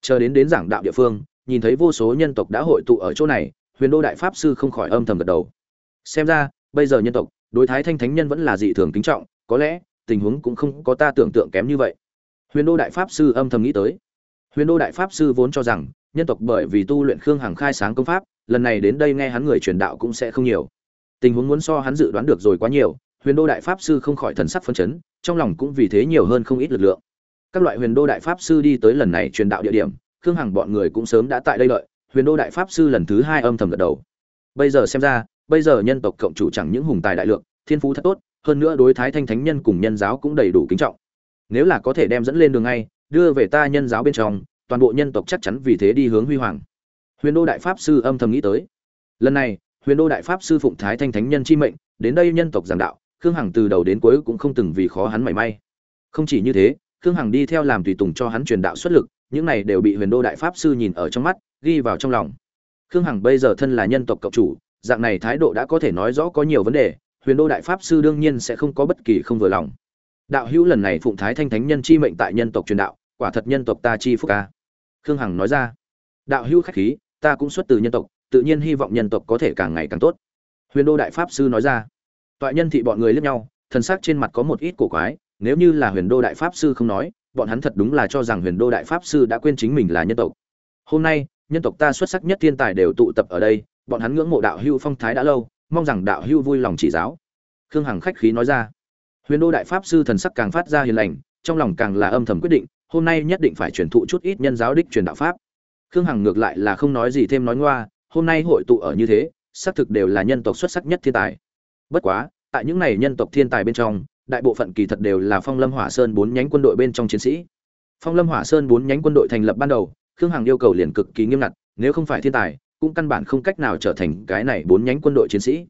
Speaker 1: Chờ đến đến giảng đạo địa phương, nhìn thấy vô số nhân tộc đã hội tụ ở chỗ này, huyền đô đại pháp sư không khỏi âm thầm gật đầu. Xem ra, bây giờ nhân tộc, đối thái thanh thánh nhân vẫn là dị thường kính trọng, có lẽ, tình huống cũng không có ta tưởng tượng kém như vậy. Huyền đô đại pháp sư âm thầm nghĩ tới huyền đô đại pháp sư vốn cho rằng, nhân tộc bởi vì tu luyện khương hằng khai sáng công pháp, lần này đến đây nghe hắn người truyền đạo cũng sẽ không nhiều. Tình huống muốn so hắn dự đoán được rồi quá nhiều, huyền đô đại pháp sư không khỏi thần sắc phân chấn, trong lòng cũng vì thế nhiều hơn không ít lực lượng. Các loại huyền đô đại pháp sư đi tới lần này truyền đạo địa điểm, khương hằng bọn người cũng sớm đã tại đây lợi huyền đô đại pháp sư lần thứ hai âm thầm gật đầu. Bây giờ xem ra, bây giờ nhân tộc cộng chủ chẳng những hùng tài đại lượng, thiên phú thật tốt, hơn nữa đối thái thanh thánh nhân cùng nhân giáo cũng đầy đủ kính trọng. Nếu là có thể đem dẫn lên đường ngay đưa về ta nhân giáo bên trong, toàn bộ nhân tộc chắc chắn vì thế đi hướng huy hoàng. Huyền đô đại pháp sư âm thầm nghĩ tới. Lần này, huyền đô đại pháp sư phụng thái thanh thánh nhân chi mệnh, đến đây nhân tộc giảng đạo, khương hằng từ đầu đến cuối cũng không từng vì khó hắn mảy may. Không chỉ như thế, khương hằng đi theo làm tùy tùng cho hắn truyền đạo xuất lực, những này đều bị huyền đô đại pháp sư nhìn ở trong mắt, ghi vào trong lòng. Khương hằng bây giờ thân là nhân tộc cộng chủ, dạng này thái độ đã có thể nói rõ có nhiều vấn đề, huyền đô đại pháp sư đương nhiên sẽ không có bất kỳ không vừa lòng đạo hữu lần này phụng thái thanh thánh nhân chi mệnh tại nhân tộc truyền đạo, quả thật nhân tộc ta chi phúc ca khương hằng nói ra. Đạo hữu khách khí, ta cũng xuất từ nhân tộc, tự nhiên hy vọng nhân tộc có thể càng ngày càng tốt. Huyền đô đại pháp sư nói ra. Toại nhân thị bọn người lướt nhau, thần sắc trên mặt có một ít cổ quái, nếu như là huyền đô đại pháp sư không nói, bọn hắn thật đúng là cho rằng huyền đô đại pháp sư đã quên chính mình là nhân tộc. Hôm nay, nhân tộc ta xuất sắc nhất thiên tài đều tụ tập ở đây, bọn hắn ngưỡng mộ đạo hưu phong thái đã lâu, mong rằng đạo hưu vui lòng chỉ giáo. Khương hằng khách khí nói ra huyền đô đại pháp sư thần sắc càng phát ra hiền lành, trong lòng càng là âm thầm quyết định, hôm nay nhất định phải truyền thụ chút ít nhân giáo đích truyền đạo pháp. Khương hằng ngược lại là không nói gì thêm nói ngoa, hôm nay hội tụ ở như thế, xác thực đều là nhân tộc xuất sắc nhất thiên tài. Bất quá, tại những này nhân tộc thiên tài bên trong, đại bộ phận kỳ thật đều là phong lâm hỏa sơn bốn nhánh quân đội bên trong chiến sĩ. Phong lâm hỏa sơn bốn nhánh quân đội thành lập ban đầu, khương hằng yêu cầu liền cực kỳ nghiêm ngặt, nếu không phải thiên tài, cũng căn bản không cách nào trở thành cái này bốn nhánh quân đội chiến sĩ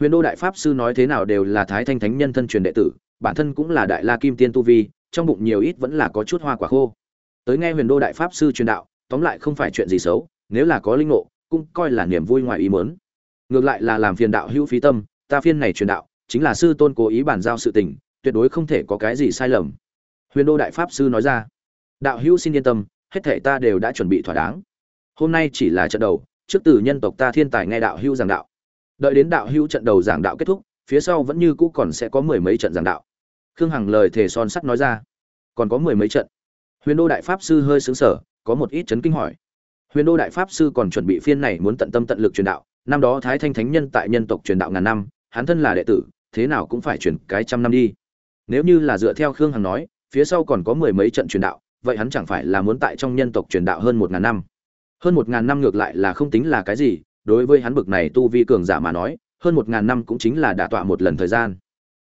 Speaker 1: huyền đô đại pháp sư nói thế nào đều là thái thanh thánh nhân thân truyền đệ tử, bản thân cũng là đại la kim tiên tu vi, trong bụng nhiều ít vẫn là có chút hoa quả khô. Tới nghe huyền đô đại pháp sư truyền đạo, tóm lại không phải chuyện gì xấu, nếu là có linh ngộ, cũng coi là niềm vui ngoài ý mớn ngược lại là làm phiền đạo hữu phí tâm, ta phiên này truyền đạo, chính là sư tôn cố ý bàn giao sự tình, tuyệt đối không thể có cái gì sai lầm. Huyền đô đại pháp sư nói ra, đạo hữu xin yên tâm, hết thể ta đều đã chuẩn bị thỏa đáng. Hôm nay chỉ là trận đầu, trước từ nhân tộc ta thiên tài nghe đạo hữu giảng đạo đợi đến đạo hữu trận đầu giảng đạo kết thúc, phía sau vẫn như cũ còn sẽ có mười mấy trận giảng đạo. Khương hằng lời thề son sắt nói ra. Còn có mười mấy trận. Huyền đô đại pháp sư hơi xứng sở có một ít chấn kinh hỏi. Huyền đô đại pháp sư còn chuẩn bị phiên này muốn tận tâm tận lực truyền đạo. Năm đó thái thanh thánh nhân tại nhân tộc truyền đạo ngàn năm, hắn thân là đệ tử, thế nào cũng phải truyền cái trăm năm đi. Nếu như là dựa theo khương hằng nói, phía sau còn có mười mấy trận truyền đạo, vậy hắn chẳng phải là muốn tại trong nhân tộc truyền đạo hơn một ngàn năm. Hơn một ngàn năm ngược lại là không tính là cái gì đối với hắn bực này tu vi cường giả mà nói, hơn một ngàn năm cũng chính là đả tọa một lần thời gian.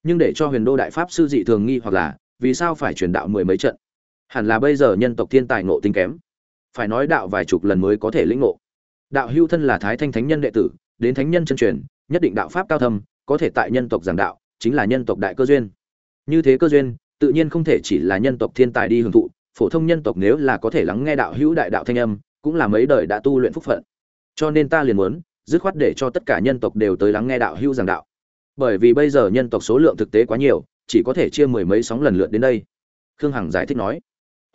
Speaker 1: Nhưng để cho huyền đô đại pháp sư dị thường nghi hoặc là, vì sao phải truyền đạo mười mấy trận? Hẳn là bây giờ nhân tộc thiên tài ngộ tính kém. Phải nói đạo vài chục lần mới có thể lĩnh ngộ. Đạo hưu thân là thái thanh thánh nhân đệ tử, đến thánh nhân chân truyền, nhất định đạo pháp cao thâm, có thể tại nhân tộc giảng đạo, chính là nhân tộc đại cơ duyên. Như thế cơ duyên, tự nhiên không thể chỉ là nhân tộc thiên tài đi hưởng thụ, phổ thông nhân tộc nếu là có thể lắng nghe đạo hữu đại đạo thanh âm, cũng là mấy đời đã tu luyện phúc phận cho nên ta liền muốn, dứt khoát để cho tất cả nhân tộc đều tới lắng nghe đạo hữu giảng đạo. Bởi vì bây giờ nhân tộc số lượng thực tế quá nhiều, chỉ có thể chia mười mấy sóng lần lượt đến đây. Khương hằng giải thích nói.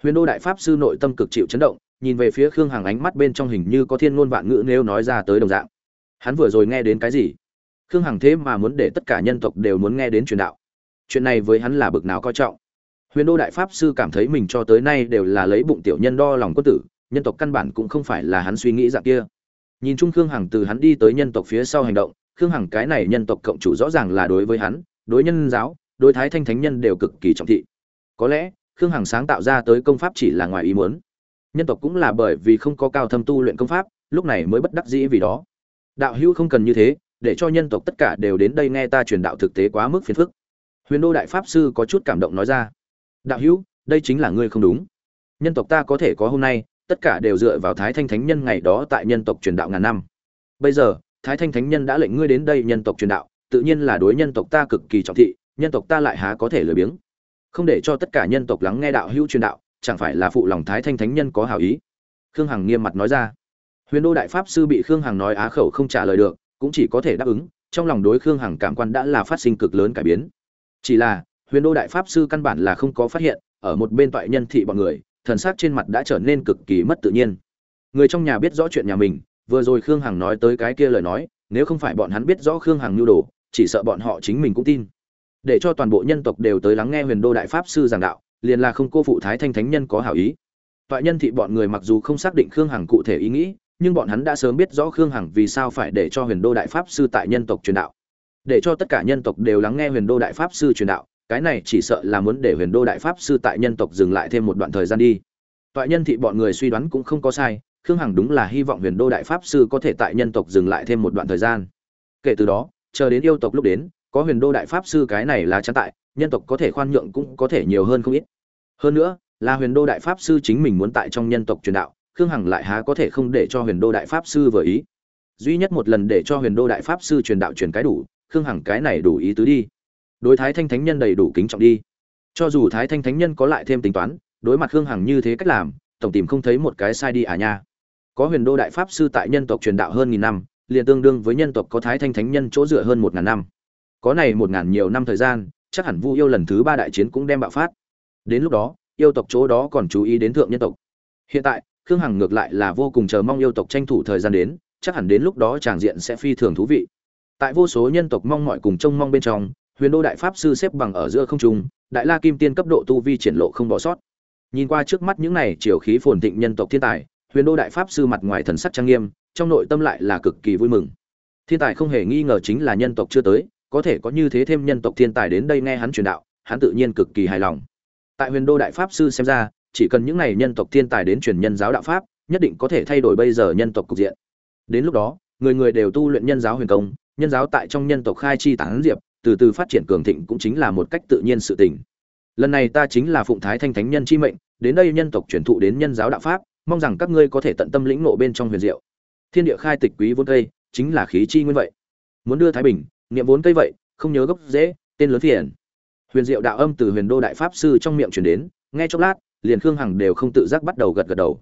Speaker 1: Huyền đô đại pháp sư nội tâm cực chịu chấn động, nhìn về phía khương hằng ánh mắt bên trong hình như có thiên ngôn vạn ngữ nếu nói ra tới đồng dạng. Hắn vừa rồi nghe đến cái gì? Khương hằng thế mà muốn để tất cả nhân tộc đều muốn nghe đến truyền đạo. Chuyện này với hắn là bực nào coi trọng. Huyền đô đại pháp sư cảm thấy mình cho tới nay đều là lấy bụng tiểu nhân đo lòng quân tử, nhân tộc căn bản cũng không phải là hắn suy nghĩ dạng kia nhìn chung khương hằng từ hắn đi tới nhân tộc phía sau hành động, khương hằng cái này nhân tộc cộng chủ rõ ràng là đối với hắn, đối nhân giáo, đối thái thanh thánh nhân đều cực kỳ trọng thị. Có lẽ, khương hằng sáng tạo ra tới công pháp chỉ là ngoài ý muốn. Nhân tộc cũng là bởi vì không có cao thâm tu luyện công pháp, lúc này mới bất đắc dĩ vì đó. Đạo hữu không cần như thế, để cho nhân tộc tất cả đều đến đây nghe ta truyền đạo thực tế quá mức phiền phức. Huyền đô đại pháp sư có chút cảm động nói ra. Đạo hữu, đây chính là ngươi không đúng. Nhân tộc ta có thể có hôm nay tất cả đều dựa vào thái thanh thánh nhân ngày đó tại nhân tộc truyền đạo ngàn năm. Bây giờ, thái thanh thánh nhân đã lệnh ngươi đến đây nhân tộc truyền đạo, tự nhiên là đối nhân tộc ta cực kỳ trọng thị, nhân tộc ta lại há có thể lười biếng? Không để cho tất cả nhân tộc lắng nghe đạo hữu truyền đạo, chẳng phải là phụ lòng thái thanh thánh nhân có hảo ý? Khương hằng nghiêm mặt nói ra. Huyền đô đại pháp sư bị khương hằng nói á khẩu không trả lời được, cũng chỉ có thể đáp ứng, trong lòng đối khương hằng cảm quan đã là phát sinh cực lớn cải biến. Chỉ là, huyền đô đại pháp sư căn bản là không có phát hiện, ở một bên toại nhân thị bọn người thần sắc trên mặt đã trở nên cực kỳ mất tự nhiên. Người trong nhà biết rõ chuyện nhà mình, vừa rồi khương hằng nói tới cái kia lời nói, nếu không phải bọn hắn biết rõ khương hằng nhu đồ, chỉ sợ bọn họ chính mình cũng tin. Để cho toàn bộ nhân tộc đều tới lắng nghe huyền đô đại pháp sư giảng đạo, liền là không cô phụ thái thanh thánh nhân có hảo ý. Toại nhân thị bọn người mặc dù không xác định khương hằng cụ thể ý nghĩ, nhưng bọn hắn đã sớm biết rõ khương hằng vì sao phải để cho huyền đô đại pháp sư tại nhân tộc truyền đạo. Để cho tất cả nhân tộc đều lắng nghe huyền đô đại pháp sư truyền đạo cái này chỉ sợ là muốn để huyền đô đại pháp sư tại nhân tộc dừng lại thêm một đoạn thời gian đi. Toại nhân thị bọn người suy đoán cũng không có sai, khương hằng đúng là hy vọng huyền đô đại pháp sư có thể tại nhân tộc dừng lại thêm một đoạn thời gian. Kể từ đó, chờ đến yêu tộc lúc đến, có huyền đô đại pháp sư cái này là chắn tại, nhân tộc có thể khoan nhượng cũng có thể nhiều hơn không ít. Hơn nữa, là huyền đô đại pháp sư chính mình muốn tại trong nhân tộc truyền đạo, khương hằng lại há có thể không để cho huyền đô đại pháp sư vừa ý. Duy nhất một lần để cho huyền đô đại pháp sư truyền đạo truyền cái đủ, khương hằng cái này đủ ý tứ đi đối thái thanh thánh nhân đầy đủ kính trọng đi. Cho dù thái thanh thánh nhân có lại thêm tính toán, đối mặt khương hằng như thế cách làm, tổng tìm không thấy một cái sai đi à nha. Có huyền đô đại pháp sư tại nhân tộc truyền đạo hơn nghìn năm, liền tương đương với nhân tộc có thái thanh thánh nhân chỗ dựa hơn một ngàn năm. Có này một ngàn nhiều năm thời gian, chắc hẳn vu yêu lần thứ ba đại chiến cũng đem bạo phát. Đến lúc đó, yêu tộc chỗ đó còn chú ý đến thượng nhân tộc. Hiện tại, khương hằng ngược lại là vô cùng chờ mong yêu tộc tranh thủ thời gian đến, chắc hẳn đến lúc đó tràng diện sẽ phi thường thú vị. Tại vô số nhân tộc mong mọi cùng trông mong bên trong huyền đô đại pháp sư xếp bằng ở giữa không trung, đại la kim tiên cấp độ tu vi triển lộ không bỏ sót. Nhìn qua trước mắt những này chiều khí phồn thịnh nhân tộc thiên tài, huyền đô đại pháp sư mặt ngoài thần sắc trang nghiêm, trong nội tâm lại là cực kỳ vui mừng. Thiên tài không hề nghi ngờ chính là nhân tộc chưa tới, có thể có như thế thêm nhân tộc thiên tài đến đây nghe hắn truyền đạo, hắn tự nhiên cực kỳ hài lòng. Tại huyền đô đại pháp sư xem ra, chỉ cần những này nhân tộc thiên tài đến truyền nhân giáo đạo pháp, nhất định có thể thay đổi bây giờ nhân tộc cục diện. Đến lúc đó, người người đều tu luyện nhân giáo huyền công, nhân giáo tại trong nhân tộc khai chi tán diệp từ từ phát triển cường thịnh cũng chính là một cách tự nhiên sự tình. Lần này ta chính là phụng thái thanh thánh nhân chi mệnh, đến đây nhân tộc truyền thụ đến nhân giáo đạo pháp, mong rằng các ngươi có thể tận tâm lĩnh ngộ bên trong huyền diệu. Thiên địa khai tịch quý vốn cây, chính là khí chi nguyên vậy. Muốn đưa thái bình, niệm vốn cây vậy, không nhớ gốc dễ tên lớn phiền. Huyền diệu đạo âm từ huyền đô đại pháp sư trong miệng truyền đến, nghe chốc lát, liền khương hằng đều không tự giác bắt đầu gật gật đầu.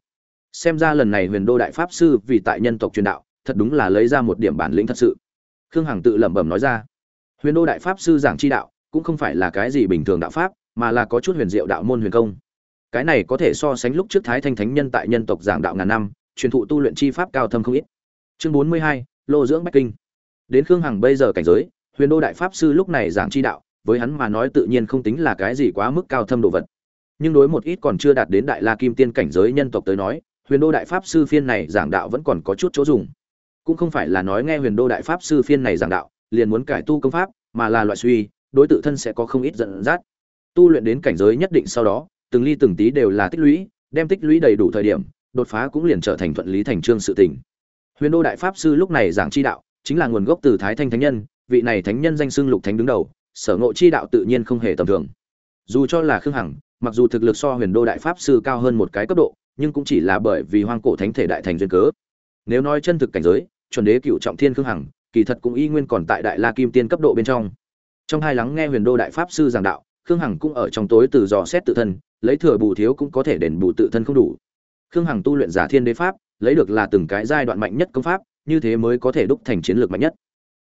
Speaker 1: Xem ra lần này huyền đô đại pháp sư vì tại nhân tộc truyền đạo, thật đúng là lấy ra một điểm bản lĩnh thật sự. Khương hằng tự lẩm bẩm nói ra huyền đô đại pháp sư giảng chi đạo cũng không phải là cái gì bình thường đạo pháp, mà là có chút huyền diệu đạo môn huyền công. Cái này có thể so sánh lúc trước thái thanh thánh nhân tại nhân tộc giảng đạo ngàn năm, truyền thụ tu luyện chi pháp cao thâm không ít. Chương bốn mươi hai, lô dưỡng bách kinh. Đến khương hằng bây giờ cảnh giới, huyền đô đại pháp sư lúc này giảng chi đạo, với hắn mà nói tự nhiên không tính là cái gì quá mức cao thâm đồ vật. Nhưng đối một ít còn chưa đạt đến đại la kim tiên cảnh giới nhân tộc tới nói, huyền đô đại pháp sư phiên này giảng đạo vẫn còn có chút chỗ dùng. Cũng không phải là nói nghe huyền đô đại pháp sư phiên này giảng đạo liền muốn cải tu công pháp, mà là loại suy, đối tự thân sẽ có không ít giận dắt. Tu luyện đến cảnh giới nhất định sau đó, từng ly từng tí đều là tích lũy, đem tích lũy đầy đủ thời điểm, đột phá cũng liền trở thành thuận lý thành trương sự tình. Huyền đô đại pháp sư lúc này giảng chi đạo, chính là nguồn gốc từ thái thanh thánh nhân, vị này thánh nhân danh xưng lục thánh đứng đầu, sở ngộ chi đạo tự nhiên không hề tầm thường. Dù cho là khương hằng, mặc dù thực lực so huyền đô đại pháp sư cao hơn một cái cấp độ, nhưng cũng chỉ là bởi vì hoang cổ thánh thể đại thành duyên cớ. Nếu nói chân thực cảnh giới, chuẩn đế cựu trọng thiên khương hằng kỳ thật cũng y nguyên còn tại đại la kim tiên cấp độ bên trong. Trong hai lắng nghe huyền đô đại pháp sư giảng đạo, khương hằng cũng ở trong tối từ dò xét tự thân, lấy thừa bù thiếu cũng có thể đền bù tự thân không đủ. Khương hằng tu luyện giả thiên đế pháp, lấy được là từng cái giai đoạn mạnh nhất công pháp, như thế mới có thể đúc thành chiến lược mạnh nhất.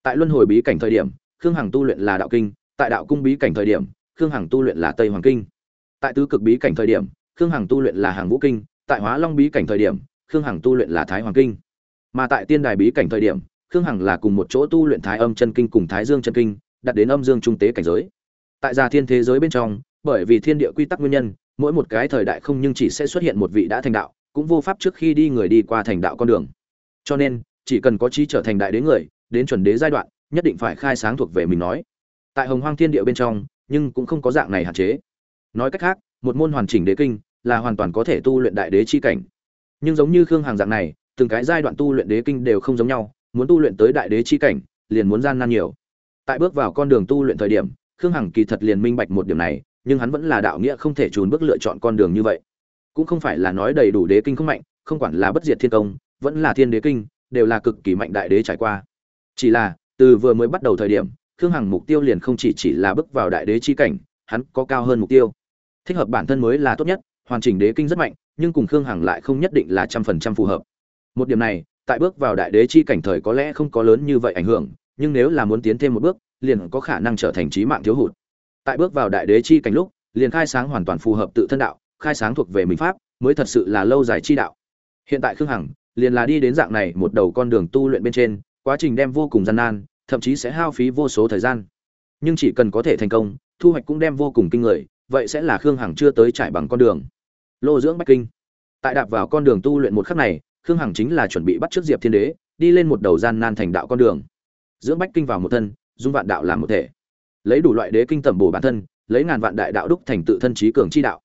Speaker 1: Tại luân hồi bí cảnh thời điểm, khương hằng tu luyện là đạo kinh, tại đạo cung bí cảnh thời điểm, khương hằng tu luyện là tây hoàng kinh. Tại tứ cực bí cảnh thời điểm, khương hằng tu luyện là hàng vũ kinh, tại hóa long bí cảnh thời điểm, khương hằng tu luyện là thái hoàng kinh. Mà tại tiên đài bí cảnh thời điểm khương hằng là cùng một chỗ tu luyện thái âm chân kinh cùng thái dương chân kinh, đặt đến âm dương trung tế cảnh giới. Tại gia thiên thế giới bên trong, bởi vì thiên địa quy tắc nguyên nhân, mỗi một cái thời đại không nhưng chỉ sẽ xuất hiện một vị đã thành đạo, cũng vô pháp trước khi đi người đi qua thành đạo con đường. Cho nên, chỉ cần có trí trở thành đại đế người, đến chuẩn đế giai đoạn, nhất định phải khai sáng thuộc về mình nói. Tại hồng hoang thiên địa bên trong, nhưng cũng không có dạng này hạn chế. Nói cách khác, một môn hoàn chỉnh đế kinh là hoàn toàn có thể tu luyện đại đế chi cảnh. Nhưng giống như khương hàng dạng này, từng cái giai đoạn tu luyện đế kinh đều không giống nhau muốn tu luyện tới đại đế chi cảnh, liền muốn gian nan nhiều. Tại bước vào con đường tu luyện thời điểm, khương hằng kỳ thật liền minh bạch một điểm này, nhưng hắn vẫn là đạo nghĩa không thể trốn bước lựa chọn con đường như vậy. Cũng không phải là nói đầy đủ đế kinh không mạnh, không quản là bất diệt thiên công, vẫn là thiên đế kinh, đều là cực kỳ mạnh đại đế trải qua. Chỉ là, từ vừa mới bắt đầu thời điểm, khương hằng mục tiêu liền không chỉ chỉ là bước vào đại đế chi cảnh, hắn có cao hơn mục tiêu. Thích hợp bản thân mới là tốt nhất, hoàn chỉnh đế kinh rất mạnh, nhưng cùng khương hằng lại không nhất định là trăm phần trăm phù hợp. Một điểm này tại bước vào đại đế chi cảnh thời có lẽ không có lớn như vậy ảnh hưởng, nhưng nếu là muốn tiến thêm một bước, liền có khả năng trở thành trí mạng thiếu hụt. Tại bước vào đại đế chi cảnh lúc, liền khai sáng hoàn toàn phù hợp tự thân đạo, khai sáng thuộc về mình pháp, mới thật sự là lâu dài chi đạo. Hiện tại khương hằng liền là đi đến dạng này một đầu con đường tu luyện bên trên, quá trình đem vô cùng gian nan, thậm chí sẽ hao phí vô số thời gian. Nhưng chỉ cần có thể thành công, thu hoạch cũng đem vô cùng kinh người, vậy sẽ là khương hằng chưa tới trải bằng con đường. Lô dưỡng bách kinh. Tại đạp vào con đường tu luyện một khắc này khương hằng chính là chuẩn bị bắt trước diệp thiên đế, đi lên một đầu gian nan thành đạo con đường. Dưỡng bách kinh vào một thân, dung vạn đạo làm một thể. Lấy đủ loại đế kinh tẩm bổ bản thân, lấy ngàn vạn đại đạo đúc thành tự thân trí cường chi đạo.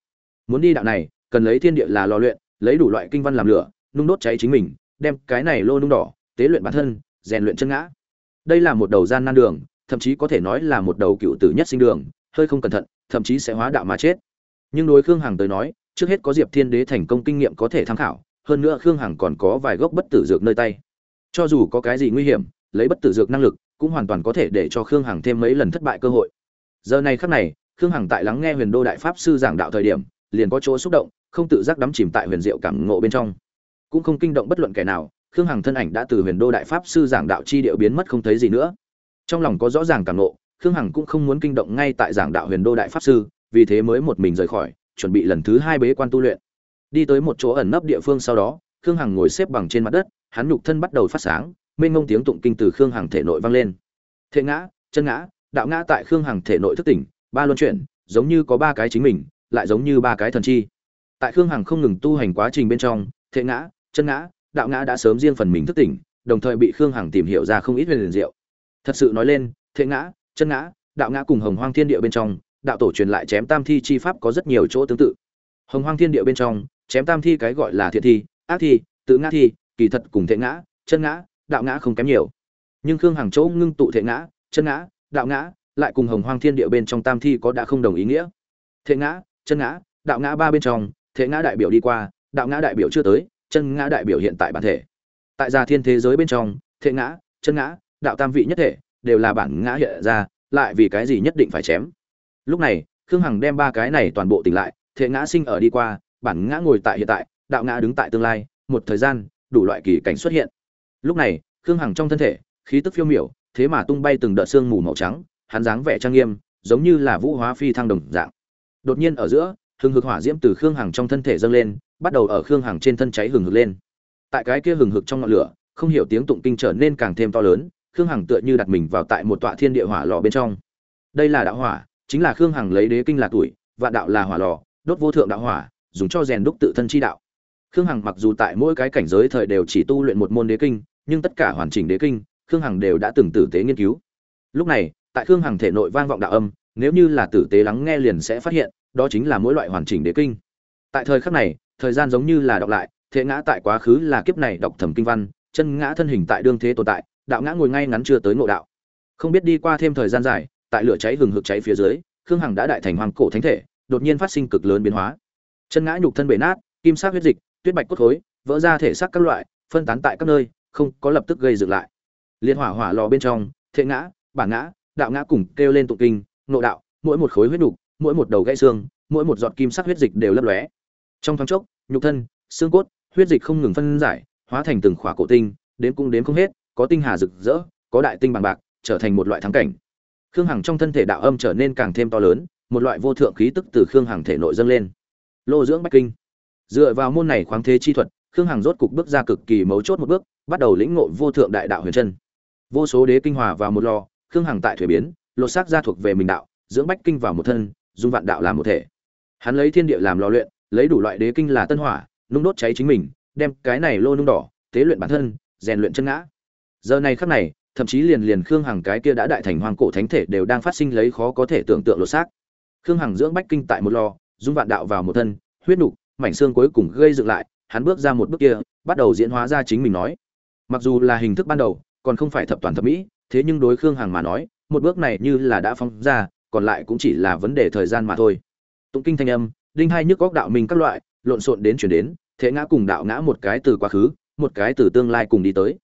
Speaker 1: Muốn đi đạo này, cần lấy thiên địa là lò luyện, lấy đủ loại kinh văn làm lửa, nung đốt cháy chính mình, đem cái này lô nung đỏ, tế luyện bản thân, rèn luyện chân ngã. Đây là một đầu gian nan đường, thậm chí có thể nói là một đầu cựu tử nhất sinh đường, hơi không cẩn thận, thậm chí sẽ hóa đạo mà chết. Nhưng đối khương hằng tới nói, trước hết có diệp thiên đế thành công kinh nghiệm có thể tham khảo hơn nữa khương hằng còn có vài gốc bất tử dược nơi tay. Cho dù có cái gì nguy hiểm, lấy bất tử dược năng lực cũng hoàn toàn có thể để cho khương hằng thêm mấy lần thất bại cơ hội. Giờ này khắc này, khương hằng tại lắng nghe huyền đô đại pháp sư giảng đạo thời điểm, liền có chỗ xúc động, không tự giác đắm chìm tại huyền diệu cảm ngộ bên trong. Cũng không kinh động bất luận kẻ nào, khương hằng thân ảnh đã từ huyền đô đại pháp sư giảng đạo chi điệu biến mất không thấy gì nữa. Trong lòng có rõ ràng cảm ngộ, khương hằng cũng không muốn kinh động ngay tại giảng đạo huyền đô đại pháp sư, vì thế mới một mình rời khỏi, chuẩn bị lần thứ hai bế quan tu luyện đi tới một chỗ ẩn nấp địa phương sau đó, khương hằng ngồi xếp bằng trên mặt đất, hắn nhục thân bắt đầu phát sáng, mênh ngông tiếng tụng kinh từ khương hằng thể nội vang lên. Thế ngã, chân ngã, đạo ngã tại khương hằng thể nội thức tỉnh, ba luân chuyển, giống như có ba cái chính mình, lại giống như ba cái thần chi. Tại khương hằng không ngừng tu hành quá trình bên trong thế ngã, chân ngã, đạo ngã đã sớm riêng phần mình thức tỉnh, đồng thời bị khương hằng tìm hiểu ra không ít về liền diệu. Thật sự nói lên thế ngã, chân ngã, đạo ngã cùng hồng hoang thiên địa bên trong, đạo tổ truyền lại chém tam thi chi pháp có rất nhiều chỗ tương tự. Hồng hoang thiên địa bên trong chém tam thi cái gọi là thiện thi, ác thi, tự ngã thi, kỳ thật cùng thể ngã, chân ngã, đạo ngã không kém nhiều. Nhưng khương hàng chỗ ngưng tụ thể ngã, chân ngã, đạo ngã, lại cùng hồng hoang thiên địa bên trong tam thi có đã không đồng ý nghĩa. Thể ngã, chân ngã, đạo ngã ba bên trong thể ngã đại biểu đi qua, đạo ngã đại biểu chưa tới, chân ngã đại biểu hiện tại bản thể. Tại gia thiên thế giới bên trong thể ngã, chân ngã, đạo tam vị nhất thể, đều là bản ngã hiện ra, lại vì cái gì nhất định phải chém. Lúc này, khương hằng đem ba cái này toàn bộ tỉnh lại thể ngã sinh ở đi qua bản ngã ngồi tại hiện tại, đạo ngã đứng tại tương lai, một thời gian, đủ loại kỳ cảnh xuất hiện. Lúc này, khương hằng trong thân thể, khí tức phiêu miểu, thế mà tung bay từng đợt sương mù màu trắng, hắn dáng vẻ trang nghiêm, giống như là vũ hóa phi thăng đồng dạng. Đột nhiên ở giữa, hừng hực hỏa diễm từ khương hằng trong thân thể dâng lên, bắt đầu ở khương hằng trên thân cháy hừng hực lên. Tại cái kia hừng hực trong ngọn lửa, không hiểu tiếng tụng kinh trở nên càng thêm to lớn, khương hằng tựa như đặt mình vào tại một tọa thiên địa hỏa lò bên trong. Đây là đạo hỏa, chính là khương hằng lấy đế kinh là tuổi, vạn đạo là hỏa lò, đốt vô thượng đạo hỏa dùng cho rèn đúc tự thân chi đạo. Khương hằng mặc dù tại mỗi cái cảnh giới thời đều chỉ tu luyện một môn đế kinh, nhưng tất cả hoàn chỉnh đế kinh, khương hằng đều đã từng tử tế nghiên cứu. Lúc này, tại khương hằng thể nội vang vọng đạo âm, nếu như là tử tế lắng nghe liền sẽ phát hiện, đó chính là mỗi loại hoàn chỉnh đế kinh. Tại thời khắc này, thời gian giống như là đọc lại, thế ngã tại quá khứ là kiếp này đọc thẩm kinh văn, chân ngã thân hình tại đương thế tồn tại, đạo ngã ngồi ngay ngắn chưa tới ngộ đạo. Không biết đi qua thêm thời gian dài, tại lửa cháy hừng hực cháy phía dưới, khương hằng đã đại thành hoàng cổ thánh thể, đột nhiên phát sinh cực lớn biến hóa chân ngã nhục thân bể nát, kim sắc huyết dịch, tuyết bạch cốt khối, vỡ ra thể xác các loại, phân tán tại các nơi, không có lập tức gây dựng lại. Liên hỏa hỏa lò bên trong, thệ ngã bản ngã, đạo ngã cùng kêu lên tụng kinh nộ đạo, mỗi một khối huyết đục mỗi một đầu gãy xương, mỗi một giọt kim sắc huyết dịch đều lấp lóe. Trong thoáng chốc, nhục thân, xương cốt, huyết dịch không ngừng phân giải, hóa thành từng khỏa cổ tinh đến cũng đến không hết, có tinh hà rực rỡ, có đại tinh bằng bạc, trở thành một loại thắng cảnh. Khương hằng trong thân thể đạo âm trở nên càng thêm to lớn, một loại vô thượng khí tức từ khương hằng thể nội dâng lên lô dưỡng bách kinh. Dựa vào môn này khoáng thế chi thuật, khương hằng rốt cục bước ra cực kỳ mấu chốt một bước, bắt đầu lĩnh ngộ vô thượng đại đạo huyền chân. Vô số đế kinh hòa vào một lò, khương hằng tại thuế biến, lột xác ra thuộc về mình đạo, dưỡng bách kinh vào một thân dung vạn đạo làm một thể. Hắn lấy thiên địa làm lò luyện, lấy đủ loại đế kinh là tân hỏa, nung đốt cháy chính mình, đem cái này lô nung đỏ, tế luyện bản thân, rèn luyện chân ngã. Giờ này khắc này, thậm chí liền liền khương hằng cái kia đã đại thành hoàng cổ thánh thể đều đang phát sinh lấy khó có thể tưởng tượng lột xác. Khương hằng dưỡng bách kinh tại một lò dung vạn đạo vào một thân, huyết nục, mảnh xương cuối cùng gây dựng lại, hắn bước ra một bước kia, bắt đầu diễn hóa ra chính mình nói. Mặc dù là hình thức ban đầu, còn không phải thập toàn thập mỹ, thế nhưng đối khương hằng mà nói, một bước này như là đã phóng ra, còn lại cũng chỉ là vấn đề thời gian mà thôi. Tụng kinh thanh âm, đinh hai nhức góc đạo minh các loại, lộn xộn đến chuyển đến, thế ngã cùng đạo ngã một cái từ quá khứ, một cái từ tương lai cùng đi tới.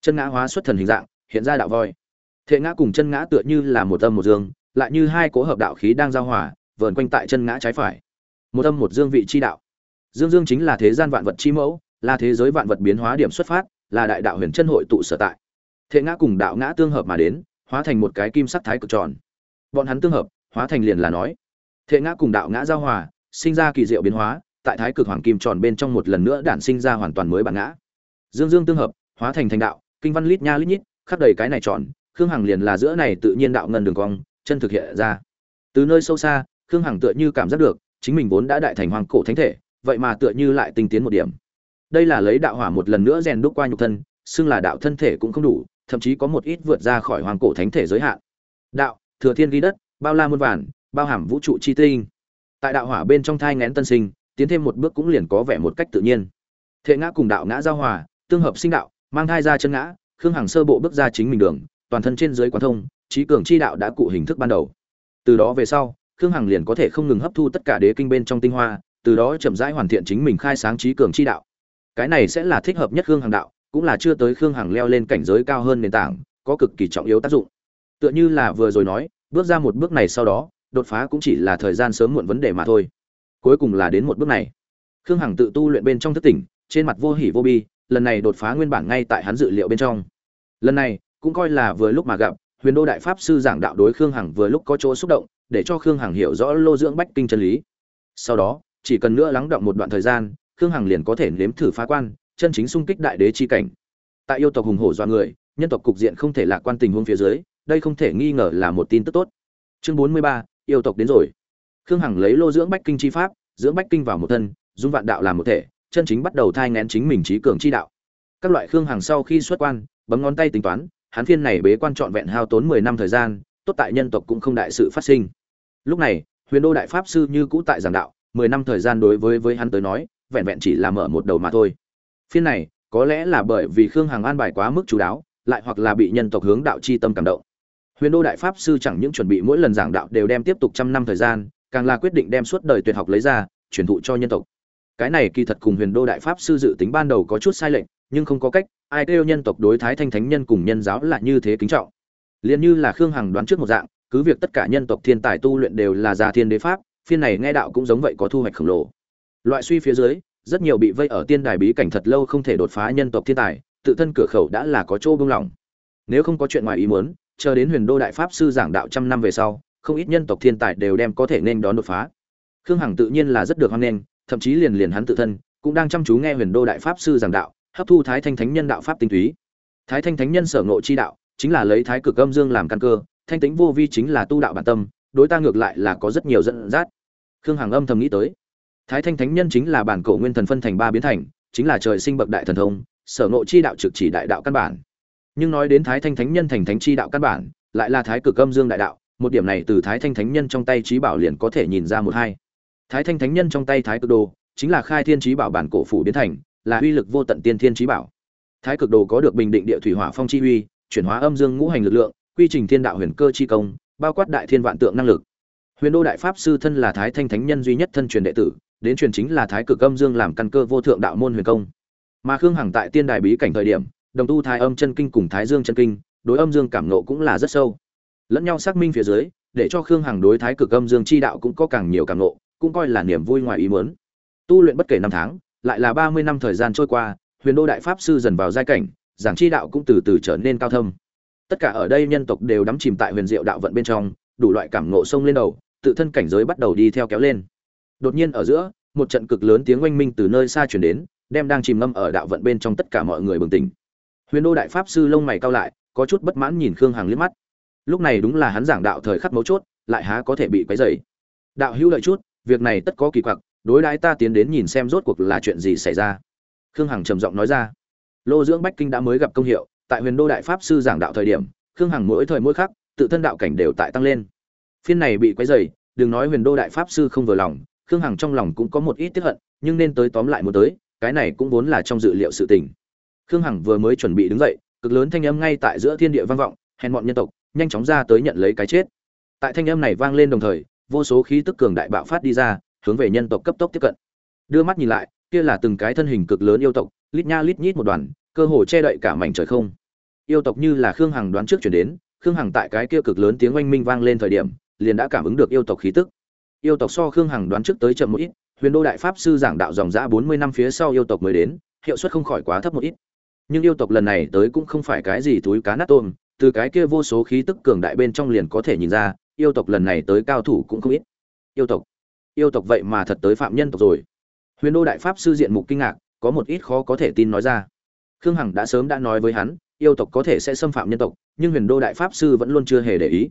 Speaker 1: Chân ngã hóa xuất thần hình dạng, hiện ra đạo voi. Thế ngã cùng chân ngã tựa như là một âm một dương, lại như hai cố hợp đạo khí đang giao hòa vờn quanh tại chân ngã trái phải. Một âm một dương vị chi đạo. Dương dương chính là thế gian vạn vật chi mẫu, là thế giới vạn vật biến hóa điểm xuất phát, là đại đạo huyền chân hội tụ sở tại. Thế ngã cùng đạo ngã tương hợp mà đến, hóa thành một cái kim sắc thái cực tròn. Bọn hắn tương hợp, hóa thành liền là nói. Thế ngã cùng đạo ngã giao hòa, sinh ra kỳ diệu biến hóa, tại thái cực hoàng kim tròn bên trong một lần nữa đản sinh ra hoàn toàn mới bản ngã. Dương dương tương hợp, hóa thành thành đạo, kinh văn lít nha lít nhít, khắc đầy cái này tròn, khương hằng liền là giữa này tự nhiên đạo ngân đường cong, chân thực hiện ra. Từ nơi sâu xa khương hằng tựa như cảm giác được, chính mình vốn đã đại thành hoàng cổ thánh thể, vậy mà tựa như lại tinh tiến một điểm. Đây là lấy đạo hỏa một lần nữa rèn đúc qua nhục thân, xưng là đạo thân thể cũng không đủ, thậm chí có một ít vượt ra khỏi hoàng cổ thánh thể giới hạn. Đạo, thừa thiên ghi đất, bao la muôn vàn, bao hàm vũ trụ chi tinh. Tại đạo hỏa bên trong thai ngén tân sinh, tiến thêm một bước cũng liền có vẻ một cách tự nhiên. Thệ ngã cùng đạo ngã giao hòa, tương hợp sinh đạo, mang thai ra chân ngã, khương hằng sơ bộ bước ra chính mình đường, toàn thân trên dưới quán thông, trí cường chi đạo đã cụ hình thức ban đầu. Từ đó về sau khương hằng liền có thể không ngừng hấp thu tất cả đế kinh bên trong tinh hoa, từ đó chậm rãi hoàn thiện chính mình khai sáng trí cường chi đạo. Cái này sẽ là thích hợp nhất khương hằng đạo, cũng là chưa tới khương hằng leo lên cảnh giới cao hơn nền tảng, có cực kỳ trọng yếu tác dụng. Tựa như là vừa rồi nói, bước ra một bước này sau đó, đột phá cũng chỉ là thời gian sớm muộn vấn đề mà thôi. Cuối cùng là đến một bước này. Khương hằng tự tu luyện bên trong thất tỉnh, trên mặt vô hỉ vô bi, lần này đột phá nguyên bản ngay tại hắn dự liệu bên trong. Lần này, cũng coi là vừa lúc mà gặp, huyền đô đại pháp sư giảng đạo đối khương hằng vừa lúc có chỗ xúc động để cho khương hằng hiểu rõ lô dưỡng bách kinh chân lý. Sau đó, chỉ cần nữa lắng động một đoạn thời gian, khương hằng liền có thể nếm thử phá quan, chân chính xung kích đại đế chi cảnh. Tại yêu tộc hùng hổ do người, nhân tộc cục diện không thể lạc quan tình huống phía dưới, đây không thể nghi ngờ là một tin tức tốt. Chương bốn mươi ba, yêu tộc đến rồi. Khương hằng lấy lô dưỡng bách kinh chi pháp, dưỡng bách kinh vào một thân dung vạn đạo làm một thể, chân chính bắt đầu thai ngén chính mình trí cường chi đạo. Các loại khương hằng sau khi xuất quan, bấm ngón tay tính toán, hắn phiên này bế quan trọn vẹn hao tốn mười năm thời gian, tốt tại nhân tộc cũng không đại sự phát sinh lúc này, huyền đô đại pháp sư như cũ tại giảng đạo, mười năm thời gian đối với với hắn tới nói, vẹn vẹn chỉ là mở một đầu mà thôi. Phiên này, có lẽ là bởi vì khương hằng an bài quá mức chú đáo, lại hoặc là bị nhân tộc hướng đạo chi tâm cảm động. Huyền đô đại pháp sư chẳng những chuẩn bị mỗi lần giảng đạo đều đem tiếp tục trăm năm thời gian, càng là quyết định đem suốt đời tuyệt học lấy ra, truyền thụ cho nhân tộc. Cái này kỳ thật cùng huyền đô đại pháp sư dự tính ban đầu có chút sai lệch, nhưng không có cách, ai kêu nhân tộc đối thái thanh thánh nhân cùng nhân giáo là như thế kính trọng. Liền như là khương hằng đoán trước một dạng cứ việc tất cả nhân tộc thiên tài tu luyện đều là già thiên đế pháp, phiên này nghe đạo cũng giống vậy có thu hoạch khổng lồ. Loại suy phía dưới, rất nhiều bị vây ở tiên đài bí cảnh thật lâu không thể đột phá nhân tộc thiên tài, tự thân cửa khẩu đã là có chỗ buông lỏng. Nếu không có chuyện ngoài ý muốn, chờ đến huyền đô đại pháp sư giảng đạo trăm năm về sau, không ít nhân tộc thiên tài đều đem có thể nên đón đột phá. Khương hằng tự nhiên là rất được hoan nghênh, thậm chí liền liền hắn tự thân, cũng đang chăm chú nghe huyền đô đại pháp sư giảng đạo, hấp thu thái thanh thánh nhân đạo pháp tinh túy. Thái thanh thánh nhân sở ngộ chi đạo, chính là lấy thái cực âm dương làm căn cơ thanh tính vô vi chính là tu đạo bản tâm, đối ta ngược lại là có rất nhiều dẫn dắt. Khương hằng âm thầm nghĩ tới, thái thanh thánh nhân chính là bản cổ nguyên thần phân thành ba biến thành, chính là trời sinh bậc đại thần thông, sở ngộ chi đạo trực chỉ đại đạo căn bản. Nhưng nói đến thái thanh thánh nhân thành thánh chi đạo căn bản, lại là thái cực âm dương đại đạo, một điểm này từ thái thanh thánh nhân trong tay trí bảo liền có thể nhìn ra một hai. Thái thanh thánh nhân trong tay thái cực đồ, chính là khai thiên trí bảo bản cổ phủ biến thành, là uy lực vô tận tiên thiên trí bảo. Thái cực đồ có được bình định địa thủy hỏa phong chi uy, chuyển hóa âm dương ngũ hành lực lượng quy trình thiên đạo huyền cơ chi công bao quát đại thiên vạn tượng năng lực. Huyền đô đại pháp sư thân là thái thanh thánh nhân duy nhất thân truyền đệ tử đến truyền chính là thái cực âm dương làm căn cơ vô thượng đạo môn huyền công. Mà khương hằng tại tiên đài bí cảnh thời điểm đồng tu thái âm chân kinh cùng thái dương chân kinh đối âm dương cảm ngộ cũng là rất sâu. Lẫn nhau xác minh phía dưới để cho khương hằng đối thái cực âm dương chi đạo cũng có càng nhiều cảm ngộ, cũng coi là niềm vui ngoài ý muốn. Tu luyện bất kể năm tháng lại là ba mươi năm thời gian trôi qua huyền đô đại pháp sư dần vào giai cảnh giảng chi đạo cũng từ từ trở nên cao thâm tất cả ở đây nhân tộc đều đắm chìm tại huyền diệu đạo vận bên trong, đủ loại cảm ngộ sông lên đầu, tự thân cảnh giới bắt đầu đi theo kéo lên. Đột nhiên ở giữa, một trận cực lớn tiếng oanh minh từ nơi xa chuyển đến, đem đang chìm ngâm ở đạo vận bên trong tất cả mọi người bừng tỉnh. Huyền đô đại pháp sư lông mày cao lại, có chút bất mãn nhìn khương hằng liếc mắt. Lúc này đúng là hắn giảng đạo thời khắc mấu chốt, lại há có thể bị quấy dày đạo hữu lợi chút, việc này tất có kỳ quặc, đối đãi ta tiến đến nhìn xem rốt cuộc là chuyện gì xảy ra. Khương hằng trầm giọng nói ra. Lô dưỡng bách kinh đã mới gặp công hiệu tại huyền đô đại pháp sư giảng đạo thời điểm khương hằng mỗi thời mỗi khắc tự thân đạo cảnh đều tại tăng lên. Phiên này bị quấy rầy, đừng nói huyền đô đại pháp sư không vừa lòng khương hằng trong lòng cũng có một ít tức hận nhưng nên tới tóm lại một tới cái này cũng vốn là trong dự liệu sự tình. Khương hằng vừa mới chuẩn bị đứng dậy cực lớn thanh âm ngay tại giữa thiên địa vang vọng hèn bọn nhân tộc nhanh chóng ra tới nhận lấy cái chết. Tại thanh âm này vang lên đồng thời vô số khí tức cường đại bạo phát đi ra hướng về nhân tộc cấp tốc tiếp cận. Đưa mắt nhìn lại kia là từng cái thân hình cực lớn yêu tộc lít nha lít nhít một đoàn cơ hồ che đậy cả mảnh trời không yêu tộc như là khương hằng đoán trước chuyển đến, khương hằng tại cái kia cực lớn tiếng oanh minh vang lên thời điểm, liền đã cảm ứng được yêu tộc khí tức. Yêu tộc so khương hằng đoán trước tới chậm một ít, huyền đô đại pháp sư giảng đạo dòng giã bốn mươi năm phía sau yêu tộc mới đến, hiệu suất không khỏi quá thấp một ít. Nhưng yêu tộc lần này tới cũng không phải cái gì túi cá nát tôm, từ cái kia vô số khí tức cường đại bên trong liền có thể nhìn ra, yêu tộc lần này tới cao thủ cũng không ít. Yêu tộc yêu tộc vậy mà thật tới phạm nhân tộc rồi. Huyền đô đại pháp sư diện mục kinh ngạc, có một ít khó có thể tin nói ra. Khương hằng đã sớm đã nói với hắn yêu tộc có thể sẽ xâm phạm nhân tộc, nhưng huyền đô đại pháp sư vẫn luôn chưa hề để ý.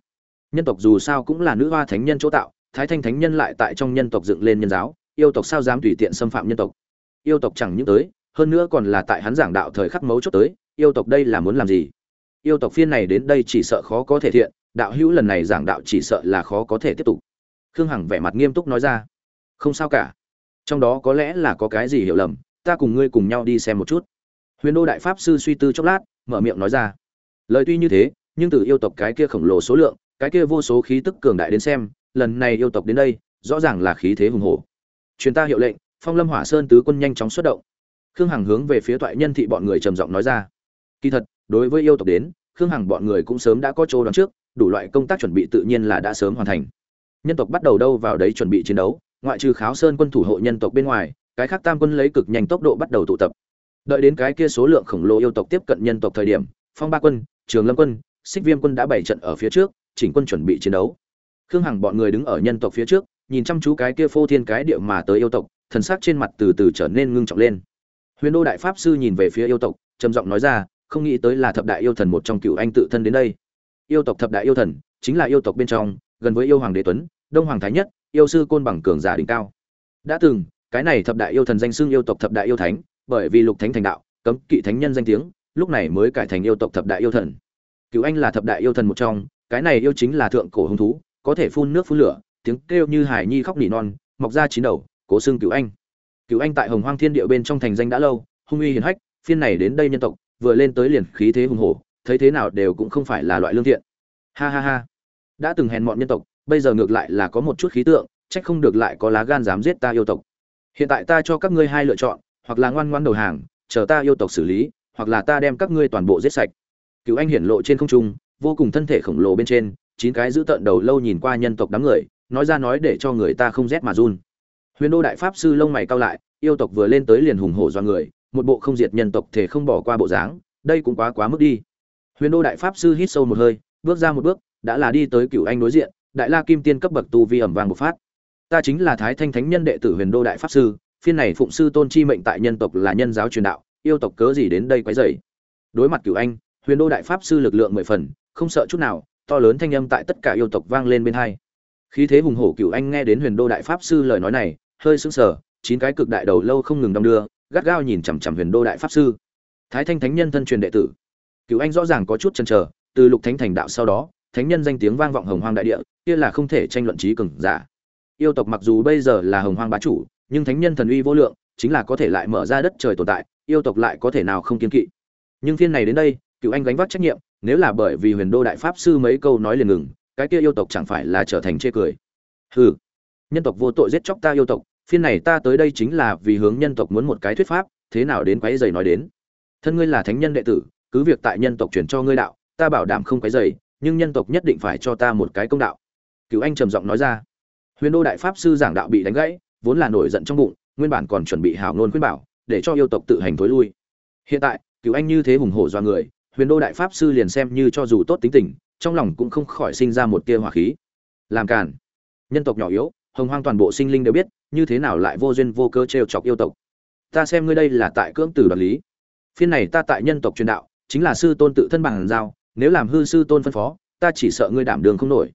Speaker 1: Nhân tộc dù sao cũng là nữ hoa thánh nhân chỗ tạo, thái thanh thánh nhân lại tại trong nhân tộc dựng lên nhân giáo, yêu tộc sao dám tùy tiện xâm phạm nhân tộc? Yêu tộc chẳng những tới, hơn nữa còn là tại hắn giảng đạo thời khắc mấu chốt tới, yêu tộc đây là muốn làm gì? Yêu tộc phiên này đến đây chỉ sợ khó có thể thiện, đạo hữu lần này giảng đạo chỉ sợ là khó có thể tiếp tục. Khương hằng vẻ mặt nghiêm túc nói ra. Không sao cả. Trong đó có lẽ là có cái gì hiểu lầm, ta cùng ngươi cùng nhau đi xem một chút huyền đô đại pháp sư suy tư chốc lát, mở miệng nói ra. Lời tuy như thế, nhưng từ yêu tộc cái kia khổng lồ số lượng, cái kia vô số khí tức cường đại đến xem, lần này yêu tộc đến đây, rõ ràng là khí thế hùng hổ. Chuyến ta hiệu lệnh, phong lâm hỏa sơn tứ quân nhanh chóng xuất động. Khương hằng hướng về phía thoại nhân thị bọn người trầm giọng nói ra. Kỳ thật, đối với yêu tộc đến, khương hằng bọn người cũng sớm đã có chỗ đoán trước, đủ loại công tác chuẩn bị tự nhiên là đã sớm hoàn thành. Nhân tộc bắt đầu đâu vào đấy chuẩn bị chiến đấu, ngoại trừ kháo sơn quân thủ hộ nhân tộc bên ngoài, cái khác tam quân lấy cực nhanh tốc độ bắt đầu tụ tập đợi đến cái kia số lượng khổng lồ yêu tộc tiếp cận nhân tộc thời điểm, phong ba quân, trường lâm quân, xích viêm quân đã bày trận ở phía trước, chỉnh quân chuẩn bị chiến đấu. Khương hằng bọn người đứng ở nhân tộc phía trước, nhìn chăm chú cái kia phô thiên cái địa mà tới yêu tộc, thần sắc trên mặt từ từ trở nên ngưng trọng lên. Huyền đô đại pháp sư nhìn về phía yêu tộc, trầm giọng nói ra, không nghĩ tới là thập đại yêu thần một trong cựu anh tự thân đến đây. Yêu tộc thập đại yêu thần chính là yêu tộc bên trong, gần với yêu hoàng đế tuấn, đông hoàng thái nhất, yêu sư côn bằng cường giả đỉnh cao. Đã từng, cái này thập đại yêu thần danh xưng yêu tộc thập đại yêu thánh bởi vì lục thánh thành đạo, cấm kỵ thánh nhân danh tiếng, lúc này mới cải thành yêu tộc thập đại yêu thần. Cựu anh là thập đại yêu thần một trong, cái này yêu chính là thượng cổ hung thú, có thể phun nước phun lửa, tiếng kêu như hải nhi khóc nỉ non, mọc ra chín đầu, cố xương cựu anh. Cựu anh tại hồng hoang thiên địa bên trong thành danh đã lâu, hung uy hiền hách, phiên này đến đây nhân tộc, vừa lên tới liền khí thế hùng hổ, thấy thế nào đều cũng không phải là loại lương thiện. Ha ha ha. Đã từng hèn mọn nhân tộc, bây giờ ngược lại là có một chút khí tượng trách không được lại có lá gan dám giết ta yêu tộc. Hiện tại ta cho các ngươi hai lựa chọn hoặc là ngoan ngoan đầu hàng, chờ ta yêu tộc xử lý, hoặc là ta đem các ngươi toàn bộ giết sạch. Cựu anh hiển lộ trên không trung, vô cùng thân thể khổng lồ bên trên, chín cái giữ tợn đầu lâu nhìn qua nhân tộc đám người, nói ra nói để cho người ta không rét mà run. Huyền đô đại pháp sư lông mày cao lại, yêu tộc vừa lên tới liền hùng hổ do người, một bộ không diệt nhân tộc thể không bỏ qua bộ dáng, đây cũng quá quá mức đi. Huyền đô đại pháp sư hít sâu một hơi, bước ra một bước, đã là đi tới cựu anh đối diện, đại la kim tiên cấp bậc tu vi ẩm vàng một phát. Ta chính là thái thanh thánh nhân đệ tử huyền đô đại pháp sư phiên này phụng sư tôn chi mệnh tại nhân tộc là nhân giáo truyền đạo, yêu tộc cớ gì đến đây quấy rầy? Đối mặt cửu anh, huyền đô đại pháp sư lực lượng mười phần, không sợ chút nào, to lớn thanh âm tại tất cả yêu tộc vang lên bên hai. Khí thế hùng hổ cửu anh nghe đến huyền đô đại pháp sư lời nói này, hơi sững sờ, chín cái cực đại đầu lâu không ngừng đong đưa, gắt gao nhìn chằm chằm huyền đô đại pháp sư. Thái thanh thánh nhân thân truyền đệ tử. Cửu anh rõ ràng có chút chần chờ, từ lục thánh thành đạo sau đó, thánh nhân danh tiếng vang vọng hồng hoang đại địa, kia là không thể tranh luận trí cường giả. Yêu tộc mặc dù bây giờ là hồng hoang bá chủ nhưng thánh nhân thần uy vô lượng, chính là có thể lại mở ra đất trời tồn tại, yêu tộc lại có thể nào không kiên kỵ. Nhưng phiên này đến đây, cựu anh gánh vác trách nhiệm, nếu là bởi vì huyền đô đại pháp sư mấy câu nói liền ngừng, cái kia yêu tộc chẳng phải là trở thành chê cười. Hừ, nhân tộc vô tội giết chóc ta yêu tộc, phiên này ta tới đây chính là vì hướng nhân tộc muốn một cái thuyết pháp, thế nào đến quấy giày nói đến. Thân ngươi là thánh nhân đệ tử, cứ việc tại nhân tộc truyền cho ngươi đạo, ta bảo đảm không quấy giày nhưng nhân tộc nhất định phải cho ta một cái công đạo. Cựu anh trầm giọng nói ra. Huyền đô đại pháp sư giảng đạo bị đánh gãy vốn là nổi giận trong bụng, nguyên bản còn chuẩn bị hào ngôn khuyên bảo, để cho yêu tộc tự hành thối lui. Hiện tại cựu anh như thế hùng hổ do người, huyền đô đại pháp sư liền xem như cho dù tốt tính tình, trong lòng cũng không khỏi sinh ra một tia hỏa khí. Làm càn. Nhân tộc nhỏ yếu, hồng hoang toàn bộ sinh linh đều biết, như thế nào lại vô duyên vô cơ trêu chọc yêu tộc. Ta xem ngươi đây là tại cưỡng tử đoạt lý. Phiên này ta tại nhân tộc truyền đạo, chính là sư tôn tự thân bằng giao, nếu làm hư sư tôn phân phó, ta chỉ sợ ngươi đảm đường không nổi.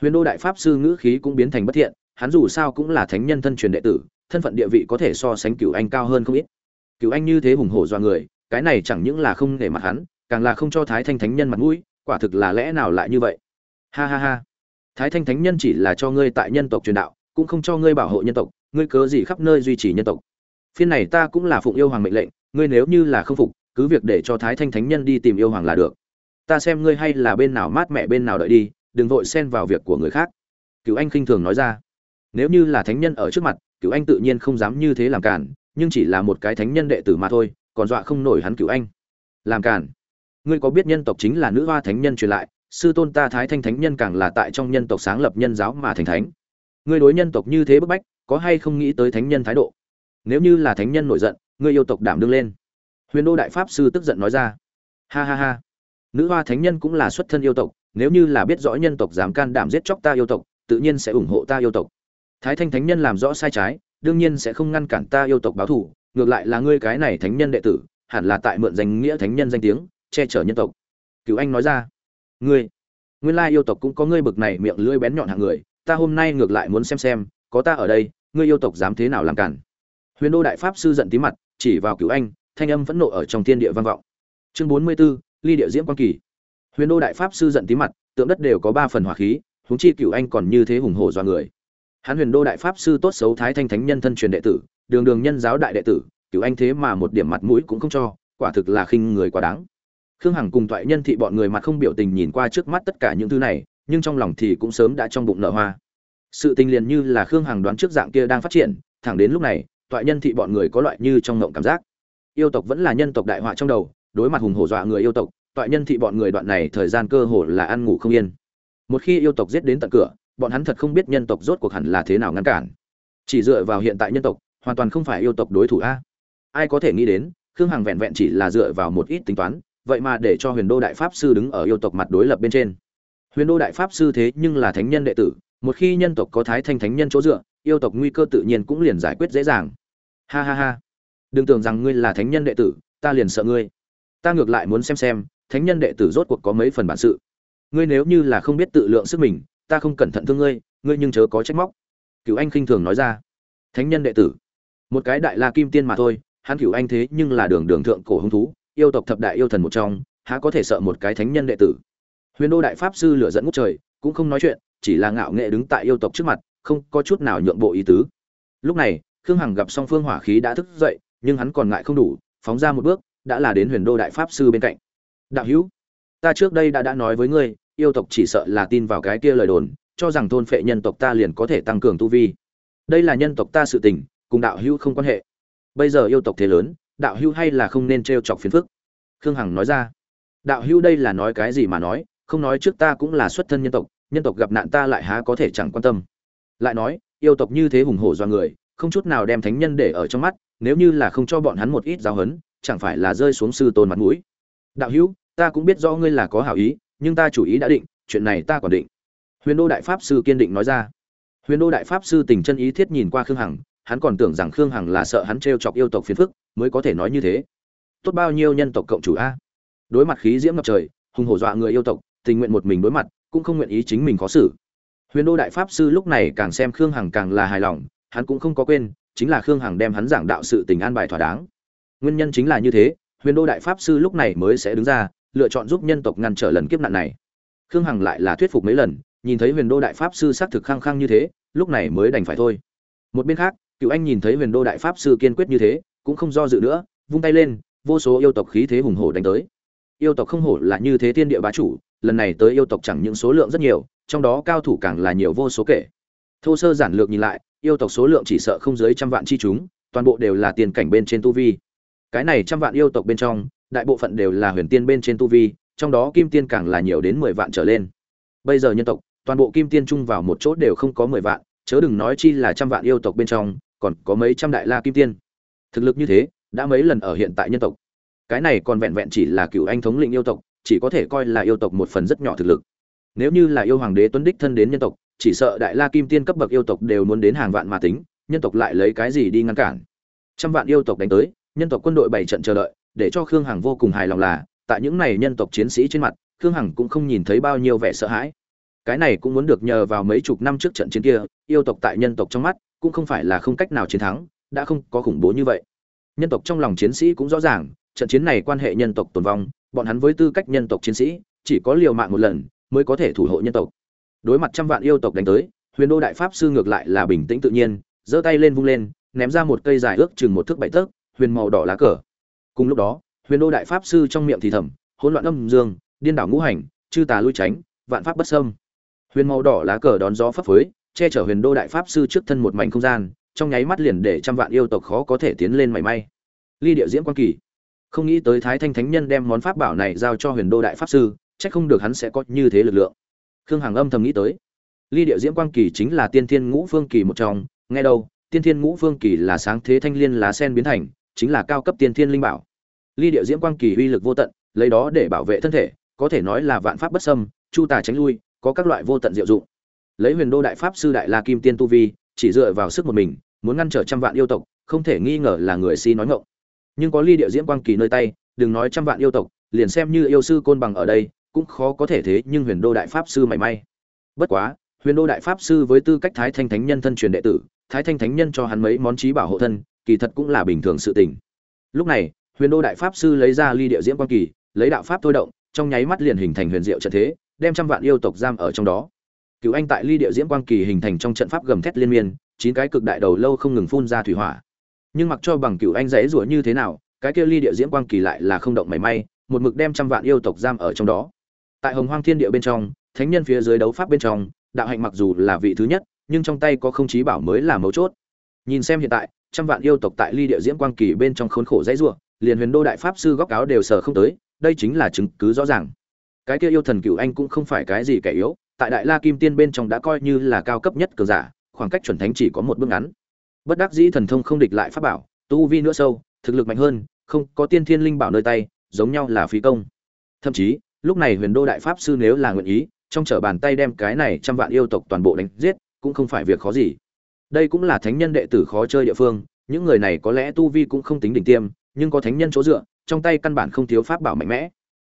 Speaker 1: Huyền đô đại pháp sư ngữ khí cũng biến thành bất thiện hắn dù sao cũng là thánh nhân thân truyền đệ tử, thân phận địa vị có thể so sánh cửu anh cao hơn không ít. Cửu anh như thế hùng hổ do người, cái này chẳng những là không để mặt hắn, càng là không cho thái thanh thánh nhân mặt mũi, quả thực là lẽ nào lại như vậy? Ha ha ha. Thái thanh thánh nhân chỉ là cho ngươi tại nhân tộc truyền đạo, cũng không cho ngươi bảo hộ nhân tộc, ngươi cớ gì khắp nơi duy trì nhân tộc? Phiên này ta cũng là phụng yêu hoàng mệnh lệnh, ngươi nếu như là không phục, cứ việc để cho thái thanh thánh nhân đi tìm yêu hoàng là được. Ta xem ngươi hay là bên nào mát mẹ bên nào đợi đi, đừng vội xen vào việc của người khác. Cựu anh khinh thường nói ra nếu như là thánh nhân ở trước mặt cựu anh tự nhiên không dám như thế làm cản, nhưng chỉ là một cái thánh nhân đệ tử mà thôi, còn dọa không nổi hắn cựu anh. Làm cản? Ngươi có biết nhân tộc chính là nữ hoa thánh nhân truyền lại, sư tôn ta thái thanh thánh nhân càng là tại trong nhân tộc sáng lập nhân giáo mà thành thánh. Ngươi đối nhân tộc như thế bức bách, có hay không nghĩ tới thánh nhân thái độ? Nếu như là thánh nhân nổi giận, ngươi yêu tộc đảm đương lên. Huyền đô đại pháp sư tức giận nói ra. Ha ha ha. Nữ hoa thánh nhân cũng là xuất thân yêu tộc, nếu như là biết rõ nhân tộc dám can đảm giết chóc ta yêu tộc, tự nhiên sẽ ủng hộ ta yêu tộc thái thanh thánh nhân làm rõ sai trái đương nhiên sẽ không ngăn cản ta yêu tộc báo thù ngược lại là ngươi cái này thánh nhân đệ tử hẳn là tại mượn danh nghĩa thánh nhân danh tiếng che chở nhân tộc. Cựu anh nói ra ngươi nguyên lai yêu tộc cũng có ngươi bực này miệng lưỡi bén nhọn hạng người ta hôm nay ngược lại muốn xem xem có ta ở đây ngươi yêu tộc dám thế nào làm cản? Huyền đô đại pháp sư giận tí mặt chỉ vào cựu anh thanh âm phẫn nộ ở trong thiên địa vang vọng. Chương bốn mươi 44, ly địa diễm quan kỳ. Huyền đô đại pháp sư giận tí mặt tượng đất đều có ba phần hỏa khí huống chi cựu anh còn như thế hùng hổ do người hắn huyền đô đại pháp sư tốt xấu thái thanh thánh nhân thân truyền đệ tử, đường đường nhân giáo đại đệ tử cựu anh thế mà một điểm mặt mũi cũng không cho, quả thực là khinh người quá đáng. Khương hằng cùng thoại nhân thị bọn người mặt không biểu tình nhìn qua trước mắt tất cả những thứ này, nhưng trong lòng thì cũng sớm đã trong bụng nở hoa. Sự tình liền như là khương hằng đoán trước dạng kia đang phát triển, thẳng đến lúc này thoại nhân thị bọn người có loại như trong ngộng cảm giác. Yêu tộc vẫn là nhân tộc đại họa trong đầu, đối mặt hùng hổ dọa người yêu tộc thoại nhân thị bọn người đoạn này thời gian cơ hồ là ăn ngủ không yên. Một khi yêu tộc giết đến tận cửa bọn hắn thật không biết nhân tộc rốt cuộc hẳn là thế nào ngăn cản. Chỉ dựa vào hiện tại nhân tộc, hoàn toàn không phải yêu tộc đối thủ a. Ai có thể nghĩ đến, khương hằng vẹn vẹn chỉ là dựa vào một ít tính toán, vậy mà để cho huyền đô đại pháp sư đứng ở yêu tộc mặt đối lập bên trên. Huyền đô đại pháp sư thế nhưng là thánh nhân đệ tử, một khi nhân tộc có thái thanh thánh nhân chỗ dựa, yêu tộc nguy cơ tự nhiên cũng liền giải quyết dễ dàng. Ha ha ha. Đừng tưởng rằng ngươi là thánh nhân đệ tử, ta liền sợ ngươi. Ta ngược lại muốn xem xem, thánh nhân đệ tử rốt cuộc có mấy phần bản sự. Ngươi nếu như là không biết tự lượng sức mình ta không cẩn thận thương ngươi ngươi nhưng chớ có trách móc. Cựu anh khinh thường nói ra. Thánh nhân đệ tử, một cái đại la kim tiên mà thôi, hắn cựu anh thế nhưng là đường đường thượng cổ hứng thú, yêu tộc thập đại yêu thần một trong, há có thể sợ một cái thánh nhân đệ tử. Huyền đô đại pháp sư lửa dẫn ngút trời, cũng không nói chuyện, chỉ là ngạo nghệ đứng tại yêu tộc trước mặt, không có chút nào nhượng bộ ý tứ. Lúc này, khương hằng gặp song phương hỏa khí đã thức dậy, nhưng hắn còn ngại không đủ, phóng ra một bước, đã là đến huyền đô đại pháp sư bên cạnh. Đạo hữu, ta trước đây đã đã nói với ngươi yêu tộc chỉ sợ là tin vào cái kia lời đồn cho rằng thôn phệ nhân tộc ta liền có thể tăng cường tu vi. Đây là nhân tộc ta sự tình cùng đạo hữu không quan hệ. Bây giờ yêu tộc thế lớn đạo hữu hay là không nên trêu chọc phiền phức. Khương hằng nói ra. Đạo hữu đây là nói cái gì mà nói không nói trước ta cũng là xuất thân nhân tộc nhân tộc gặp nạn ta lại há có thể chẳng quan tâm. Lại nói yêu tộc như thế hùng hổ do người không chút nào đem thánh nhân để ở trong mắt nếu như là không cho bọn hắn một ít giáo huấn, chẳng phải là rơi xuống sư tôn mặt mũi. Đạo hữu ta cũng biết rõ ngươi là có hảo ý nhưng ta chủ ý đã định, chuyện này ta còn định. Huyền đô đại pháp sư kiên định nói ra. Huyền đô đại pháp sư tình chân ý thiết nhìn qua khương hằng, hắn còn tưởng rằng khương hằng là sợ hắn t r e o chọc yêu tộc phiền phức, mới có thể nói như thế. Tốt bao nhiêu nhân tộc cộng chủ a? Đối mặt khí diễm ngập trời, hùng hổ dọa người yêu tộc, tình nguyện một mình đối mặt, cũng không nguyện ý chính mình khó xử. Huyền đô đại pháp sư lúc này càng xem khương hằng càng là hài lòng, hắn cũng không có quên, chính là khương hằng đem hắn giảng đạo sự tình an bài thỏa đáng. Nguyên nhân chính là như thế, huyền đô đại pháp sư lúc này mới sẽ đứng ra lựa chọn giúp nhân tộc ngăn trở lần kiếp nạn này. Khương hằng lại là thuyết phục mấy lần, nhìn thấy huyền đô đại pháp sư xác thực khăng khăng như thế, lúc này mới đành phải thôi. Một bên khác cựu anh nhìn thấy huyền đô đại pháp sư kiên quyết như thế, cũng không do dự nữa, vung tay lên, vô số yêu tộc khí thế hùng hổ đánh tới. Yêu tộc không hổ là như thế thiên địa bá chủ, lần này tới yêu tộc chẳng những số lượng rất nhiều, trong đó cao thủ càng là nhiều vô số kể. Thô sơ giản lược nhìn lại, yêu tộc số lượng chỉ sợ không dưới trăm vạn chi chúng, toàn bộ đều là tiền cảnh bên trên tu vi. Cái này trăm vạn yêu tộc bên trong đại bộ phận đều là huyền tiên bên trên tu vi, trong đó kim tiên càng là nhiều đến mười vạn trở lên. Bây giờ nhân tộc, toàn bộ kim tiên chung vào một chỗ đều không có mười vạn, chớ đừng nói chi là trăm vạn yêu tộc bên trong, còn có mấy trăm đại la kim tiên. Thực lực như thế, đã mấy lần ở hiện tại nhân tộc. Cái này còn vẹn vẹn chỉ là cựu anh thống lĩnh yêu tộc, chỉ có thể coi là yêu tộc một phần rất nhỏ thực lực. Nếu như là yêu hoàng đế tuấn đích thân đến nhân tộc, chỉ sợ đại la kim tiên cấp bậc yêu tộc đều muốn đến hàng vạn mà tính, nhân tộc lại lấy cái gì đi ngăn cản? Trăm vạn yêu tộc đánh tới, nhân tộc quân đội bảy trận chờ đợi để cho khương hằng vô cùng hài lòng là, tại những này nhân tộc chiến sĩ trên mặt, khương hằng cũng không nhìn thấy bao nhiêu vẻ sợ hãi. Cái này cũng muốn được nhờ vào mấy chục năm trước trận chiến kia, yêu tộc tại nhân tộc trong mắt, cũng không phải là không cách nào chiến thắng, đã không có khủng bố như vậy. Nhân tộc trong lòng chiến sĩ cũng rõ ràng, trận chiến này quan hệ nhân tộc tồn vong, bọn hắn với tư cách nhân tộc chiến sĩ, chỉ có liều mạng một lần mới có thể thủ hộ nhân tộc. Đối mặt trăm vạn yêu tộc đánh tới, huyền đô đại pháp sư ngược lại là bình tĩnh tự nhiên, giơ tay lên vung lên, ném ra một cây dài ước chừng một thước bảy tấc huyền màu đỏ lá cờ cùng lúc đó, huyền đô đại pháp sư trong miệng thì thầm, hỗn loạn âm dương, điên đảo ngũ hành, chư tà lui tránh, vạn pháp bất sâm huyền màu đỏ lá cờ đón gió phấp phới, che chở huyền đô đại pháp sư trước thân một mảnh không gian, trong nháy mắt liền để trăm vạn yêu tộc khó có thể tiến lên mảy may. Ly địa diễm quan kỳ. Không nghĩ tới thái thanh thánh nhân đem món pháp bảo này giao cho huyền đô đại pháp sư trách không được hắn sẽ có như thế lực lượng. Khương hằng âm thầm nghĩ tới. Ly địa diễm quang kỳ chính là tiên thiên ngũ phương kỳ một trong, nghe đâu, tiên thiên ngũ phương kỳ là sáng thế thanh liên lá sen biến thành, chính là cao cấp tiên thiên linh bảo ly địa diễm quang kỳ uy lực vô tận, lấy đó để bảo vệ thân thể, có thể nói là vạn pháp bất xâm, chu tà tránh lui, có các loại vô tận diệu dụng. Lấy huyền đô đại pháp sư đại la kim tiên tu vi, chỉ dựa vào sức một mình, muốn ngăn trở trăm vạn yêu tộc, không thể nghi ngờ là người si nói ngọng. Nhưng có ly địa diễm quang kỳ nơi tay, đừng nói trăm vạn yêu tộc, liền xem như yêu sư côn bằng ở đây, cũng khó có thể thế nhưng huyền đô đại pháp sư mảy may. Bất quá, huyền đô đại pháp sư với tư cách thái thanh thánh nhân thân truyền đệ tử, thái thanh thánh nhân cho hắn mấy món trí bảo hộ thân, kỳ thật cũng là bình thường sự tình. Lúc này huyền đô đại pháp sư lấy ra ly địa diễm quang kỳ, lấy đạo pháp thôi động, trong nháy mắt liền hình thành huyền diệu trận thế, đem trăm vạn yêu tộc giam ở trong đó. Cựu anh tại ly địa diễm quang kỳ hình thành trong trận pháp gầm thét liên miên, chín cái cực đại đầu lâu không ngừng phun ra thủy hỏa. Nhưng mặc cho bằng cựu anh dãy rủa như thế nào, cái kia ly địa diễm quang kỳ lại là không động mảy may, một mực đem trăm vạn yêu tộc giam ở trong đó. Tại hồng hoang thiên địa bên trong, thánh nhân phía dưới đấu pháp bên trong, đạo hạnh mặc dù là vị thứ nhất, nhưng trong tay có không chí bảo mới là mấu chốt. Nhìn xem hiện tại, trăm vạn yêu tộc tại ly địa diễm quang kỳ bên trong khốn khổ dãy rủa liền huyền đô đại pháp sư góc áo đều sờ không tới, đây chính là chứng cứ rõ ràng. Cái kia yêu thần cựu anh cũng không phải cái gì kẻ yếu, tại đại la kim tiên bên trong đã coi như là cao cấp nhất cờ giả, khoảng cách chuẩn thánh chỉ có một bước ngắn. Bất đắc dĩ thần thông không địch lại pháp bảo, tu vi nữa sâu, thực lực mạnh hơn, không có tiên thiên linh bảo nơi tay, giống nhau là phí công. Thậm chí, lúc này huyền đô đại pháp sư nếu là nguyện ý, trong trở bàn tay đem cái này trăm vạn yêu tộc toàn bộ đánh giết, cũng không phải việc khó gì. Đây cũng là thánh nhân đệ tử khó chơi địa phương, những người này có lẽ tu vi cũng không tính đỉnh tiêm nhưng có thánh nhân chỗ dựa, trong tay căn bản không thiếu pháp bảo mạnh mẽ.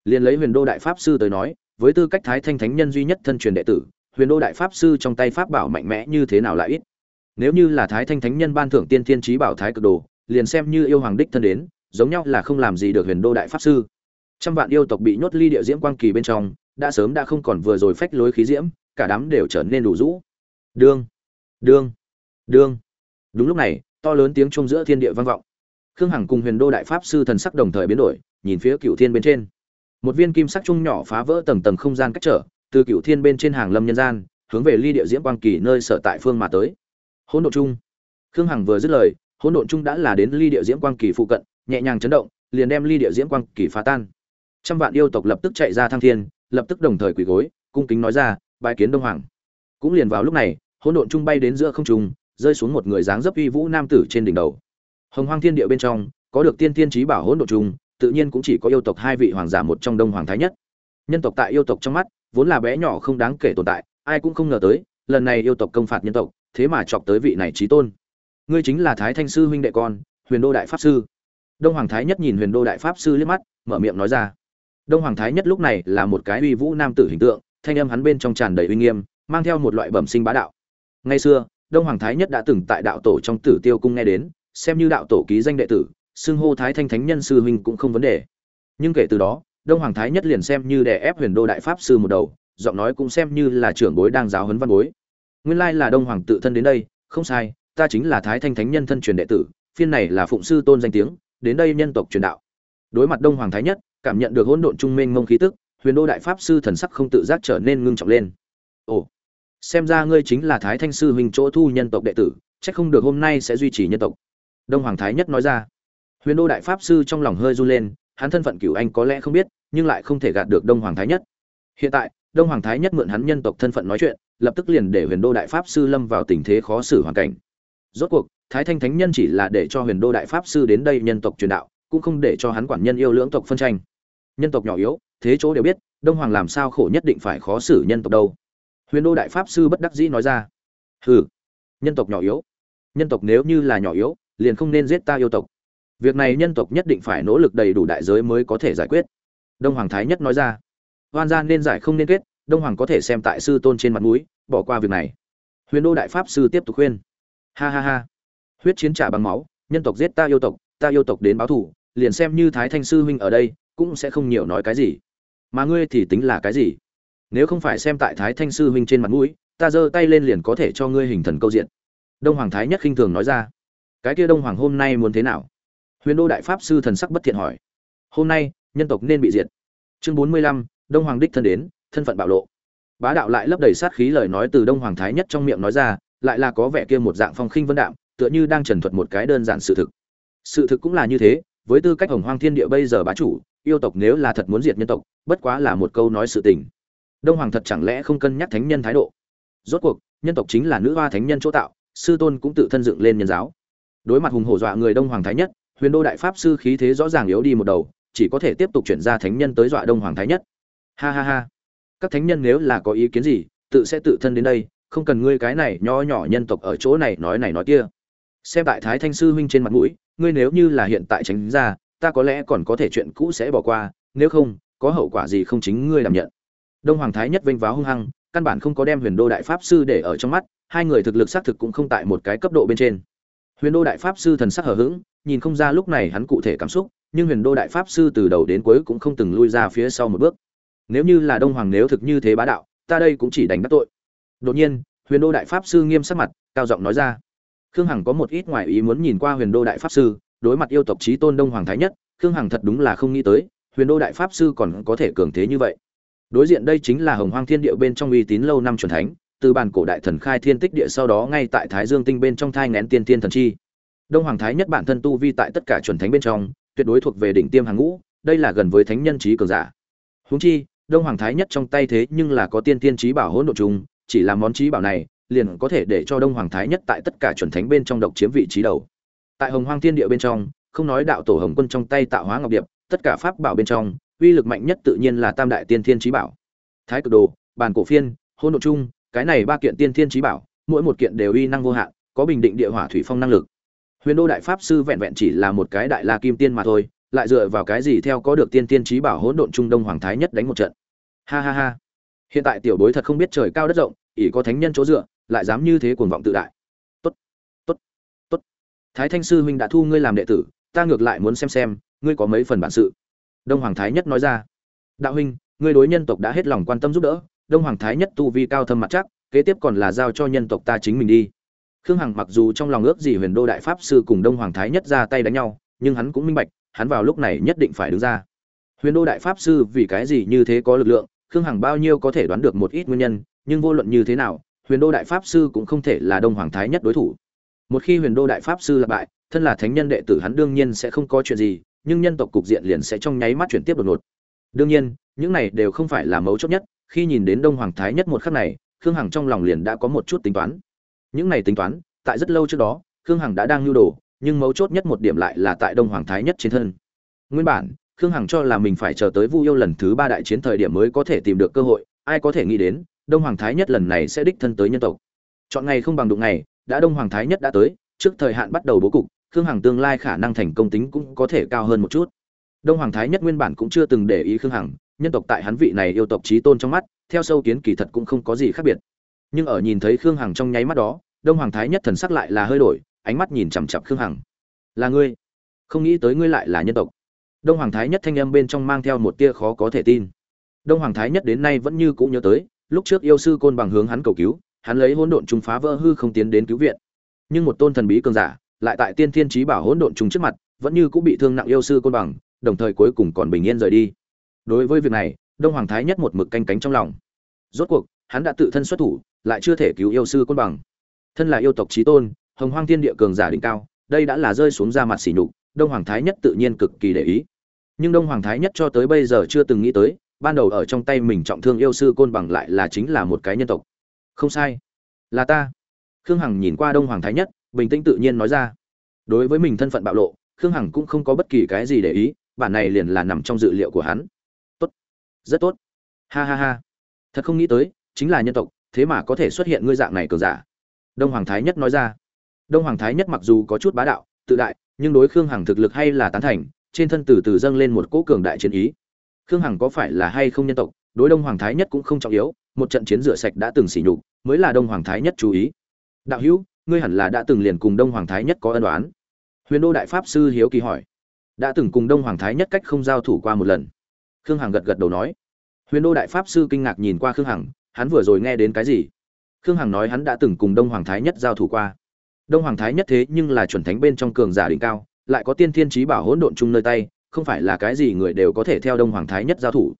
Speaker 1: Liền lấy huyền đô đại pháp sư tới nói, với tư cách thái thanh thánh nhân duy nhất thân truyền đệ tử, huyền đô đại pháp sư trong tay pháp bảo mạnh mẽ như thế nào lại ít. Nếu như là thái thanh thánh nhân ban thưởng tiên thiên trí bảo thái cực đồ, liền xem như yêu hoàng đích thân đến, giống nhau là không làm gì được huyền đô đại pháp sư. Trăm vạn yêu tộc bị nhốt ly địa diễm quang kỳ bên trong, đã sớm đã không còn vừa rồi phách lối khí diễm, cả đám đều trở nên đủ rũ. Đương đương đương. Đúng lúc này, to lớn tiếng chung giữa thiên địa vang vọng khương hằng cùng huyền đô đại pháp sư thần sắc đồng thời biến đổi, nhìn phía cựu thiên bên trên. Một viên kim sắc trung nhỏ phá vỡ tầng tầng không gian cách trở, từ cựu thiên bên trên hàng lâm nhân gian, hướng về ly địa diễm quang kỳ nơi sở tại phương mà tới. Hỗn độn chung. Khương hằng vừa dứt lời, hỗn độn chung đã là đến ly địa diễm quang kỳ phụ cận, nhẹ nhàng chấn động, liền đem ly địa diễm quang kỳ phá tan. Trăm vạn yêu tộc lập tức chạy ra thăng thiên, lập tức đồng thời quỳ gối, cung kính nói ra bãi kiến đông hoàng. Cũng liền vào lúc này, hỗn độn chung bay đến giữa không trung, rơi xuống một người dáng dấp uy vũ nam tử trên đỉnh đầu hồng hoang thiên địa bên trong có được tiên tiên trí bảo hỗn độn trùng, tự nhiên cũng chỉ có yêu tộc hai vị hoàng giả một trong đông hoàng thái nhất. Nhân tộc tại yêu tộc trong mắt vốn là bé nhỏ không đáng kể tồn tại ai cũng không ngờ tới lần này yêu tộc công phạt nhân tộc thế mà chọc tới vị này trí tôn. Ngươi chính là thái thanh sư huynh đệ con huyền đô đại pháp sư. Đông hoàng thái nhất nhìn huyền đô đại pháp sư liếc mắt mở miệng nói ra. Đông hoàng thái nhất lúc này là một cái uy vũ nam tử hình tượng thanh âm hắn bên trong tràn đầy uy nghiêm mang theo một loại bẩm sinh bá đạo. Ngày xưa đông hoàng thái nhất đã từng tại đạo tổ trong tử tiêu cung nghe đến xem như đạo tổ ký danh đệ tử, xưng hô thái thanh thánh nhân sư huynh cũng không vấn đề. Nhưng kể từ đó, đông hoàng thái nhất liền xem như đè ép huyền đô đại pháp sư một đầu, giọng nói cũng xem như là trưởng bối đang giáo huấn văn bối. Nguyên lai là đông hoàng tự thân đến đây, không sai, ta chính là thái thanh thánh nhân thân truyền đệ tử, phiên này là phụng sư tôn danh tiếng, đến đây nhân tộc truyền đạo. Đối mặt đông hoàng thái nhất, cảm nhận được hỗn độn trung minh mông khí tức, huyền đô đại pháp sư thần sắc không tự giác trở nên ngưng trọng lên. Ồ, xem ra ngươi chính là thái thanh sư huynh chỗ thu nhân tộc đệ tử, chắc không được hôm nay sẽ duy trì nhân tộc đông hoàng thái nhất nói ra. Huyền đô đại pháp sư trong lòng hơi run lên, hắn thân phận cửu anh có lẽ không biết, nhưng lại không thể gạt được đông hoàng thái nhất. Hiện tại, đông hoàng thái nhất mượn hắn nhân tộc thân phận nói chuyện, lập tức liền để huyền đô đại pháp sư lâm vào tình thế khó xử hoàn cảnh. Rốt cuộc, thái thanh thánh nhân chỉ là để cho huyền đô đại pháp sư đến đây nhân tộc truyền đạo, cũng không để cho hắn quản nhân yêu lưỡng tộc phân tranh. Nhân tộc nhỏ yếu, thế chỗ đều biết, đông hoàng làm sao khổ nhất định phải khó xử nhân tộc đâu. Huyền đô đại pháp sư bất đắc dĩ nói ra. Hừ, nhân tộc nhỏ yếu. Nhân tộc nếu như là nhỏ yếu liền không nên giết ta yêu tộc. Việc này nhân tộc nhất định phải nỗ lực đầy đủ đại giới mới có thể giải quyết. Đông hoàng thái nhất nói ra. Hoan gia nên giải không nên kết, đông hoàng có thể xem tại sư tôn trên mặt mũi, bỏ qua việc này. Huyền đô đại pháp sư tiếp tục khuyên. Ha ha ha. Huyết chiến trả bằng máu, nhân tộc giết ta yêu tộc, ta yêu tộc đến báo thù, liền xem như thái thanh sư huynh ở đây, cũng sẽ không nhiều nói cái gì. Mà ngươi thì tính là cái gì? Nếu không phải xem tại thái thanh sư huynh trên mặt mũi, ta giơ tay lên liền có thể cho ngươi hình thần câu diện. Đông hoàng thái nhất khinh thường nói ra cái kia đông hoàng hôm nay muốn thế nào? Huyền đô đại pháp sư thần sắc bất thiện hỏi. Hôm nay, nhân tộc nên bị diệt. Chương bốn mươi lăm, đông hoàng đích thân đến, thân phận bạo lộ. Bá đạo lại lấp đầy sát khí lời nói từ đông hoàng thái nhất trong miệng nói ra, lại là có vẻ kia một dạng phong khinh vân đạm, tựa như đang trần thuật một cái đơn giản sự thực. Sự thực cũng là như thế, với tư cách hồng hoang thiên địa bây giờ bá chủ, yêu tộc nếu là thật muốn diệt nhân tộc, bất quá là một câu nói sự tình. Đông hoàng thật chẳng lẽ không cân nhắc thánh nhân thái độ? Rốt cuộc, nhân tộc chính là nữ hoa thánh nhân chỗ tạo, sư tôn cũng tự thân dựng lên nhân giáo đối mặt hùng hổ dọa người đông hoàng thái nhất, huyền đô đại pháp sư khí thế rõ ràng yếu đi một đầu, chỉ có thể tiếp tục chuyển ra thánh nhân tới dọa đông hoàng thái nhất. Ha ha ha. Các thánh nhân nếu là có ý kiến gì, tự sẽ tự thân đến đây, không cần ngươi cái này nho nhỏ nhân tộc ở chỗ này nói này nói kia. Xem tại thái thanh sư huynh trên mặt mũi, ngươi nếu như là hiện tại tránh ra, ta có lẽ còn có thể chuyện cũ sẽ bỏ qua, nếu không, có hậu quả gì không chính ngươi làm nhận. Đông hoàng thái nhất vênh váo hung hăng, căn bản không có đem huyền đô đại pháp sư để ở trong mắt, hai người thực lực xác thực cũng không tại một cái cấp độ bên trên huyền đô đại pháp sư thần sắc hờ hững, nhìn không ra lúc này hắn cụ thể cảm xúc, nhưng huyền đô đại pháp sư từ đầu đến cuối cũng không từng lui ra phía sau một bước. Nếu như là đông hoàng nếu thực như thế bá đạo, ta đây cũng chỉ đánh đắc tội. Đột nhiên, huyền đô đại pháp sư nghiêm sắc mặt, cao giọng nói ra. Khương hằng có một ít ngoại ý muốn nhìn qua huyền đô đại pháp sư, đối mặt yêu tộc trí tôn đông hoàng thái nhất, khương hằng thật đúng là không nghĩ tới, huyền đô đại pháp sư còn có thể cường thế như vậy. Đối diện đây chính là hồng hoang thiên địa bên trong uy tín lâu năm truyền thánh từ bản cổ đại thần khai thiên tích địa sau đó ngay tại thái dương tinh bên trong thai ngén tiên tiên thần chi. Đông hoàng thái nhất bản thân tu vi tại tất cả chuẩn thánh bên trong, tuyệt đối thuộc về đỉnh tiêm hàng ngũ, đây là gần với thánh nhân trí cường giả. Huống chi, đông hoàng thái nhất trong tay thế nhưng là có tiên tiên trí bảo hỗn độ chung chỉ là món trí bảo này, liền có thể để cho đông hoàng thái nhất tại tất cả chuẩn thánh bên trong độc chiếm vị trí đầu. Tại hồng hoang thiên địa bên trong, không nói đạo tổ hồng quân trong tay tạo hóa ngọc điệp, tất cả pháp bảo bên trong, uy lực mạnh nhất tự nhiên là tam đại tiên thiên trí bảo. Thái cực đồ bàn cổ phiên hôn độ chung cái này ba kiện tiên thiên trí bảo, mỗi một kiện đều uy năng vô hạn, có bình định địa hỏa thủy phong năng lực. Huyền đô đại pháp sư vẹn vẹn chỉ là một cái đại la kim tiên mà thôi, lại dựa vào cái gì theo có được tiên tiên trí bảo hỗn độn trung đông hoàng thái nhất đánh một trận. Ha ha ha. Hiện tại tiểu bối thật không biết trời cao đất rộng, ỷ có thánh nhân chỗ dựa, lại dám như thế cuồng vọng tự đại. Tốt tốt tốt. Thái thanh sư huynh đã thu ngươi làm đệ tử, ta ngược lại muốn xem xem, ngươi có mấy phần bản sự. Đông hoàng thái nhất nói ra. Đạo huynh, ngươi đối nhân tộc đã hết lòng quan tâm giúp đỡ đông hoàng thái nhất tu vi cao thâm mặt chắc, kế tiếp còn là giao cho nhân tộc ta chính mình đi. Khương hằng mặc dù trong lòng ước gì huyền đô đại pháp sư cùng đông hoàng thái nhất ra tay đánh nhau, nhưng hắn cũng minh bạch, hắn vào lúc này nhất định phải đứng ra. Huyền đô đại pháp sư vì cái gì như thế có lực lượng, khương hằng bao nhiêu có thể đoán được một ít nguyên nhân, nhưng vô luận như thế nào, huyền đô đại pháp sư cũng không thể là đông hoàng thái nhất đối thủ. Một khi huyền đô đại pháp sư là bại, thân là thánh nhân đệ tử hắn đương nhiên sẽ không có chuyện gì, nhưng nhân tộc cục diện liền sẽ trong nháy mắt chuyển tiếp đột ngột. Đương nhiên, những này đều không phải là mấu chốt nhất khi nhìn đến đông hoàng thái nhất một khắc này, khương hằng trong lòng liền đã có một chút tính toán. Những này tính toán, tại rất lâu trước đó, khương hằng đã đang nhu đồ, nhưng mấu chốt nhất một điểm lại là tại đông hoàng thái nhất trên thân. Nguyên bản, khương hằng cho là mình phải chờ tới vu yêu lần thứ ba đại chiến thời điểm mới có thể tìm được cơ hội, ai có thể nghĩ đến, đông hoàng thái nhất lần này sẽ đích thân tới nhân tộc. Chọn ngày không bằng đụng ngày, đã đông hoàng thái nhất đã tới, trước thời hạn bắt đầu bố cục, khương hằng tương lai khả năng thành công tính cũng có thể cao hơn một chút đông hoàng thái nhất nguyên bản cũng chưa từng để ý khương hằng, nhân tộc tại hắn vị này yêu tộc trí tôn trong mắt, theo sâu kiến kỳ thật cũng không có gì khác biệt. Nhưng ở nhìn thấy khương hằng trong nháy mắt đó, đông hoàng thái nhất thần sắc lại là hơi đổi, ánh mắt nhìn chằm chặp khương hằng. Là ngươi? Không nghĩ tới ngươi lại là nhân tộc. Đông hoàng thái nhất thanh âm bên trong mang theo một tia khó có thể tin. Đông hoàng thái nhất đến nay vẫn như cũng nhớ tới, lúc trước yêu sư côn bằng hướng hắn cầu cứu, hắn lấy hỗn độn trùng phá vỡ hư không tiến đến cứu viện. Nhưng một tôn thần bí cường giả, lại tại tiên thiên trí bảo hỗn độn trùng trước mặt, vẫn như cũng bị thương nặng yêu sư côn bằng đồng thời cuối cùng còn bình yên rời đi. Đối với việc này, đông hoàng thái nhất một mực canh cánh trong lòng. Rốt cuộc, hắn đã tự thân xuất thủ, lại chưa thể cứu yêu sư côn bằng. Thân là yêu tộc trí tôn, hồng hoang thiên địa cường giả đỉnh cao, đây đã là rơi xuống ra mặt xỉ nhục, đông hoàng thái nhất tự nhiên cực kỳ để ý. Nhưng đông hoàng thái nhất cho tới bây giờ chưa từng nghĩ tới, ban đầu ở trong tay mình trọng thương yêu sư côn bằng lại là chính là một cái nhân tộc. Không sai. Là ta. Khương hằng nhìn qua đông hoàng thái nhất, bình tĩnh tự nhiên nói ra. Đối với mình thân phận bạo lộ, khương hằng cũng không có bất kỳ cái gì để ý bản này liền là nằm trong dự liệu của hắn. Tốt. Rất tốt. Ha ha ha. Thật không nghĩ tới, chính là nhân tộc, thế mà có thể xuất hiện ngươi dạng này cường giả. Đông hoàng thái nhất nói ra. Đông hoàng thái nhất mặc dù có chút bá đạo, tự đại, nhưng đối khương hằng thực lực hay là tán thành, trên thân từ từ dâng lên một cỗ cường đại chiến ý. Khương hằng có phải là hay không nhân tộc, đối đông hoàng thái nhất cũng không trọng yếu, một trận chiến rửa sạch đã từng xỉ nhục, mới là đông hoàng thái nhất chú ý. Đạo hữu, ngươi hẳn là đã từng liền cùng đông hoàng thái nhất có ân đoán huyền đô đại pháp sư hiếu kỳ hỏi đã từng cùng đông hoàng thái nhất cách không giao thủ qua một lần. Khương hằng gật gật đầu nói. Huyền đô đại pháp sư kinh ngạc nhìn qua khương hằng, hắn vừa rồi nghe đến cái gì? Khương hằng nói hắn đã từng cùng đông hoàng thái nhất giao thủ qua. Đông hoàng thái nhất thế nhưng là chuẩn thánh bên trong cường giả đỉnh cao, lại có tiên thiên trí bảo hỗn độn chung nơi tay, không phải là cái gì người đều có thể theo đông hoàng thái nhất giao thủ.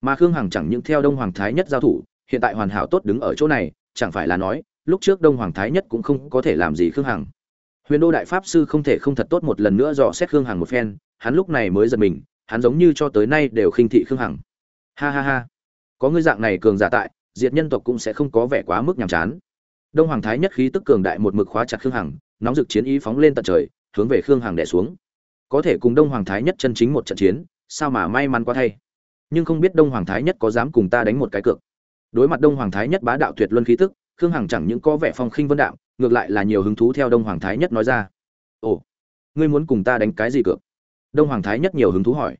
Speaker 1: Mà khương hằng chẳng những theo đông hoàng thái nhất giao thủ, hiện tại hoàn hảo tốt đứng ở chỗ này, chẳng phải là nói, lúc trước đông hoàng thái nhất cũng không có thể làm gì khương hằng huyền đô đại pháp sư không thể không thật tốt một lần nữa dò xét khương hằng một phen, hắn lúc này mới giật mình, hắn giống như cho tới nay đều khinh thị khương hằng. Ha ha ha. Có ngươi dạng này cường giả tại, diệt nhân tộc cũng sẽ không có vẻ quá mức nhàm chán. Đông hoàng thái nhất khí tức cường đại một mực khóa chặt khương hằng, nóng rực chiến ý phóng lên tận trời, hướng về khương hằng đẻ xuống. Có thể cùng đông hoàng thái nhất chân chính một trận chiến, sao mà may mắn quá thay. Nhưng không biết đông hoàng thái nhất có dám cùng ta đánh một cái cược. Đối mặt đông hoàng thái nhất bá đạo tuyệt luân khí tức khương hằng chẳng những có vẻ phong khinh vân đạo ngược lại là nhiều hứng thú theo đông hoàng thái nhất nói ra. Ồ, ngươi muốn cùng ta đánh cái gì cược? Đông hoàng thái nhất nhiều hứng thú hỏi.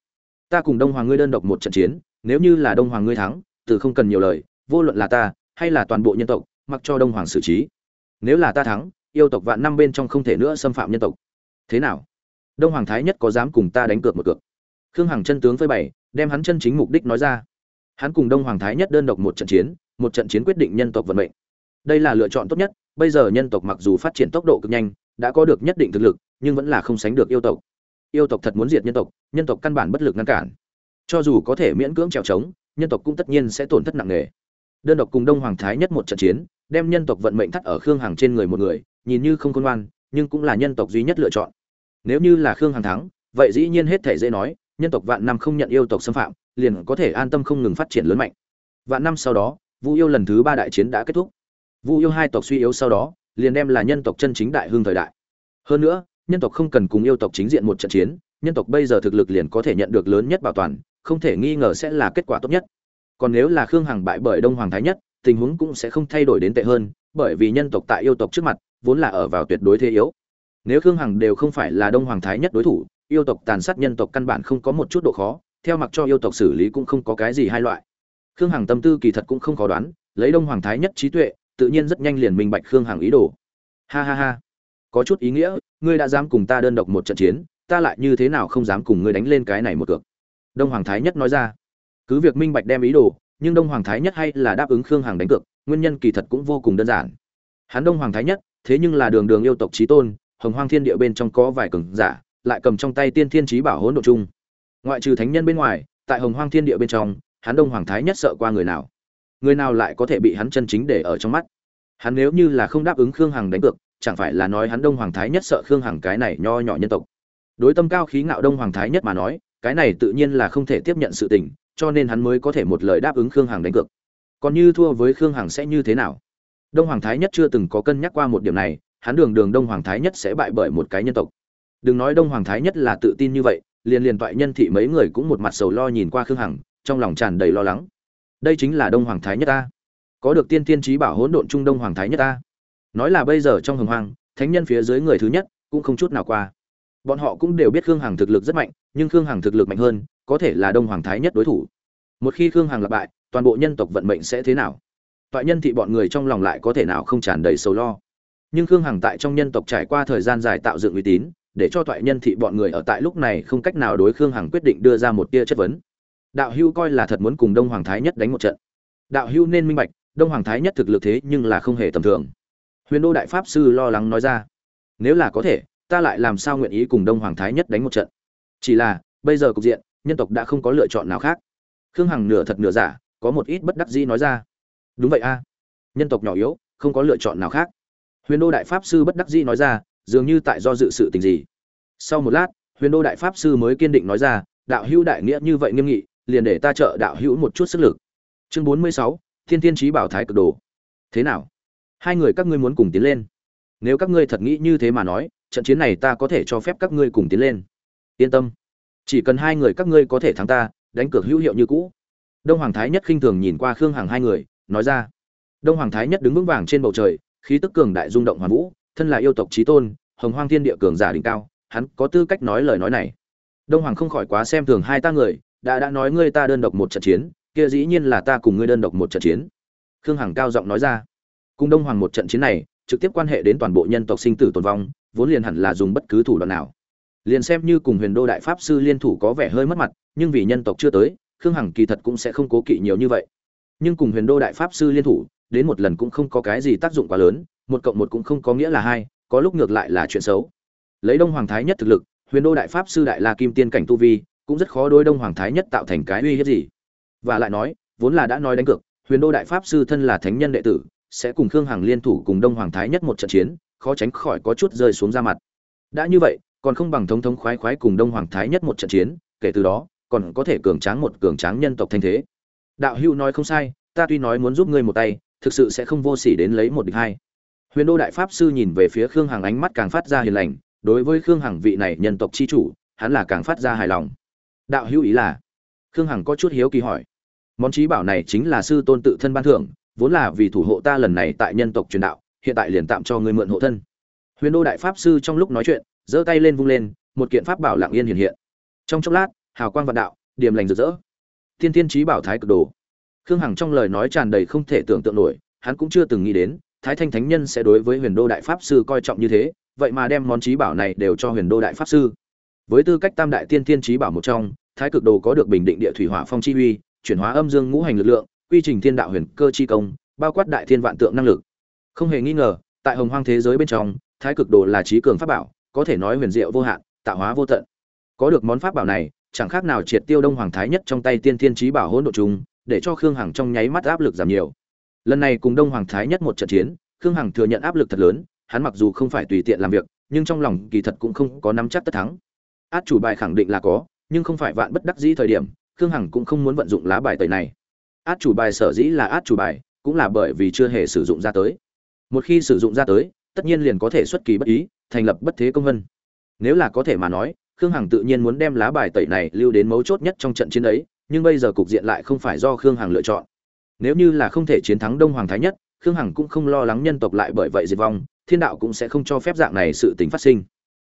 Speaker 1: Ta cùng đông hoàng ngươi đơn độc một trận chiến, nếu như là đông hoàng ngươi thắng, từ không cần nhiều lời, vô luận là ta hay là toàn bộ nhân tộc, mặc cho đông hoàng xử trí. Nếu là ta thắng, yêu tộc vạn năm bên trong không thể nữa xâm phạm nhân tộc. Thế nào? Đông hoàng thái nhất có dám cùng ta đánh cược một cược? Khương hằng chân tướng phơi bày, đem hắn chân chính mục đích nói ra. Hắn cùng đông hoàng thái nhất đơn độc một trận chiến, một trận chiến quyết định nhân tộc vận mệnh đây là lựa chọn tốt nhất, bây giờ nhân tộc mặc dù phát triển tốc độ cực nhanh, đã có được nhất định thực lực, nhưng vẫn là không sánh được yêu tộc. Yêu tộc thật muốn diệt nhân tộc nhân tộc căn bản bất lực ngăn cản. Cho dù có thể miễn cưỡng trèo trống, nhân tộc cũng tất nhiên sẽ tổn thất nặng nề. Đơn độc cùng đông hoàng thái nhất một trận chiến, đem nhân tộc vận mệnh thắt ở khương hàng trên người một người, nhìn như không khôn ngoan, nhưng cũng là nhân tộc duy nhất lựa chọn. Nếu như là khương hàng thắng, vậy dĩ nhiên hết thể dễ nói, nhân tộc vạn năm không nhận yêu tộc xâm phạm, liền có thể an tâm không ngừng phát triển lớn mạnh. Vạn năm sau đó vu yêu lần thứ ba đại chiến đã kết thúc vu yêu hai tộc suy yếu sau đó, liền đem là nhân tộc chân chính đại hương thời đại. Hơn nữa, nhân tộc không cần cùng yêu tộc chính diện một trận chiến, nhân tộc bây giờ thực lực liền có thể nhận được lớn nhất bảo toàn, không thể nghi ngờ sẽ là kết quả tốt nhất. Còn nếu là khương hằng bại bởi đông hoàng thái nhất, tình huống cũng sẽ không thay đổi đến tệ hơn, bởi vì nhân tộc tại yêu tộc trước mặt, vốn là ở vào tuyệt đối thế yếu. Nếu khương hằng đều không phải là đông hoàng thái nhất đối thủ, yêu tộc tàn sát nhân tộc căn bản không có một chút độ khó, theo mặc cho yêu tộc xử lý cũng không có cái gì hai loại. Khương hằng tâm tư kỳ thật cũng không khó đoán, lấy đông hoàng thái nhất trí tuệ tự nhiên rất nhanh liền minh bạch khương hằng ý đồ. Ha ha ha. Có chút ý nghĩa, ngươi đã dám cùng ta đơn độc một trận chiến, ta lại như thế nào không dám cùng ngươi đánh lên cái này một cược? Đông hoàng thái nhất nói ra. Cứ việc minh bạch đem ý đồ, nhưng đông hoàng thái nhất hay là đáp ứng khương hằng đánh cược, nguyên nhân kỳ thật cũng vô cùng đơn giản. Hắn đông hoàng thái nhất, thế nhưng là đường đường yêu tộc trí tôn, hồng hoang thiên địa bên trong có vài cường giả, lại cầm trong tay tiên thiên trí bảo hỗn độ chung. Ngoại trừ thánh nhân bên ngoài, tại hồng hoang thiên địa bên trong, hắn đông hoàng thái nhất sợ qua người nào? Người nào lại có thể bị hắn chân chính để ở trong mắt? Hắn nếu như là không đáp ứng khương hằng đánh cược, chẳng phải là nói hắn đông hoàng thái nhất sợ khương hằng cái này nho nhỏ nhân tộc. Đối tâm cao khí ngạo đông hoàng thái nhất mà nói, cái này tự nhiên là không thể tiếp nhận sự tình, cho nên hắn mới có thể một lời đáp ứng khương hằng đánh cược. Còn như thua với khương hằng sẽ như thế nào? Đông hoàng thái nhất chưa từng có cân nhắc qua một điểm này, hắn đường đường đông hoàng thái nhất sẽ bại bởi một cái nhân tộc. Đừng nói đông hoàng thái nhất là tự tin như vậy, liền liền toại nhân thị mấy người cũng một mặt sầu lo nhìn qua khương hằng, trong lòng tràn đầy lo lắng. Đây chính là đông hoàng thái nhất ta có được tiên tiên trí bảo hỗn độn trung đông hoàng thái nhất ta. Nói là bây giờ trong hồng hoang, thánh nhân phía dưới người thứ nhất cũng không chút nào qua. Bọn họ cũng đều biết khương hằng thực lực rất mạnh, nhưng khương hằng thực lực mạnh hơn, có thể là đông hoàng thái nhất đối thủ. Một khi khương hằng lặp bại, toàn bộ nhân tộc vận mệnh sẽ thế nào? Toại nhân thị bọn người trong lòng lại có thể nào không tràn đầy sầu lo? Nhưng khương hằng tại trong nhân tộc trải qua thời gian dài tạo dựng uy tín, để cho toại nhân thị bọn người ở tại lúc này không cách nào đối khương hằng quyết định đưa ra một tia chất vấn. Đạo hưu coi là thật muốn cùng đông hoàng thái nhất đánh một trận. Đạo hưu nên minh bạch đông hoàng thái nhất thực lực thế nhưng là không hề tầm thường. Huyền đô đại pháp sư lo lắng nói ra, nếu là có thể, ta lại làm sao nguyện ý cùng đông hoàng thái nhất đánh một trận? Chỉ là, bây giờ cục diện, nhân tộc đã không có lựa chọn nào khác. Khương hằng nửa thật nửa giả, có một ít bất đắc dĩ nói ra, đúng vậy a, nhân tộc nhỏ yếu, không có lựa chọn nào khác. Huyền đô đại pháp sư bất đắc dĩ nói ra, dường như tại do dự sự tình gì. Sau một lát, huyền đô đại pháp sư mới kiên định nói ra, đạo hữu đại nghĩa như vậy nghiêm nghị, liền để ta trợ đạo hữu một chút sức lực. Chương bốn mươi sáu thiên thiên trí bảo thái cực đồ. Thế nào? Hai người các ngươi muốn cùng tiến lên. Nếu các ngươi thật nghĩ như thế mà nói, trận chiến này ta có thể cho phép các ngươi cùng tiến lên. Yên tâm. Chỉ cần hai người các ngươi có thể thắng ta, đánh cược hữu hiệu như cũ. Đông hoàng thái nhất khinh thường nhìn qua khương hằng hai người, nói ra. Đông hoàng thái nhất đứng vững vàng trên bầu trời, khí tức cường đại rung động hoàn vũ, thân là yêu tộc trí tôn, hồng hoang thiên địa cường giả đỉnh cao, hắn có tư cách nói lời nói này. Đông hoàng không khỏi quá xem thường hai ta người, đã đã nói ngươi ta đơn độc một trận chiến kia dĩ nhiên là ta cùng ngươi đơn độc một trận chiến. Khương hằng cao giọng nói ra. Cùng đông hoàng một trận chiến này, trực tiếp quan hệ đến toàn bộ nhân tộc sinh tử tồn vong, vốn liền hẳn là dùng bất cứ thủ đoạn nào. Liền xem như cùng huyền đô đại pháp sư liên thủ có vẻ hơi mất mặt, nhưng vì nhân tộc chưa tới, khương hằng kỳ thật cũng sẽ không cố kỵ nhiều như vậy. Nhưng cùng huyền đô đại pháp sư liên thủ, đến một lần cũng không có cái gì tác dụng quá lớn, một cộng một cũng không có nghĩa là hai, có lúc ngược lại là chuyện xấu. Lấy đông hoàng thái nhất thực lực, huyền đô đại pháp sư đại la kim tiên cảnh tu vi, cũng rất khó đối đông hoàng thái nhất tạo thành cái uy hiếp gì và lại nói, vốn là đã nói đánh cược, huyền đô đại pháp sư thân là thánh nhân đệ tử, sẽ cùng khương hằng liên thủ cùng đông hoàng thái nhất một trận chiến, khó tránh khỏi có chút rơi xuống ra mặt. Đã như vậy, còn không bằng thống thống khoái khoái cùng đông hoàng thái nhất một trận chiến, kể từ đó, còn có thể cường tráng một cường tráng nhân tộc thanh thế. Đạo hữu nói không sai, ta tuy nói muốn giúp ngươi một tay, thực sự sẽ không vô sỉ đến lấy một địch hai. Huyền đô đại pháp sư nhìn về phía khương hằng ánh mắt càng phát ra hiền lành, đối với khương hằng vị này nhân tộc chi chủ, hắn là càng phát ra hài lòng. Đạo hữu ý là, khương hằng có chút hiếu kỳ hỏi món trí bảo này chính là sư tôn tự thân ban thưởng, vốn là vì thủ hộ ta lần này tại nhân tộc truyền đạo, hiện tại liền tạm cho ngươi mượn hộ thân. Huyền đô đại pháp sư trong lúc nói chuyện, giơ tay lên vung lên, một kiện pháp bảo lặng yên hiện hiện. Trong chốc lát, hào quang vạn đạo điểm lành rực rỡ. Thiên thiên trí bảo thái cực đồ. Khương hằng trong lời nói tràn đầy không thể tưởng tượng nổi, hắn cũng chưa từng nghĩ đến, thái thanh thánh nhân sẽ đối với huyền đô đại pháp sư coi trọng như thế, vậy mà đem món trí bảo này đều cho huyền đô đại pháp sư. Với tư cách tam đại tiên thiên trí bảo một trong, thái cực đồ có được bình định địa thủy hỏa phong chi uy chuyển hóa âm dương ngũ hành lực lượng quy trình thiên đạo huyền cơ chi công bao quát đại thiên vạn tượng năng lực. Không hề nghi ngờ tại hồng hoang thế giới bên trong thái cực đồ là trí cường pháp bảo có thể nói huyền diệu vô hạn tạo hóa vô tận. Có được món pháp bảo này chẳng khác nào triệt tiêu đông hoàng thái nhất trong tay tiên thiên trí bảo hỗn độ trùng, để cho khương hằng trong nháy mắt áp lực giảm nhiều. Lần này cùng đông hoàng thái nhất một trận chiến khương hằng thừa nhận áp lực thật lớn hắn mặc dù không phải tùy tiện làm việc nhưng trong lòng kỳ thật cũng không có nắm chắc tất thắng. Át chủ bài khẳng định là có nhưng không phải vạn bất đắc dĩ thời điểm khương hằng cũng không muốn vận dụng lá bài tẩy này. Át chủ bài sở dĩ là át chủ bài, cũng là bởi vì chưa hề sử dụng ra tới. Một khi sử dụng ra tới, tất nhiên liền có thể xuất kỳ bất ý, thành lập bất thế công vân. Nếu là có thể mà nói, khương hằng tự nhiên muốn đem lá bài tẩy này lưu đến mấu chốt nhất trong trận chiến ấy, nhưng bây giờ cục diện lại không phải do khương hằng lựa chọn. Nếu như là không thể chiến thắng đông hoàng thái nhất, khương hằng cũng không lo lắng nhân tộc lại bởi vậy diệt vong, thiên đạo cũng sẽ không cho phép dạng này sự tình phát sinh.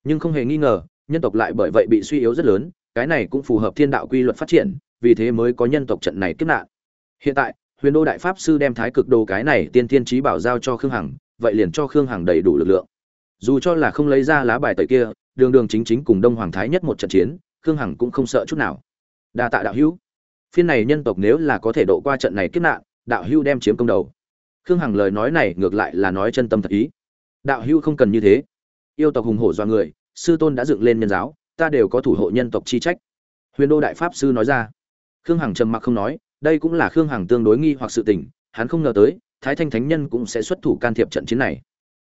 Speaker 1: Nhưng không hề nghi ngờ, nhân tộc lại bởi vậy bị suy yếu rất lớn cái này cũng phù hợp thiên đạo quy luật phát triển, vì thế mới có nhân tộc trận này kiếp nạn. Hiện tại, huyền đô đại pháp sư đem thái cực đồ cái này tiên tiên trí bảo giao cho khương hằng, vậy liền cho khương hằng đầy đủ lực lượng. Dù cho là không lấy ra lá bài tẩy kia, đường đường chính chính cùng đông hoàng thái nhất một trận chiến, khương hằng cũng không sợ chút nào. Đa tạ đạo hữu. Phiên này nhân tộc nếu là có thể độ qua trận này kiếp nạn, đạo hữu đem chiếm công đầu. Khương hằng lời nói này ngược lại là nói chân tâm thật ý. Đạo hữu không cần như thế. Yêu tộc hùng hổ do người, sư tôn đã dựng lên nhân giáo ta đều có thủ hộ nhân tộc chi trách. Huyền đô đại pháp sư nói ra. Khương hằng trầm mặc không nói, đây cũng là khương hằng tương đối nghi hoặc sự tình, hắn không ngờ tới, thái thanh thánh nhân cũng sẽ xuất thủ can thiệp trận chiến này.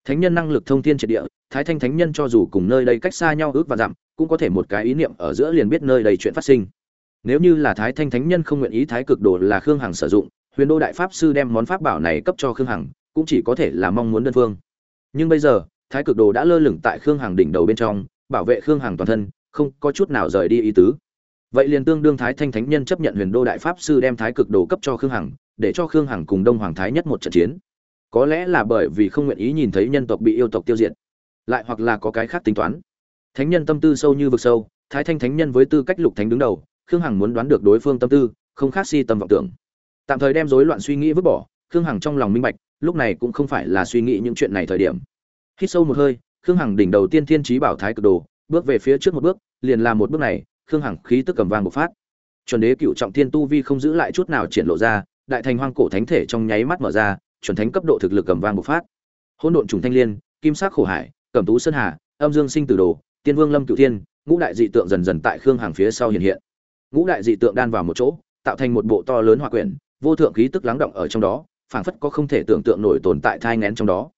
Speaker 1: Thánh nhân năng lực thông thiên triệt địa, thái thanh thánh nhân cho dù cùng nơi đây cách xa nhau ước và dặm, cũng có thể một cái ý niệm ở giữa liền biết nơi đây chuyện phát sinh. Nếu như là thái thanh thánh nhân không nguyện ý thái cực đồ là khương hằng sử dụng, huyền đô đại pháp sư đem món pháp bảo này cấp cho khương hằng, cũng chỉ có thể là mong muốn đơn phương. Nhưng bây giờ, thái cực đồ đã lơ lửng tại khương hằng đỉnh đầu bên trong, bảo vệ khương hằng toàn thân không có chút nào rời đi ý tứ. Vậy liền tương đương thái thanh thánh nhân chấp nhận huyền đô đại pháp sư đem thái cực đồ cấp cho khương hằng, để cho khương hằng cùng đông hoàng thái nhất một trận chiến. Có lẽ là bởi vì không nguyện ý nhìn thấy nhân tộc bị yêu tộc tiêu diệt, lại hoặc là có cái khác tính toán. Thánh nhân tâm tư sâu như vực sâu, thái thanh thánh nhân với tư cách lục thánh đứng đầu, khương hằng muốn đoán được đối phương tâm tư, không khác si tâm vọng tưởng. Tạm thời đem rối loạn suy nghĩ vứt bỏ, khương hằng trong lòng minh bạch, lúc này cũng không phải là suy nghĩ những chuyện này thời điểm. Hít sâu một hơi, khương hằng đỉnh đầu tiên thiên trí bảo thái cực đồ, bước về phía trước một bước liền làm một bước này, khương hằng khí tức cầm vang bộc phát. Chuẩn đế cựu trọng thiên tu vi không giữ lại chút nào triển lộ ra, đại thành hoang cổ thánh thể trong nháy mắt mở ra, chuẩn thánh cấp độ thực lực cầm vang bộc phát. Hỗn độn trùng thanh liên, kim sắc khổ hải, cẩm tú sơn hà, âm dương sinh tử đồ, tiên vương lâm cửu thiên, ngũ đại dị tượng dần dần tại khương hằng phía sau hiện hiện. Ngũ đại dị tượng đan vào một chỗ, tạo thành một bộ to lớn hòa quyển, vô thượng khí tức lắng động ở trong đó, phảng phất có không thể tưởng tượng nổi tồn tại thai ngén trong đó.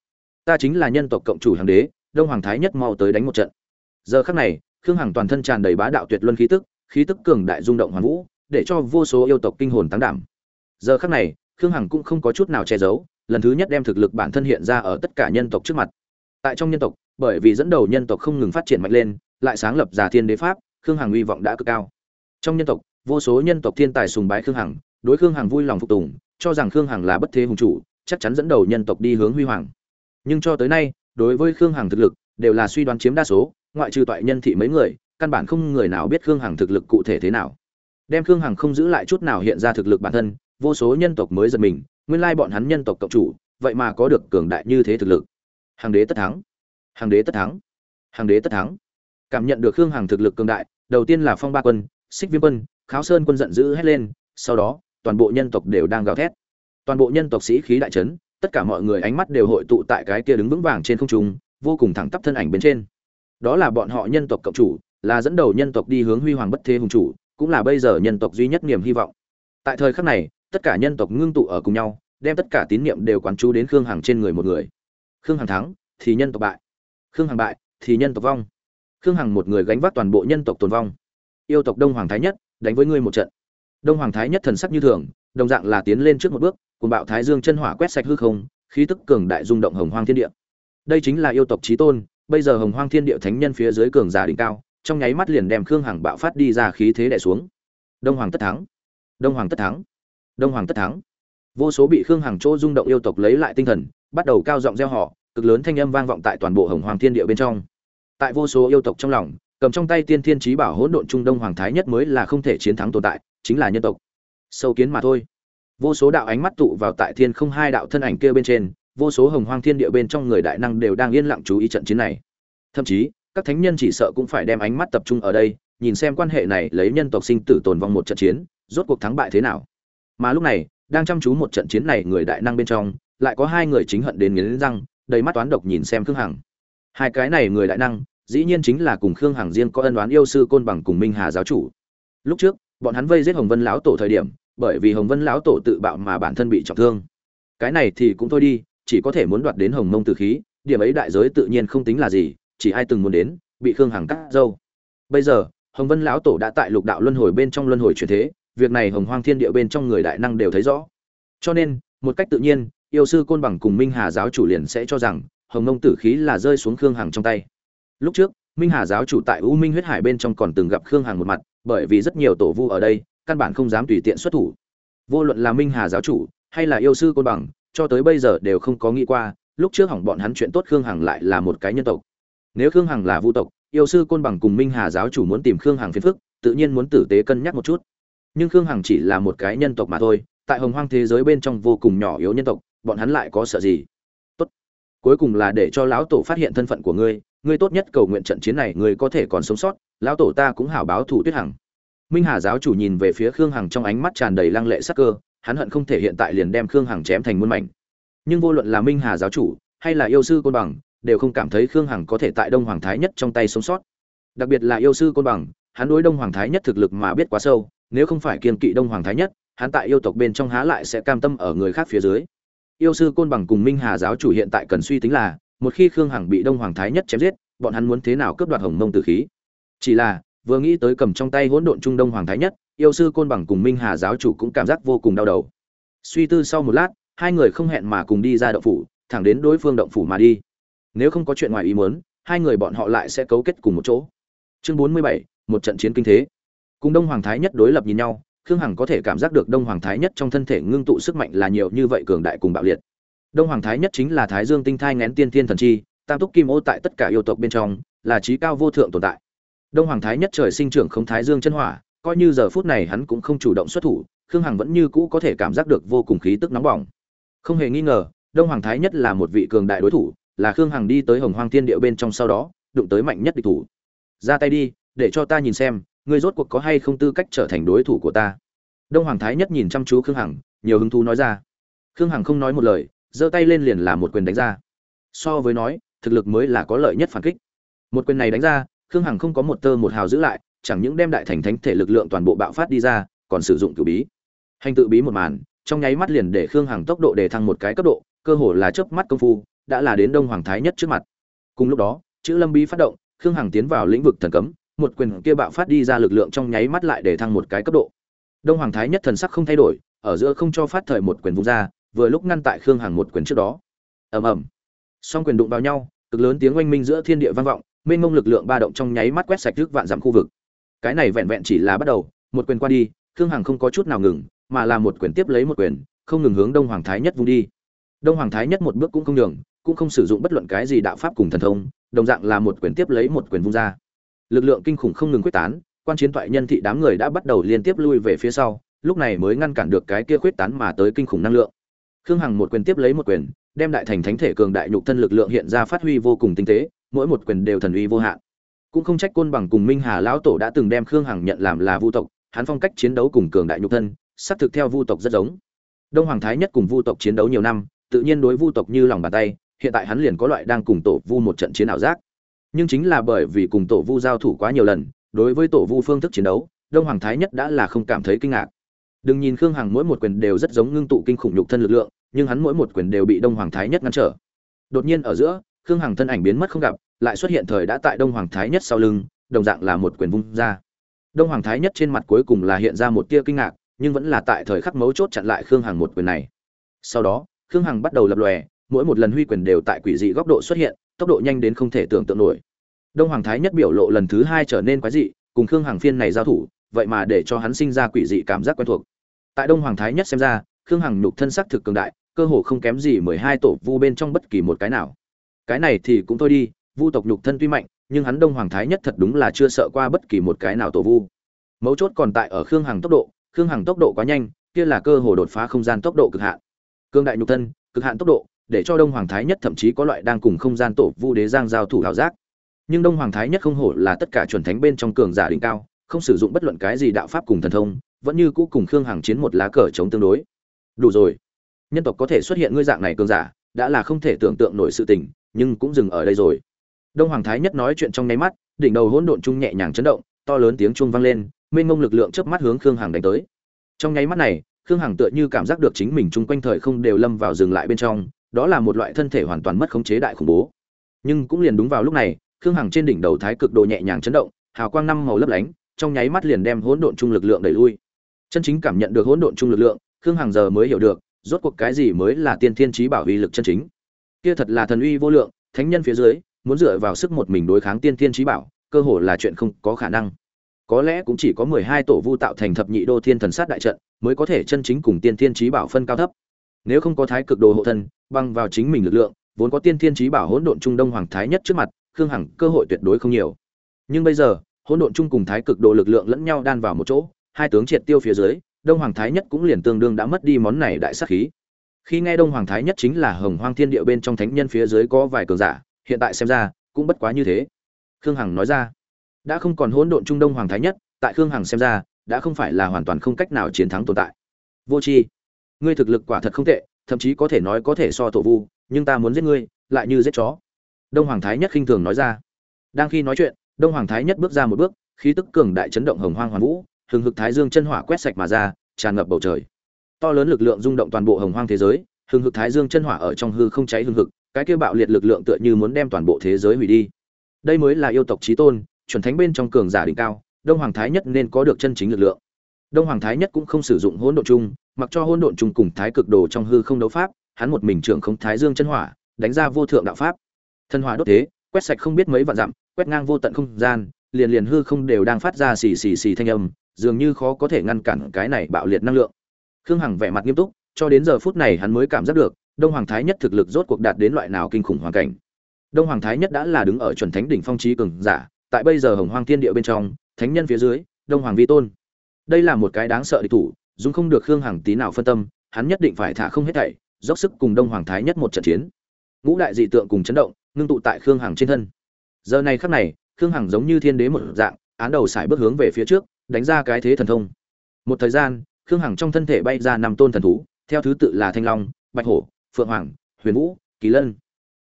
Speaker 1: Ta chính là nhân tộc cộng chủ hàng đế, đông hoàng thái nhất mau tới đánh một trận. Giờ khắc này khương hằng toàn thân tràn đầy bá đạo tuyệt luân khí tức khí tức cường đại rung động hoàn vũ, để cho vô số yêu tộc kinh hồn tăng đảm. Giờ khắc này, khương hằng cũng không có chút nào che giấu, lần thứ nhất đem thực lực bản thân hiện ra ở tất cả nhân tộc trước mặt. Tại trong nhân tộc, bởi vì dẫn đầu nhân tộc không ngừng phát triển mạnh lên, lại sáng lập giả thiên đế pháp, khương hằng uy vọng đã cực cao. Trong nhân tộc, vô số nhân tộc thiên tài sùng bái khương hằng, đối khương hằng vui lòng phục tùng, cho rằng khương hằng là bất thế hùng chủ, chắc chắn dẫn đầu nhân tộc đi hướng huy hoàng. Nhưng cho tới nay, đối với khương hằng thực lực, đều là suy đoán chiếm đa số ngoại trừ toại nhân thị mấy người, căn bản không người nào biết khương hằng thực lực cụ thể thế nào. Đem khương hằng không giữ lại chút nào hiện ra thực lực bản thân, vô số nhân tộc mới giật mình, nguyên lai bọn hắn nhân tộc cộng chủ, vậy mà có được cường đại như thế thực lực. Hàng đế tất thắng. Hàng đế tất thắng. Hàng đế tất thắng. Cảm nhận được khương hằng thực lực cường đại, đầu tiên là phong ba quân, xích viêm quân, kháo sơn quân giận dữ hét lên, sau đó, toàn bộ nhân tộc đều đang gào thét. Toàn bộ nhân tộc sĩ khí đại trấn tất cả mọi người ánh mắt đều hội tụ tại cái kia đứng vững vàng trên không trung, vô cùng thẳng tắp thân ảnh bên trên đó là bọn họ nhân tộc cộng chủ, là dẫn đầu nhân tộc đi hướng huy hoàng bất thế hùng chủ, cũng là bây giờ nhân tộc duy nhất niềm hy vọng. Tại thời khắc này, tất cả nhân tộc ngưng tụ ở cùng nhau, đem tất cả tín niệm đều quán chú đến khương hằng trên người một người. Khương hằng thắng, thì nhân tộc bại. Khương hằng bại, thì nhân tộc vong. Khương hằng một người gánh vác toàn bộ nhân tộc tồn vong. Yêu tộc đông hoàng thái nhất, đánh với ngươi một trận. Đông hoàng thái nhất thần sắc như thường, đồng dạng là tiến lên trước một bước cùng bạo thái dương chân hỏa quét sạch hư không, khí tức cường đại rung động hồng hoang thiên địa. Đây chính là yêu tộc trí tôn bây giờ hồng hoang thiên địa thánh nhân phía dưới cường giả đỉnh cao, trong nháy mắt liền đem khương hằng bạo phát đi ra khí thế đẻ xuống. Đông hoàng tất thắng, đông hoàng tất thắng, đông hoàng tất thắng. Vô số bị khương hằng chỗ rung động yêu tộc lấy lại tinh thần, bắt đầu cao giọng gieo họ cực lớn thanh âm vang vọng tại toàn bộ hồng hoàng thiên địa bên trong. Tại vô số yêu tộc trong lòng, cầm trong tay tiên thiên trí bảo hỗn độn trung đông hoàng thái nhất mới là không thể chiến thắng tồn tại, chính là nhân tộc. Sâu kiến mà thôi. Vô số đạo ánh mắt tụ vào tại thiên không hai đạo thân ảnh kia bên trên vô số hồng hoang thiên địa bên trong người đại năng đều đang yên lặng chú ý trận chiến này. Thậm chí, các thánh nhân chỉ sợ cũng phải đem ánh mắt tập trung ở đây, nhìn xem quan hệ này lấy nhân tộc sinh tử tồn vong một trận chiến, rốt cuộc thắng bại thế nào. Mà lúc này, đang chăm chú một trận chiến này người đại năng bên trong, lại có hai người chính hận đến nghiến răng, đầy mắt toán độc nhìn xem khương hằng. Hai cái này người đại năng, dĩ nhiên chính là cùng khương hằng riêng có ân đoán yêu sư côn bằng cùng minh hà giáo chủ. Lúc trước, bọn hắn vây giết hồng vân lão tổ thời điểm, bởi vì hồng vân lão tổ tự bạo mà bản thân bị trọng thương. Cái này thì cũng thôi đi chỉ có thể muốn đoạt đến hồng mông tử khí, điểm ấy đại giới tự nhiên không tính là gì, chỉ ai từng muốn đến, bị khương hằng cắt dâu. Bây giờ, hồng vân lão tổ đã tại lục đạo luân hồi bên trong luân hồi truyền thế, việc này hồng hoang thiên địa bên trong người đại năng đều thấy rõ. Cho nên, một cách tự nhiên, yêu sư côn bằng cùng minh hà giáo chủ liền sẽ cho rằng, hồng mông tử khí là rơi xuống khương hằng trong tay. Lúc trước, minh hà giáo chủ tại u minh huyết hải bên trong còn từng gặp khương hằng một mặt, bởi vì rất nhiều tổ vu ở đây, căn bản không dám tùy tiện xuất thủ. Vô luận là minh hà giáo chủ, hay là yêu sư côn bằng cho tới bây giờ đều không có nghĩ qua, lúc trước hỏng bọn hắn chuyện tốt khương hằng lại là một cái nhân tộc. Nếu khương hằng là vu tộc, yêu sư côn bằng cùng minh hà giáo chủ muốn tìm khương hằng phiền phức, tự nhiên muốn tử tế cân nhắc một chút. Nhưng khương hằng chỉ là một cái nhân tộc mà thôi, tại hồng hoang thế giới bên trong vô cùng nhỏ yếu nhân tộc, bọn hắn lại có sợ gì? Tốt. Cuối cùng là để cho lão tổ phát hiện thân phận của ngươi ngươi tốt nhất cầu nguyện trận chiến này ngươi có thể còn sống sót, lão tổ ta cũng hảo báo thủ tuyết hằng. Minh hà giáo chủ nhìn về phía khương hằng trong ánh mắt tràn đầy lăng lệ sắc cơ hắn hận không thể hiện tại liền đem khương hằng chém thành muôn mảnh. Nhưng vô luận là minh hà giáo chủ, hay là yêu sư côn bằng, đều không cảm thấy khương hằng có thể tại đông hoàng thái nhất trong tay sống sót. Đặc biệt là yêu sư côn bằng, hắn đối đông hoàng thái nhất thực lực mà biết quá sâu, nếu không phải kiên kỵ đông hoàng thái nhất, hắn tại yêu tộc bên trong há lại sẽ cam tâm ở người khác phía dưới. Yêu sư côn bằng cùng minh hà giáo chủ hiện tại cần suy tính là, một khi khương hằng bị đông hoàng thái nhất chém giết, bọn hắn muốn thế nào cướp đoạt hồng mông tử khí? Chỉ là, vừa nghĩ tới cầm trong tay hỗn độn trung đông hoàng thái nhất yêu sư côn bằng cùng minh hà giáo chủ cũng cảm giác vô cùng đau đầu. Suy tư sau một lát, hai người không hẹn mà cùng đi ra động phủ, thẳng đến đối phương động phủ mà đi. Nếu không có chuyện ngoài ý muốn, hai người bọn họ lại sẽ cấu kết cùng một chỗ. Chương bốn mươi bảy, một trận chiến kinh thế. Cùng đông hoàng thái nhất đối lập nhìn nhau, khương hằng có thể cảm giác được đông hoàng thái nhất trong thân thể ngưng tụ sức mạnh là nhiều như vậy cường đại cùng bạo liệt. Đông hoàng thái nhất chính là thái dương tinh thai ngén tiên thiên thần chi, tam túc kim ô tại tất cả yêu tộc bên trong, là trí cao vô thượng tồn tại. Đông hoàng thái nhất trời sinh trưởng không thái dương chân hỏa coi như giờ phút này hắn cũng không chủ động xuất thủ, khương hằng vẫn như cũ có thể cảm giác được vô cùng khí tức nóng bỏng. Không hề nghi ngờ, đông hoàng thái nhất là một vị cường đại đối thủ, là khương hằng đi tới hồng hoang thiên địa bên trong sau đó, đụng tới mạnh nhất địch thủ. Ra tay đi, để cho ta nhìn xem, ngươi rốt cuộc có hay không tư cách trở thành đối thủ của ta. Đông hoàng thái nhất nhìn chăm chú khương hằng, nhiều hứng thú nói ra. Khương hằng không nói một lời, giơ tay lên liền là một quyền đánh ra. So với nói, thực lực mới là có lợi nhất phản kích. Một quyền này đánh ra, khương hằng không có một tơ một hào giữ lại chẳng những đem đại thành thánh thể lực lượng toàn bộ bạo phát đi ra, còn sử dụng cử bí. Hành tự bí một màn, trong nháy mắt liền để khương hằng tốc độ để thăng một cái cấp độ, cơ hồ là chớp mắt công phu, đã là đến đông hoàng thái nhất trước mặt. Cùng lúc đó, chữ lâm bí phát động, khương hằng tiến vào lĩnh vực thần cấm, một quyền kia bạo phát đi ra lực lượng trong nháy mắt lại để thăng một cái cấp độ. Đông hoàng thái nhất thần sắc không thay đổi, ở giữa không cho phát thời một quyền vung ra, vừa lúc ngăn tại khương hằng một quyền trước đó. Ầm ầm. Song quyền đụng vào nhau, cực lớn tiếng oanh minh giữa thiên địa vang vọng, mênh mông lực lượng ba động trong nháy mắt quét sạch trước vạn dặm khu vực cái này vẹn vẹn chỉ là bắt đầu, một quyền qua đi, khương hằng không có chút nào ngừng, mà là một quyền tiếp lấy một quyền, không ngừng hướng đông hoàng thái nhất vung đi. Đông hoàng thái nhất một bước cũng không đường cũng không sử dụng bất luận cái gì đạo pháp cùng thần thông, đồng dạng là một quyền tiếp lấy một quyền vung ra. Lực lượng kinh khủng không ngừng quyết tán, quan chiến thoại nhân thị đám người đã bắt đầu liên tiếp lui về phía sau, lúc này mới ngăn cản được cái kia quyết tán mà tới kinh khủng năng lượng. Khương hằng một quyền tiếp lấy một quyền, đem đại thành thánh thể cường đại nhục thân lực lượng hiện ra phát huy vô cùng tinh tế, mỗi một quyền đều thần uy vô hạn cũng không trách côn bằng cùng minh hà lão tổ đã từng đem khương hằng nhận làm là vu tộc, hắn phong cách chiến đấu cùng cường đại nhục thân xác thực theo vu tộc rất giống. Đông hoàng thái nhất cùng vu tộc chiến đấu nhiều năm, tự nhiên đối vu tộc như lòng bàn tay, hiện tại hắn liền có loại đang cùng tổ vu một trận chiến ảo giác. Nhưng chính là bởi vì cùng tổ vu giao thủ quá nhiều lần, đối với tổ vu phương thức chiến đấu, đông hoàng thái nhất đã là không cảm thấy kinh ngạc. Đừng nhìn khương hằng mỗi một quyền đều rất giống ngưng tụ kinh khủng nhục thân lực lượng, nhưng hắn mỗi một quyền đều bị đông hoàng thái nhất ngăn trở. Đột nhiên ở giữa, khương hằng thân ảnh biến mất không gặp lại xuất hiện thời đã tại đông hoàng thái nhất sau lưng, đồng dạng là một quyền vung ra. Đông hoàng thái nhất trên mặt cuối cùng là hiện ra một tia kinh ngạc, nhưng vẫn là tại thời khắc mấu chốt chặn lại khương hằng một quyền này. Sau đó, khương hằng bắt đầu lập lòe, mỗi một lần huy quyền đều tại quỷ dị góc độ xuất hiện, tốc độ nhanh đến không thể tưởng tượng nổi. Đông hoàng thái nhất biểu lộ lần thứ hai trở nên quái dị, cùng khương hằng phiên này giao thủ, vậy mà để cho hắn sinh ra quỷ dị cảm giác quen thuộc. Tại đông hoàng thái nhất xem ra, khương hằng nhục thân sắc thực cường đại, cơ hồ không kém gì mười hai tổ vu bên trong bất kỳ một cái nào. Cái này thì cũng thôi đi vu tộc nhục thân tuy mạnh, nhưng hắn đông hoàng thái nhất thật đúng là chưa sợ qua bất kỳ một cái nào tổ vu. Mấu chốt còn tại ở khương hằng tốc độ, khương hằng tốc độ quá nhanh, kia là cơ hồ đột phá không gian tốc độ cực hạn. Cương đại nhục thân, cực hạn tốc độ, để cho đông hoàng thái nhất thậm chí có loại đang cùng không gian tổ vu đế giang giao thủ ảo giác. Nhưng đông hoàng thái nhất không hổ là tất cả chuẩn thánh bên trong cường giả đỉnh cao, không sử dụng bất luận cái gì đạo pháp cùng thần thông, vẫn như cũ cùng khương hằng chiến một lá cờ chống tương đối. Đủ rồi. Nhân tộc có thể xuất hiện ngươi dạng này cường giả, đã là không thể tưởng tượng nổi sự tình, nhưng cũng dừng ở đây rồi đông hoàng thái nhất nói chuyện trong nháy mắt, đỉnh đầu hỗn độn chung nhẹ nhàng chấn động, to lớn tiếng chuông vang lên, mênh mông lực lượng chớp mắt hướng khương hằng đánh tới. Trong nháy mắt này, khương hằng tựa như cảm giác được chính mình chung quanh thời không đều lâm vào dừng lại bên trong, đó là một loại thân thể hoàn toàn mất khống chế đại khủng bố. Nhưng cũng liền đúng vào lúc này, khương hằng trên đỉnh đầu thái cực độ nhẹ nhàng chấn động, hào quang năm màu lấp lánh, trong nháy mắt liền đem hỗn độn chung lực lượng đẩy lui. Chân chính cảm nhận được hỗn độn chung lực lượng, khương hằng giờ mới hiểu được, rốt cuộc cái gì mới là tiên thiên trí bảo uy lực chân chính. Kia thật là thần uy vô lượng, thánh nhân phía dưới muốn dựa vào sức một mình đối kháng tiên thiên trí bảo, cơ hồ là chuyện không có khả năng. Có lẽ cũng chỉ có mười hai tổ vu tạo thành thập nhị đô thiên thần sát đại trận, mới có thể chân chính cùng tiên thiên trí bảo phân cao thấp. Nếu không có thái cực đồ hộ thân, băng vào chính mình lực lượng, vốn có tiên thiên trí bảo hỗn độn trung đông hoàng thái nhất trước mặt, khương hằng cơ hội tuyệt đối không nhiều. Nhưng bây giờ, hỗn độn trung cùng thái cực đồ lực lượng lẫn nhau đan vào một chỗ, hai tướng triệt tiêu phía dưới, đông hoàng thái nhất cũng liền tương đương đã mất đi món này đại sát khí. Khi nghe đông hoàng thái nhất chính là hồng hoang thiên địa bên trong thánh nhân phía dưới có vài cường giả hiện tại xem ra, cũng bất quá như thế. Khương hằng nói ra, đã không còn hỗn độn trung đông hoàng thái nhất, tại khương hằng xem ra, đã không phải là hoàn toàn không cách nào chiến thắng tồn tại. Vô tri, ngươi thực lực quả thật không tệ, thậm chí có thể nói có thể so tổ vu, nhưng ta muốn giết ngươi, lại như giết chó. Đông hoàng thái nhất khinh thường nói ra. Đang khi nói chuyện, đông hoàng thái nhất bước ra một bước, khí tức cường đại chấn động hồng hoang hoàn vũ, hừng hực thái dương chân hỏa quét sạch mà ra, tràn ngập bầu trời. To lớn lực lượng rung động toàn bộ hồng hoang thế giới, hừng hực thái dương chân hỏa ở trong hư không cháy hừng hực cái kia bạo liệt lực lượng tựa như muốn đem toàn bộ thế giới hủy đi. Đây mới là yêu tộc chí tôn, chuẩn thánh bên trong cường giả đỉnh cao, đông hoàng thái nhất nên có được chân chính lực lượng. Đông hoàng thái nhất cũng không sử dụng hỗn độn chung, mặc cho hỗn độn chung cùng thái cực đồ trong hư không đấu pháp, hắn một mình trưởng không thái dương chân hỏa, đánh ra vô thượng đạo pháp. Thân hỏa đốt thế, quét sạch không biết mấy vạn dặm, quét ngang vô tận không gian, liền liền hư không đều đang phát ra xì xì xì thanh âm, dường như khó có thể ngăn cản cái này bạo liệt năng lượng. Khương hằng vẻ mặt nghiêm túc, cho đến giờ phút này hắn mới cảm giác được đông hoàng thái nhất thực lực rốt cuộc đạt đến loại nào kinh khủng hoàn cảnh? Đông hoàng thái nhất đã là đứng ở chuẩn thánh đỉnh phong trí cường giả, tại bây giờ hồng hoang thiên địa bên trong, thánh nhân phía dưới, đông hoàng vi tôn. Đây là một cái đáng sợ địch thủ, dùng không được khương hằng tí nào phân tâm, hắn nhất định phải thả không hết thảy, dốc sức cùng đông hoàng thái nhất một trận chiến. Ngũ đại dị tượng cùng chấn động, ngưng tụ tại khương hằng trên thân. Giờ này khắc này, khương hằng giống như thiên đế một dạng, án đầu sải bước hướng về phía trước, đánh ra cái thế thần thông. Một thời gian, khương hằng trong thân thể bay ra năm tôn thần thú, theo thứ tự là thanh long, bạch hổ phượng hoàng, huyền vũ, kỳ lân.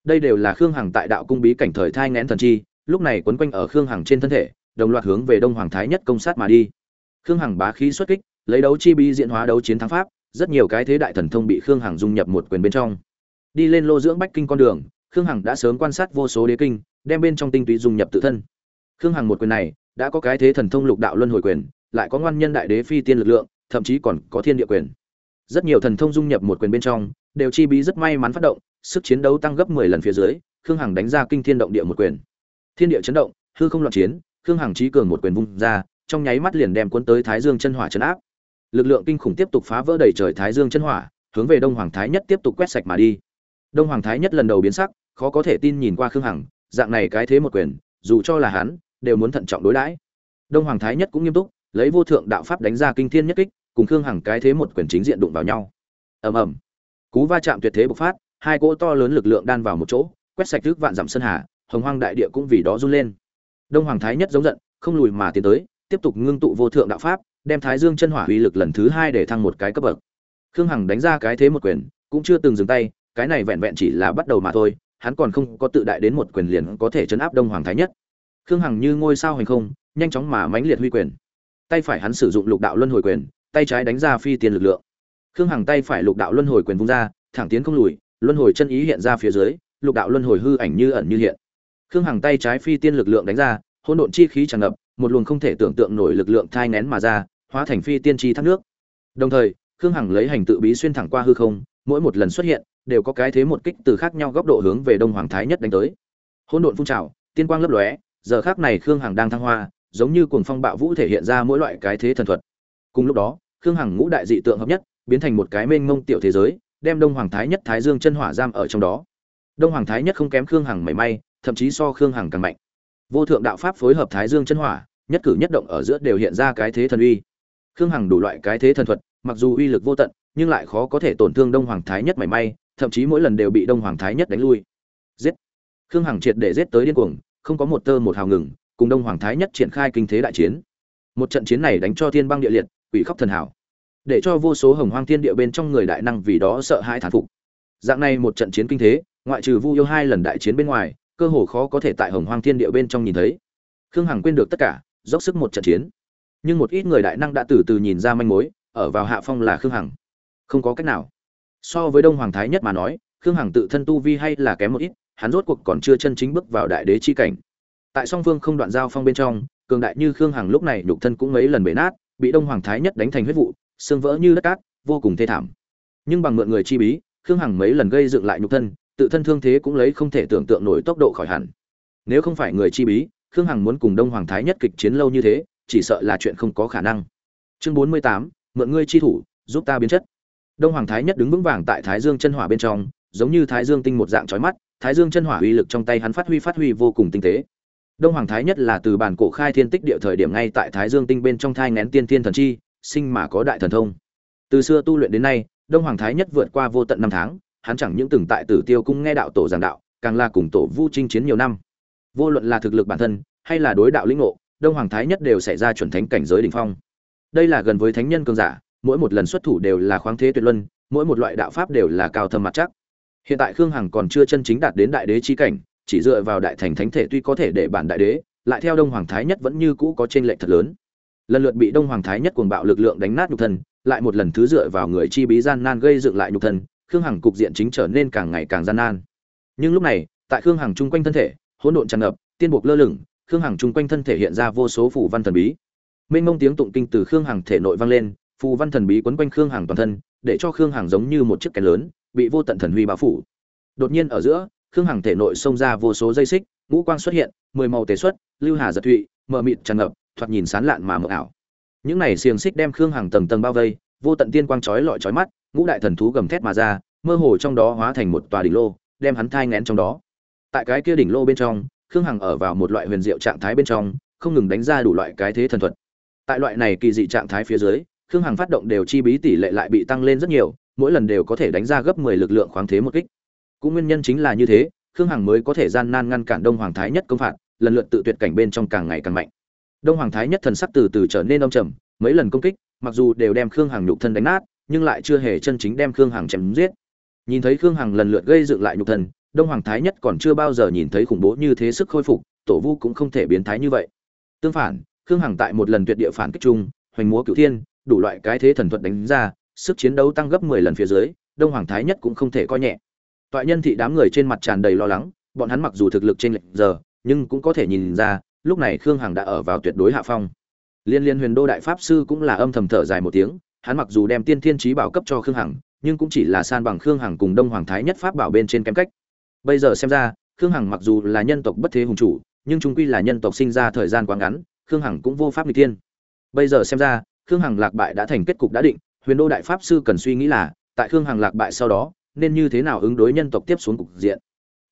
Speaker 1: Đây đều là khương hằng tại đạo cung bí cảnh thời thai ngén thần chi, lúc này quấn quanh ở khương hằng trên thân thể, đồng loạt hướng về đông hoàng thái nhất công sát mà đi. Khương hằng bá khí xuất kích, lấy đấu chi bi diễn hóa đấu chiến thắng pháp, rất nhiều cái thế đại thần thông bị khương hằng dung nhập một quyền bên trong. Đi lên lô dưỡng bách kinh con đường, khương hằng đã sớm quan sát vô số đế kinh, đem bên trong tinh túy dung nhập tự thân. Khương hằng một quyền này, đã có cái thế thần thông lục đạo luân hồi quyền, lại có ngoan nhân đại đế phi tiên lực lượng, thậm chí còn có thiên địa quyền. Rất nhiều thần thông dung nhập một quyền bên trong đều chi bí rất may mắn phát động, sức chiến đấu tăng gấp mười lần phía dưới, khương hằng đánh ra kinh thiên động địa một quyền. Thiên địa chấn động, hư không loạn chiến, khương hằng trí cường một quyền vung ra, trong nháy mắt liền đem cuốn tới thái dương chân hỏa chấn áp. Lực lượng kinh khủng tiếp tục phá vỡ đầy trời thái dương chân hỏa, hướng về đông hoàng thái nhất tiếp tục quét sạch mà đi. Đông hoàng thái nhất lần đầu biến sắc, khó có thể tin nhìn qua khương hằng, dạng này cái thế một quyền, dù cho là hắn, đều muốn thận trọng đối đãi. Đông hoàng thái nhất cũng nghiêm túc, lấy vô thượng đạo pháp đánh ra kinh thiên nhất kích, cùng khương hằng cái thế một quyền chính diện đụng vào nhau. Ầm ầm cú va chạm tuyệt thế bộc phát, hai cỗ to lớn lực lượng đan vào một chỗ, quét sạch trước vạn dặm sơn hà, hồng hoang đại địa cũng vì đó run lên. Đông hoàng thái nhất giống giận, không lùi mà tiến tới, tiếp tục ngưng tụ vô thượng đạo pháp, đem thái dương chân hỏa uy lực lần thứ hai để thăng một cái cấp bậc. Khương hằng đánh ra cái thế một quyền, cũng chưa từng dừng tay, cái này vẹn vẹn chỉ là bắt đầu mà thôi, hắn còn không có tự đại đến một quyền liền có thể chấn áp đông hoàng thái nhất. Khương hằng như ngôi sao hành không, nhanh chóng mà mãnh liệt huy quyền. Tay phải hắn sử dụng lục đạo luân hồi quyền, tay trái đánh ra phi tiền lực lượng khương hằng tay phải lục đạo luân hồi quyền vung ra, thẳng tiến không lùi, luân hồi chân ý hiện ra phía dưới, lục đạo luân hồi hư ảnh như ẩn như hiện. Khương hằng tay trái phi tiên lực lượng đánh ra, hỗn độn chi khí tràn ngập, một luồng không thể tưởng tượng nổi lực lượng thai nén mà ra, hóa thành phi tiên chi thác nước. Đồng thời, khương hằng lấy hành tự bí xuyên thẳng qua hư không, mỗi một lần xuất hiện, đều có cái thế một kích từ khác nhau góc độ hướng về đông hoàng thái nhất đánh tới. Hỗn độn phun trào, tiên quang lấp lóe, giờ khác này khương hằng đang thăng hoa, giống như cuồng phong bạo vũ thể hiện ra mỗi loại cái thế thần thuật. Cùng lúc đó, khương hằng ngũ đại dị tượng hợp nhất biến thành một cái mênh mông tiểu thế giới, đem đông hoàng thái nhất thái dương chân hỏa giam ở trong đó. Đông hoàng thái nhất không kém khương hằng mảy may, thậm chí so khương hằng càng mạnh. Vô thượng đạo pháp phối hợp thái dương chân hỏa, nhất cử nhất động ở giữa đều hiện ra cái thế thần uy. Khương hằng đủ loại cái thế thần thuật, mặc dù uy lực vô tận, nhưng lại khó có thể tổn thương đông hoàng thái nhất mảy may, thậm chí mỗi lần đều bị đông hoàng thái nhất đánh lui. Giết! Khương hằng triệt để giết tới điên cuồng, không có một tơ một hào ngừng, cùng đông hoàng thái nhất triển khai kinh thế đại chiến. Một trận chiến này đánh cho thiên băng địa liệt, quỷ khóc thần hảo để cho vô số hồng hoang thiên địa bên trong người đại năng vì đó sợ hãi thán phục. Dạng này một trận chiến kinh thế, ngoại trừ vu yêu hai lần đại chiến bên ngoài, cơ hồ khó có thể tại hồng hoang thiên địa bên trong nhìn thấy. Khương hằng quên được tất cả, dốc sức một trận chiến. Nhưng một ít người đại năng đã từ từ nhìn ra manh mối, ở vào hạ phong là khương hằng. Không có cách nào. So với đông hoàng thái nhất mà nói, khương hằng tự thân tu vi hay là kém một ít, hắn rốt cuộc còn chưa chân chính bước vào đại đế chi cảnh. Tại song phương không đoạn giao phong bên trong, cường đại như khương hằng lúc này nhục thân cũng mấy lần bể nát, bị đông hoàng thái nhất đánh thành huyết vụ xương vỡ như đất cát, vô cùng thê thảm. Nhưng bằng mượn người chi bí, khương hằng mấy lần gây dựng lại nhục thân, tự thân thương thế cũng lấy không thể tưởng tượng nổi tốc độ khỏi hẳn. Nếu không phải người chi bí, khương hằng muốn cùng đông hoàng thái nhất kịch chiến lâu như thế, chỉ sợ là chuyện không có khả năng. Chương bốn mươi tám, mượn ngươi chi thủ, giúp ta biến chất. Đông hoàng thái nhất đứng vững vàng tại thái dương chân hỏa bên trong, giống như thái dương tinh một dạng chói mắt, thái dương chân hỏa uy lực trong tay hắn phát huy phát huy vô cùng tinh tế. Đông hoàng thái nhất là từ bản cổ khai thiên tích địa thời điểm ngay tại thái dương tinh bên trong thai ngén tiên thiên thần chi sinh mà có đại thần thông. Từ xưa tu luyện đến nay, đông hoàng thái nhất vượt qua vô tận năm tháng, hắn chẳng những từng tại tử tiêu cung nghe đạo tổ giảng đạo, càng là cùng tổ vu chinh chiến nhiều năm. Vô luận là thực lực bản thân, hay là đối đạo lĩnh ngộ, đông hoàng thái nhất đều xảy ra chuẩn thánh cảnh giới đỉnh phong. Đây là gần với thánh nhân cường giả, mỗi một lần xuất thủ đều là khoáng thế tuyệt luân, mỗi một loại đạo pháp đều là cao thâm mặt chắc. Hiện tại khương hằng còn chưa chân chính đạt đến đại đế chi cảnh, chỉ dựa vào đại thành thánh thể tuy có thể để bản đại đế, lại theo đông hoàng thái nhất vẫn như cũ có trên lệnh thật lớn lần lượt bị đông hoàng thái nhất cuồng bạo lực lượng đánh nát nhục thân, lại một lần thứ dựa vào người chi bí gian nan gây dựng lại nhục thân, khương hằng cục diện chính trở nên càng ngày càng gian nan. Nhưng lúc này, tại khương hằng chung quanh thân thể, hỗn độn tràn ngập, tiên buộc lơ lửng, khương hằng chung quanh thân thể hiện ra vô số phủ văn thần bí. Mênh mông tiếng tụng kinh từ khương hằng thể nội vang lên, phù văn thần bí quấn quanh khương hằng toàn thân, để cho khương hằng giống như một chiếc kén lớn, bị vô tận thần huy bao phủ. Đột nhiên ở giữa, khương hằng thể nội xông ra vô số dây xích, ngũ quang xuất hiện, mười màu tế xuất, lưu hà giật thụy, mờ mịt tràn ngập thoạt nhìn sán lạn mà mờ ảo. Những này xiềng xích đem khương hằng tầng tầng bao vây, vô tận tiên quang chói lọi chói mắt, ngũ đại thần thú gầm thét mà ra, mơ hồ trong đó hóa thành một tòa đỉnh lô, đem hắn thai ngén trong đó. Tại cái kia đỉnh lô bên trong, khương hằng ở vào một loại huyền diệu trạng thái bên trong, không ngừng đánh ra đủ loại cái thế thần thuật. Tại loại này kỳ dị trạng thái phía dưới, khương hằng phát động đều chi bí tỷ lệ lại bị tăng lên rất nhiều, mỗi lần đều có thể đánh ra gấp mười lực lượng khoáng thế một kích. Cũng nguyên nhân chính là như thế, khương hằng mới có thể gian nan ngăn cản đông hoàng thái nhất công phạt, lần lượt tự tuyệt cảnh bên trong càng ngày càng mạnh đông hoàng thái nhất thần sắc từ từ trở nên đông trầm, mấy lần công kích, mặc dù đều đem khương hằng nhục thân đánh nát, nhưng lại chưa hề chân chính đem khương hằng chém giết. Nhìn thấy khương hằng lần lượt gây dựng lại nhục thân, đông hoàng thái nhất còn chưa bao giờ nhìn thấy khủng bố như thế sức khôi phục, tổ vu cũng không thể biến thái như vậy. Tương phản, khương hằng tại một lần tuyệt địa phản kích chung, hoành múa cửu thiên, đủ loại cái thế thần thuật đánh ra, sức chiến đấu tăng gấp mười lần phía dưới, đông hoàng thái nhất cũng không thể coi nhẹ. Toại nhân thị đám người trên mặt tràn đầy lo lắng, bọn hắn mặc dù thực lực trên lệnh giờ, nhưng cũng có thể nhìn ra lúc này khương hằng đã ở vào tuyệt đối hạ phong. Liên liên huyền đô đại pháp sư cũng là âm thầm thở dài một tiếng, hắn mặc dù đem tiên thiên trí bảo cấp cho khương hằng, nhưng cũng chỉ là san bằng khương hằng cùng đông hoàng thái nhất pháp bảo bên trên kém cách. Bây giờ xem ra, khương hằng mặc dù là nhân tộc bất thế hùng chủ, nhưng chúng quy là nhân tộc sinh ra thời gian quá ngắn, khương hằng cũng vô pháp n tiên bây giờ xem ra, khương hằng lạc bại đã thành kết cục đã định, huyền đô đại pháp sư cần suy nghĩ là, tại khương hằng lạc bại sau đó, nên như thế nào ứng đối nhân tộc tiếp xuống cục diện.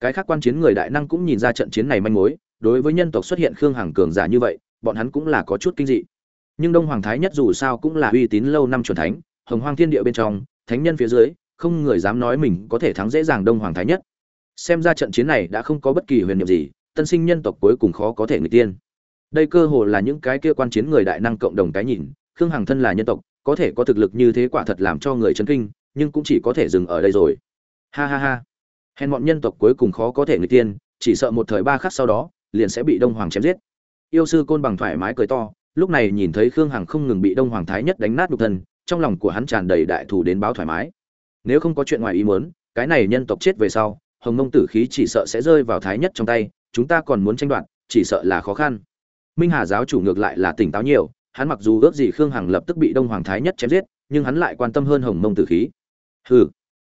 Speaker 1: Cái khác quan chiến người đại năng cũng nhìn ra trận chiến này manh mối đối với nhân tộc xuất hiện khương hằng cường giả như vậy, bọn hắn cũng là có chút kinh dị. Nhưng đông hoàng thái nhất dù sao cũng là uy tín lâu năm truyền thánh, hồng hoang thiên địa bên trong, thánh nhân phía dưới, không người dám nói mình có thể thắng dễ dàng đông hoàng thái nhất. Xem ra trận chiến này đã không có bất kỳ huyền nhiệm gì, tân sinh nhân tộc cuối cùng khó có thể người tiên. Đây cơ hồ là những cái kia quan chiến người đại năng cộng đồng cái nhìn, khương hằng thân là nhân tộc, có thể có thực lực như thế quả thật làm cho người chấn kinh, nhưng cũng chỉ có thể dừng ở đây rồi. Ha ha ha. Hèn bọn nhân tộc cuối cùng khó có thể người tiên, chỉ sợ một thời ba khắc sau đó liền sẽ bị đông hoàng chém giết. Yêu sư côn bằng thoải mái cười to, lúc này nhìn thấy khương hằng không ngừng bị đông hoàng thái nhất đánh nát nhục thân, trong lòng của hắn tràn đầy đại thù đến báo thoải mái. Nếu không có chuyện ngoài ý muốn, cái này nhân tộc chết về sau, hồng mông tử khí chỉ sợ sẽ rơi vào thái nhất trong tay, chúng ta còn muốn tranh đoạt, chỉ sợ là khó khăn. Minh hà giáo chủ ngược lại là tỉnh táo nhiều, hắn mặc dù ước gì khương hằng lập tức bị đông hoàng thái nhất chém giết, nhưng hắn lại quan tâm hơn hồng mông tử khí. Hừ,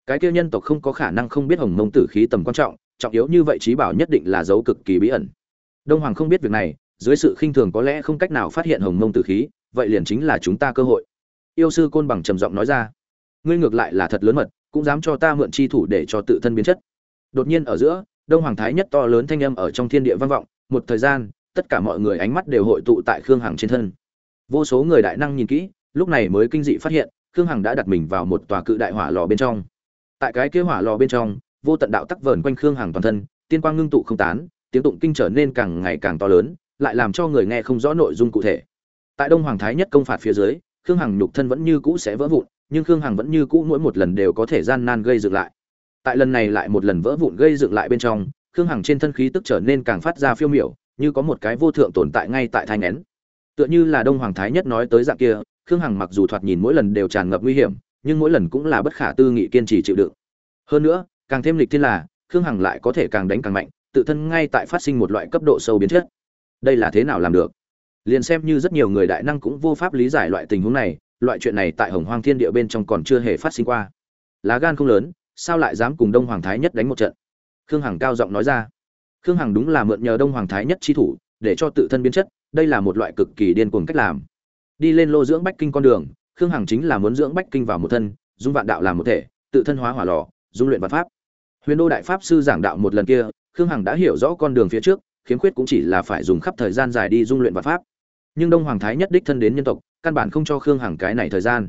Speaker 1: cái kia nhân tộc không có khả năng không biết hồng mông tử khí tầm quan trọng trọng yếu như vậy trí bảo nhất định là dấu cực kỳ bí ẩn đông hoàng không biết việc này, dưới sự khinh thường có lẽ không cách nào phát hiện hồng mông tử khí, vậy liền chính là chúng ta cơ hội. Yêu sư côn bằng trầm giọng nói ra, ngươi ngược lại là thật lớn mật, cũng dám cho ta mượn chi thủ để cho tự thân biến chất. Đột nhiên ở giữa, đông hoàng thái nhất to lớn thanh âm ở trong thiên địa vang vọng, một thời gian, tất cả mọi người ánh mắt đều hội tụ tại khương hằng trên thân. Vô số người đại năng nhìn kỹ, lúc này mới kinh dị phát hiện, khương hằng đã đặt mình vào một tòa cự đại hỏa lò bên trong. Tại cái kia hỏa lò bên trong, vô tận đạo tắc vờn quanh khương hằng toàn thân, tiên quang ngưng tụ không tán tiếng tụng kinh trở nên càng ngày càng to lớn, lại làm cho người nghe không rõ nội dung cụ thể. Tại đông hoàng thái nhất công phạt phía dưới, khương hằng nhục thân vẫn như cũ sẽ vỡ vụn, nhưng khương hằng vẫn như cũ mỗi một lần đều có thể gian nan gây dựng lại. Tại lần này lại một lần vỡ vụn gây dựng lại bên trong, khương hằng trên thân khí tức trở nên càng phát ra phiêu miểu, như có một cái vô thượng tồn tại ngay tại thai nén tựa như là đông hoàng thái nhất nói tới dạng kia, khương hằng mặc dù thoạt nhìn mỗi lần đều tràn ngập nguy hiểm, nhưng mỗi lần cũng là bất khả tư nghị kiên trì chịu đựng. Hơn nữa, càng thêm lịch thiên là, khương hằng lại có thể càng đánh càng mạnh tự thân ngay tại phát sinh một loại cấp độ sâu biến chất. Đây là thế nào làm được? Liền xem như rất nhiều người đại năng cũng vô pháp lý giải loại tình huống này, loại chuyện này tại hồng hoang thiên địa bên trong còn chưa hề phát sinh qua. Lá gan không lớn, sao lại dám cùng đông hoàng thái nhất đánh một trận? Khương hằng cao giọng nói ra. Khương hằng đúng là mượn nhờ đông hoàng thái nhất chi thủ, để cho tự thân biến chất, đây là một loại cực kỳ điên cuồng cách làm. Đi lên lô dưỡng bách kinh con đường, khương hằng chính là muốn dưỡng bách kinh vào một thân dung vạn đạo làm một thể, tự thân hóa hỏa lò, dung luyện vạn pháp. Huyền đô đại pháp sư giảng đạo một lần kia khương hằng đã hiểu rõ con đường phía trước, khiếm khuyết cũng chỉ là phải dùng khắp thời gian dài đi dung luyện vật pháp. Nhưng đông hoàng thái nhất đích thân đến nhân tộc, căn bản không cho khương hằng cái này thời gian.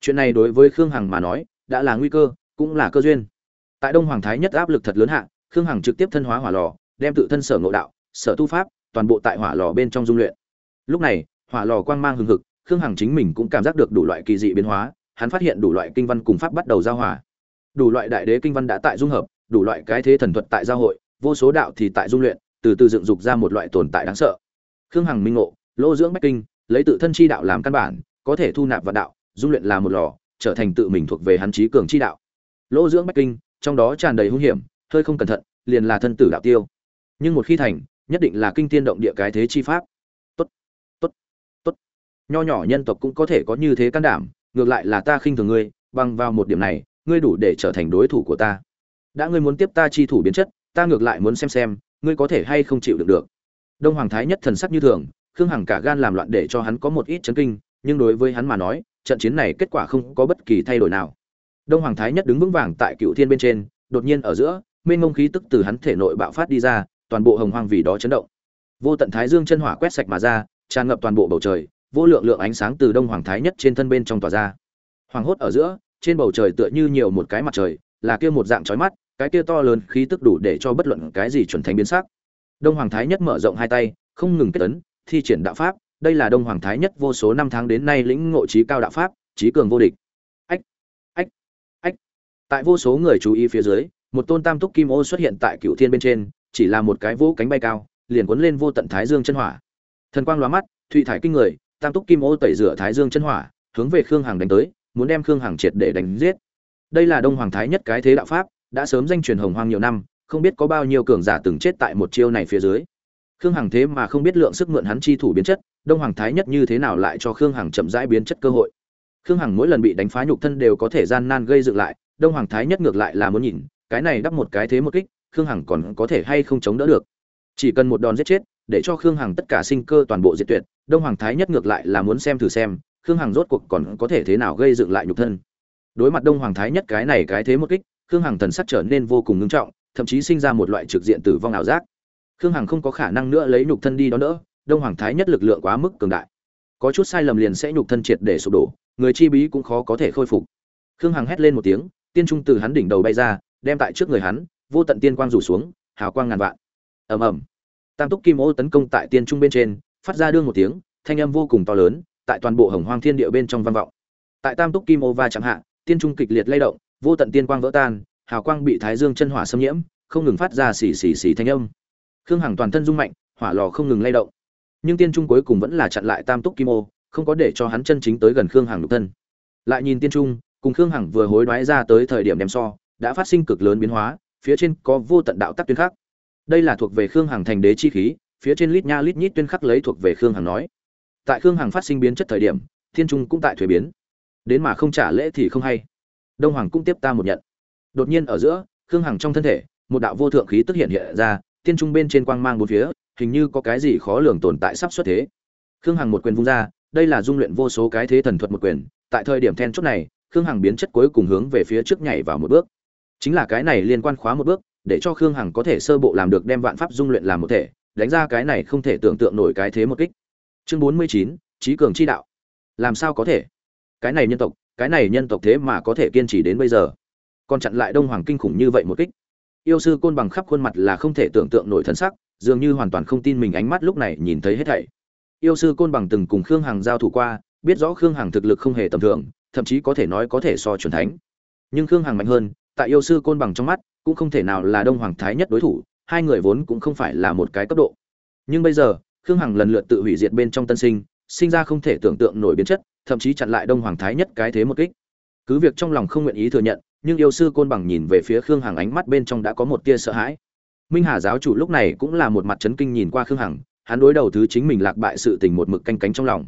Speaker 1: Chuyện này đối với khương hằng mà nói, đã là nguy cơ, cũng là cơ duyên. Tại đông hoàng thái nhất áp lực thật lớn hạ, khương hằng trực tiếp thân hóa hỏa lò, đem tự thân sở ngộ đạo, sở tu pháp, toàn bộ tại hỏa lò bên trong dung luyện. Lúc này, hỏa lò quang mang hừng hực, khương hằng chính mình cũng cảm giác được đủ loại kỳ dị biến hóa, hắn phát hiện đủ loại kinh văn cùng pháp bắt đầu giao hòa. Đủ loại đại đế kinh văn đã tại dung hợp, đủ loại cái thế thần thuật tại giao hội vô số đạo thì tại dung luyện, từ từ dựng dục ra một loại tồn tại đáng sợ. Khương hằng minh ngộ, lô dưỡng bách kinh, lấy tự thân chi đạo làm căn bản, có thể thu nạp vào đạo, dung luyện là một lò, trở thành tự mình thuộc về hắn trí cường chi đạo. Lô dưỡng bách kinh, trong đó tràn đầy hung hiểm, hơi không cẩn thận, liền là thân tử đạo tiêu. Nhưng một khi thành, nhất định là kinh tiên động địa cái thế chi pháp. Tốt tốt tốt. Nho nhỏ nhân tộc cũng có thể có như thế can đảm, ngược lại là ta khinh thường ngươi, bằng vào một điểm này, ngươi đủ để trở thành đối thủ của ta. Đã ngươi muốn tiếp ta chi thủ biến chất ta ngược lại muốn xem xem, ngươi có thể hay không chịu được được. Đông hoàng thái nhất thần sắc như thường, khương hằng cả gan làm loạn để cho hắn có một ít chấn kinh, nhưng đối với hắn mà nói, trận chiến này kết quả không có bất kỳ thay đổi nào. Đông hoàng thái nhất đứng vững vàng tại cựu thiên bên trên, đột nhiên ở giữa, mênh mông khí tức từ hắn thể nội bạo phát đi ra, toàn bộ hồng hoang vì đó chấn động. Vô tận thái dương chân hỏa quét sạch mà ra, tràn ngập toàn bộ bầu trời, vô lượng lượng ánh sáng từ đông hoàng thái nhất trên thân bên trong tỏa ra. Hoàng hốt ở giữa, trên bầu trời tựa như nhiều một cái mặt trời, là kia một dạng chói mắt cái kia to lớn khí tức đủ để cho bất luận cái gì chuẩn thánh biến sắc. Đông hoàng thái nhất mở rộng hai tay, không ngừng kết tấn thi triển đạo pháp. Đây là đông hoàng thái nhất vô số năm tháng đến nay lĩnh ngộ trí cao đạo pháp, trí cường vô địch. Ách ách ách. Tại vô số người chú ý phía dưới, một tôn tam túc kim ô xuất hiện tại cựu thiên bên trên, chỉ là một cái vỗ cánh bay cao, liền cuốn lên vô tận thái dương chân hỏa. Thần quang lóa mắt, thụy thải kinh người, tam túc kim ô tẩy rửa thái dương chân hỏa, hướng về khương hằng đánh tới, muốn đem khương hằng triệt để đánh giết. Đây là đông hoàng thái nhất cái thế đạo pháp đã sớm danh truyền hồng hoang nhiều năm, không biết có bao nhiêu cường giả từng chết tại một chiêu này phía dưới. Khương hằng thế mà không biết lượng sức mượn hắn chi thủ biến chất, đông hoàng thái nhất như thế nào lại cho khương hằng chậm rãi biến chất cơ hội. Khương hằng mỗi lần bị đánh phá nhục thân đều có thể gian nan gây dựng lại, đông hoàng thái nhất ngược lại là muốn nhìn, cái này đắp một cái thế một kích, khương hằng còn có thể hay không chống đỡ được. Chỉ cần một đòn giết chết, để cho khương hằng tất cả sinh cơ toàn bộ diệt tuyệt, đông hoàng thái nhất ngược lại là muốn xem thử xem, khương hằng rốt cuộc còn có thể thế nào gây dựng lại nhục thân. Đối mặt đông hoàng thái nhất cái này cái thế một kích khương hằng thần sắc trở nên vô cùng ngưng trọng, thậm chí sinh ra một loại trực diện tử vong ảo giác. Khương hằng không có khả năng nữa lấy nhục thân đi đón đỡ, đông hoàng thái nhất lực lượng quá mức cường đại. Có chút sai lầm liền sẽ nhục thân triệt để sụp đổ, người chi bí cũng khó có thể khôi phục. Khương hằng hét lên một tiếng, tiên trung từ hắn đỉnh đầu bay ra, đem tại trước người hắn, vô tận tiên quang rủ xuống, hào quang ngàn vạn. Ầm ầm. Tam túc kim ô tấn công tại tiên trung bên trên, phát ra đương một tiếng, thanh âm vô cùng to lớn, tại toàn bộ hồng hoang thiên địa bên trong vang vọng. Tại tam túc kim ô va chạm hạ, tiên trung kịch liệt lay động vô tận tiên quang vỡ tan, hào quang bị thái dương chân hỏa xâm nhiễm, không ngừng phát ra xì xì xì thanh âm. Khương hằng toàn thân rung mạnh, hỏa lò không ngừng lay động. Nhưng tiên trung cuối cùng vẫn là chặn lại tam túc kim ô, không có để cho hắn chân chính tới gần khương hằng lục thân. Lại nhìn tiên trung, cùng khương hằng vừa hối đoái ra tới thời điểm đem so, đã phát sinh cực lớn biến hóa, phía trên có vô tận đạo tắc tuyên khắc. Đây là thuộc về khương hằng thành đế chi khí, phía trên lít nha lít nhít tuyên khắc lấy thuộc về khương hằng nói. Tại khương hằng phát sinh biến chất thời điểm thiên trung cũng tại thuế biến. Đến mà không trả lễ thì không hay đông hoàng cũng tiếp ta một nhận. Đột nhiên ở giữa, khương hằng trong thân thể, một đạo vô thượng khí tức hiện hiện ra, tiên trung bên trên quang mang bốn phía, hình như có cái gì khó lường tồn tại sắp xuất thế. Khương hằng một quyền vung ra, đây là dung luyện vô số cái thế thần thuật một quyền, tại thời điểm then chốt này, khương hằng biến chất cuối cùng hướng về phía trước nhảy vào một bước. Chính là cái này liên quan khóa một bước, để cho khương hằng có thể sơ bộ làm được đem vạn pháp dung luyện làm một thể, đánh ra cái này không thể tưởng tượng nổi cái thế một kích. Chương bốn mươi chín trí cường chi đạo. Làm sao có thể? Cái này nhân tộc cái này nhân tộc thế mà có thể kiên trì đến bây giờ. Còn chặn lại đông hoàng kinh khủng như vậy một kích. Yêu sư côn bằng khắp khuôn mặt là không thể tưởng tượng nổi thân sắc, dường như hoàn toàn không tin mình ánh mắt lúc này nhìn thấy hết thảy. Yêu sư côn bằng từng cùng khương hằng giao thủ qua, biết rõ khương hằng thực lực không hề tầm thường, thậm chí có thể nói có thể so chuẩn thánh. Nhưng khương hằng mạnh hơn, tại yêu sư côn bằng trong mắt, cũng không thể nào là đông hoàng thái nhất đối thủ, hai người vốn cũng không phải là một cái cấp độ. Nhưng bây giờ, khương hằng lần lượt tự hủy diệt bên trong tân sinh sinh ra không thể tưởng tượng nổi biến chất thậm chí chặn lại đông hoàng thái nhất cái thế một kích. Cứ việc trong lòng không nguyện ý thừa nhận, nhưng yêu sư côn bằng nhìn về phía khương hằng ánh mắt bên trong đã có một tia sợ hãi. Minh hà giáo chủ lúc này cũng là một mặt chấn kinh nhìn qua khương hằng, hắn đối đầu thứ chính mình lạc bại sự tình một mực canh cánh trong lòng.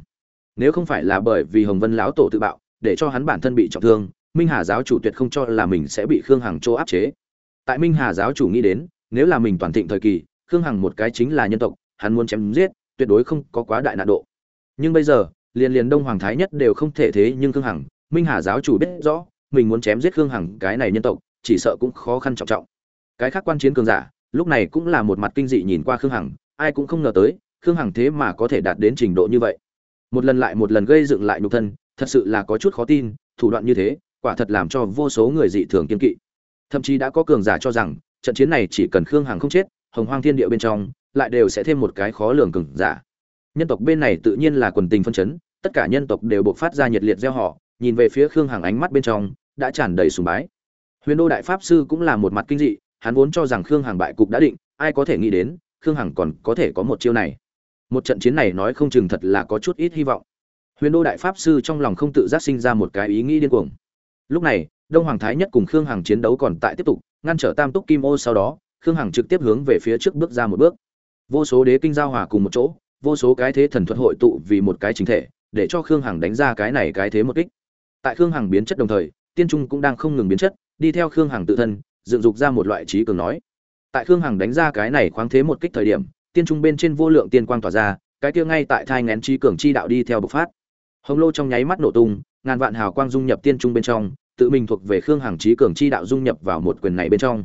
Speaker 1: Nếu không phải là bởi vì hồng vân lão tổ tự bạo, để cho hắn bản thân bị trọng thương, minh hà giáo chủ tuyệt không cho là mình sẽ bị khương hằng chỗ áp chế. Tại minh hà giáo chủ nghĩ đến, nếu là mình toàn thịnh thời kỳ, khương hằng một cái chính là nhân tộc, hắn muốn chém giết, tuyệt đối không có quá đại nạn độ. Nhưng bây giờ liền liền đông hoàng thái nhất đều không thể thế nhưng khương hằng, minh hà giáo chủ biết rõ, mình muốn chém giết khương hằng cái này nhân tộc, chỉ sợ cũng khó khăn trọng trọng. Cái khác quan chiến cường giả, lúc này cũng là một mặt kinh dị nhìn qua khương hằng, ai cũng không ngờ tới, khương hằng thế mà có thể đạt đến trình độ như vậy. Một lần lại một lần gây dựng lại nhục thân, thật sự là có chút khó tin, thủ đoạn như thế, quả thật làm cho vô số người dị thường kiên kỵ. Thậm chí đã có cường giả cho rằng, trận chiến này chỉ cần khương hằng không chết, hồng hoang thiên địa bên trong, lại đều sẽ thêm một cái khó lường cường giả nhân tộc bên này tự nhiên là quần tình phân chấn, tất cả nhân tộc đều buộc phát ra nhiệt liệt gieo họ, nhìn về phía khương hằng ánh mắt bên trong, đã tràn đầy sùng bái. Huyền đô đại pháp sư cũng là một mặt kinh dị, hắn vốn cho rằng khương hằng bại cục đã định, ai có thể nghĩ đến, khương hằng còn có thể có một chiêu này. Một trận chiến này nói không chừng thật là có chút ít hy vọng. Huyền đô đại pháp sư trong lòng không tự giác sinh ra một cái ý nghĩ điên cuồng. Lúc này, đông hoàng thái nhất cùng khương hằng chiến đấu còn tại tiếp tục, ngăn trở tam túc kim ô sau đó, khương hằng trực tiếp hướng về phía trước bước ra một bước. Vô số đế kinh giao hòa cùng một chỗ vô số cái thế thần thuật hội tụ vì một cái chính thể, để cho khương hằng đánh ra cái này cái thế một kích. Tại khương hằng biến chất đồng thời, tiên trung cũng đang không ngừng biến chất, đi theo khương hằng tự thân, dựng dục ra một loại trí cường nói. Tại khương hằng đánh ra cái này khoáng thế một kích thời điểm, tiên trung bên trên vô lượng tiên quang tỏa ra, cái kia ngay tại thai ngén trí cường chi đạo đi theo bộc phát. Hồng lô trong nháy mắt nổ tung, ngàn vạn hào quang dung nhập tiên trung bên trong, tự mình thuộc về khương hằng trí cường chi đạo dung nhập vào một quyền này bên trong.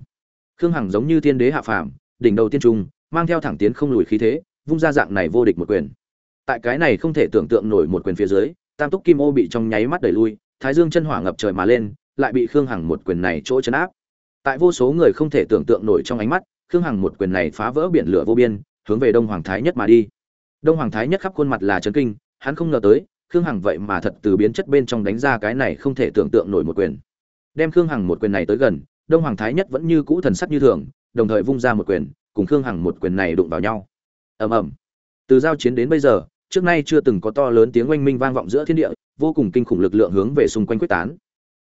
Speaker 1: Khương hằng giống như thiên đế hạ phàm, đỉnh đầu tiên trung, mang theo thẳng tiến không lùi khí thế vung ra dạng này vô địch một quyền. Tại cái này không thể tưởng tượng nổi một quyền phía dưới, tam túc kim ô bị trong nháy mắt đẩy lui, thái dương chân hỏa ngập trời mà lên, lại bị khương hằng một quyền này chỗ chấn áp. Tại vô số người không thể tưởng tượng nổi trong ánh mắt, khương hằng một quyền này phá vỡ biển lửa vô biên, hướng về đông hoàng thái nhất mà đi. Đông hoàng thái nhất khắp khuôn mặt là chấn kinh, hắn không ngờ tới, khương hằng vậy mà thật từ biến chất bên trong đánh ra cái này không thể tưởng tượng nổi một quyền. Đem khương hằng một quyền này tới gần, đông hoàng thái nhất vẫn như cũ thần sắc như thường, đồng thời vung ra một quyền, cùng khương hằng một quyền này đụng vào nhau ầm ầm. Từ giao chiến đến bây giờ, trước nay chưa từng có to lớn tiếng oanh minh vang vọng giữa thiên địa, vô cùng kinh khủng lực lượng hướng về xung quanh quyết tán.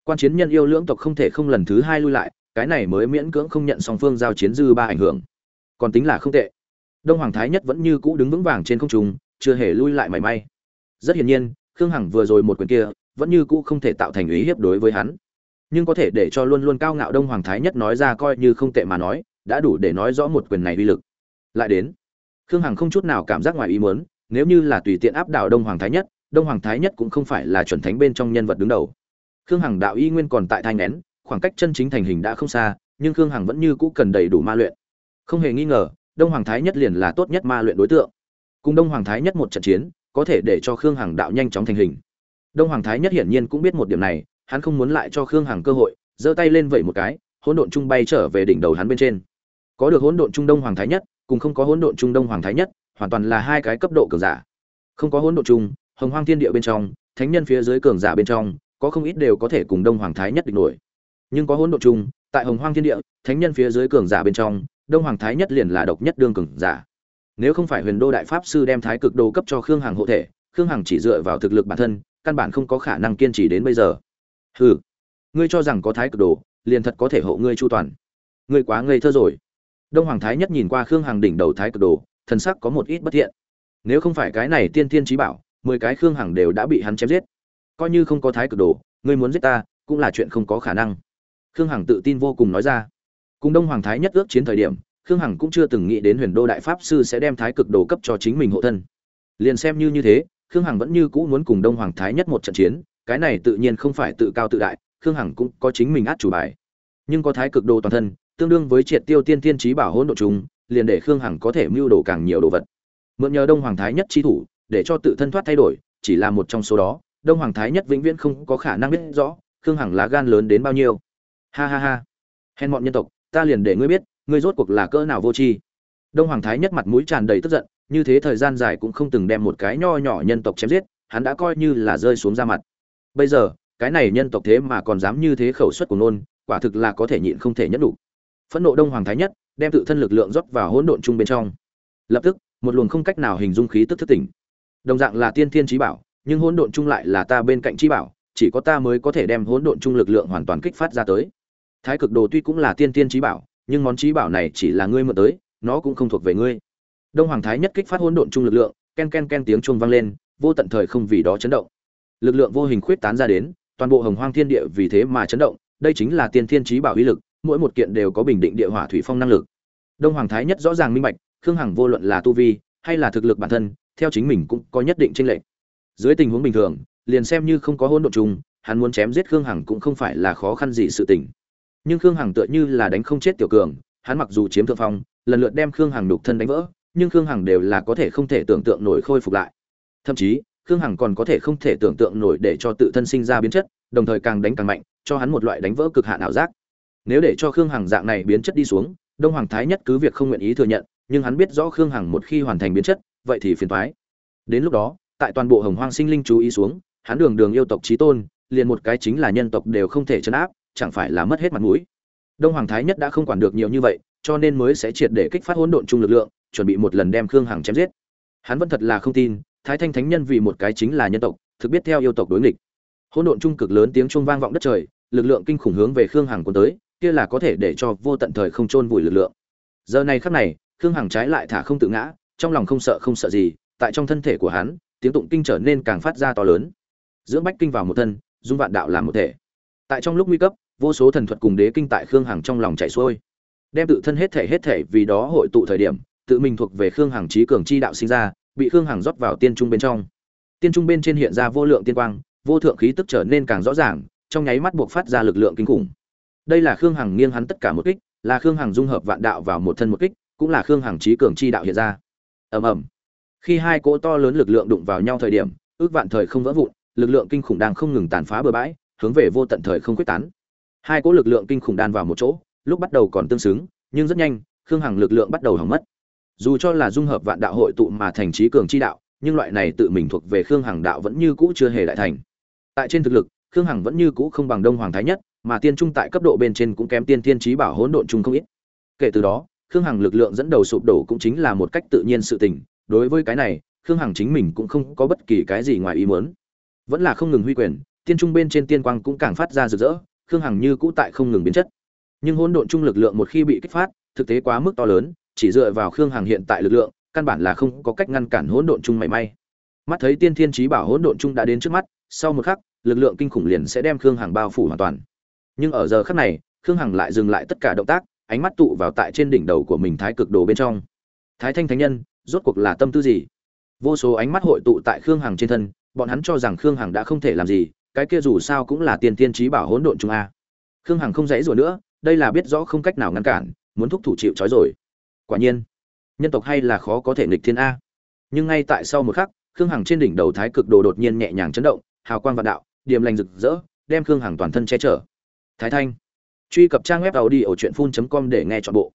Speaker 1: Quan chiến nhân yêu lưỡng tộc không thể không lần thứ hai lui lại, cái này mới miễn cưỡng không nhận song phương giao chiến dư ba ảnh hưởng. Còn tính là không tệ. Đông hoàng thái nhất vẫn như cũ đứng vững vàng trên không trung, chưa hề lui lại mảy may. Rất hiển nhiên, khương hằng vừa rồi một quyền kia, vẫn như cũ không thể tạo thành ý hiếp đối với hắn. Nhưng có thể để cho luôn luôn cao ngạo đông hoàng thái nhất nói ra coi như không tệ mà nói, đã đủ để nói rõ một quyền này uy lực. Lại đến khương hằng không chút nào cảm giác ngoài ý muốn, nếu như là tùy tiện áp đảo đông hoàng thái nhất, đông hoàng thái nhất cũng không phải là chuẩn thánh bên trong nhân vật đứng đầu. Khương hằng đạo y nguyên còn tại thai nén khoảng cách chân chính thành hình đã không xa, nhưng khương hằng vẫn như cũ cần đầy đủ ma luyện. Không hề nghi ngờ, đông hoàng thái nhất liền là tốt nhất ma luyện đối tượng. Cùng đông hoàng thái nhất một trận chiến, có thể để cho khương hằng đạo nhanh chóng thành hình. Đông hoàng thái nhất hiển nhiên cũng biết một điểm này, hắn không muốn lại cho khương hằng cơ hội, giơ tay lên vẩy một cái, hỗn độn trung bay trở về đỉnh đầu hắn bên trên. Có được hỗn độn trung đông hoàng thái nhất cùng không có hỗn độn trung đông hoàng thái nhất, hoàn toàn là hai cái cấp độ cường giả. Không có hỗn độn trung, hồng hoang thiên địa bên trong, thánh nhân phía dưới cường giả bên trong, có không ít đều có thể cùng đông hoàng thái nhất địch nổi. Nhưng có hỗn độn chung tại hồng hoang thiên địa, thánh nhân phía dưới cường giả bên trong, đông hoàng thái nhất liền là độc nhất đương cường giả. Nếu không phải huyền đô đại pháp sư đem thái cực đồ cấp cho khương hằng hộ thể, khương hằng chỉ dựa vào thực lực bản thân, căn bản không có khả năng kiên trì đến bây giờ. Hừ, ngươi cho rằng có thái cực đồ, liền thật có thể hộ ngươi chu toàn. Ngươi quá ngây thơ rồi đông hoàng thái nhất nhìn qua khương hằng đỉnh đầu thái cực đồ, thần sắc có một ít bất thiện. Nếu không phải cái này tiên tiên trí bảo, mười cái khương hằng đều đã bị hắn chém giết. Coi như không có thái cực đồ, ngươi muốn giết ta, cũng là chuyện không có khả năng. Khương hằng tự tin vô cùng nói ra. Cùng đông hoàng thái nhất ước chiến thời điểm, khương hằng cũng chưa từng nghĩ đến huyền đô đại pháp sư sẽ đem thái cực đồ cấp cho chính mình hộ thân. Liền xem như như thế, khương hằng vẫn như cũ muốn cùng đông hoàng thái nhất một trận chiến, cái này tự nhiên không phải tự cao tự đại, khương hằng cũng có chính mình át chủ bài. Nhưng có thái cực đồ toàn thân tương đương với triệt tiêu tiên tiên trí bảo hỗn độ chúng liền để khương hằng có thể mưu đồ càng nhiều đồ vật. Mượn nhờ đông hoàng thái nhất chi thủ, để cho tự thân thoát thay đổi, chỉ là một trong số đó, đông hoàng thái nhất vĩnh viễn không có khả năng biết rõ khương hằng lá gan lớn đến bao nhiêu. Ha ha ha. Hèn mọn nhân tộc, ta liền để ngươi biết, ngươi rốt cuộc là cỡ nào vô tri. Đông hoàng thái nhất mặt mũi tràn đầy tức giận, như thế thời gian dài cũng không từng đem một cái nho nhỏ nhân tộc chém giết, hắn đã coi như là rơi xuống ra mặt. Bây giờ, cái này nhân tộc thế mà còn dám như thế khẩu suất của nôn, quả thực là có thể nhịn không thể nhẫn đủ phẫn nộ đông hoàng thái nhất, đem tự thân lực lượng rót vào hỗn độn chung bên trong. Lập tức, một luồng không cách nào hình dung khí tức thức tỉnh. Đồng dạng là tiên thiên trí bảo, nhưng hỗn độn chung lại là ta bên cạnh trí bảo, chỉ có ta mới có thể đem hỗn độn chung lực lượng hoàn toàn kích phát ra tới. Thái cực đồ tuy cũng là tiên thiên trí bảo, nhưng món trí bảo này chỉ là ngươi mượn tới, nó cũng không thuộc về ngươi. Đông hoàng thái nhất kích phát hỗn độn chung lực lượng, ken ken ken tiếng chuông vang lên, vô tận thời không vì đó chấn động. Lực lượng vô hình khuyết tán ra đến, toàn bộ hồng hoang thiên địa vì thế mà chấn động, đây chính là tiên thiên trí bảo uy lực mỗi một kiện đều có bình định địa hỏa thủy phong năng lực. Đông hoàng thái nhất rõ ràng minh bạch, khương hằng vô luận là tu vi, hay là thực lực bản thân, theo chính mình cũng có nhất định tranh lệch. Dưới tình huống bình thường, liền xem như không có hỗn độn chung, hắn muốn chém giết khương hằng cũng không phải là khó khăn gì sự tình. Nhưng khương hằng tựa như là đánh không chết tiểu cường, hắn mặc dù chiếm thượng phong, lần lượt đem khương hằng đục thân đánh vỡ, nhưng khương hằng đều là có thể không thể tưởng tượng nổi khôi phục lại. Thậm chí, khương hằng còn có thể không thể tưởng tượng nổi để cho tự thân sinh ra biến chất, đồng thời càng đánh càng mạnh, cho hắn một loại đánh vỡ cực hạn ảo giác nếu để cho khương hằng dạng này biến chất đi xuống, đông hoàng thái nhất cứ việc không nguyện ý thừa nhận, nhưng hắn biết rõ khương hằng một khi hoàn thành biến chất, vậy thì phiền thoái đến lúc đó, tại toàn bộ hồng hoang sinh linh chú ý xuống, hắn đường đường yêu tộc trí tôn, liền một cái chính là nhân tộc đều không thể chấn áp, chẳng phải là mất hết mặt mũi. Đông hoàng thái nhất đã không quản được nhiều như vậy, cho nên mới sẽ triệt để kích phát hỗn độn chung lực lượng, chuẩn bị một lần đem khương hằng chém giết. Hắn vẫn thật là không tin, thái thanh thánh nhân vì một cái chính là nhân tộc, thực biết theo yêu tộc đối nghịch. Hỗn độn trung cực lớn tiếng trung vang vọng đất trời, lực lượng kinh khủng hướng về khương hằng cuốn tới kia là có thể để cho vô tận thời không chôn vùi lực lượng. Giờ này khắc này, khương hằng trái lại thả không tự ngã, trong lòng không sợ không sợ gì, tại trong thân thể của hắn, tiếng tụng kinh trở nên càng phát ra to lớn. Dưỡng bách kinh vào một thân, dung vạn đạo làm một thể. Tại trong lúc nguy cấp, vô số thần thuật cùng đế kinh tại khương hằng trong lòng chảy xuôi. Đem tự thân hết thể hết thể vì đó hội tụ thời điểm, tự mình thuộc về khương hằng trí cường chi đạo sinh ra, bị khương hằng rót vào tiên trung bên trong. Tiên trung bên trên hiện ra vô lượng tiên quang, vô thượng khí tức trở nên càng rõ ràng, trong nháy mắt buộc phát ra lực lượng kinh khủng đây là khương hằng nghiêng hắn tất cả một kích, là khương hằng dung hợp vạn đạo vào một thân một kích, cũng là khương hằng trí cường chi đạo hiện ra. Ầm ầm. Khi hai cỗ to lớn lực lượng đụng vào nhau thời điểm, ước vạn thời không vỡ vụn, lực lượng kinh khủng đang không ngừng tàn phá bừa bãi, hướng về vô tận thời không quyết tán. Hai cỗ lực lượng kinh khủng đan vào một chỗ, lúc bắt đầu còn tương xứng, nhưng rất nhanh, khương hằng lực lượng bắt đầu hỏng mất. Dù cho là dung hợp vạn đạo hội tụ mà thành trí cường chi đạo, nhưng loại này tự mình thuộc về khương hằng đạo vẫn như cũ chưa hề đại thành. Tại trên thực lực, khương hằng vẫn như cũ không bằng đông hoàng thái nhất mà tiên trung tại cấp độ bên trên cũng kém tiên tiên trí bảo hỗn độn trung không ít. Kể từ đó, khương hằng lực lượng dẫn đầu sụp đổ cũng chính là một cách tự nhiên sự tình, đối với cái này, khương hằng chính mình cũng không có bất kỳ cái gì ngoài ý muốn. Vẫn là không ngừng huy quyền, tiên trung bên trên tiên quang cũng càng phát ra rực rỡ, khương hằng như cũ tại không ngừng biến chất. Nhưng hỗn độn trung lực lượng một khi bị kích phát, thực tế quá mức to lớn, chỉ dựa vào khương hằng hiện tại lực lượng, căn bản là không có cách ngăn cản hỗn độn trung mảy may. Mắt thấy tiên thiên trí bảo hỗn độn trung đã đến trước mắt, sau một khắc, lực lượng kinh khủng liền sẽ đem khương hằng bao phủ hoàn toàn nhưng ở giờ khắc này, khương hằng lại dừng lại tất cả động tác, ánh mắt tụ vào tại trên đỉnh đầu của mình thái cực đồ bên trong. Thái thanh thánh nhân, rốt cuộc là tâm tư gì? Vô số ánh mắt hội tụ tại khương hằng trên thân, bọn hắn cho rằng khương hằng đã không thể làm gì, cái kia dù sao cũng là tiền tiên trí bảo hỗn độn chúng a. Khương hằng không dãy rồi nữa, đây là biết rõ không cách nào ngăn cản, muốn thúc thủ chịu trói rồi. Quả nhiên, nhân tộc hay là khó có thể nghịch thiên a. Nhưng ngay tại sau một khắc, khương hằng trên đỉnh đầu thái cực đồ đột nhiên nhẹ nhàng chấn động, hào quang vạn đạo, điềm lành rực rỡ, đem khương hằng toàn thân che chở thái thanh. Truy cập trang web tàu đi ở truyện phun com để nghe chọn bộ.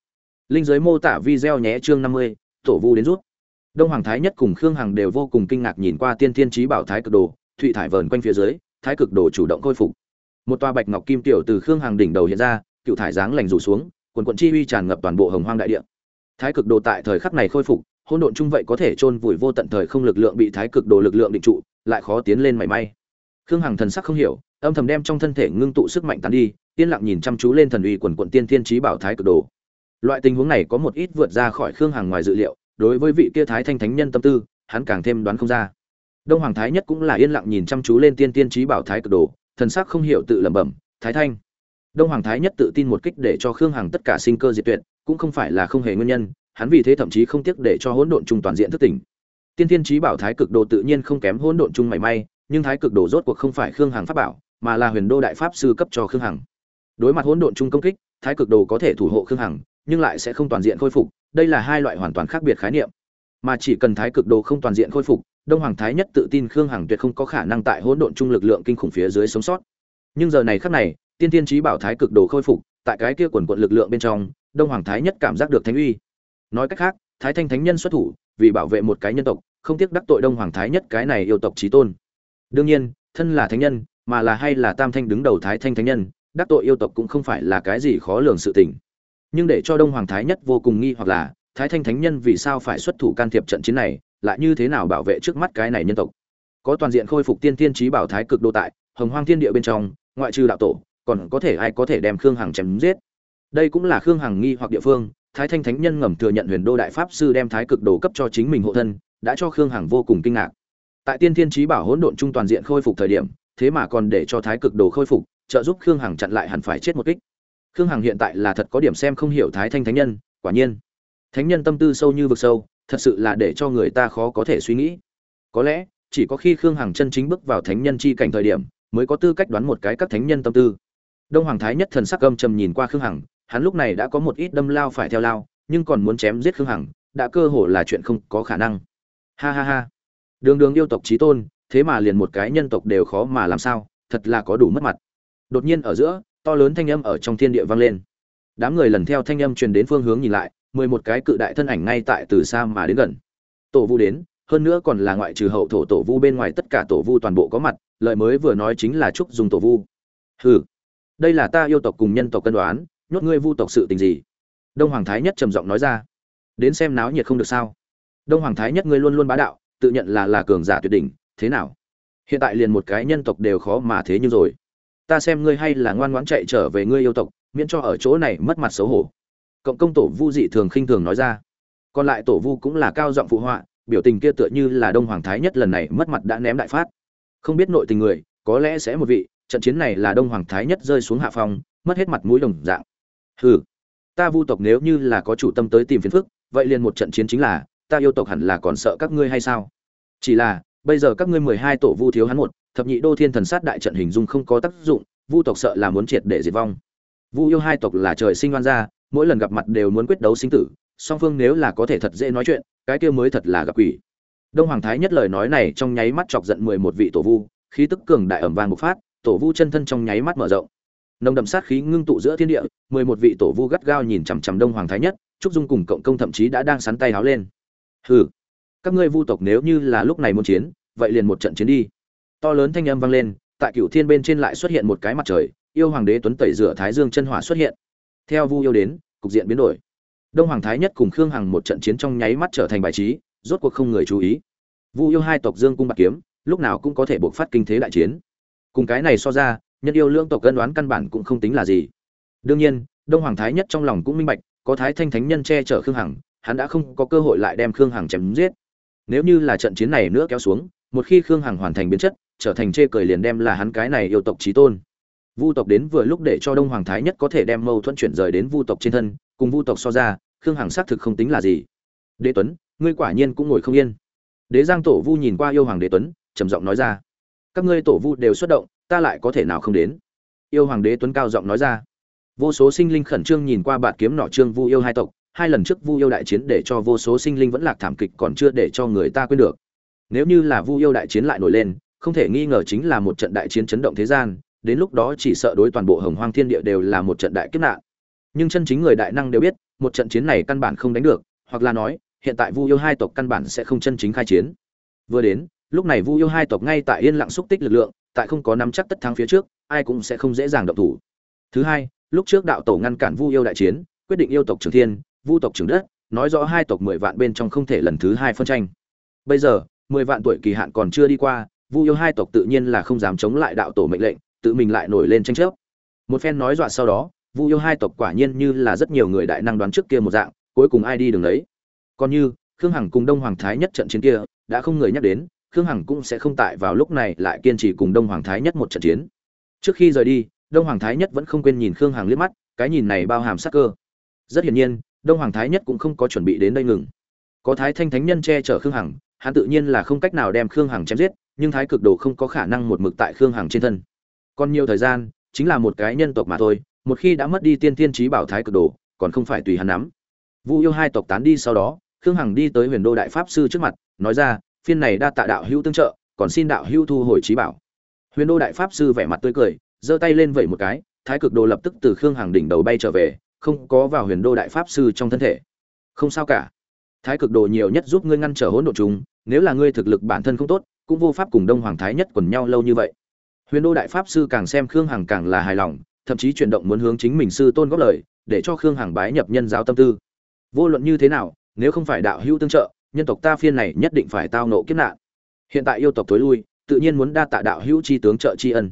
Speaker 1: Linh giới mô tả video nhé chương năm mươi, tổ vu đến rút. Đông hoàng thái nhất cùng khương hằng đều vô cùng kinh ngạc nhìn qua tiên thiên trí bảo thái cực đồ, thụy thải vờn quanh phía dưới, thái cực đồ chủ động khôi phục. Một toa bạch ngọc kim tiểu từ khương hằng đỉnh đầu hiện ra, cựu thải dáng lành rủ xuống, quần quận chi uy tràn ngập toàn bộ hồng hoang đại địa. Thái cực đồ tại thời khắc này khôi phục, hỗn độn chung vậy có thể chôn vùi vô tận thời không lực lượng bị thái cực đồ lực lượng định trụ, lại khó tiến lên mảy may. Khương hằng thần sắc không hiểu âm thầm đem trong thân thể ngưng tụ sức mạnh tán đi, yên lặng nhìn chăm chú lên thần uy quần quận tiên thiên trí bảo thái cực đồ. Loại tình huống này có một ít vượt ra khỏi khương hàng ngoài dự liệu, đối với vị kia thái thanh thánh nhân tâm tư, hắn càng thêm đoán không ra. Đông hoàng thái nhất cũng là yên lặng nhìn chăm chú lên tiên tiên trí bảo thái cực đồ, thần sắc không hiểu tự lẩm bẩm, thái thanh. Đông hoàng thái nhất tự tin một kích để cho khương hằng tất cả sinh cơ diệt tuyệt, cũng không phải là không hề nguyên nhân, hắn vì thế thậm chí không tiếc để cho hỗn độn chung toàn diện thức tỉnh. Tiên tiên trí bảo thái cực đồ tự nhiên không kém hỗn độn chung mảy may, nhưng thái cực đồ rốt cuộc không phải khương hằng pháp bảo mà là huyền đô đại pháp sư cấp cho khương hằng. Đối mặt hỗn độn chung công kích, thái cực đồ có thể thủ hộ khương hằng, nhưng lại sẽ không toàn diện khôi phục, đây là hai loại hoàn toàn khác biệt khái niệm. Mà chỉ cần thái cực đồ không toàn diện khôi phục, đông hoàng thái nhất tự tin khương hằng tuyệt không có khả năng tại hỗn độn chung lực lượng kinh khủng phía dưới sống sót. Nhưng giờ này khắc này, tiên tiên trí bảo thái cực đồ khôi phục, tại cái kia quần quận lực lượng bên trong, đông hoàng thái nhất cảm giác được thánh uy. Nói cách khác, thái thanh thánh nhân xuất thủ, vì bảo vệ một cái nhân tộc, không tiếc đắc tội đông hoàng thái nhất cái này yêu tộc trí tôn. Đương nhiên, thân là thánh nhân mà là hay là tam thanh đứng đầu thái thanh thánh nhân, đắc tội yêu tộc cũng không phải là cái gì khó lường sự tình. Nhưng để cho đông hoàng thái nhất vô cùng nghi hoặc là, thái thanh thánh nhân vì sao phải xuất thủ can thiệp trận chiến này, lại như thế nào bảo vệ trước mắt cái này nhân tộc? Có toàn diện khôi phục tiên tiên trí bảo thái cực đô tại, hồng hoang thiên địa bên trong, ngoại trừ đạo tổ, còn có thể ai có thể đem khương hằng chém giết? Đây cũng là khương hằng nghi hoặc địa phương, thái thanh thánh nhân ngầm thừa nhận huyền đô đại pháp sư đem thái cực đồ cấp cho chính mình hộ thân, đã cho khương hằng vô cùng kinh ngạc. Tại tiên thiên trí bảo hỗn độn trung toàn diện khôi phục thời điểm thế mà còn để cho thái cực đồ khôi phục, trợ giúp khương hằng chặn lại hẳn phải chết một kích. Khương hằng hiện tại là thật có điểm xem không hiểu thái thanh thánh nhân, quả nhiên. Thánh nhân tâm tư sâu như vực sâu, thật sự là để cho người ta khó có thể suy nghĩ. Có lẽ, chỉ có khi khương hằng chân chính bước vào thánh nhân chi cảnh thời điểm, mới có tư cách đoán một cái các thánh nhân tâm tư. Đông hoàng thái nhất thần sắc gâm trầm nhìn qua khương hằng, hắn lúc này đã có một ít đâm lao phải theo lao, nhưng còn muốn chém giết khương hằng, đã cơ hồ là chuyện không có khả năng. Ha ha ha. Đường đường yêu tộc trí tôn thế mà liền một cái nhân tộc đều khó mà làm sao, thật là có đủ mất mặt. Đột nhiên ở giữa, to lớn thanh âm ở trong thiên địa vang lên. Đám người lần theo thanh âm truyền đến phương hướng nhìn lại, mười một cái cự đại thân ảnh ngay tại từ xa mà đến gần. Tổ vu đến, hơn nữa còn là ngoại trừ hậu thổ tổ vu bên ngoài tất cả tổ vu toàn bộ có mặt lợi mới vừa nói chính là chúc dùng tổ vu. Hừ, đây là ta yêu tộc cùng nhân tộc cân đoán, nhốt ngươi vu tộc sự tình gì? Đông hoàng thái nhất trầm giọng nói ra. Đến xem náo nhiệt không được sao? Đông hoàng thái nhất ngươi luôn luôn bá đạo, tự nhận là là cường giả tuyệt đỉnh thế nào? Hiện tại liền một cái nhân tộc đều khó mà thế như rồi. Ta xem ngươi hay là ngoan ngoãn chạy trở về ngươi yêu tộc, miễn cho ở chỗ này mất mặt xấu hổ. Cộng công tổ vu dị thường khinh thường nói ra. Còn lại tổ vu cũng là cao giọng phụ họa, biểu tình kia tựa như là đông hoàng thái nhất lần này mất mặt đã ném đại phát. Không biết nội tình người, có lẽ sẽ một vị, trận chiến này là đông hoàng thái nhất rơi xuống hạ phong, mất hết mặt mũi đồng dạng. Hừ, ta vu tộc nếu như là có chủ tâm tới tìm phiền phức, vậy liền một trận chiến chính là, ta yêu tộc hẳn là còn sợ các ngươi hay sao? Chỉ là bây giờ các ngươi mười hai tổ vu thiếu hắn một, thập nhị đô thiên thần sát đại trận hình dung không có tác dụng, vu tộc sợ là muốn triệt để diệt vong. Vu yêu hai tộc là trời sinh oan gia, mỗi lần gặp mặt đều muốn quyết đấu sinh tử, song phương nếu là có thể thật dễ nói chuyện, cái kia mới thật là gặp quỷ. Đông hoàng thái nhất lời nói này trong nháy mắt chọc giận mười một vị tổ vu, khí tức cường đại ẩm vàng bộc phát, tổ vu chân thân trong nháy mắt mở rộng. Nồng đậm sát khí ngưng tụ giữa thiên địa, mười một vị tổ vu gắt gao nhìn chằm chằm đông hoàng thái nhất, trúc dung cùng cộng công thậm chí đã đang sắn tay háo lên. Hừ các ngươi vu tộc nếu như là lúc này muốn chiến, vậy liền một trận chiến đi. To lớn thanh âm vang lên, tại cửu thiên bên trên lại xuất hiện một cái mặt trời, yêu hoàng đế tuấn tẩy rửa thái dương chân hỏa xuất hiện. Theo vu yêu đến, cục diện biến đổi. Đông hoàng thái nhất cùng khương hằng một trận chiến trong nháy mắt trở thành bài trí, rốt cuộc không người chú ý. Vu yêu hai tộc dương cung bạc kiếm, lúc nào cũng có thể buộc phát kinh thế đại chiến. Cùng cái này so ra, nhân yêu lương tộc cân đoán căn bản cũng không tính là gì. Đương nhiên, đông hoàng thái nhất trong lòng cũng minh bạch, có thái thanh thánh nhân che chở khương hằng, hắn đã không có cơ hội lại đem khương hằng chém giết nếu như là trận chiến này nữa kéo xuống, một khi khương hằng hoàn thành biến chất, trở thành chê cười liền đem là hắn cái này yêu tộc trí tôn. Vu tộc đến vừa lúc để cho đông hoàng thái nhất có thể đem mâu thuẫn chuyển rời đến vu tộc trên thân, cùng vu tộc so ra, khương hằng xác thực không tính là gì. Đế tuấn, ngươi quả nhiên cũng ngồi không yên. Đế giang tổ vu nhìn qua yêu hoàng đế tuấn, trầm giọng nói ra. Các ngươi tổ vu đều xuất động, ta lại có thể nào không đến? Yêu hoàng đế tuấn cao giọng nói ra. Vô số sinh linh khẩn trương nhìn qua bạt kiếm nọ trương vu yêu hai tộc hai lần trước vu yêu đại chiến để cho vô số sinh linh vẫn lạc thảm kịch còn chưa để cho người ta quên được. Nếu như là vu yêu đại chiến lại nổi lên, không thể nghi ngờ chính là một trận đại chiến chấn động thế gian, đến lúc đó chỉ sợ đối toàn bộ hồng hoang thiên địa đều là một trận đại kiếp nạn. Nhưng chân chính người đại năng đều biết, một trận chiến này căn bản không đánh được, hoặc là nói, hiện tại vu yêu hai tộc căn bản sẽ không chân chính khai chiến. Vừa đến, lúc này vu yêu hai tộc ngay tại yên lặng xúc tích lực lượng, tại không có nắm chắc tất thắng phía trước, ai cũng sẽ không dễ dàng động thủ. Thứ hai, lúc trước đạo tổ ngăn cản vu yêu đại chiến, quyết định yêu tộc trường thiên vu tộc trưởng đất, nói rõ hai tộc mười vạn bên trong không thể lần thứ hai phân tranh. Bây giờ, mười vạn tuổi kỳ hạn còn chưa đi qua, vu yêu hai tộc tự nhiên là không dám chống lại đạo tổ mệnh lệnh, tự mình lại nổi lên tranh chấp. Một phen nói dọa sau đó, vu yêu hai tộc quả nhiên như là rất nhiều người đại năng đoán trước kia một dạng, cuối cùng ai đi đường đấy còn như, khương hằng cùng đông hoàng thái nhất trận chiến kia, đã không người nhắc đến, khương hằng cũng sẽ không tại vào lúc này lại kiên trì cùng đông hoàng thái nhất một trận chiến. Trước khi rời đi, đông hoàng thái nhất vẫn không quên nhìn khương hằng liếc mắt, cái nhìn này bao hàm sắc cơ. Rất hiển nhiên đông hoàng thái nhất cũng không có chuẩn bị đến đây ngừng. Có thái thanh thánh nhân che chở khương hằng, hắn tự nhiên là không cách nào đem khương hằng chém giết, nhưng thái cực đồ không có khả năng một mực tại khương hằng trên thân. Còn nhiều thời gian, chính là một cái nhân tộc mà thôi, một khi đã mất đi tiên tiên trí bảo thái cực đồ, còn không phải tùy hắn nắm. Vu yêu hai tộc tán đi sau đó, khương hằng đi tới huyền đô đại pháp sư trước mặt, nói ra, phiên này đa tạ đạo hữu tương trợ, còn xin đạo hữu thu hồi trí bảo. Huyền đô đại pháp sư vẻ mặt tươi cười, giơ tay lên vẩy một cái, thái cực đồ lập tức từ khương hằng đỉnh đầu bay trở về không có vào huyền đô đại pháp sư trong thân thể. Không sao cả. Thái cực đồ nhiều nhất giúp ngươi ngăn trở hỗn độn chúng, nếu là ngươi thực lực bản thân không tốt, cũng vô pháp cùng đông hoàng thái nhất quần nhau lâu như vậy. Huyền đô đại pháp sư càng xem khương hằng càng là hài lòng, thậm chí chuyển động muốn hướng chính mình sư tôn góp lời, để cho khương hằng bái nhập nhân giáo tâm tư. Vô luận như thế nào, nếu không phải đạo hữu tương trợ, nhân tộc ta phiên này nhất định phải tao nộ kiếp nạn. Hiện tại yêu tộc tối lui, tự nhiên muốn đa tạ đạo hữu chi tướng trợ tri ân.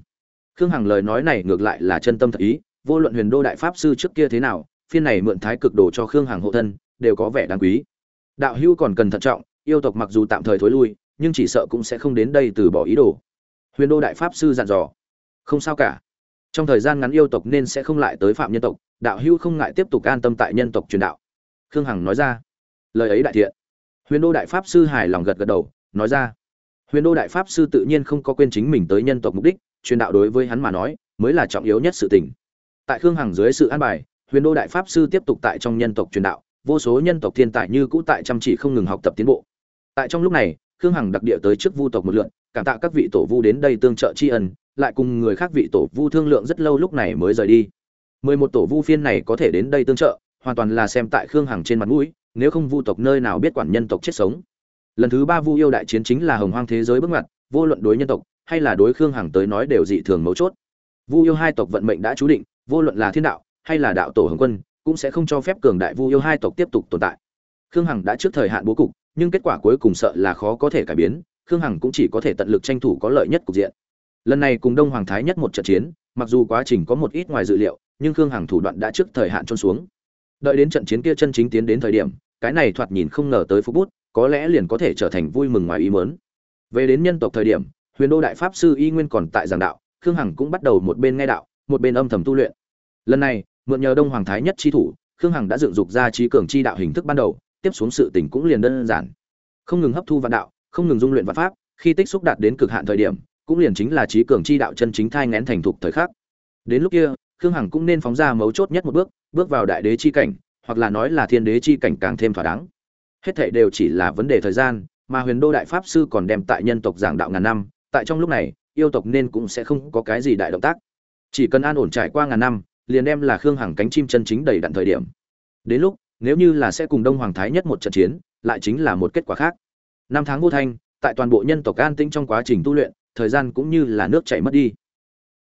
Speaker 1: Khương hằng lời nói này ngược lại là chân tâm thật ý vô luận huyền đô đại pháp sư trước kia thế nào, phiên này mượn thái cực đồ cho khương hằng hộ thân, đều có vẻ đáng quý. Đạo hữu còn cần thận trọng, yêu tộc mặc dù tạm thời thối lui, nhưng chỉ sợ cũng sẽ không đến đây từ bỏ ý đồ. Huyền đô đại pháp sư dặn dò. Không sao cả. Trong thời gian ngắn yêu tộc nên sẽ không lại tới phạm nhân tộc, đạo hữu không ngại tiếp tục an tâm tại nhân tộc truyền đạo. Khương hằng nói ra. Lời ấy đại thiện. Huyền đô đại pháp sư hài lòng gật gật đầu, nói ra. Huyền đô đại pháp sư tự nhiên không có quên chính mình tới nhân tộc mục đích, truyền đạo đối với hắn mà nói, mới là trọng yếu nhất sự tình tại khương hằng dưới sự an bài, huyền đô đại pháp sư tiếp tục tại trong nhân tộc truyền đạo, vô số nhân tộc thiên tài như cũ tại chăm chỉ không ngừng học tập tiến bộ. Tại trong lúc này, khương hằng đặc địa tới trước vu tộc một lượn, cảm tạ các vị tổ vu đến đây tương trợ tri ân, lại cùng người khác vị tổ vu thương lượng rất lâu lúc này mới rời đi. Mười một tổ vu phiên này có thể đến đây tương trợ, hoàn toàn là xem tại khương hằng trên mặt mũi, nếu không vu tộc nơi nào biết quản nhân tộc chết sống. Lần thứ ba vu yêu đại chiến chính là hồng hoang thế giới bước ngoặt, vô luận đối nhân tộc, hay là đối khương hằng tới nói đều dị thường mấu chốt. Vu yêu hai tộc vận mệnh đã chú định vô luận là thiên đạo hay là đạo tổ hồng quân, cũng sẽ không cho phép cường đại vu yêu hai tộc tiếp tục tồn tại. Khương hằng đã trước thời hạn bố cục, nhưng kết quả cuối cùng sợ là khó có thể cải biến, khương hằng cũng chỉ có thể tận lực tranh thủ có lợi nhất cục diện. Lần này cùng đông hoàng thái nhất một trận chiến, mặc dù quá trình có một ít ngoài dự liệu, nhưng khương hằng thủ đoạn đã trước thời hạn trôn xuống. Đợi đến trận chiến kia chân chính tiến đến thời điểm, cái này thoạt nhìn không ngờ tới phút bút, có lẽ liền có thể trở thành vui mừng ngoài ý mớn về đến nhân tộc thời điểm, huyền đô đại pháp sư y nguyên còn tại giảng đạo, khương hằng cũng bắt đầu một bên nghe đạo một bên âm thầm tu luyện. Lần này, mượn nhờ đông hoàng thái nhất chi thủ, khương hằng đã dựng dục ra trí cường chi đạo hình thức ban đầu, tiếp xuống sự tình cũng liền đơn giản. Không ngừng hấp thu vạn đạo, không ngừng dung luyện vạn pháp, khi tích xúc đạt đến cực hạn thời điểm, cũng liền chính là trí cường chi đạo chân chính thai ngén thành thục thời khắc. Đến lúc kia, khương hằng cũng nên phóng ra mấu chốt nhất một bước bước vào đại đế chi cảnh, hoặc là nói là thiên đế chi cảnh càng thêm thỏa đáng. Hết thảy đều chỉ là vấn đề thời gian, mà huyền đô đại pháp sư còn đem tại nhân tộc giảng đạo ngàn năm, tại trong lúc này, yêu tộc nên cũng sẽ không có cái gì đại động tác chỉ cần an ổn trải qua ngàn năm, liền đem là khương hằng cánh chim chân chính đầy đặn thời điểm. Đến lúc, nếu như là sẽ cùng đông hoàng thái nhất một trận chiến, lại chính là một kết quả khác. Năm tháng vô thanh, tại toàn bộ nhân tộc an tĩnh trong quá trình tu luyện, thời gian cũng như là nước chảy mất đi.